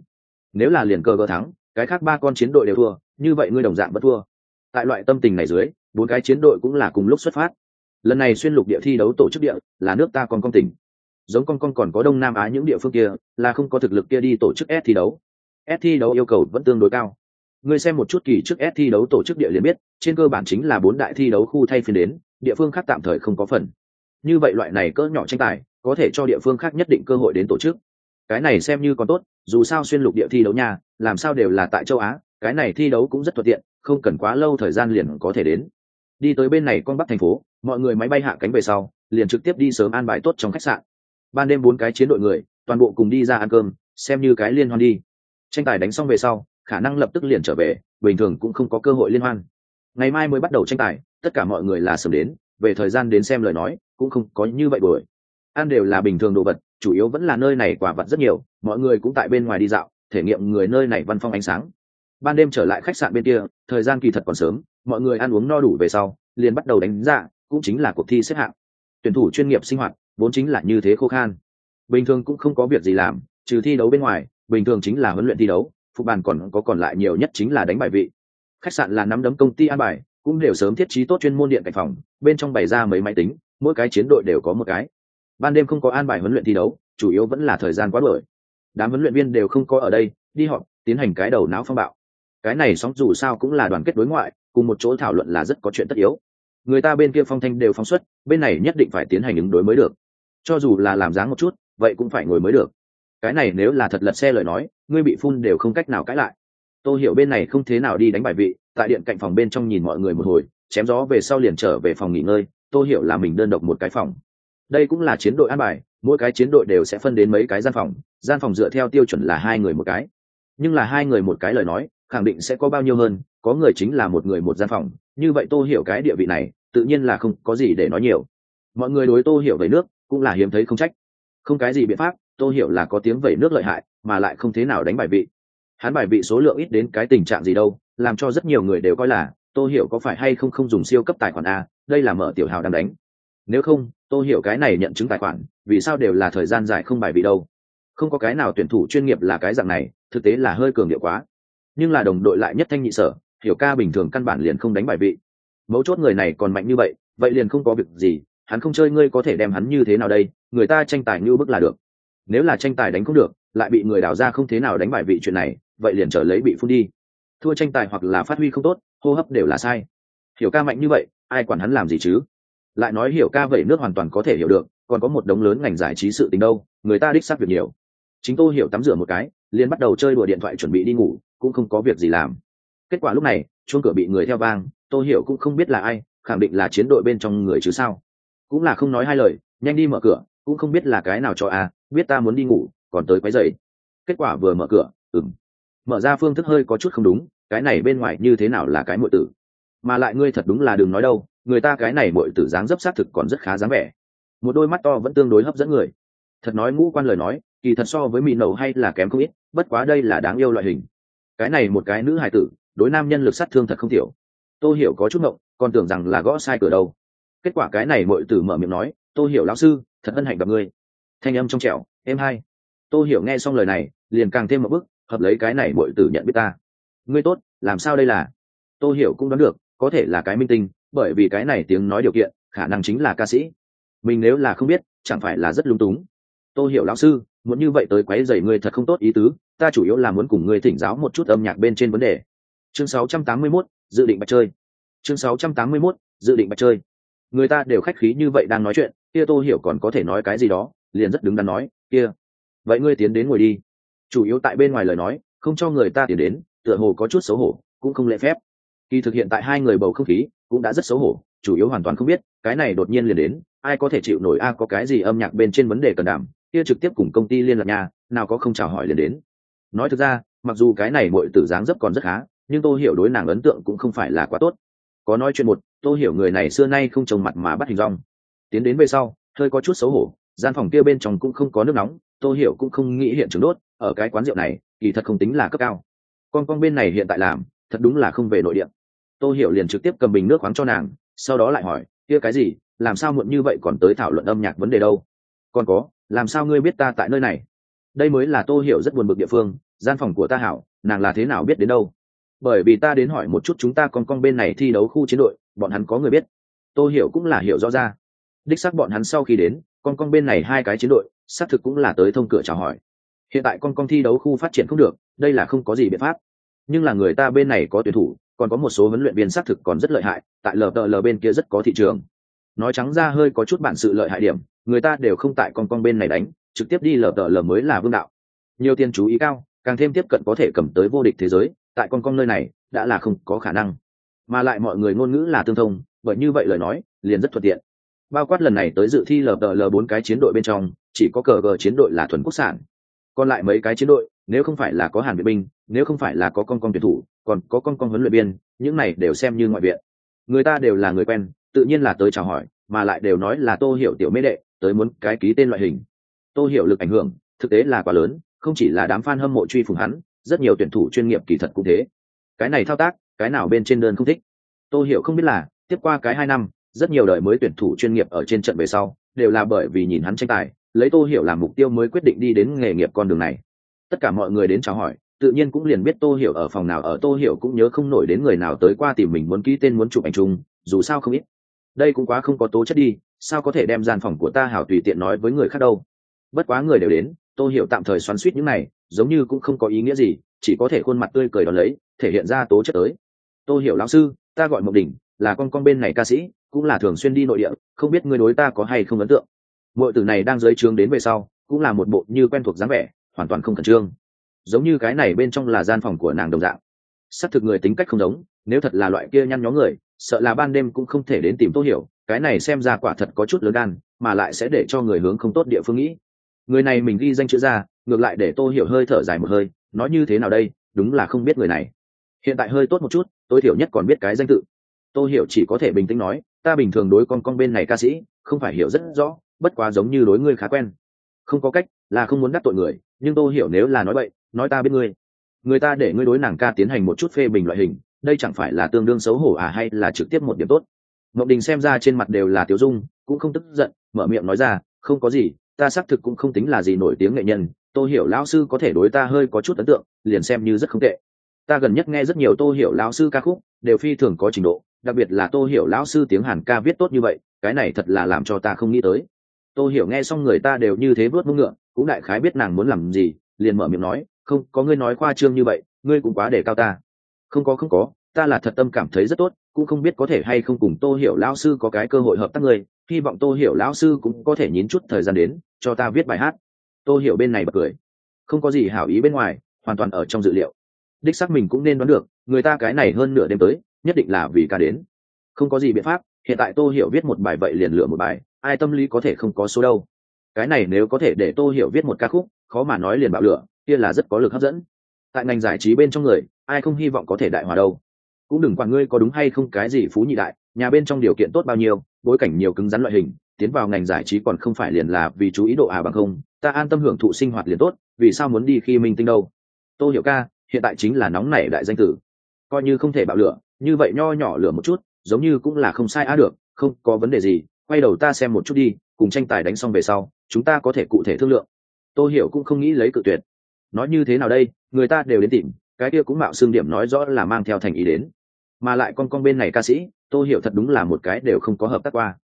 Nếu là liền cờ cơ thắng, cái khác ba con chiến đội đều thua, như vậy ngươi đồng dạng bất thua. Tại loại tâm tình này dưới, bốn cái chiến đội cũng là cùng lúc xuất phát. Lần này xuyên lục địa thi đấu tổ chức địa là nước ta còn công tỉnh. Giống con con còn có đông nam á những địa phương kia, là không có thực lực kia đi tổ chức s thi đấu. S thi đấu yêu cầu vẫn tương đối cao. Ngươi xem một chút kỳ trước s thi đấu tổ chức địa liền biết, trên cơ bản chính là bốn đại thi đấu khu thay phiên đến, địa phương khác tạm thời không có phần. Như vậy loại này cỡ nhỏ tranh tài, có thể cho địa phương khác nhất định cơ hội đến tổ chức cái này xem như còn tốt, dù sao xuyên lục địa thi đấu nha, làm sao đều là tại châu á, cái này thi đấu cũng rất thuận tiện, không cần quá lâu thời gian liền có thể đến. Đi tới bên này con bắc thành phố, mọi người máy bay hạ cánh về sau, liền trực tiếp đi sớm an bài tốt trong khách sạn. Ban đêm bốn cái chiến đội người, toàn bộ cùng đi ra ăn cơm, xem như cái liên hoan đi. Tranh tài đánh xong về sau, khả năng lập tức liền trở về, bình thường cũng không có cơ hội liên hoan. Ngày mai mới bắt đầu tranh tài, tất cả mọi người là sớm đến, về thời gian đến xem lời nói, cũng không có như vậy buổi. Ăn đều là bình thường đồ vật chủ yếu vẫn là nơi này quả vật rất nhiều, mọi người cũng tại bên ngoài đi dạo, thể nghiệm người nơi này văn phong ánh sáng. Ban đêm trở lại khách sạn bên kia, thời gian kỳ thật còn sớm, mọi người ăn uống no đủ về sau, liền bắt đầu đánh giá cũng chính là cuộc thi xếp hạng. Tuyển thủ chuyên nghiệp sinh hoạt, vốn chính là như thế khô khan. Bình thường cũng không có việc gì làm, trừ thi đấu bên ngoài, bình thường chính là huấn luyện thi đấu phục bàn còn có còn lại nhiều nhất chính là đánh bài vị. Khách sạn là nắm đấm công ty an bài, cũng đều sớm thiết trí tốt chuyên môn điện cạnh phòng, bên trong bày ra mấy máy tính, mỗi cái chiến đội đều có một cái ban đêm không có an bài huấn luyện thi đấu, chủ yếu vẫn là thời gian quá đổi đám huấn luyện viên đều không có ở đây, đi họp, tiến hành cái đầu não phong bạo. Cái này sóng dù sao cũng là đoàn kết đối ngoại, cùng một chỗ thảo luận là rất có chuyện tất yếu. Người ta bên kia phong thanh đều phóng xuất, bên này nhất định phải tiến hành ứng đối mới được. Cho dù là làm dáng một chút, vậy cũng phải ngồi mới được. Cái này nếu là thật lật xe lời nói, ngươi bị phun đều không cách nào cãi lại. Tôi hiểu bên này không thế nào đi đánh bài vị, tại điện cạnh phòng bên trong nhìn mọi người một hồi, chém gió về sau liền trở về phòng nghỉ ngơi. Tôi hiểu là mình đơn độc một cái phòng đây cũng là chiến đội an bài, mỗi cái chiến đội đều sẽ phân đến mấy cái gian phòng gian phòng dựa theo tiêu chuẩn là hai người một cái. Nhưng là hai người một cái lời nói, khẳng định sẽ có bao nhiêu hơn, có người chính là một người một gian phòng, như vậy tô hiểu cái địa vị này, tự nhiên là không có gì để nói nhiều. Mọi người đối tô hiểu về nước, cũng là hiếm thấy không trách. Không cái gì biện pháp, tô hiểu là có tiếng vẩy nước lợi hại, mà lại không thế nào đánh bài vị. Hắn bài vị số lượng ít đến cái tình trạng gì đâu, làm cho rất nhiều người đều coi là, tô hiểu có phải hay không không dùng siêu cấp tài khoản a, đây là mở tiểu hào đang đánh nếu không, tôi hiểu cái này nhận chứng tài khoản, vì sao đều là thời gian dài không bài vị đâu. Không có cái nào tuyển thủ chuyên nghiệp là cái dạng này, thực tế là hơi cường điệu quá. Nhưng là đồng đội lại nhất thanh nhị sở, hiểu ca bình thường căn bản liền không đánh bài vị. Mấu chốt người này còn mạnh như vậy vậy liền không có việc gì, hắn không chơi ngươi có thể đem hắn như thế nào đây, người ta tranh tài như bức là được. Nếu là tranh tài đánh không được, lại bị người đào ra không thế nào đánh bài vị chuyện này, vậy liền trở lấy bị phun đi. Thua tranh tài hoặc là phát huy không tốt, hô hấp đều là sai. Hiểu ca mạnh như vậy, ai quản hắn làm gì chứ? Lại nói hiểu ca vậy nước hoàn toàn có thể hiểu được, còn có một đống lớn ngành giải trí sự tình đâu, người ta đích xác việc nhiều. Chính tôi hiểu tắm rửa một cái, liền bắt đầu chơi đùa điện thoại chuẩn bị đi ngủ, cũng không có việc gì làm. Kết quả lúc này, chuông cửa bị người theo vang tôi hiểu cũng không biết là ai, khẳng định là chiến đội bên trong người chứ sao. Cũng là không nói hai lời, nhanh đi mở cửa, cũng không biết là cái nào cho à biết ta muốn đi ngủ, còn tới quấy dậy kết quả vừa mở cửa ừng mở ra phương thức hơi có chút không đúng, cái này bên ngoài như thế nào là cái muội tử? Mà lại ngươi thật đúng là đừng nói đâu, người ta cái này muội tử dáng dấp xác thực còn rất khá dáng vẻ. Một đôi mắt to vẫn tương đối hấp dẫn người. Thật nói ngũ quan lời nói, kỳ thật so với mỹ nậu hay là kém không ít, bất quá đây là đáng yêu loại hình. Cái này một cái nữ hài tử, đối nam nhân lực sát thương thật không thiểu tôi hiểu có chút ngộng, còn tưởng rằng là gõ sai cửa đâu. Kết quả cái này muội tử mở miệng nói tôi hiểu lão sư, thật ân hạnh gặp ngươi. Thanh âm trong trẻo, em hai. Tôi hiểu nghe xong lời này, liền càng thêm một bức hợp lấy cái này muội tử nhận biết ta. Ngươi tốt, làm sao đây là? Tôi hiểu cũng đoán được có thể là cái minh tinh bởi vì cái này tiếng nói điều kiện khả năng chính là ca sĩ. Mình nếu là không biết chẳng phải là rất lung túng. Tôi hiểu lão sư muốn như vậy tới quấy rầy ngươi thật không tốt ý tứ ta chủ yếu là muốn cùng ngươi thỉnh giáo một chút âm nhạc bên trên vấn đề. Chương 681, dự định bạch chơi. Chương 681, dự định bạch chơi. Người ta đều khách khí như vậy đang nói chuyện kia tôi hiểu còn có thể nói cái gì đó liền rất đứng đắn nói kia vậy ngươi tiến đến ngồi đi. Chủ yếu tại bên ngoài lời nói không cho người ta tiến đến tựa hồ có chút xấu hổ cũng không lễ phép kỳ thực hiện tại hai người bầu không khí cũng đã rất xấu hổ, chủ yếu hoàn toàn không biết, cái này đột nhiên liền đến, ai có thể chịu nổi, a, có cái gì âm nhạc bên trên vấn đề cần đảm, kia trực tiếp cùng công ty liên lạc nhà nào có không chào hỏi liền đến. Nói thực ra, mặc dù cái này mọi tử dáng dấp còn rất khá, nhưng tôi hiểu đối nàng ấn tượng cũng không phải là quá tốt. Có nói chuyện một tôi hiểu người này xưa nay không trồng mặt mà bắt hình rong tiến đến về sau, hơi có chút xấu hổ, gian phòng kia bên trong cũng không có nước nóng tôi hiểu cũng không nghĩ hiện trường đốt, ở cái quán rượu này, kỳ thật không tính là cấp cao. Con con bên này hiện tại làm thật đúng là không về nội địa. Tôi hiểu liền trực tiếp cầm bình nước khoáng cho nàng, sau đó lại hỏi, kia cái gì? Làm sao muộn như vậy còn tới thảo luận âm nhạc vấn đề đâu? Còn có, làm sao ngươi biết ta tại nơi này? Đây mới là tôi hiểu rất buồn bực địa phương, gian phòng của ta hảo, nàng là thế nào biết đến đâu? Bởi vì ta đến hỏi một chút chúng ta còn con bên này thi đấu khu chiến đội, bọn hắn có người biết. Tôi hiểu cũng là hiểu rõ ra. Đích xác bọn hắn sau khi đến, con con bên này hai cái chiến đội, xác thực cũng là tới thông cửa chào hỏi. Hiện tại con con thi đấu khu phát triển không được, đây là không có gì biện pháp nhưng là người ta bên này có tuyển thủ, còn có một số huấn luyện viên xác thực còn rất lợi hại, tại lờ lờ bên kia rất có thị trường. Nói trắng ra hơi có chút bản sự lợi hại điểm, người ta đều không tại con con bên này đánh, trực tiếp đi lờ lờ mới là vương đạo. Nhiều tiền chú ý cao, càng thêm tiếp cận có thể cầm tới vô địch thế giới, tại con con nơi này, đã là không có khả năng. Mà lại mọi người ngôn ngữ là tương thông, bởi như vậy lời nói, liền rất thuận tiện. Bao quát lần này tới dự thi lờ lờ bốn cái chiến đội bên trong, chỉ có cờ gờ chiến đội là thuần quốc sản còn lại mấy cái chiến đội, nếu không phải là có hàn viện binh, nếu không phải là có con con tuyển thủ, còn có con con huấn luyện viên, những này đều xem như ngoại viện. Người ta đều là người quen, tự nhiên là tới chào hỏi, mà lại đều nói là tô hiểu tiểu mê đệ, tới muốn cái ký tên loại hình. Tô hiểu lực ảnh hưởng, thực tế là quá lớn, không chỉ là đám fan hâm mộ truy phùng hắn, rất nhiều tuyển thủ chuyên nghiệp kỳ thật cũng thế. Cái này thao tác, cái nào bên trên đơn không thích. Tô hiểu không biết là, tiếp qua cái hai năm, rất nhiều đời mới tuyển thủ chuyên nghiệp ở trên trận về sau, đều là bởi vì nhìn hắn tranh tài lấy tô hiểu làm mục tiêu mới quyết định đi đến nghề nghiệp con đường này. Tất cả mọi người đến chào hỏi, tự nhiên cũng liền biết tô hiểu ở phòng nào, ở tô hiểu cũng nhớ không nổi đến người nào tới qua tìm mình muốn ký tên muốn chụp ảnh chung, dù sao không ít. Đây cũng quá không có tố chất đi, sao có thể đem gian phòng của ta hảo tùy tiện nói với người khác đâu. Bất quá người đều đến, tô hiểu tạm thời xoắn suýt những này, giống như cũng không có ý nghĩa gì, chỉ có thể khuôn mặt tươi cười đón lấy, thể hiện ra tố chất tới. Tô hiểu lão sư, ta gọi mộng đỉnh, là con con bên này ca sĩ, cũng là thường xuyên đi nội địa, không biết người đối ta có hay không ấn tượng mọi từ này đang dưới trướng đến về sau, cũng là một bộ như quen thuộc dáng vẻ, hoàn toàn không khẩn trương. Giống như cái này bên trong là gian phòng của nàng đồng dạng. Xác thực người tính cách không giống, nếu thật là loại kia nhăn nhó người, sợ là ban đêm cũng không thể đến tìm tô hiểu, cái này xem ra quả thật có chút lớn gan, mà lại sẽ để cho người hướng không tốt địa phương nghĩ. Người này mình ghi danh chữ ra, ngược lại để tô hiểu hơi thở dài một hơi, nói như thế nào đây, đúng là không biết người này. Hiện tại hơi tốt một chút tôi thiểu nhất còn biết cái danh tự. Tôi hiểu chỉ có thể bình tĩnh nói, ta bình thường đối con con bên này ca sĩ, không phải hiểu rất rõ bất quá giống như đối ngươi khá quen. Không có cách, là không muốn đắc tội người, nhưng tôi hiểu nếu là nói vậy nói ta biết ngươi. Người ta để ngươi đối nàng ca tiến hành một chút phê bình loại hình, đây chẳng phải là tương đương xấu hổ à hay là trực tiếp một điểm tốt? Mộng đình xem ra trên mặt đều là tiểu dung, cũng không tức giận, mở miệng nói ra, không có gì, ta xác thực cũng không tính là gì nổi tiếng nghệ nhân, tôi hiểu lão sư có thể đối ta hơi có chút ấn tượng, liền xem như rất không tệ. Ta gần nhất nghe rất nhiều tô hiểu lão sư ca khúc, đều phi thường có trình độ, đặc biệt là tô hiểu lão sư tiếng hàn ca viết tốt như vậy, cái này thật là làm cho ta không nghĩ tới. Tôi hiểu nghe xong người ta đều như thế vớt mông ngựa, cũng đại khái biết nàng muốn làm gì, liền mở miệng nói, không, có ngươi nói khoa trương như vậy, ngươi cũng quá để cao ta. Không có không có, ta là thật tâm cảm thấy rất tốt, cũng không biết có thể hay không cùng tô hiểu lão sư có cái cơ hội hợp tác ngươi, hy vọng tô hiểu lão sư cũng có thể nhín chút thời gian đến, cho ta viết bài hát. Tô hiểu bên này bật cười. Không có gì hảo ý bên ngoài, hoàn toàn ở trong dự liệu. Đích xác mình cũng nên đoán được, người ta cái này hơn nửa đêm tới, nhất định là vì ca đến. Không có gì biện pháp, hiện tại tô hiểu viết một bài vậy liền lựa một bài ai tâm lý có thể không có số đâu. Cái này nếu có thể để tô hiểu viết một ca khúc, khó mà nói liền bạo lửa, kia là rất có lực hấp dẫn. Tại ngành giải trí bên trong người, ai không hy vọng có thể đại hòa đâu. Cũng đừng quản ngươi có đúng hay không cái gì phú nhị đại, nhà bên trong điều kiện tốt bao nhiêu, bối cảnh nhiều cứng rắn loại hình, tiến vào ngành giải trí còn không phải liền là vì chú ý độ à bằng không, ta an tâm hưởng thụ sinh hoạt liền tốt, vì sao muốn đi khi minh tinh đâu? Tô hiểu ca, hiện tại chính là nóng nảy đại danh tử. Coi như không thể bạo lửa, như vậy nho nhỏ lửa một chút, giống như cũng là không sai á được, không có vấn đề gì quay đầu ta xem một chút đi, cùng tranh tài đánh xong về sau, chúng ta có thể cụ thể thương lượng. Tôi hiểu cũng không nghĩ lấy cự tuyệt. Nói như thế nào đây, người ta đều đến tìm, cái kia cũng mạo xương điểm nói rõ là mang theo thành ý đến. Mà lại con con bên này ca sĩ tôi hiểu thật đúng là một cái đều không có hợp tác qua.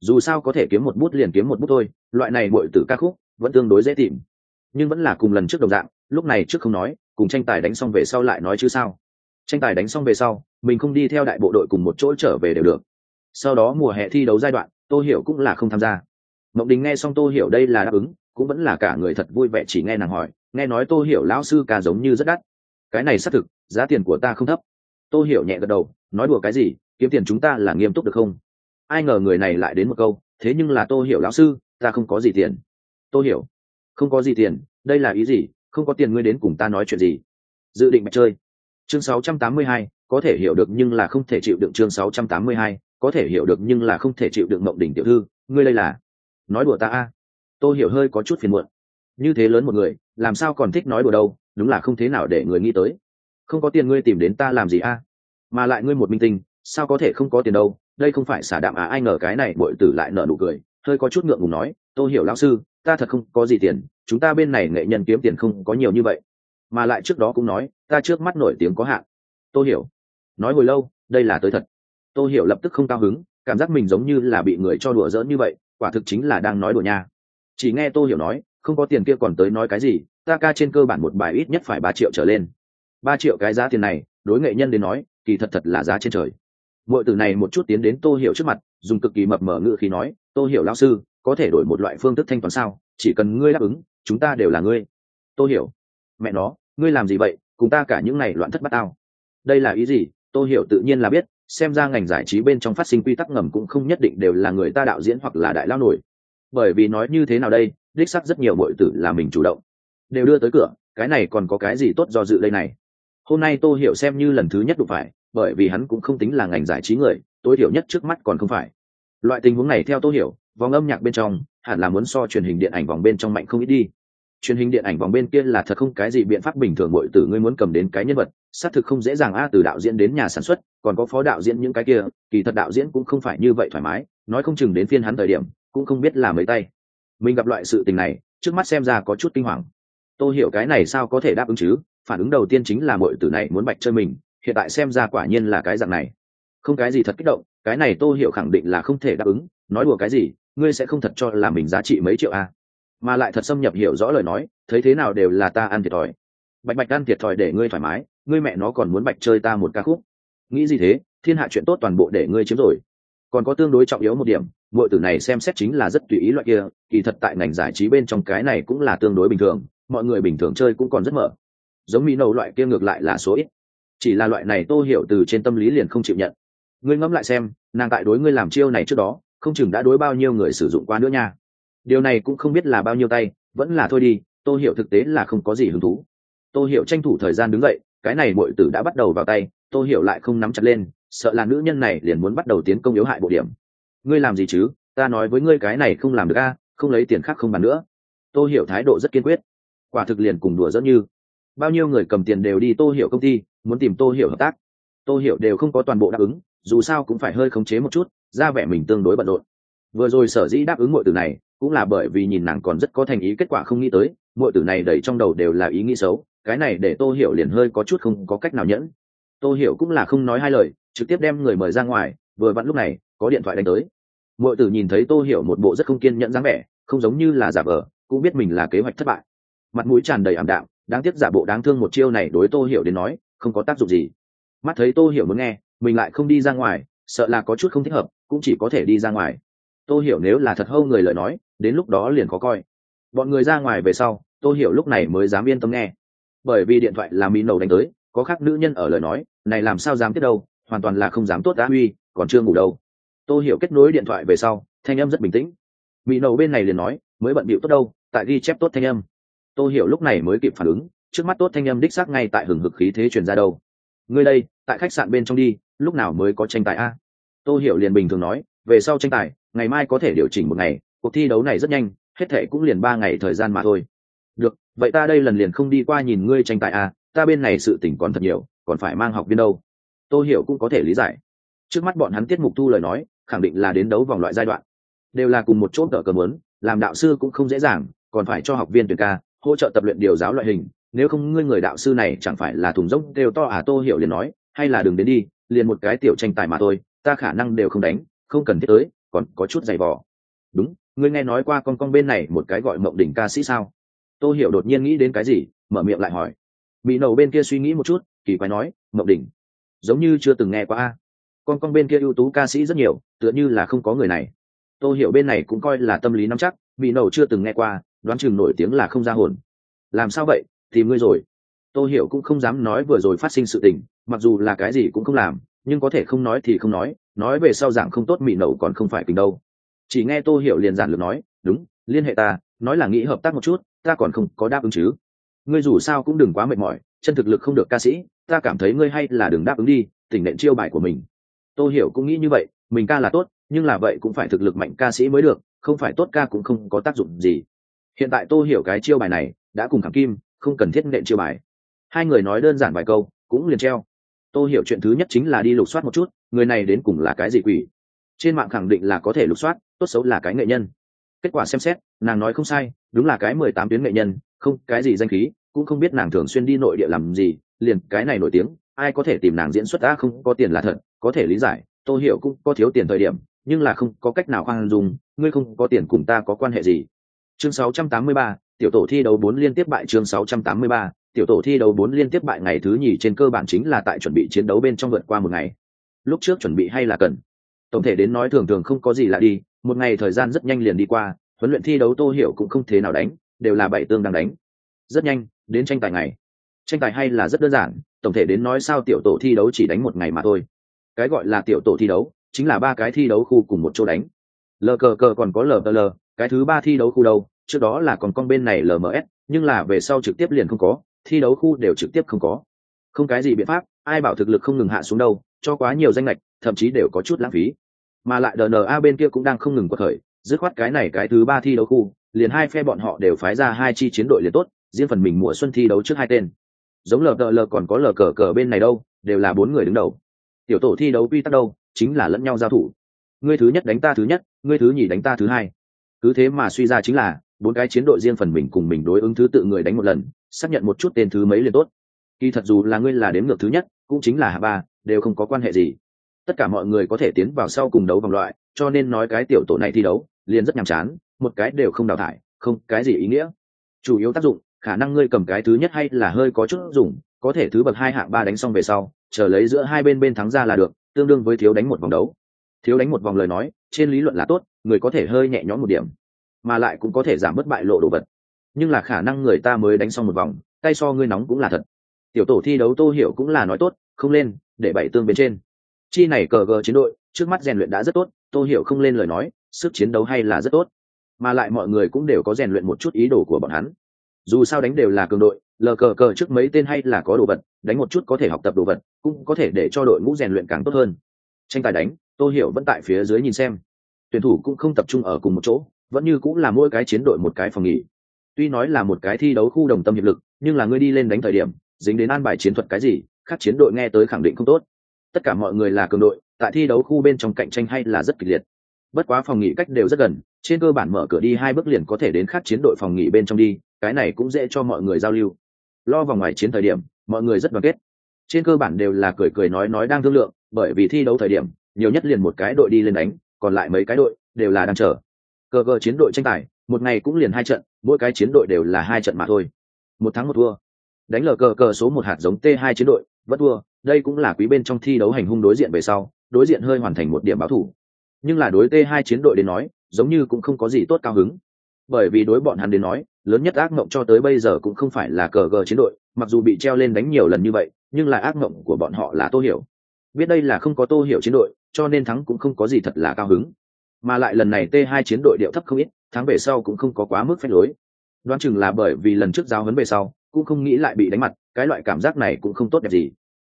Dù sao có thể kiếm một bút liền kiếm một bút thôi, loại này bội tử ca khúc, vẫn tương đối dễ tìm. Nhưng vẫn là cùng lần trước đồng dạng, lúc này trước không nói, cùng tranh tài đánh xong về sau lại nói chứ sao. Tranh tài đánh xong về sau, mình không đi theo đại bộ đội cùng một chỗ trở về đều được. Sau đó mùa hè thi đấu giai đoạn tô hiểu cũng là không tham gia. Mộng đình nghe xong tô hiểu đây là đáp ứng cũng vẫn là cả người thật vui vẻ chỉ nghe nàng hỏi nghe nói tô hiểu lão sư ca giống như rất đắt. Cái này xác thực giá tiền của ta không thấp. Tô hiểu nhẹ gật đầu nói đùa cái gì kiếm tiền chúng ta là nghiêm túc được không? Ai ngờ người này lại đến một câu thế nhưng là tô hiểu lão sư ta không có gì tiền. Tô hiểu không có gì tiền đây là ý gì không có tiền ngươi đến cùng ta nói chuyện gì? Dự định mạch chơi. Chương 682, có thể hiểu được nhưng là không thể chịu đựng chương 682, có thể hiểu được nhưng là không thể chịu được mộng đỉnh tiểu thư, ngươi đây là. Nói đùa ta a. Tôi hiểu hơi có chút phiền muộn. Như thế lớn một người, làm sao còn thích nói đùa đâu, đúng là không thế nào để người nghĩ tới. Không có tiền ngươi tìm đến ta làm gì a? Mà lại ngươi một minh tinh, sao có thể không có tiền đâu? Đây không phải xả đạm à ai ngờ cái này bội tử lại nở nụ cười, hơi có chút ngượng ngùng nói, tôi hiểu lão sư, ta thật không có gì tiền, chúng ta bên này nghệ nhân kiếm tiền không có nhiều như vậy. Mà lại trước đó cũng nói, ta trước mắt nổi tiếng có hạn. Tôi hiểu. Nói hồi lâu, đây là tới thật. Tô hiểu lập tức không cao hứng, cảm giác mình giống như là bị người cho đùa giỡn như vậy, quả thực chính là đang nói đùa nha. Chỉ nghe Tô hiểu nói, không có tiền kia còn tới nói cái gì, ta ca trên cơ bản một bài ít nhất phải ba triệu trở lên. Ba triệu cái giá tiền này, đối nghệ nhân đến nói, kỳ thật thật là giá trên trời. Mọi từ này một chút tiến đến tô hiểu trước mặt, dùng cực kỳ mập mờ ngữ khi nói, tô hiểu lao sư, có thể đổi một loại phương thức thanh toán sao? Chỉ cần ngươi đáp ứng, chúng ta đều là ngươi. Tô hiểu, mẹ nó, ngươi làm gì vậy? Cùng ta cả những này loạn thất bát ao đây là ý gì? Tô hiểu tự nhiên là biết xem ra ngành giải trí bên trong phát sinh quy tắc ngầm cũng không nhất định đều là người ta đạo diễn hoặc là đại lao nổi. Bởi vì nói như thế nào đây, đích sắc rất nhiều mọi tử là mình chủ động. Đều đưa tới cửa, cái này còn có cái gì tốt do dự đây này? Hôm nay tô hiểu xem như lần thứ nhất đụng phải, bởi vì hắn cũng không tính là ngành giải trí người, tối thiểu nhất trước mắt còn không phải. Loại tình huống này theo tô hiểu, vòng âm nhạc bên trong, hẳn là muốn so truyền hình điện ảnh vòng bên trong mạnh không ít đi truyền hình điện ảnh vòng bên kia là thật không cái gì biện pháp bình thường bội tử ngươi muốn cầm đến cái nhân vật, xác thực không dễ dàng a, từ đạo diễn đến nhà sản xuất, còn có phó đạo diễn những cái kia, kỳ thật đạo diễn cũng không phải như vậy thoải mái, nói không chừng đến phiên hắn thời điểm, cũng không biết là mấy tay. Mình gặp loại sự tình này, trước mắt xem ra có chút kinh hoàng. Tôi hiểu cái này sao có thể đáp ứng chứ, phản ứng đầu tiên chính là mọi tử này muốn bạch chơi mình, hiện tại xem ra quả nhiên là cái dạng này. Không cái gì thật kích động, cái này tôi hiểu khẳng định là không thể đáp ứng, nói đùa cái gì, ngươi sẽ không thật cho là mình giá trị mấy triệu a mà lại thật xâm nhập hiểu rõ lời nói, thấy thế nào đều là ta ăn thiệt thòi. Bạch bạch ăn thiệt thòi để ngươi thoải mái, ngươi mẹ nó còn muốn bạch chơi ta một ca khúc. Nghĩ gì thế? Thiên hạ chuyện tốt toàn bộ để ngươi chiếm rồi. Còn có tương đối trọng yếu một điểm mọi tử này xem xét chính là rất tùy ý loại kia, kỳ thật tại ngành giải trí bên trong cái này cũng là tương đối bình thường, mọi người bình thường chơi cũng còn rất mở. Giống mỹ nâu loại kia ngược lại là số ít. Chỉ là loại này tô hiểu từ trên tâm lý liền không chịu nhận. Ngươi ngẫm lại xem, nàng tại đối ngươi làm chiêu này trước đó, không chừng đã đối bao nhiêu người sử dụng qua nữa nha điều này cũng không biết là bao nhiêu tay, vẫn là thôi đi Tôi hiểu thực tế là không có gì hứng thú. Tôi hiểu tranh thủ thời gian đứng dậy, cái này bội tử đã bắt đầu vào tay tôi hiểu lại không nắm chặt lên, sợ là nữ nhân này liền muốn bắt đầu tiến công yếu hại bộ điểm. Ngươi làm gì chứ? Ta nói với ngươi cái này không làm được a, không lấy tiền khác không bàn nữa. Tôi hiểu thái độ rất kiên quyết. Quả thực liền cùng đùa dẫn như. Bao nhiêu người cầm tiền đều đi tô hiểu công ty, muốn tìm tô hiểu hợp tác. Tô hiểu đều không có toàn bộ đáp ứng, dù sao cũng phải hơi khống chế một chút, ra vẻ mình tương đối bận rộn vừa rồi sở dĩ đáp ứng mọi tử này, cũng là bởi vì nhìn nàng còn rất có thành ý, kết quả không nghĩ tới mọi tử này đầy trong đầu đều là ý nghĩ xấu, cái này để tô hiểu liền hơi có chút không có cách nào nhẫn. Tô hiểu cũng là không nói hai lời, trực tiếp đem người mời ra ngoài, vừa vặn lúc này, có điện thoại đánh tới. Mọi tử nhìn thấy tô hiểu một bộ rất không kiên nhẫn dáng vẻ, không giống như là giả vờ, cũng biết mình là kế hoạch thất bại. Mặt mũi tràn đầy ảm đạm, đáng tiếc giả bộ đáng thương một chiêu này đối tô hiểu đến nói, không có tác dụng gì. Mắt thấy tô hiểu muốn nghe, mình lại không đi ra ngoài, sợ là có chút không thích hợp, cũng chỉ có thể đi ra ngoài. Tôi hiểu nếu là thật hâu người lời nói, đến lúc đó liền có coi. Bọn người ra ngoài về sau tôi hiểu lúc này mới dám yên tâm nghe. Bởi vì điện thoại là mỹ nầu đánh tới, có khác nữ nhân ở lời nói, này làm sao dám tiếp đâu, hoàn toàn là không dám tốt đã huy còn chưa ngủ đâu. Tôi hiểu kết nối điện thoại về sau, thanh âm rất bình tĩnh. Mỹ nầu bên này liền nói, mới bận bịu tốt đâu, tại ghi chép tốt thanh âm. Tôi hiểu lúc này mới kịp phản ứng, trước mắt tốt thanh âm đích xác ngay tại hừng hực khí thế truyền ra đâu. Ngươi đây, tại khách sạn bên trong đi, lúc nào mới có tranh tài a? Tôi hiểu liền bình thường nói, về sau tranh tài ngày mai có thể điều chỉnh một ngày, cuộc thi đấu này rất nhanh, hết thệ cũng liền ba ngày thời gian mà thôi. Được, vậy ta đây lần liền không đi qua nhìn ngươi tranh tài à? ta bên này sự tỉnh còn thật nhiều, còn phải mang học viên đâu. Tôi hiểu cũng có thể lý giải. Trước mắt bọn hắn tiết mục thu lời nói, khẳng định là đến đấu vòng loại giai đoạn. Đều là cùng một chỗ tờ cờ muốn, làm đạo sư cũng không dễ dàng, còn phải cho học viên tuyển ca, hỗ trợ tập luyện điều giáo loại hình. Nếu không ngươi người đạo sư này chẳng phải là thùng rỗng đều to à tô hiểu liền nói, hay là đừng đến đi, liền một cái tiểu tranh tài mà thôi, ta khả năng đều không đánh, không cần thiết tới còn có chút giày vò. Đúng, ngươi nghe nói qua con con bên này một cái gọi mộng đỉnh ca sĩ sao? Tô hiểu đột nhiên nghĩ đến cái gì, mở miệng lại hỏi. Mỹ nầu bên kia suy nghĩ một chút, kỳ quái nói, mộng đỉnh, giống như chưa từng nghe qua a. Con con bên kia ưu tú ca sĩ rất nhiều, tựa như là không có người này. Tô hiểu bên này cũng coi là tâm lý nắm chắc mỹ nầu chưa từng nghe qua, đoán chừng nổi tiếng là không ra hồn. Làm sao vậy? Tìm ngươi rồi. Tô hiểu cũng không dám nói vừa rồi phát sinh sự tình, mặc dù là cái gì cũng không làm, nhưng có thể không nói thì không nói nói về sau dạng không tốt mị nậu còn không phải kinh đâu. Chỉ nghe tô hiểu liền giản lược nói, đúng, liên hệ ta, nói là nghĩ hợp tác một chút, ta còn không có đáp ứng chứ. Ngươi dù sao cũng đừng quá mệt mỏi, chân thực lực không được ca sĩ, ta cảm thấy ngươi hay là đừng đáp ứng đi, tỉnh nện chiêu bài của mình. Tô hiểu cũng nghĩ như vậy, mình ca là tốt, nhưng là vậy cũng phải thực lực mạnh ca sĩ mới được, không phải tốt ca cũng không có tác dụng gì. Hiện tại tô hiểu cái chiêu bài này đã cùng khảm kim, không cần thiết nện chiêu bài. Hai người nói đơn giản vài câu, cũng liền treo. Tôi hiểu chuyện thứ nhất chính là đi lục soát một chút người này đến cùng là cái gì quỷ? Trên mạng khẳng định là có thể lục soát tốt xấu là cái nghệ nhân. Kết quả xem xét nàng nói không sai đúng là cái mười tám tuyến nghệ nhân không cái gì danh khí cũng không biết nàng thường xuyên đi nội địa làm gì liền cái này nổi tiếng ai có thể tìm nàng diễn xuất đã không có tiền là thật có thể lý giải Tôi hiểu cũng có thiếu tiền thời điểm nhưng là không có cách nào khoan dùng ngươi không có tiền cùng ta có quan hệ gì. Chương 683, tiểu tổ thi đấu bốn liên tiếp bại chương 683, tiểu tổ thi đấu bốn liên tiếp bại ngày thứ nhì trên cơ bản chính là tại chuẩn bị chiến đấu bên trong vượt qua một ngày. Lúc trước chuẩn bị hay là cần? Tổng thể đến nói thường thường không có gì lạ đi một ngày thời gian rất nhanh liền đi qua huấn luyện thi đấu tô hiểu cũng không thế nào đánh đều là bảy tương đang đánh. Rất nhanh đến tranh tài ngày. Tranh tài hay là rất đơn giản tổng thể đến nói sao tiểu tổ thi đấu chỉ đánh một ngày mà thôi. Cái gọi là tiểu tổ thi đấu chính là ba cái thi đấu khu cùng một chỗ đánh. Lờ cờ cờ còn có lờ lờ cái thứ ba thi đấu khu đâu? Trước đó là còn con bên này lms nhưng là về sau trực tiếp liền không có, thi đấu khu đều trực tiếp không có. Không cái gì biện pháp, ai bảo thực lực không ngừng hạ xuống đâu, cho quá nhiều danh lệch, thậm chí đều có chút lãng phí. Mà lại dna bên kia cũng đang không ngừng quật khởi, dứt khoát cái này cái thứ ba thi đấu khu, liền hai phe bọn họ đều phái ra hai chi chiến đội liền tốt, riêng phần mình mùa xuân thi đấu trước hai tên. Giống lờ lờ còn có lờ cờ cờ bên này đâu, đều là bốn người đứng đầu. Tiểu tổ thi đấu quy tắc đâu, chính là lẫn nhau giao thủ. Ngươi thứ nhất đánh ta thứ nhất, ngươi thứ nhì đánh ta thứ hai. Cứ thế mà suy ra chính là bốn cái chiến đội riêng phần mình cùng mình đối ứng thứ tự người đánh một lần, xác nhận một chút tên thứ mấy liền tốt. Kỳ thật dù là ngươi là đếm ngược thứ nhất, cũng chính là hạ ba, đều không có quan hệ gì. Tất cả mọi người có thể tiến vào sau cùng đấu vòng loại, cho nên nói cái tiểu tổ này thi đấu, liền rất nhàm chán, một cái đều không đào thải, không, cái gì ý nghĩa? Chủ yếu tác dụng, khả năng ngươi cầm cái thứ nhất hay là hơi có chút dùng, có thể thứ bậc hai hạng ba đánh xong về sau, chờ lấy giữa hai bên bên thắng ra là được, tương đương với thiếu đánh một vòng đấu. Thiếu đánh một vòng lời nói, trên lý luận là tốt, người có thể hơi nhẹ nhõm một điểm mà lại cũng có thể giảm bớt bại lộ đồ vật. Nhưng là khả năng người ta mới đánh xong một vòng, tay so ngươi nóng cũng là thật. Tiểu tổ thi đấu tô hiểu cũng là nói tốt, không lên, để bảy tương bên trên. Chi này cờ gờ chiến đội, trước mắt rèn luyện đã rất tốt, tô hiểu không lên lời nói, sức chiến đấu hay là rất tốt. Mà lại mọi người cũng đều có rèn luyện một chút ý đồ của bọn hắn. Dù sao đánh đều là cường đội, lờ cờ cờ trước mấy tên hay là có đồ vật, đánh một chút có thể học tập đồ vật, cũng có thể để cho đội ngũ rèn luyện càng tốt hơn. Tranh tài đánh, tô hiểu vẫn tại phía dưới nhìn xem. Tuyển thủ cũng không tập trung ở cùng một chỗ vẫn như cũng là mỗi cái chiến đội một cái phòng nghỉ. Tuy nói là một cái thi đấu khu đồng tâm hiệp lực, nhưng là ngươi đi lên đánh thời điểm, dính đến an bài chiến thuật cái gì khác chiến đội nghe tới khẳng định không tốt. Tất cả mọi người là cường đội, tại thi đấu khu bên trong cạnh tranh hay là rất kịch liệt. Bất quá phòng nghỉ cách đều rất gần, trên cơ bản mở cửa đi hai bước liền có thể đến khác chiến đội phòng nghỉ bên trong đi, cái này cũng dễ cho mọi người giao lưu. Lo vào ngoài chiến thời điểm, mọi người rất đoàn kết. Trên cơ bản đều là cười cười nói nói đang thương lượng, bởi vì thi đấu thời điểm, nhiều nhất liền một cái đội đi lên đánh, còn lại mấy cái đội đều là đang chờ cờ cờ chiến đội tranh tài, một ngày cũng liền hai trận, mỗi cái chiến đội đều là hai trận mà thôi. Một thắng một thua. Đánh lờ cờ cờ số một hạt giống t hai chiến đội, vẫn thua. Đây cũng là quý bên trong thi đấu hành hung đối diện về sau, đối diện hơi hoàn thành một điểm báo thủ. Nhưng là đối t hai chiến đội đến nói, giống như cũng không có gì tốt cao hứng. Bởi vì đối bọn hắn đến nói, lớn nhất ác mộng cho tới bây giờ cũng không phải là cờ gờ chiến đội, mặc dù bị treo lên đánh nhiều lần như vậy, nhưng là ác mộng của bọn họ là tô hiểu. Biết đây là không có tô hiểu chiến đội, cho nên thắng cũng không có gì thật là cao hứng mà lại lần này T2 chiến đội điệu thấp không ít, thắng về sau cũng không có quá mức phép lối. Đoán chừng là bởi vì lần trước giao hấn về sau, cũng không nghĩ lại bị đánh mặt, cái loại cảm giác này cũng không tốt đẹp gì.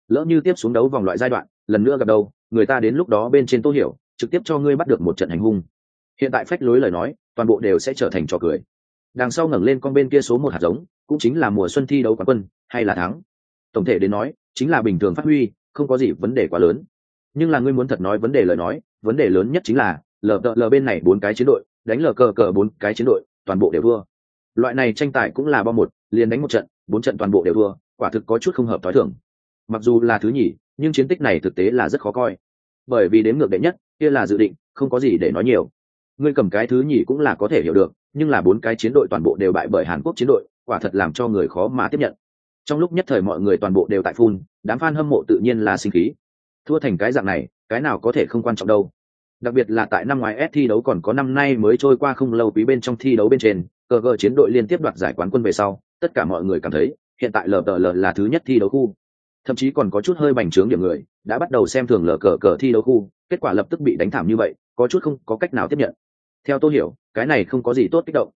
Lỡ như tiếp xuống đấu vòng loại giai đoạn, lần nữa gặp đâu, người ta đến lúc đó bên trên tô hiểu, trực tiếp cho ngươi bắt được một trận hành hung. Hiện tại phách lối lời nói, toàn bộ đều sẽ trở thành trò cười. Đằng sau ngẩng lên con bên kia số một hạt giống, cũng chính là mùa xuân thi đấu quán quân, hay là thắng. Tổng thể đến nói, chính là bình thường phát huy, không có gì vấn đề quá lớn. Nhưng là ngươi muốn thật nói vấn đề lời nói, vấn đề lớn nhất chính là lờ đợ lờ bên này bốn cái chiến đội, đánh lờ cờ cờ bốn cái chiến đội, toàn bộ đều thua. Loại này tranh tài cũng là bao một, liền đánh một trận, bốn trận toàn bộ đều thua, quả thực có chút không hợp t h ó i thưởng mặc dù là thứ nhì, nhưng chiến tích này thực tế là rất khó coi. Bởi vì đếm ngược đệ nhất, kia là dự định, không có gì để nói nhiều. Ngươi cầm cái thứ nhì cũng là có thể hiểu được, nhưng là bốn cái chiến đội toàn bộ đều bại bởi hàn quốc chiến đội, quả thật làm cho người khó mà tiếp nhận. Trong lúc nhất thời mọi người toàn bộ đều tại phun, đám f a n hâm mộ tự nhiên là sinh khí. Thua thành cái dạng này, cái nào có thể không quan trọng đâu đặc biệt là tại năm ngoái S thi đấu còn có năm nay mới trôi qua không lâu quý bên trong thi đấu bên trên, cờ cờ chiến đội liên tiếp đoạt giải quán quân về sau, tất cả mọi người cảm thấy, hiện tại lờ cờ lờ là thứ nhất thi đấu khu. Thậm chí còn có chút hơi bành trướng điểm người, đã bắt đầu xem thường lờ cờ cờ thi đấu khu, kết quả lập tức bị đánh thảm như vậy, có chút không có cách nào tiếp nhận. Theo tôi hiểu, cái này không có gì tốt kích động,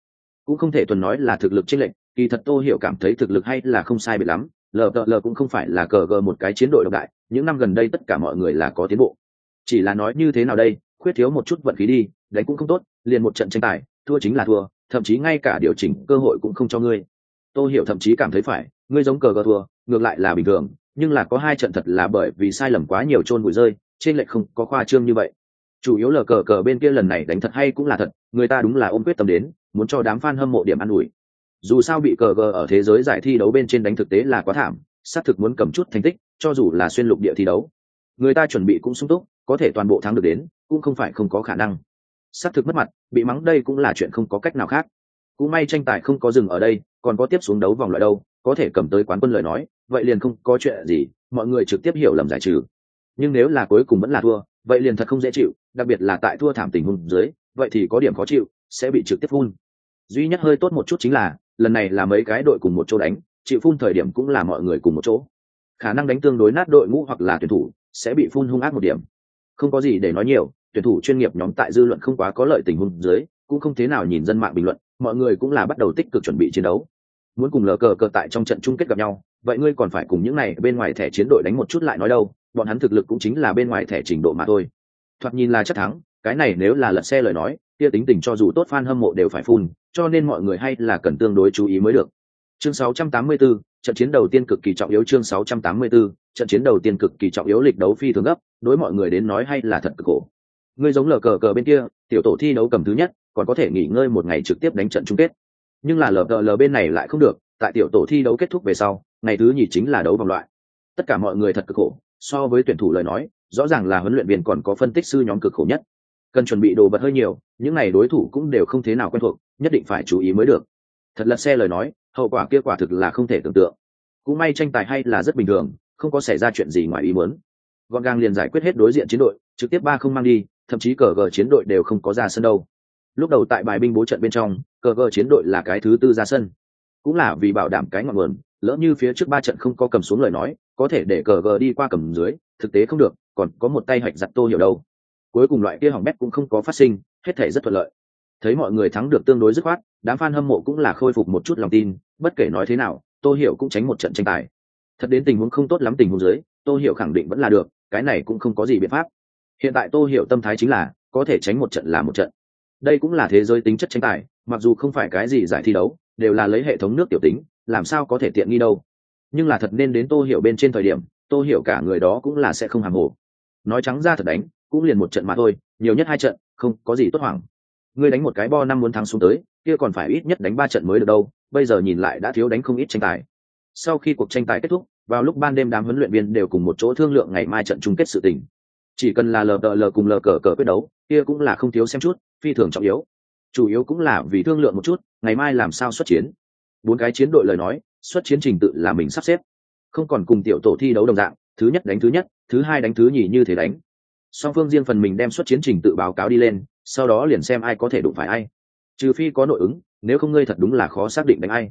cũng không thể tuần nói là thực lực chênh lệnh, kỳ thật tôi hiểu cảm thấy thực lực hay là không sai bị lắm, lờ cờ lờ cũng không phải là cờ cờ một cái chiến đội độc đại, những năm gần đây tất cả mọi người là có tiến bộ. Chỉ là nói như thế nào đây, khuyết thiếu một chút vận khí đi, đánh cũng không tốt, liền một trận tranh tài, thua chính là thua, thậm chí ngay cả điều chỉnh cơ hội cũng không cho ngươi. Tôi hiểu thậm chí cảm thấy phải, ngươi giống cờ cờ thua, ngược lại là bình thường, nhưng là có hai trận thật là bởi vì sai lầm quá nhiều trôn bụi rơi, trên lệch không có khoa trương như vậy. Chủ yếu là cờ cờ bên kia lần này đánh thật hay cũng là thật, người ta đúng là ôm quyết tâm đến, muốn cho đám fan hâm mộ điểm an ủi. Dù sao bị cờ cờ ở thế giới giải thi đấu bên trên đánh thực tế là quá thảm, xác thực muốn cầm chút thành tích, cho dù là xuyên lục địa thi đấu. Người ta chuẩn bị cũng sung túc có thể toàn bộ thắng được đến, cũng không phải không có khả năng. Xác thực mất mặt, bị mắng đây cũng là chuyện không có cách nào khác. Cũng may tranh tài không có dừng ở đây, còn có tiếp xuống đấu vòng loại đâu, có thể cầm tới quán quân lời nói, vậy liền không có chuyện gì, mọi người trực tiếp hiểu lầm giải trừ. Nhưng nếu là cuối cùng vẫn là thua, vậy liền thật không dễ chịu, đặc biệt là tại thua thảm tình hùng dưới, vậy thì có điểm khó chịu, sẽ bị trực tiếp phun. Duy nhất hơi tốt một chút chính là, lần này là mấy cái đội cùng một chỗ đánh, chịu phun thời điểm cũng là mọi người cùng một chỗ. Khả năng đánh tương đối nát đội ngũ hoặc là tuyển thủ, sẽ bị phun hung ác một điểm không có gì để nói nhiều tuyển thủ chuyên nghiệp nhóm tại dư luận không quá có lợi tình huống dưới cũng không thế nào nhìn dân mạng bình luận mọi người cũng là bắt đầu tích cực chuẩn bị chiến đấu. Muốn cùng lờ cờ cờ tại trong trận chung kết gặp nhau vậy ngươi còn phải cùng những này bên ngoài thẻ chiến đội đánh một chút lại nói đâu bọn hắn thực lực cũng chính là bên ngoài thẻ trình độ mà thôi. Thoạt nhìn là chắc thắng cái này nếu là lật xe lời nói kia tính tình cho dù tốt fan hâm mộ đều phải phun cho nên mọi người hay là cần tương đối chú ý mới được. Chương 684, trận chiến đầu tiên cực kỳ trọng yếu chương 684, trận chiến đầu tiên cực kỳ trọng yếu lịch đấu phi thường gấp đối mọi người đến nói hay là thật cực khổ. Ngươi giống lờ cờ cờ bên kia tiểu tổ thi đấu cầm thứ nhất còn có thể nghỉ ngơi một ngày trực tiếp đánh trận chung kết. Nhưng là lờ cờ lờ bên này lại không được tại tiểu tổ thi đấu kết thúc về sau ngày thứ nhì chính là đấu vòng loại. Tất cả mọi người thật cực khổ so với tuyển thủ lời nói rõ ràng là huấn luyện viên còn có phân tích sư nhóm cực khổ nhất. Cần chuẩn bị đồ vật hơi nhiều những này đối thủ cũng đều không thế nào quen thuộc nhất định phải chú ý mới được. Thật lật xe lời nói hậu quả kia quả thực là không thể tưởng tượng. Cũng may tranh tài hay là rất bình thường, không có xảy ra chuyện gì ngoài ý muốn. Gọn gàng liền giải quyết hết đối diện chiến đội, trực tiếp ba không mang đi, thậm chí cờ gờ chiến đội đều không có ra sân đâu. Lúc đầu tại bài binh bố trận bên trong, cờ gờ chiến đội là cái thứ tư ra sân. Cũng là vì bảo đảm cái ngọn nguồn, lỡ như phía trước ba trận không có cầm xuống lời nói, có thể để cờ gờ đi qua cầm dưới, thực tế không được, còn có một tay hạch giặt tô hiểu đâu. Cuối cùng loại kia hỏng bét cũng không có phát sinh, hết thể rất thuận lợi. Thấy mọi người thắng được tương đối dứt khoát, đám fan hâm mộ cũng là khôi phục một chút lòng tin bất kể nói thế nào, tô hiểu cũng tránh một trận tranh tài. Thật đến tình huống không tốt lắm tình huống dưới, tô hiểu khẳng định vẫn là được, cái này cũng không có gì biện pháp. Hiện tại tô hiểu tâm thái chính là, có thể tránh một trận là một trận. Đây cũng là thế giới tính chất tranh tài, mặc dù không phải cái gì giải thi đấu, đều là lấy hệ thống nước tiểu tính, làm sao có thể tiện nghi đâu. Nhưng là thật nên đến tô hiểu bên trên thời điểm, tô hiểu cả người đó cũng là sẽ không hàng hồ. Nói trắng ra thật đánh, cũng liền một trận mà thôi, nhiều nhất hai trận, không có gì tốt hoảng. Ngươi đánh một cái bo năm muốn thắng xuống tới, kia còn phải ít nhất đánh ba trận mới được đâu bây giờ nhìn lại đã thiếu đánh không ít tranh tài. Sau khi cuộc tranh tài kết thúc, vào lúc ban đêm đám huấn luyện viên đều cùng một chỗ thương lượng ngày mai trận chung kết sự tình. Chỉ cần là lờ đợ lờ cùng lờ cờ cờ quyết đấu, kia cũng là không thiếu xem chút, phi thường trọng yếu. Chủ yếu cũng là vì thương lượng một chút, ngày mai làm sao xuất chiến. Bốn cái chiến đội lời nói, xuất chiến trình tự là mình sắp xếp. Không còn cùng tiểu tổ thi đấu đồng dạng, thứ nhất đánh thứ nhất, thứ hai đánh thứ nhì như thế đánh. Song phương riêng phần mình đem xuất chiến trình tự báo cáo đi lên, sau đó liền xem ai có thể đụng phải ai. Trừ phi có nội ứng nếu không ngươi thật đúng là khó xác định đánh ai.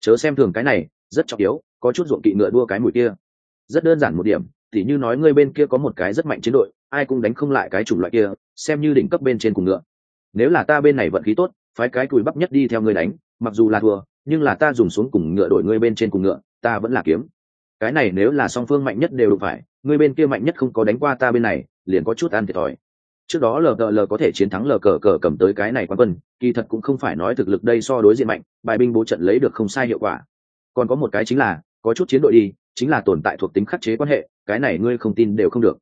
Chớ xem thường cái này, rất trọng yếu, có chút ruộng kỵ ngựa đua cái mùi kia. Rất đơn giản một điểm thì như nói ngươi bên kia có một cái rất mạnh chiến đội, ai cũng đánh không lại cái chủng loại kia, xem như đỉnh cấp bên trên cùng ngựa. Nếu là ta bên này vận khí tốt, phái cái cùi bắp nhất đi theo ngươi đánh, mặc dù là thua, nhưng là ta dùng xuống cùng ngựa đổi ngươi bên trên cùng ngựa, ta vẫn là kiếm. Cái này nếu là song phương mạnh nhất đều đụng phải, ngươi bên kia mạnh nhất không có đánh qua ta bên này, liền có chút ăn thiệt thòi trước đó lờ cờ lờ có thể chiến thắng lờ cờ cờ cầm tới cái này quan quân, kỳ thật cũng không phải nói thực lực đây so đối diện mạnh, bài binh bố trận lấy được không sai hiệu quả. Còn có một cái chính là, có chút chiến đội đi, chính là tồn tại thuộc tính khắc chế quan hệ, cái này ngươi không tin đều không được.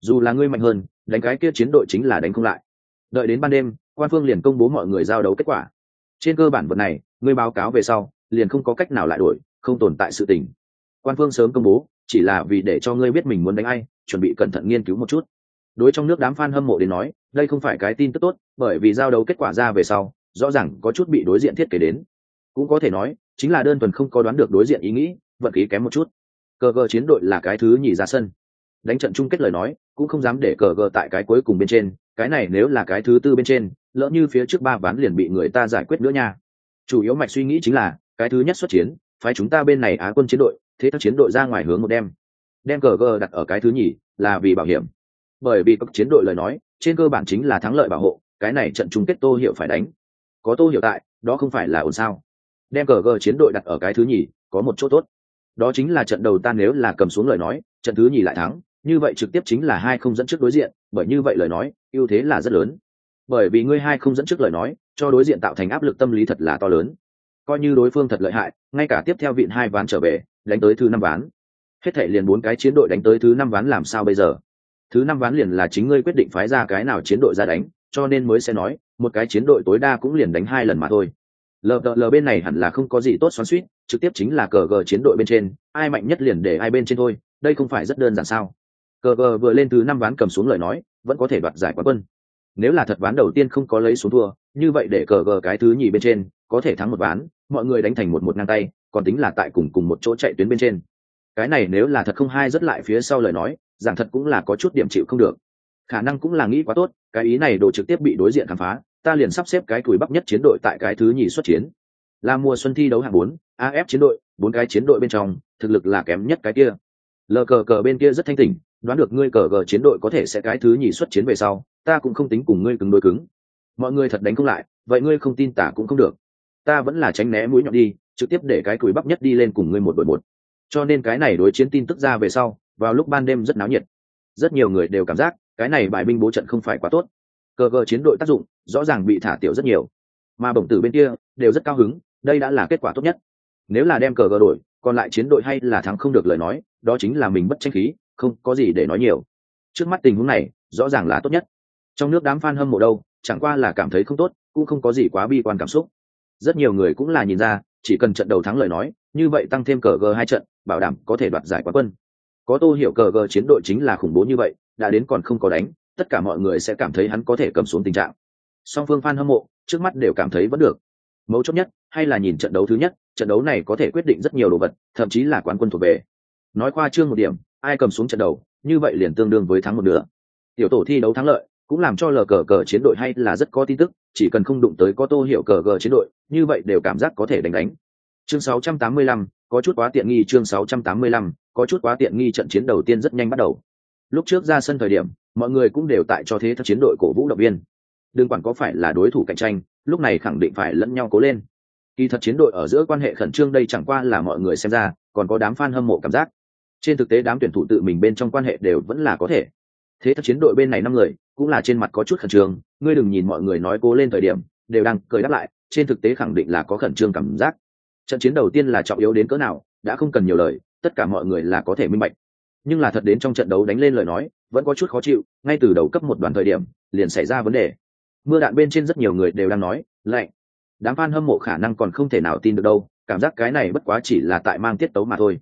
Dù là ngươi mạnh hơn, đánh cái kia chiến đội chính là đánh không lại. Đợi đến ban đêm, quan phương liền công bố mọi người giao đấu kết quả. Trên cơ bản vật này, ngươi báo cáo về sau, liền không có cách nào lại đổi, không tồn tại sự tình. Quan phương sớm công bố, chỉ là vì để cho ngươi biết mình muốn đánh ai, chuẩn bị cẩn thận nghiên cứu một chút đối trong nước đám fan hâm mộ đến nói, đây không phải cái tin tức tốt, bởi vì giao đấu kết quả ra về sau, rõ ràng có chút bị đối diện thiết kế đến. Cũng có thể nói, chính là đơn thuần không có đoán được đối diện ý nghĩ, vận khí kém một chút. Cờ gờ chiến đội là cái thứ nhì ra sân. Đánh trận chung kết lời nói, cũng không dám để cờ gờ tại cái cuối cùng bên trên, cái này nếu là cái thứ tư bên trên, lỡ như phía trước ba ván liền bị người ta giải quyết nữa nha. Chủ yếu mạch suy nghĩ chính là, cái thứ nhất xuất chiến, phái chúng ta bên này á quân chiến đội, thế các chiến đội ra ngoài hướng một đem. Đem cờ gờ đặt ở cái thứ nhì, là vì bảo hiểm bởi vì các chiến đội lời nói, trên cơ bản chính là thắng lợi bảo hộ, cái này trận chung kết tô hiệu phải đánh. Có tô hiệu tại, đó không phải là ổn sao? Đem cờ gờ chiến đội đặt ở cái thứ nhì, có một chỗ tốt. Đó chính là trận đầu ta nếu là cầm xuống lời nói, trận thứ nhì lại thắng, như vậy trực tiếp chính là hai không dẫn trước đối diện, bởi như vậy lời nói, ưu thế là rất lớn. Bởi vì ngươi hai không dẫn trước lời nói, cho đối diện tạo thành áp lực tâm lý thật là to lớn. Coi như đối phương thật lợi hại, ngay cả tiếp theo vịn hai ván trở về, đánh tới thứ năm ván. Hết thể liền bốn cái chiến đội đánh tới thứ năm ván làm sao bây giờ? Thứ năm ván liền là chính ngươi quyết định phái ra cái nào chiến đội ra đánh, cho nên mới sẽ nói, một cái chiến đội tối đa cũng liền đánh hai lần mà thôi. Lờ lờ bên này hẳn là không có gì tốt xoắn suýt trực tiếp chính là cờ gờ chiến đội bên trên, ai mạnh nhất liền để ai bên trên thôi, đây không phải rất đơn giản sao? Cờ gờ vừa lên thứ năm ván cầm xuống lời nói, vẫn có thể đoạt giải quán quân. Nếu là thật ván đầu tiên không có lấy xuống thua, như vậy để cờ gờ cái thứ nhì bên trên, có thể thắng một ván, mọi người đánh thành một một ngang tay, còn tính là tại cùng cùng một chỗ chạy tuyến bên trên. Cái này nếu là thật không hai rất lại phía sau lời nói giảng thật cũng là có chút điểm chịu không được. Khả năng cũng là nghĩ quá tốt, cái ý này đồ trực tiếp bị đối diện khám phá, ta liền sắp xếp cái cùi bắp nhất chiến đội tại cái thứ nhì xuất chiến. Là mùa xuân thi đấu hạng bốn af chiến đội, bốn cái chiến đội bên trong, thực lực là kém nhất cái kia. Lờ cờ cờ bên kia rất thanh tỉnh, đoán được ngươi cờ gờ chiến đội có thể sẽ cái thứ nhì xuất chiến về sau, ta cũng không tính cùng ngươi cứng đối cứng. Mọi người thật đánh không lại, vậy ngươi không tin tả cũng không được. Ta vẫn là tránh né mũi nhọn đi, trực tiếp để cái cùi bắp nhất đi lên cùng ngươi một đội một. Cho nên cái này đối chiến tin tức ra về sau vào lúc ban đêm rất náo nhiệt. Rất nhiều người đều cảm giác, cái này bài binh bố trận không phải quá tốt. Cờ gờ chiến đội tác dụng, rõ ràng bị thả tiểu rất nhiều. Mà bổng tử bên kia, đều rất cao hứng, đây đã là kết quả tốt nhất. Nếu là đem cờ gờ đổi, còn lại chiến đội hay là thắng không được lời nói, đó chính là mình bất tranh khí, không có gì để nói nhiều. Trước mắt tình huống này, rõ ràng là tốt nhất. Trong nước đám f a n hâm mộ đâu, chẳng qua là cảm thấy không tốt, cũng không có gì quá bi quan cảm xúc. Rất nhiều người cũng là nhìn ra, chỉ cần trận đầu thắng lời nói, như vậy tăng thêm cờ g hai trận, bảo đảm có thể đoạt giải quán quân có tô hiểu cờ gờ chiến đội chính là khủng bố như vậy đã đến còn không có đánh tất cả mọi người sẽ cảm thấy hắn có thể cầm xuống tình trạng. Song phương f a n hâm mộ trước mắt đều cảm thấy vẫn được. Mấu chốt nhất hay là nhìn trận đấu thứ nhất trận đấu này có thể quyết định rất nhiều đồ vật thậm chí là quán quân thuộc về. Nói qua chương một điểm ai cầm xuống trận đầu như vậy liền tương đương với thắng một nửa. Tiểu tổ thi đấu thắng lợi cũng làm cho lờ cờ cờ chiến đội hay là rất có tin tức chỉ cần không đụng tới có tô hiểu cờ cờ chiến đội như vậy đều cảm giác có thể đánh đánh. Chương 685, có chút quá tiện nghi chương 685, có chút quá tiện nghi trận chiến đầu tiên rất nhanh bắt đầu. Lúc trước ra sân thời điểm, mọi người cũng đều tại cho thế thất chiến đội cổ vũ động viên. Đừng quản có phải là đối thủ cạnh tranh, lúc này khẳng định phải lẫn nhau cố lên. Kỳ thật chiến đội ở giữa quan hệ khẩn trương đây chẳng qua là mọi người xem ra, còn có đám fan hâm mộ cảm giác. Trên thực tế đám tuyển thủ tự mình bên trong quan hệ đều vẫn là có thể. Thế thật chiến đội bên này năm người, cũng là trên mặt có chút khẩn trương, ngươi đừng nhìn mọi người nói cố lên thời điểm, đều đang cười đáp lại, trên thực tế khẳng định là có khẩn trương cảm giác. Trận chiến đầu tiên là trọng yếu đến cỡ nào, đã không cần nhiều lời tất cả mọi người là có thể minh bạch. Nhưng là thật đến trong trận đấu đánh lên lời nói, vẫn có chút khó chịu, ngay từ đầu cấp một đoàn thời điểm, liền xảy ra vấn đề. Mưa đạn bên trên rất nhiều người đều đang nói, lạnh. Đám fan hâm mộ khả năng còn không thể nào tin được đâu, cảm giác cái này bất quá chỉ là tại mang tiết tấu mà thôi.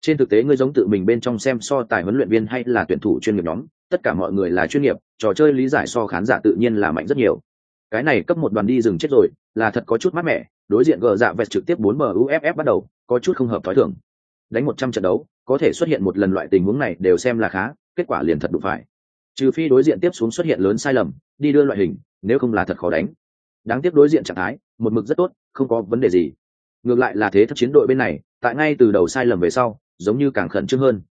Trên thực tế ngươi giống tự mình bên trong xem so tài huấn luyện viên hay là tuyển thủ chuyên nghiệp nhóm, tất cả mọi người là chuyên nghiệp, trò chơi lý giải so khán giả tự nhiên là mạnh rất nhiều. Cái này cấp một đoàn đi rừng chết rồi, là thật có chút mát mẻ, đối diện gờ dạ vẹt trực tiếp bốn muff bắt đầu, có chút không hợp thói thường đánh một trăm trận đấu, có thể xuất hiện một lần loại tình huống này đều xem là khá, kết quả liền thật đủ phải. Trừ phi đối diện tiếp xuống xuất hiện lớn sai lầm, đi đưa loại hình, nếu không là thật khó đánh. Đáng tiếc đối diện trạng thái, một mực rất tốt, không có vấn đề gì. Ngược lại là thế thất chiến đội bên này, tại ngay từ đầu sai lầm về sau, giống như càng khẩn trương hơn.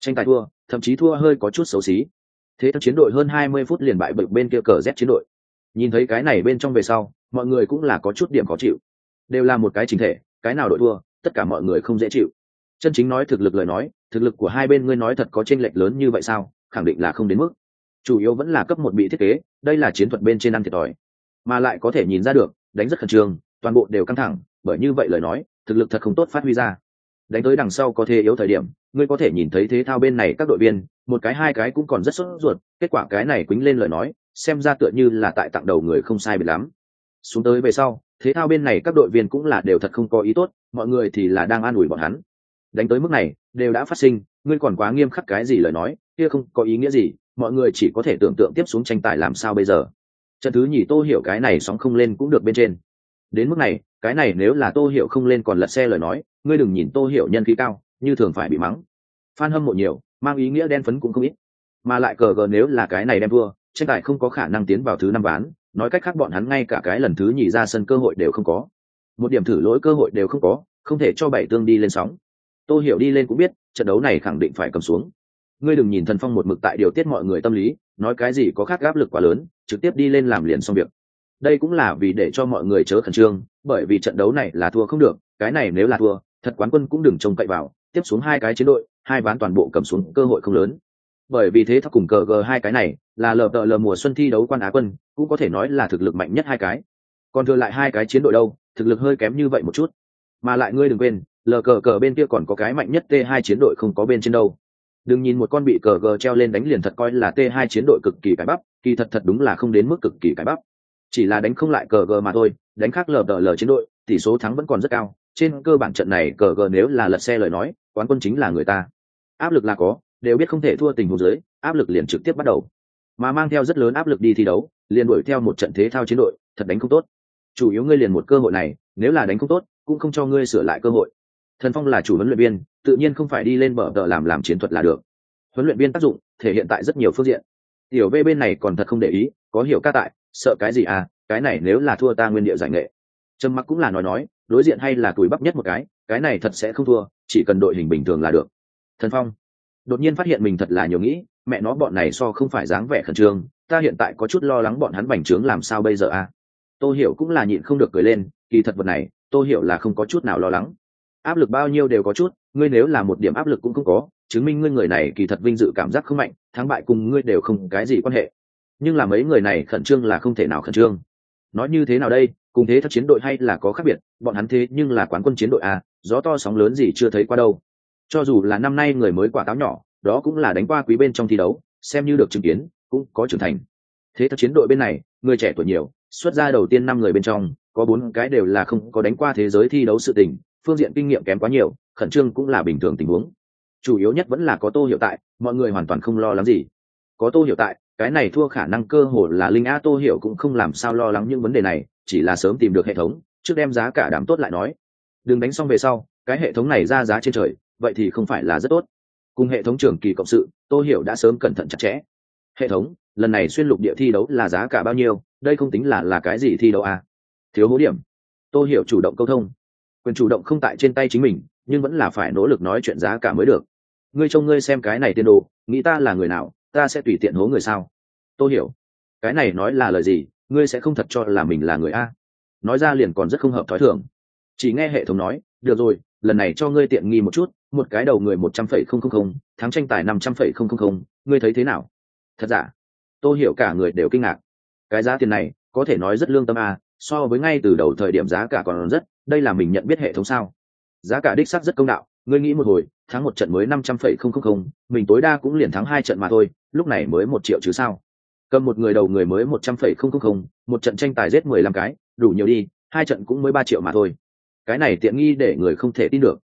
Tranh tài thua, thậm chí thua hơi có chút xấu xí. Thế thất chiến đội hơn hai mươi phút liền bại bực bên kia cờ z chiến đội. Nhìn thấy cái này bên trong về sau, mọi người cũng là có chút điểm khó chịu. Đều là một cái chính thể, cái nào đội thua, tất cả mọi người không dễ chịu chân chính nói thực lực lời nói, thực lực của hai bên ngươi nói thật có tranh lệch lớn như vậy sao? Khẳng định là không đến mức. Chủ yếu vẫn là cấp một bị thiết kế, đây là chiến thuật bên trên ăn thiệt thòi. Mà lại có thể nhìn ra được, đánh rất khẩn trương, toàn bộ đều căng thẳng, bởi như vậy lời nói, thực lực thật không tốt phát huy ra. Đánh tới đằng sau có thể yếu thời điểm, ngươi có thể nhìn thấy thế thao bên này các đội viên, một cái hai cái cũng còn rất sốt ruột, kết quả cái này quýnh lên lời nói, xem ra tựa như là tại tặng đầu người không sai biệt lắm. Xuống tới về sau, thế thao bên này các đội viên cũng là đều thật không có ý tốt, mọi người thì là đang an ủi bọn hắn đánh tới mức này, đều đã phát sinh, ngươi còn quá nghiêm khắc cái gì lời nói, kia không có ý nghĩa gì, mọi người chỉ có thể tưởng tượng tiếp xuống tranh tài làm sao bây giờ. Trận thứ nhì tô hiểu cái này sóng không lên cũng được bên trên. Đến mức này, cái này nếu là tô hiểu không lên còn lật xe lời nói, ngươi đừng nhìn tô hiểu nhân khí cao, như thường phải bị mắng. Phan hâm mộ nhiều, mang ý nghĩa đen phấn cũng không ít. Mà lại cờ gờ nếu là cái này đem vua tranh tài không có khả năng tiến vào thứ năm ván, nói cách khác bọn hắn ngay cả cái lần thứ nhì ra sân cơ hội đều không có. Một điểm thử lỗi cơ hội đều không có, không thể cho bảy tương đi lên sóng. Tôi hiểu đi lên cũng biết, trận đấu này khẳng định phải cầm xuống. Ngươi đừng nhìn thần phong một mực tại điều tiết mọi người tâm lý, nói cái gì có khác áp lực quá lớn, trực tiếp đi lên làm liền xong việc. Đây cũng là vì để cho mọi người chớ khẩn trương, bởi vì trận đấu này là thua không được, cái này nếu là thua, thật quán quân cũng đừng trông cậy vào, tiếp xuống hai cái chiến đội, hai ván toàn bộ cầm xuống cơ hội không lớn. Bởi vì thế thắc cùng cờ g hai cái này, là lờ đợ lờ mùa xuân thi đấu quan á quân, cũng có thể nói là thực lực mạnh nhất hai cái. Còn thừa lại hai cái chiến đội đâu, thực lực hơi kém như vậy một chút. Mà lại ngươi đừng quên lờ cờ cờ bên kia còn có cái mạnh nhất t2 chiến đội không có bên trên đâu. Đừng nhìn một con bị cờ gờ treo lên đánh liền thật coi là t2 chiến đội cực kỳ cái bắp, kỳ thật thật đúng là không đến mức cực kỳ cái bắp. Chỉ là đánh không lại cờ gờ mà thôi, đánh khác lờ đờ lờ chiến đội, tỷ số thắng vẫn còn rất cao. Trên cơ bản trận này cờ gờ nếu là lật xe lời nói, quán quân chính là người ta. Áp lực là có, đều biết không thể thua tình huống dưới, áp lực liền trực tiếp bắt đầu. Mà mang theo rất lớn áp lực đi thi đấu, liền đuổi theo một trận thế thao chiến đội, thật đánh không tốt. Chủ yếu ngươi liền một cơ hội này, nếu là đánh không tốt, cũng không cho ngươi sửa lại cơ hội thần phong là chủ huấn luyện viên, tự nhiên không phải đi lên bờ tờ làm làm chiến thuật là được. Huấn luyện viên tác dụng, thể hiện tại rất nhiều phương diện. Tiểu v bên này còn thật không để ý, có hiểu ca tại, sợ cái gì à cái này nếu là thua ta nguyên địa giải nghệ. Trầm mặc cũng là nói nói, đối diện hay là cùi bắp nhất một cái cái này thật sẽ không thua, chỉ cần đội hình bình thường là được. Thần phong đột nhiên phát hiện mình thật là nhiều nghĩ, mẹ nó bọn này so không phải dáng vẻ khẩn trương, ta hiện tại có chút lo lắng bọn hắn bành trướng làm sao bây giờ à. Tôi hiểu cũng là nhịn không được cười lên, kỳ thật vật này tôi hiểu là không có chút nào lo lắng áp lực bao nhiêu đều có chút, ngươi nếu là một điểm áp lực cũng không có, chứng minh ngươi người này kỳ thật vinh dự cảm giác không mạnh, thắng bại cùng ngươi đều không cái gì quan hệ. Nhưng là mấy người này khẩn trương là không thể nào khẩn trương. Nói như thế nào đây, cùng thế thất chiến đội hay là có khác biệt, bọn hắn thế nhưng là quán quân chiến đội à gió to sóng lớn gì chưa thấy qua đâu. Cho dù là năm nay người mới quả táo nhỏ, đó cũng là đánh qua quý bên trong thi đấu, xem như được chứng kiến, cũng có trưởng thành. Thế thất chiến đội bên này, người trẻ tuổi nhiều, xuất ra đầu tiên năm người bên trong, có bốn cái đều là không có đánh qua thế giới thi đấu sự tình phương diện kinh nghiệm kém quá nhiều, khẩn trương cũng là bình thường tình huống. Chủ yếu nhất vẫn là có tô hiểu tại, mọi người hoàn toàn không lo lắng gì. Có tô hiểu tại, cái này thua khả năng cơ hồ là linh a tô hiểu cũng không làm sao lo lắng những vấn đề này, chỉ là sớm tìm được hệ thống, trước đem giá cả đảm tốt lại nói. Đừng đánh xong về sau, cái hệ thống này ra giá trên trời, vậy thì không phải là rất tốt. Cùng hệ thống trưởng kỳ cộng sự, tô hiểu đã sớm cẩn thận chặt chẽ. Hệ thống, lần này xuyên lục địa thi đấu là giá cả bao nhiêu, đây không tính là là cái gì thi đấu à? thiếu hố điểm. Tô hiểu chủ động câu thông quyền chủ động không tại trên tay chính mình nhưng vẫn là phải nỗ lực nói chuyện giá cả mới được. Ngươi trông ngươi xem cái này tiên đồ nghĩ ta là người nào ta sẽ tùy tiện hố người sao? Tôi hiểu. Cái này nói là lời gì ngươi sẽ không thật cho là mình là người a. Nói ra liền còn rất không hợp thói thường. Chỉ nghe hệ thống nói được rồi lần này cho ngươi tiện nghi một chút một cái đầu người một trăm phẩy không không không thắng tranh tài năm trăm phẩy không không không ngươi thấy thế nào? Thật giả? Tôi hiểu cả người đều kinh ngạc. Cái giá tiền này có thể nói rất lương tâm à, so với ngay từ đầu thời điểm giá cả còn rất đây là mình nhận biết hệ thống sao? Giá cả đích xác rất công đạo, ngươi nghĩ một hồi, thắng một trận mới năm trăm phẩy không không không, mình tối đa cũng liền thắng hai trận mà thôi, lúc này mới một triệu chứ sao? Cầm một người đầu người mới một trăm phẩy không không không, một trận tranh tài giết mười lăm cái, đủ nhiều đi, hai trận cũng mới ba triệu mà thôi. Cái này tiện nghi để người không thể tin được.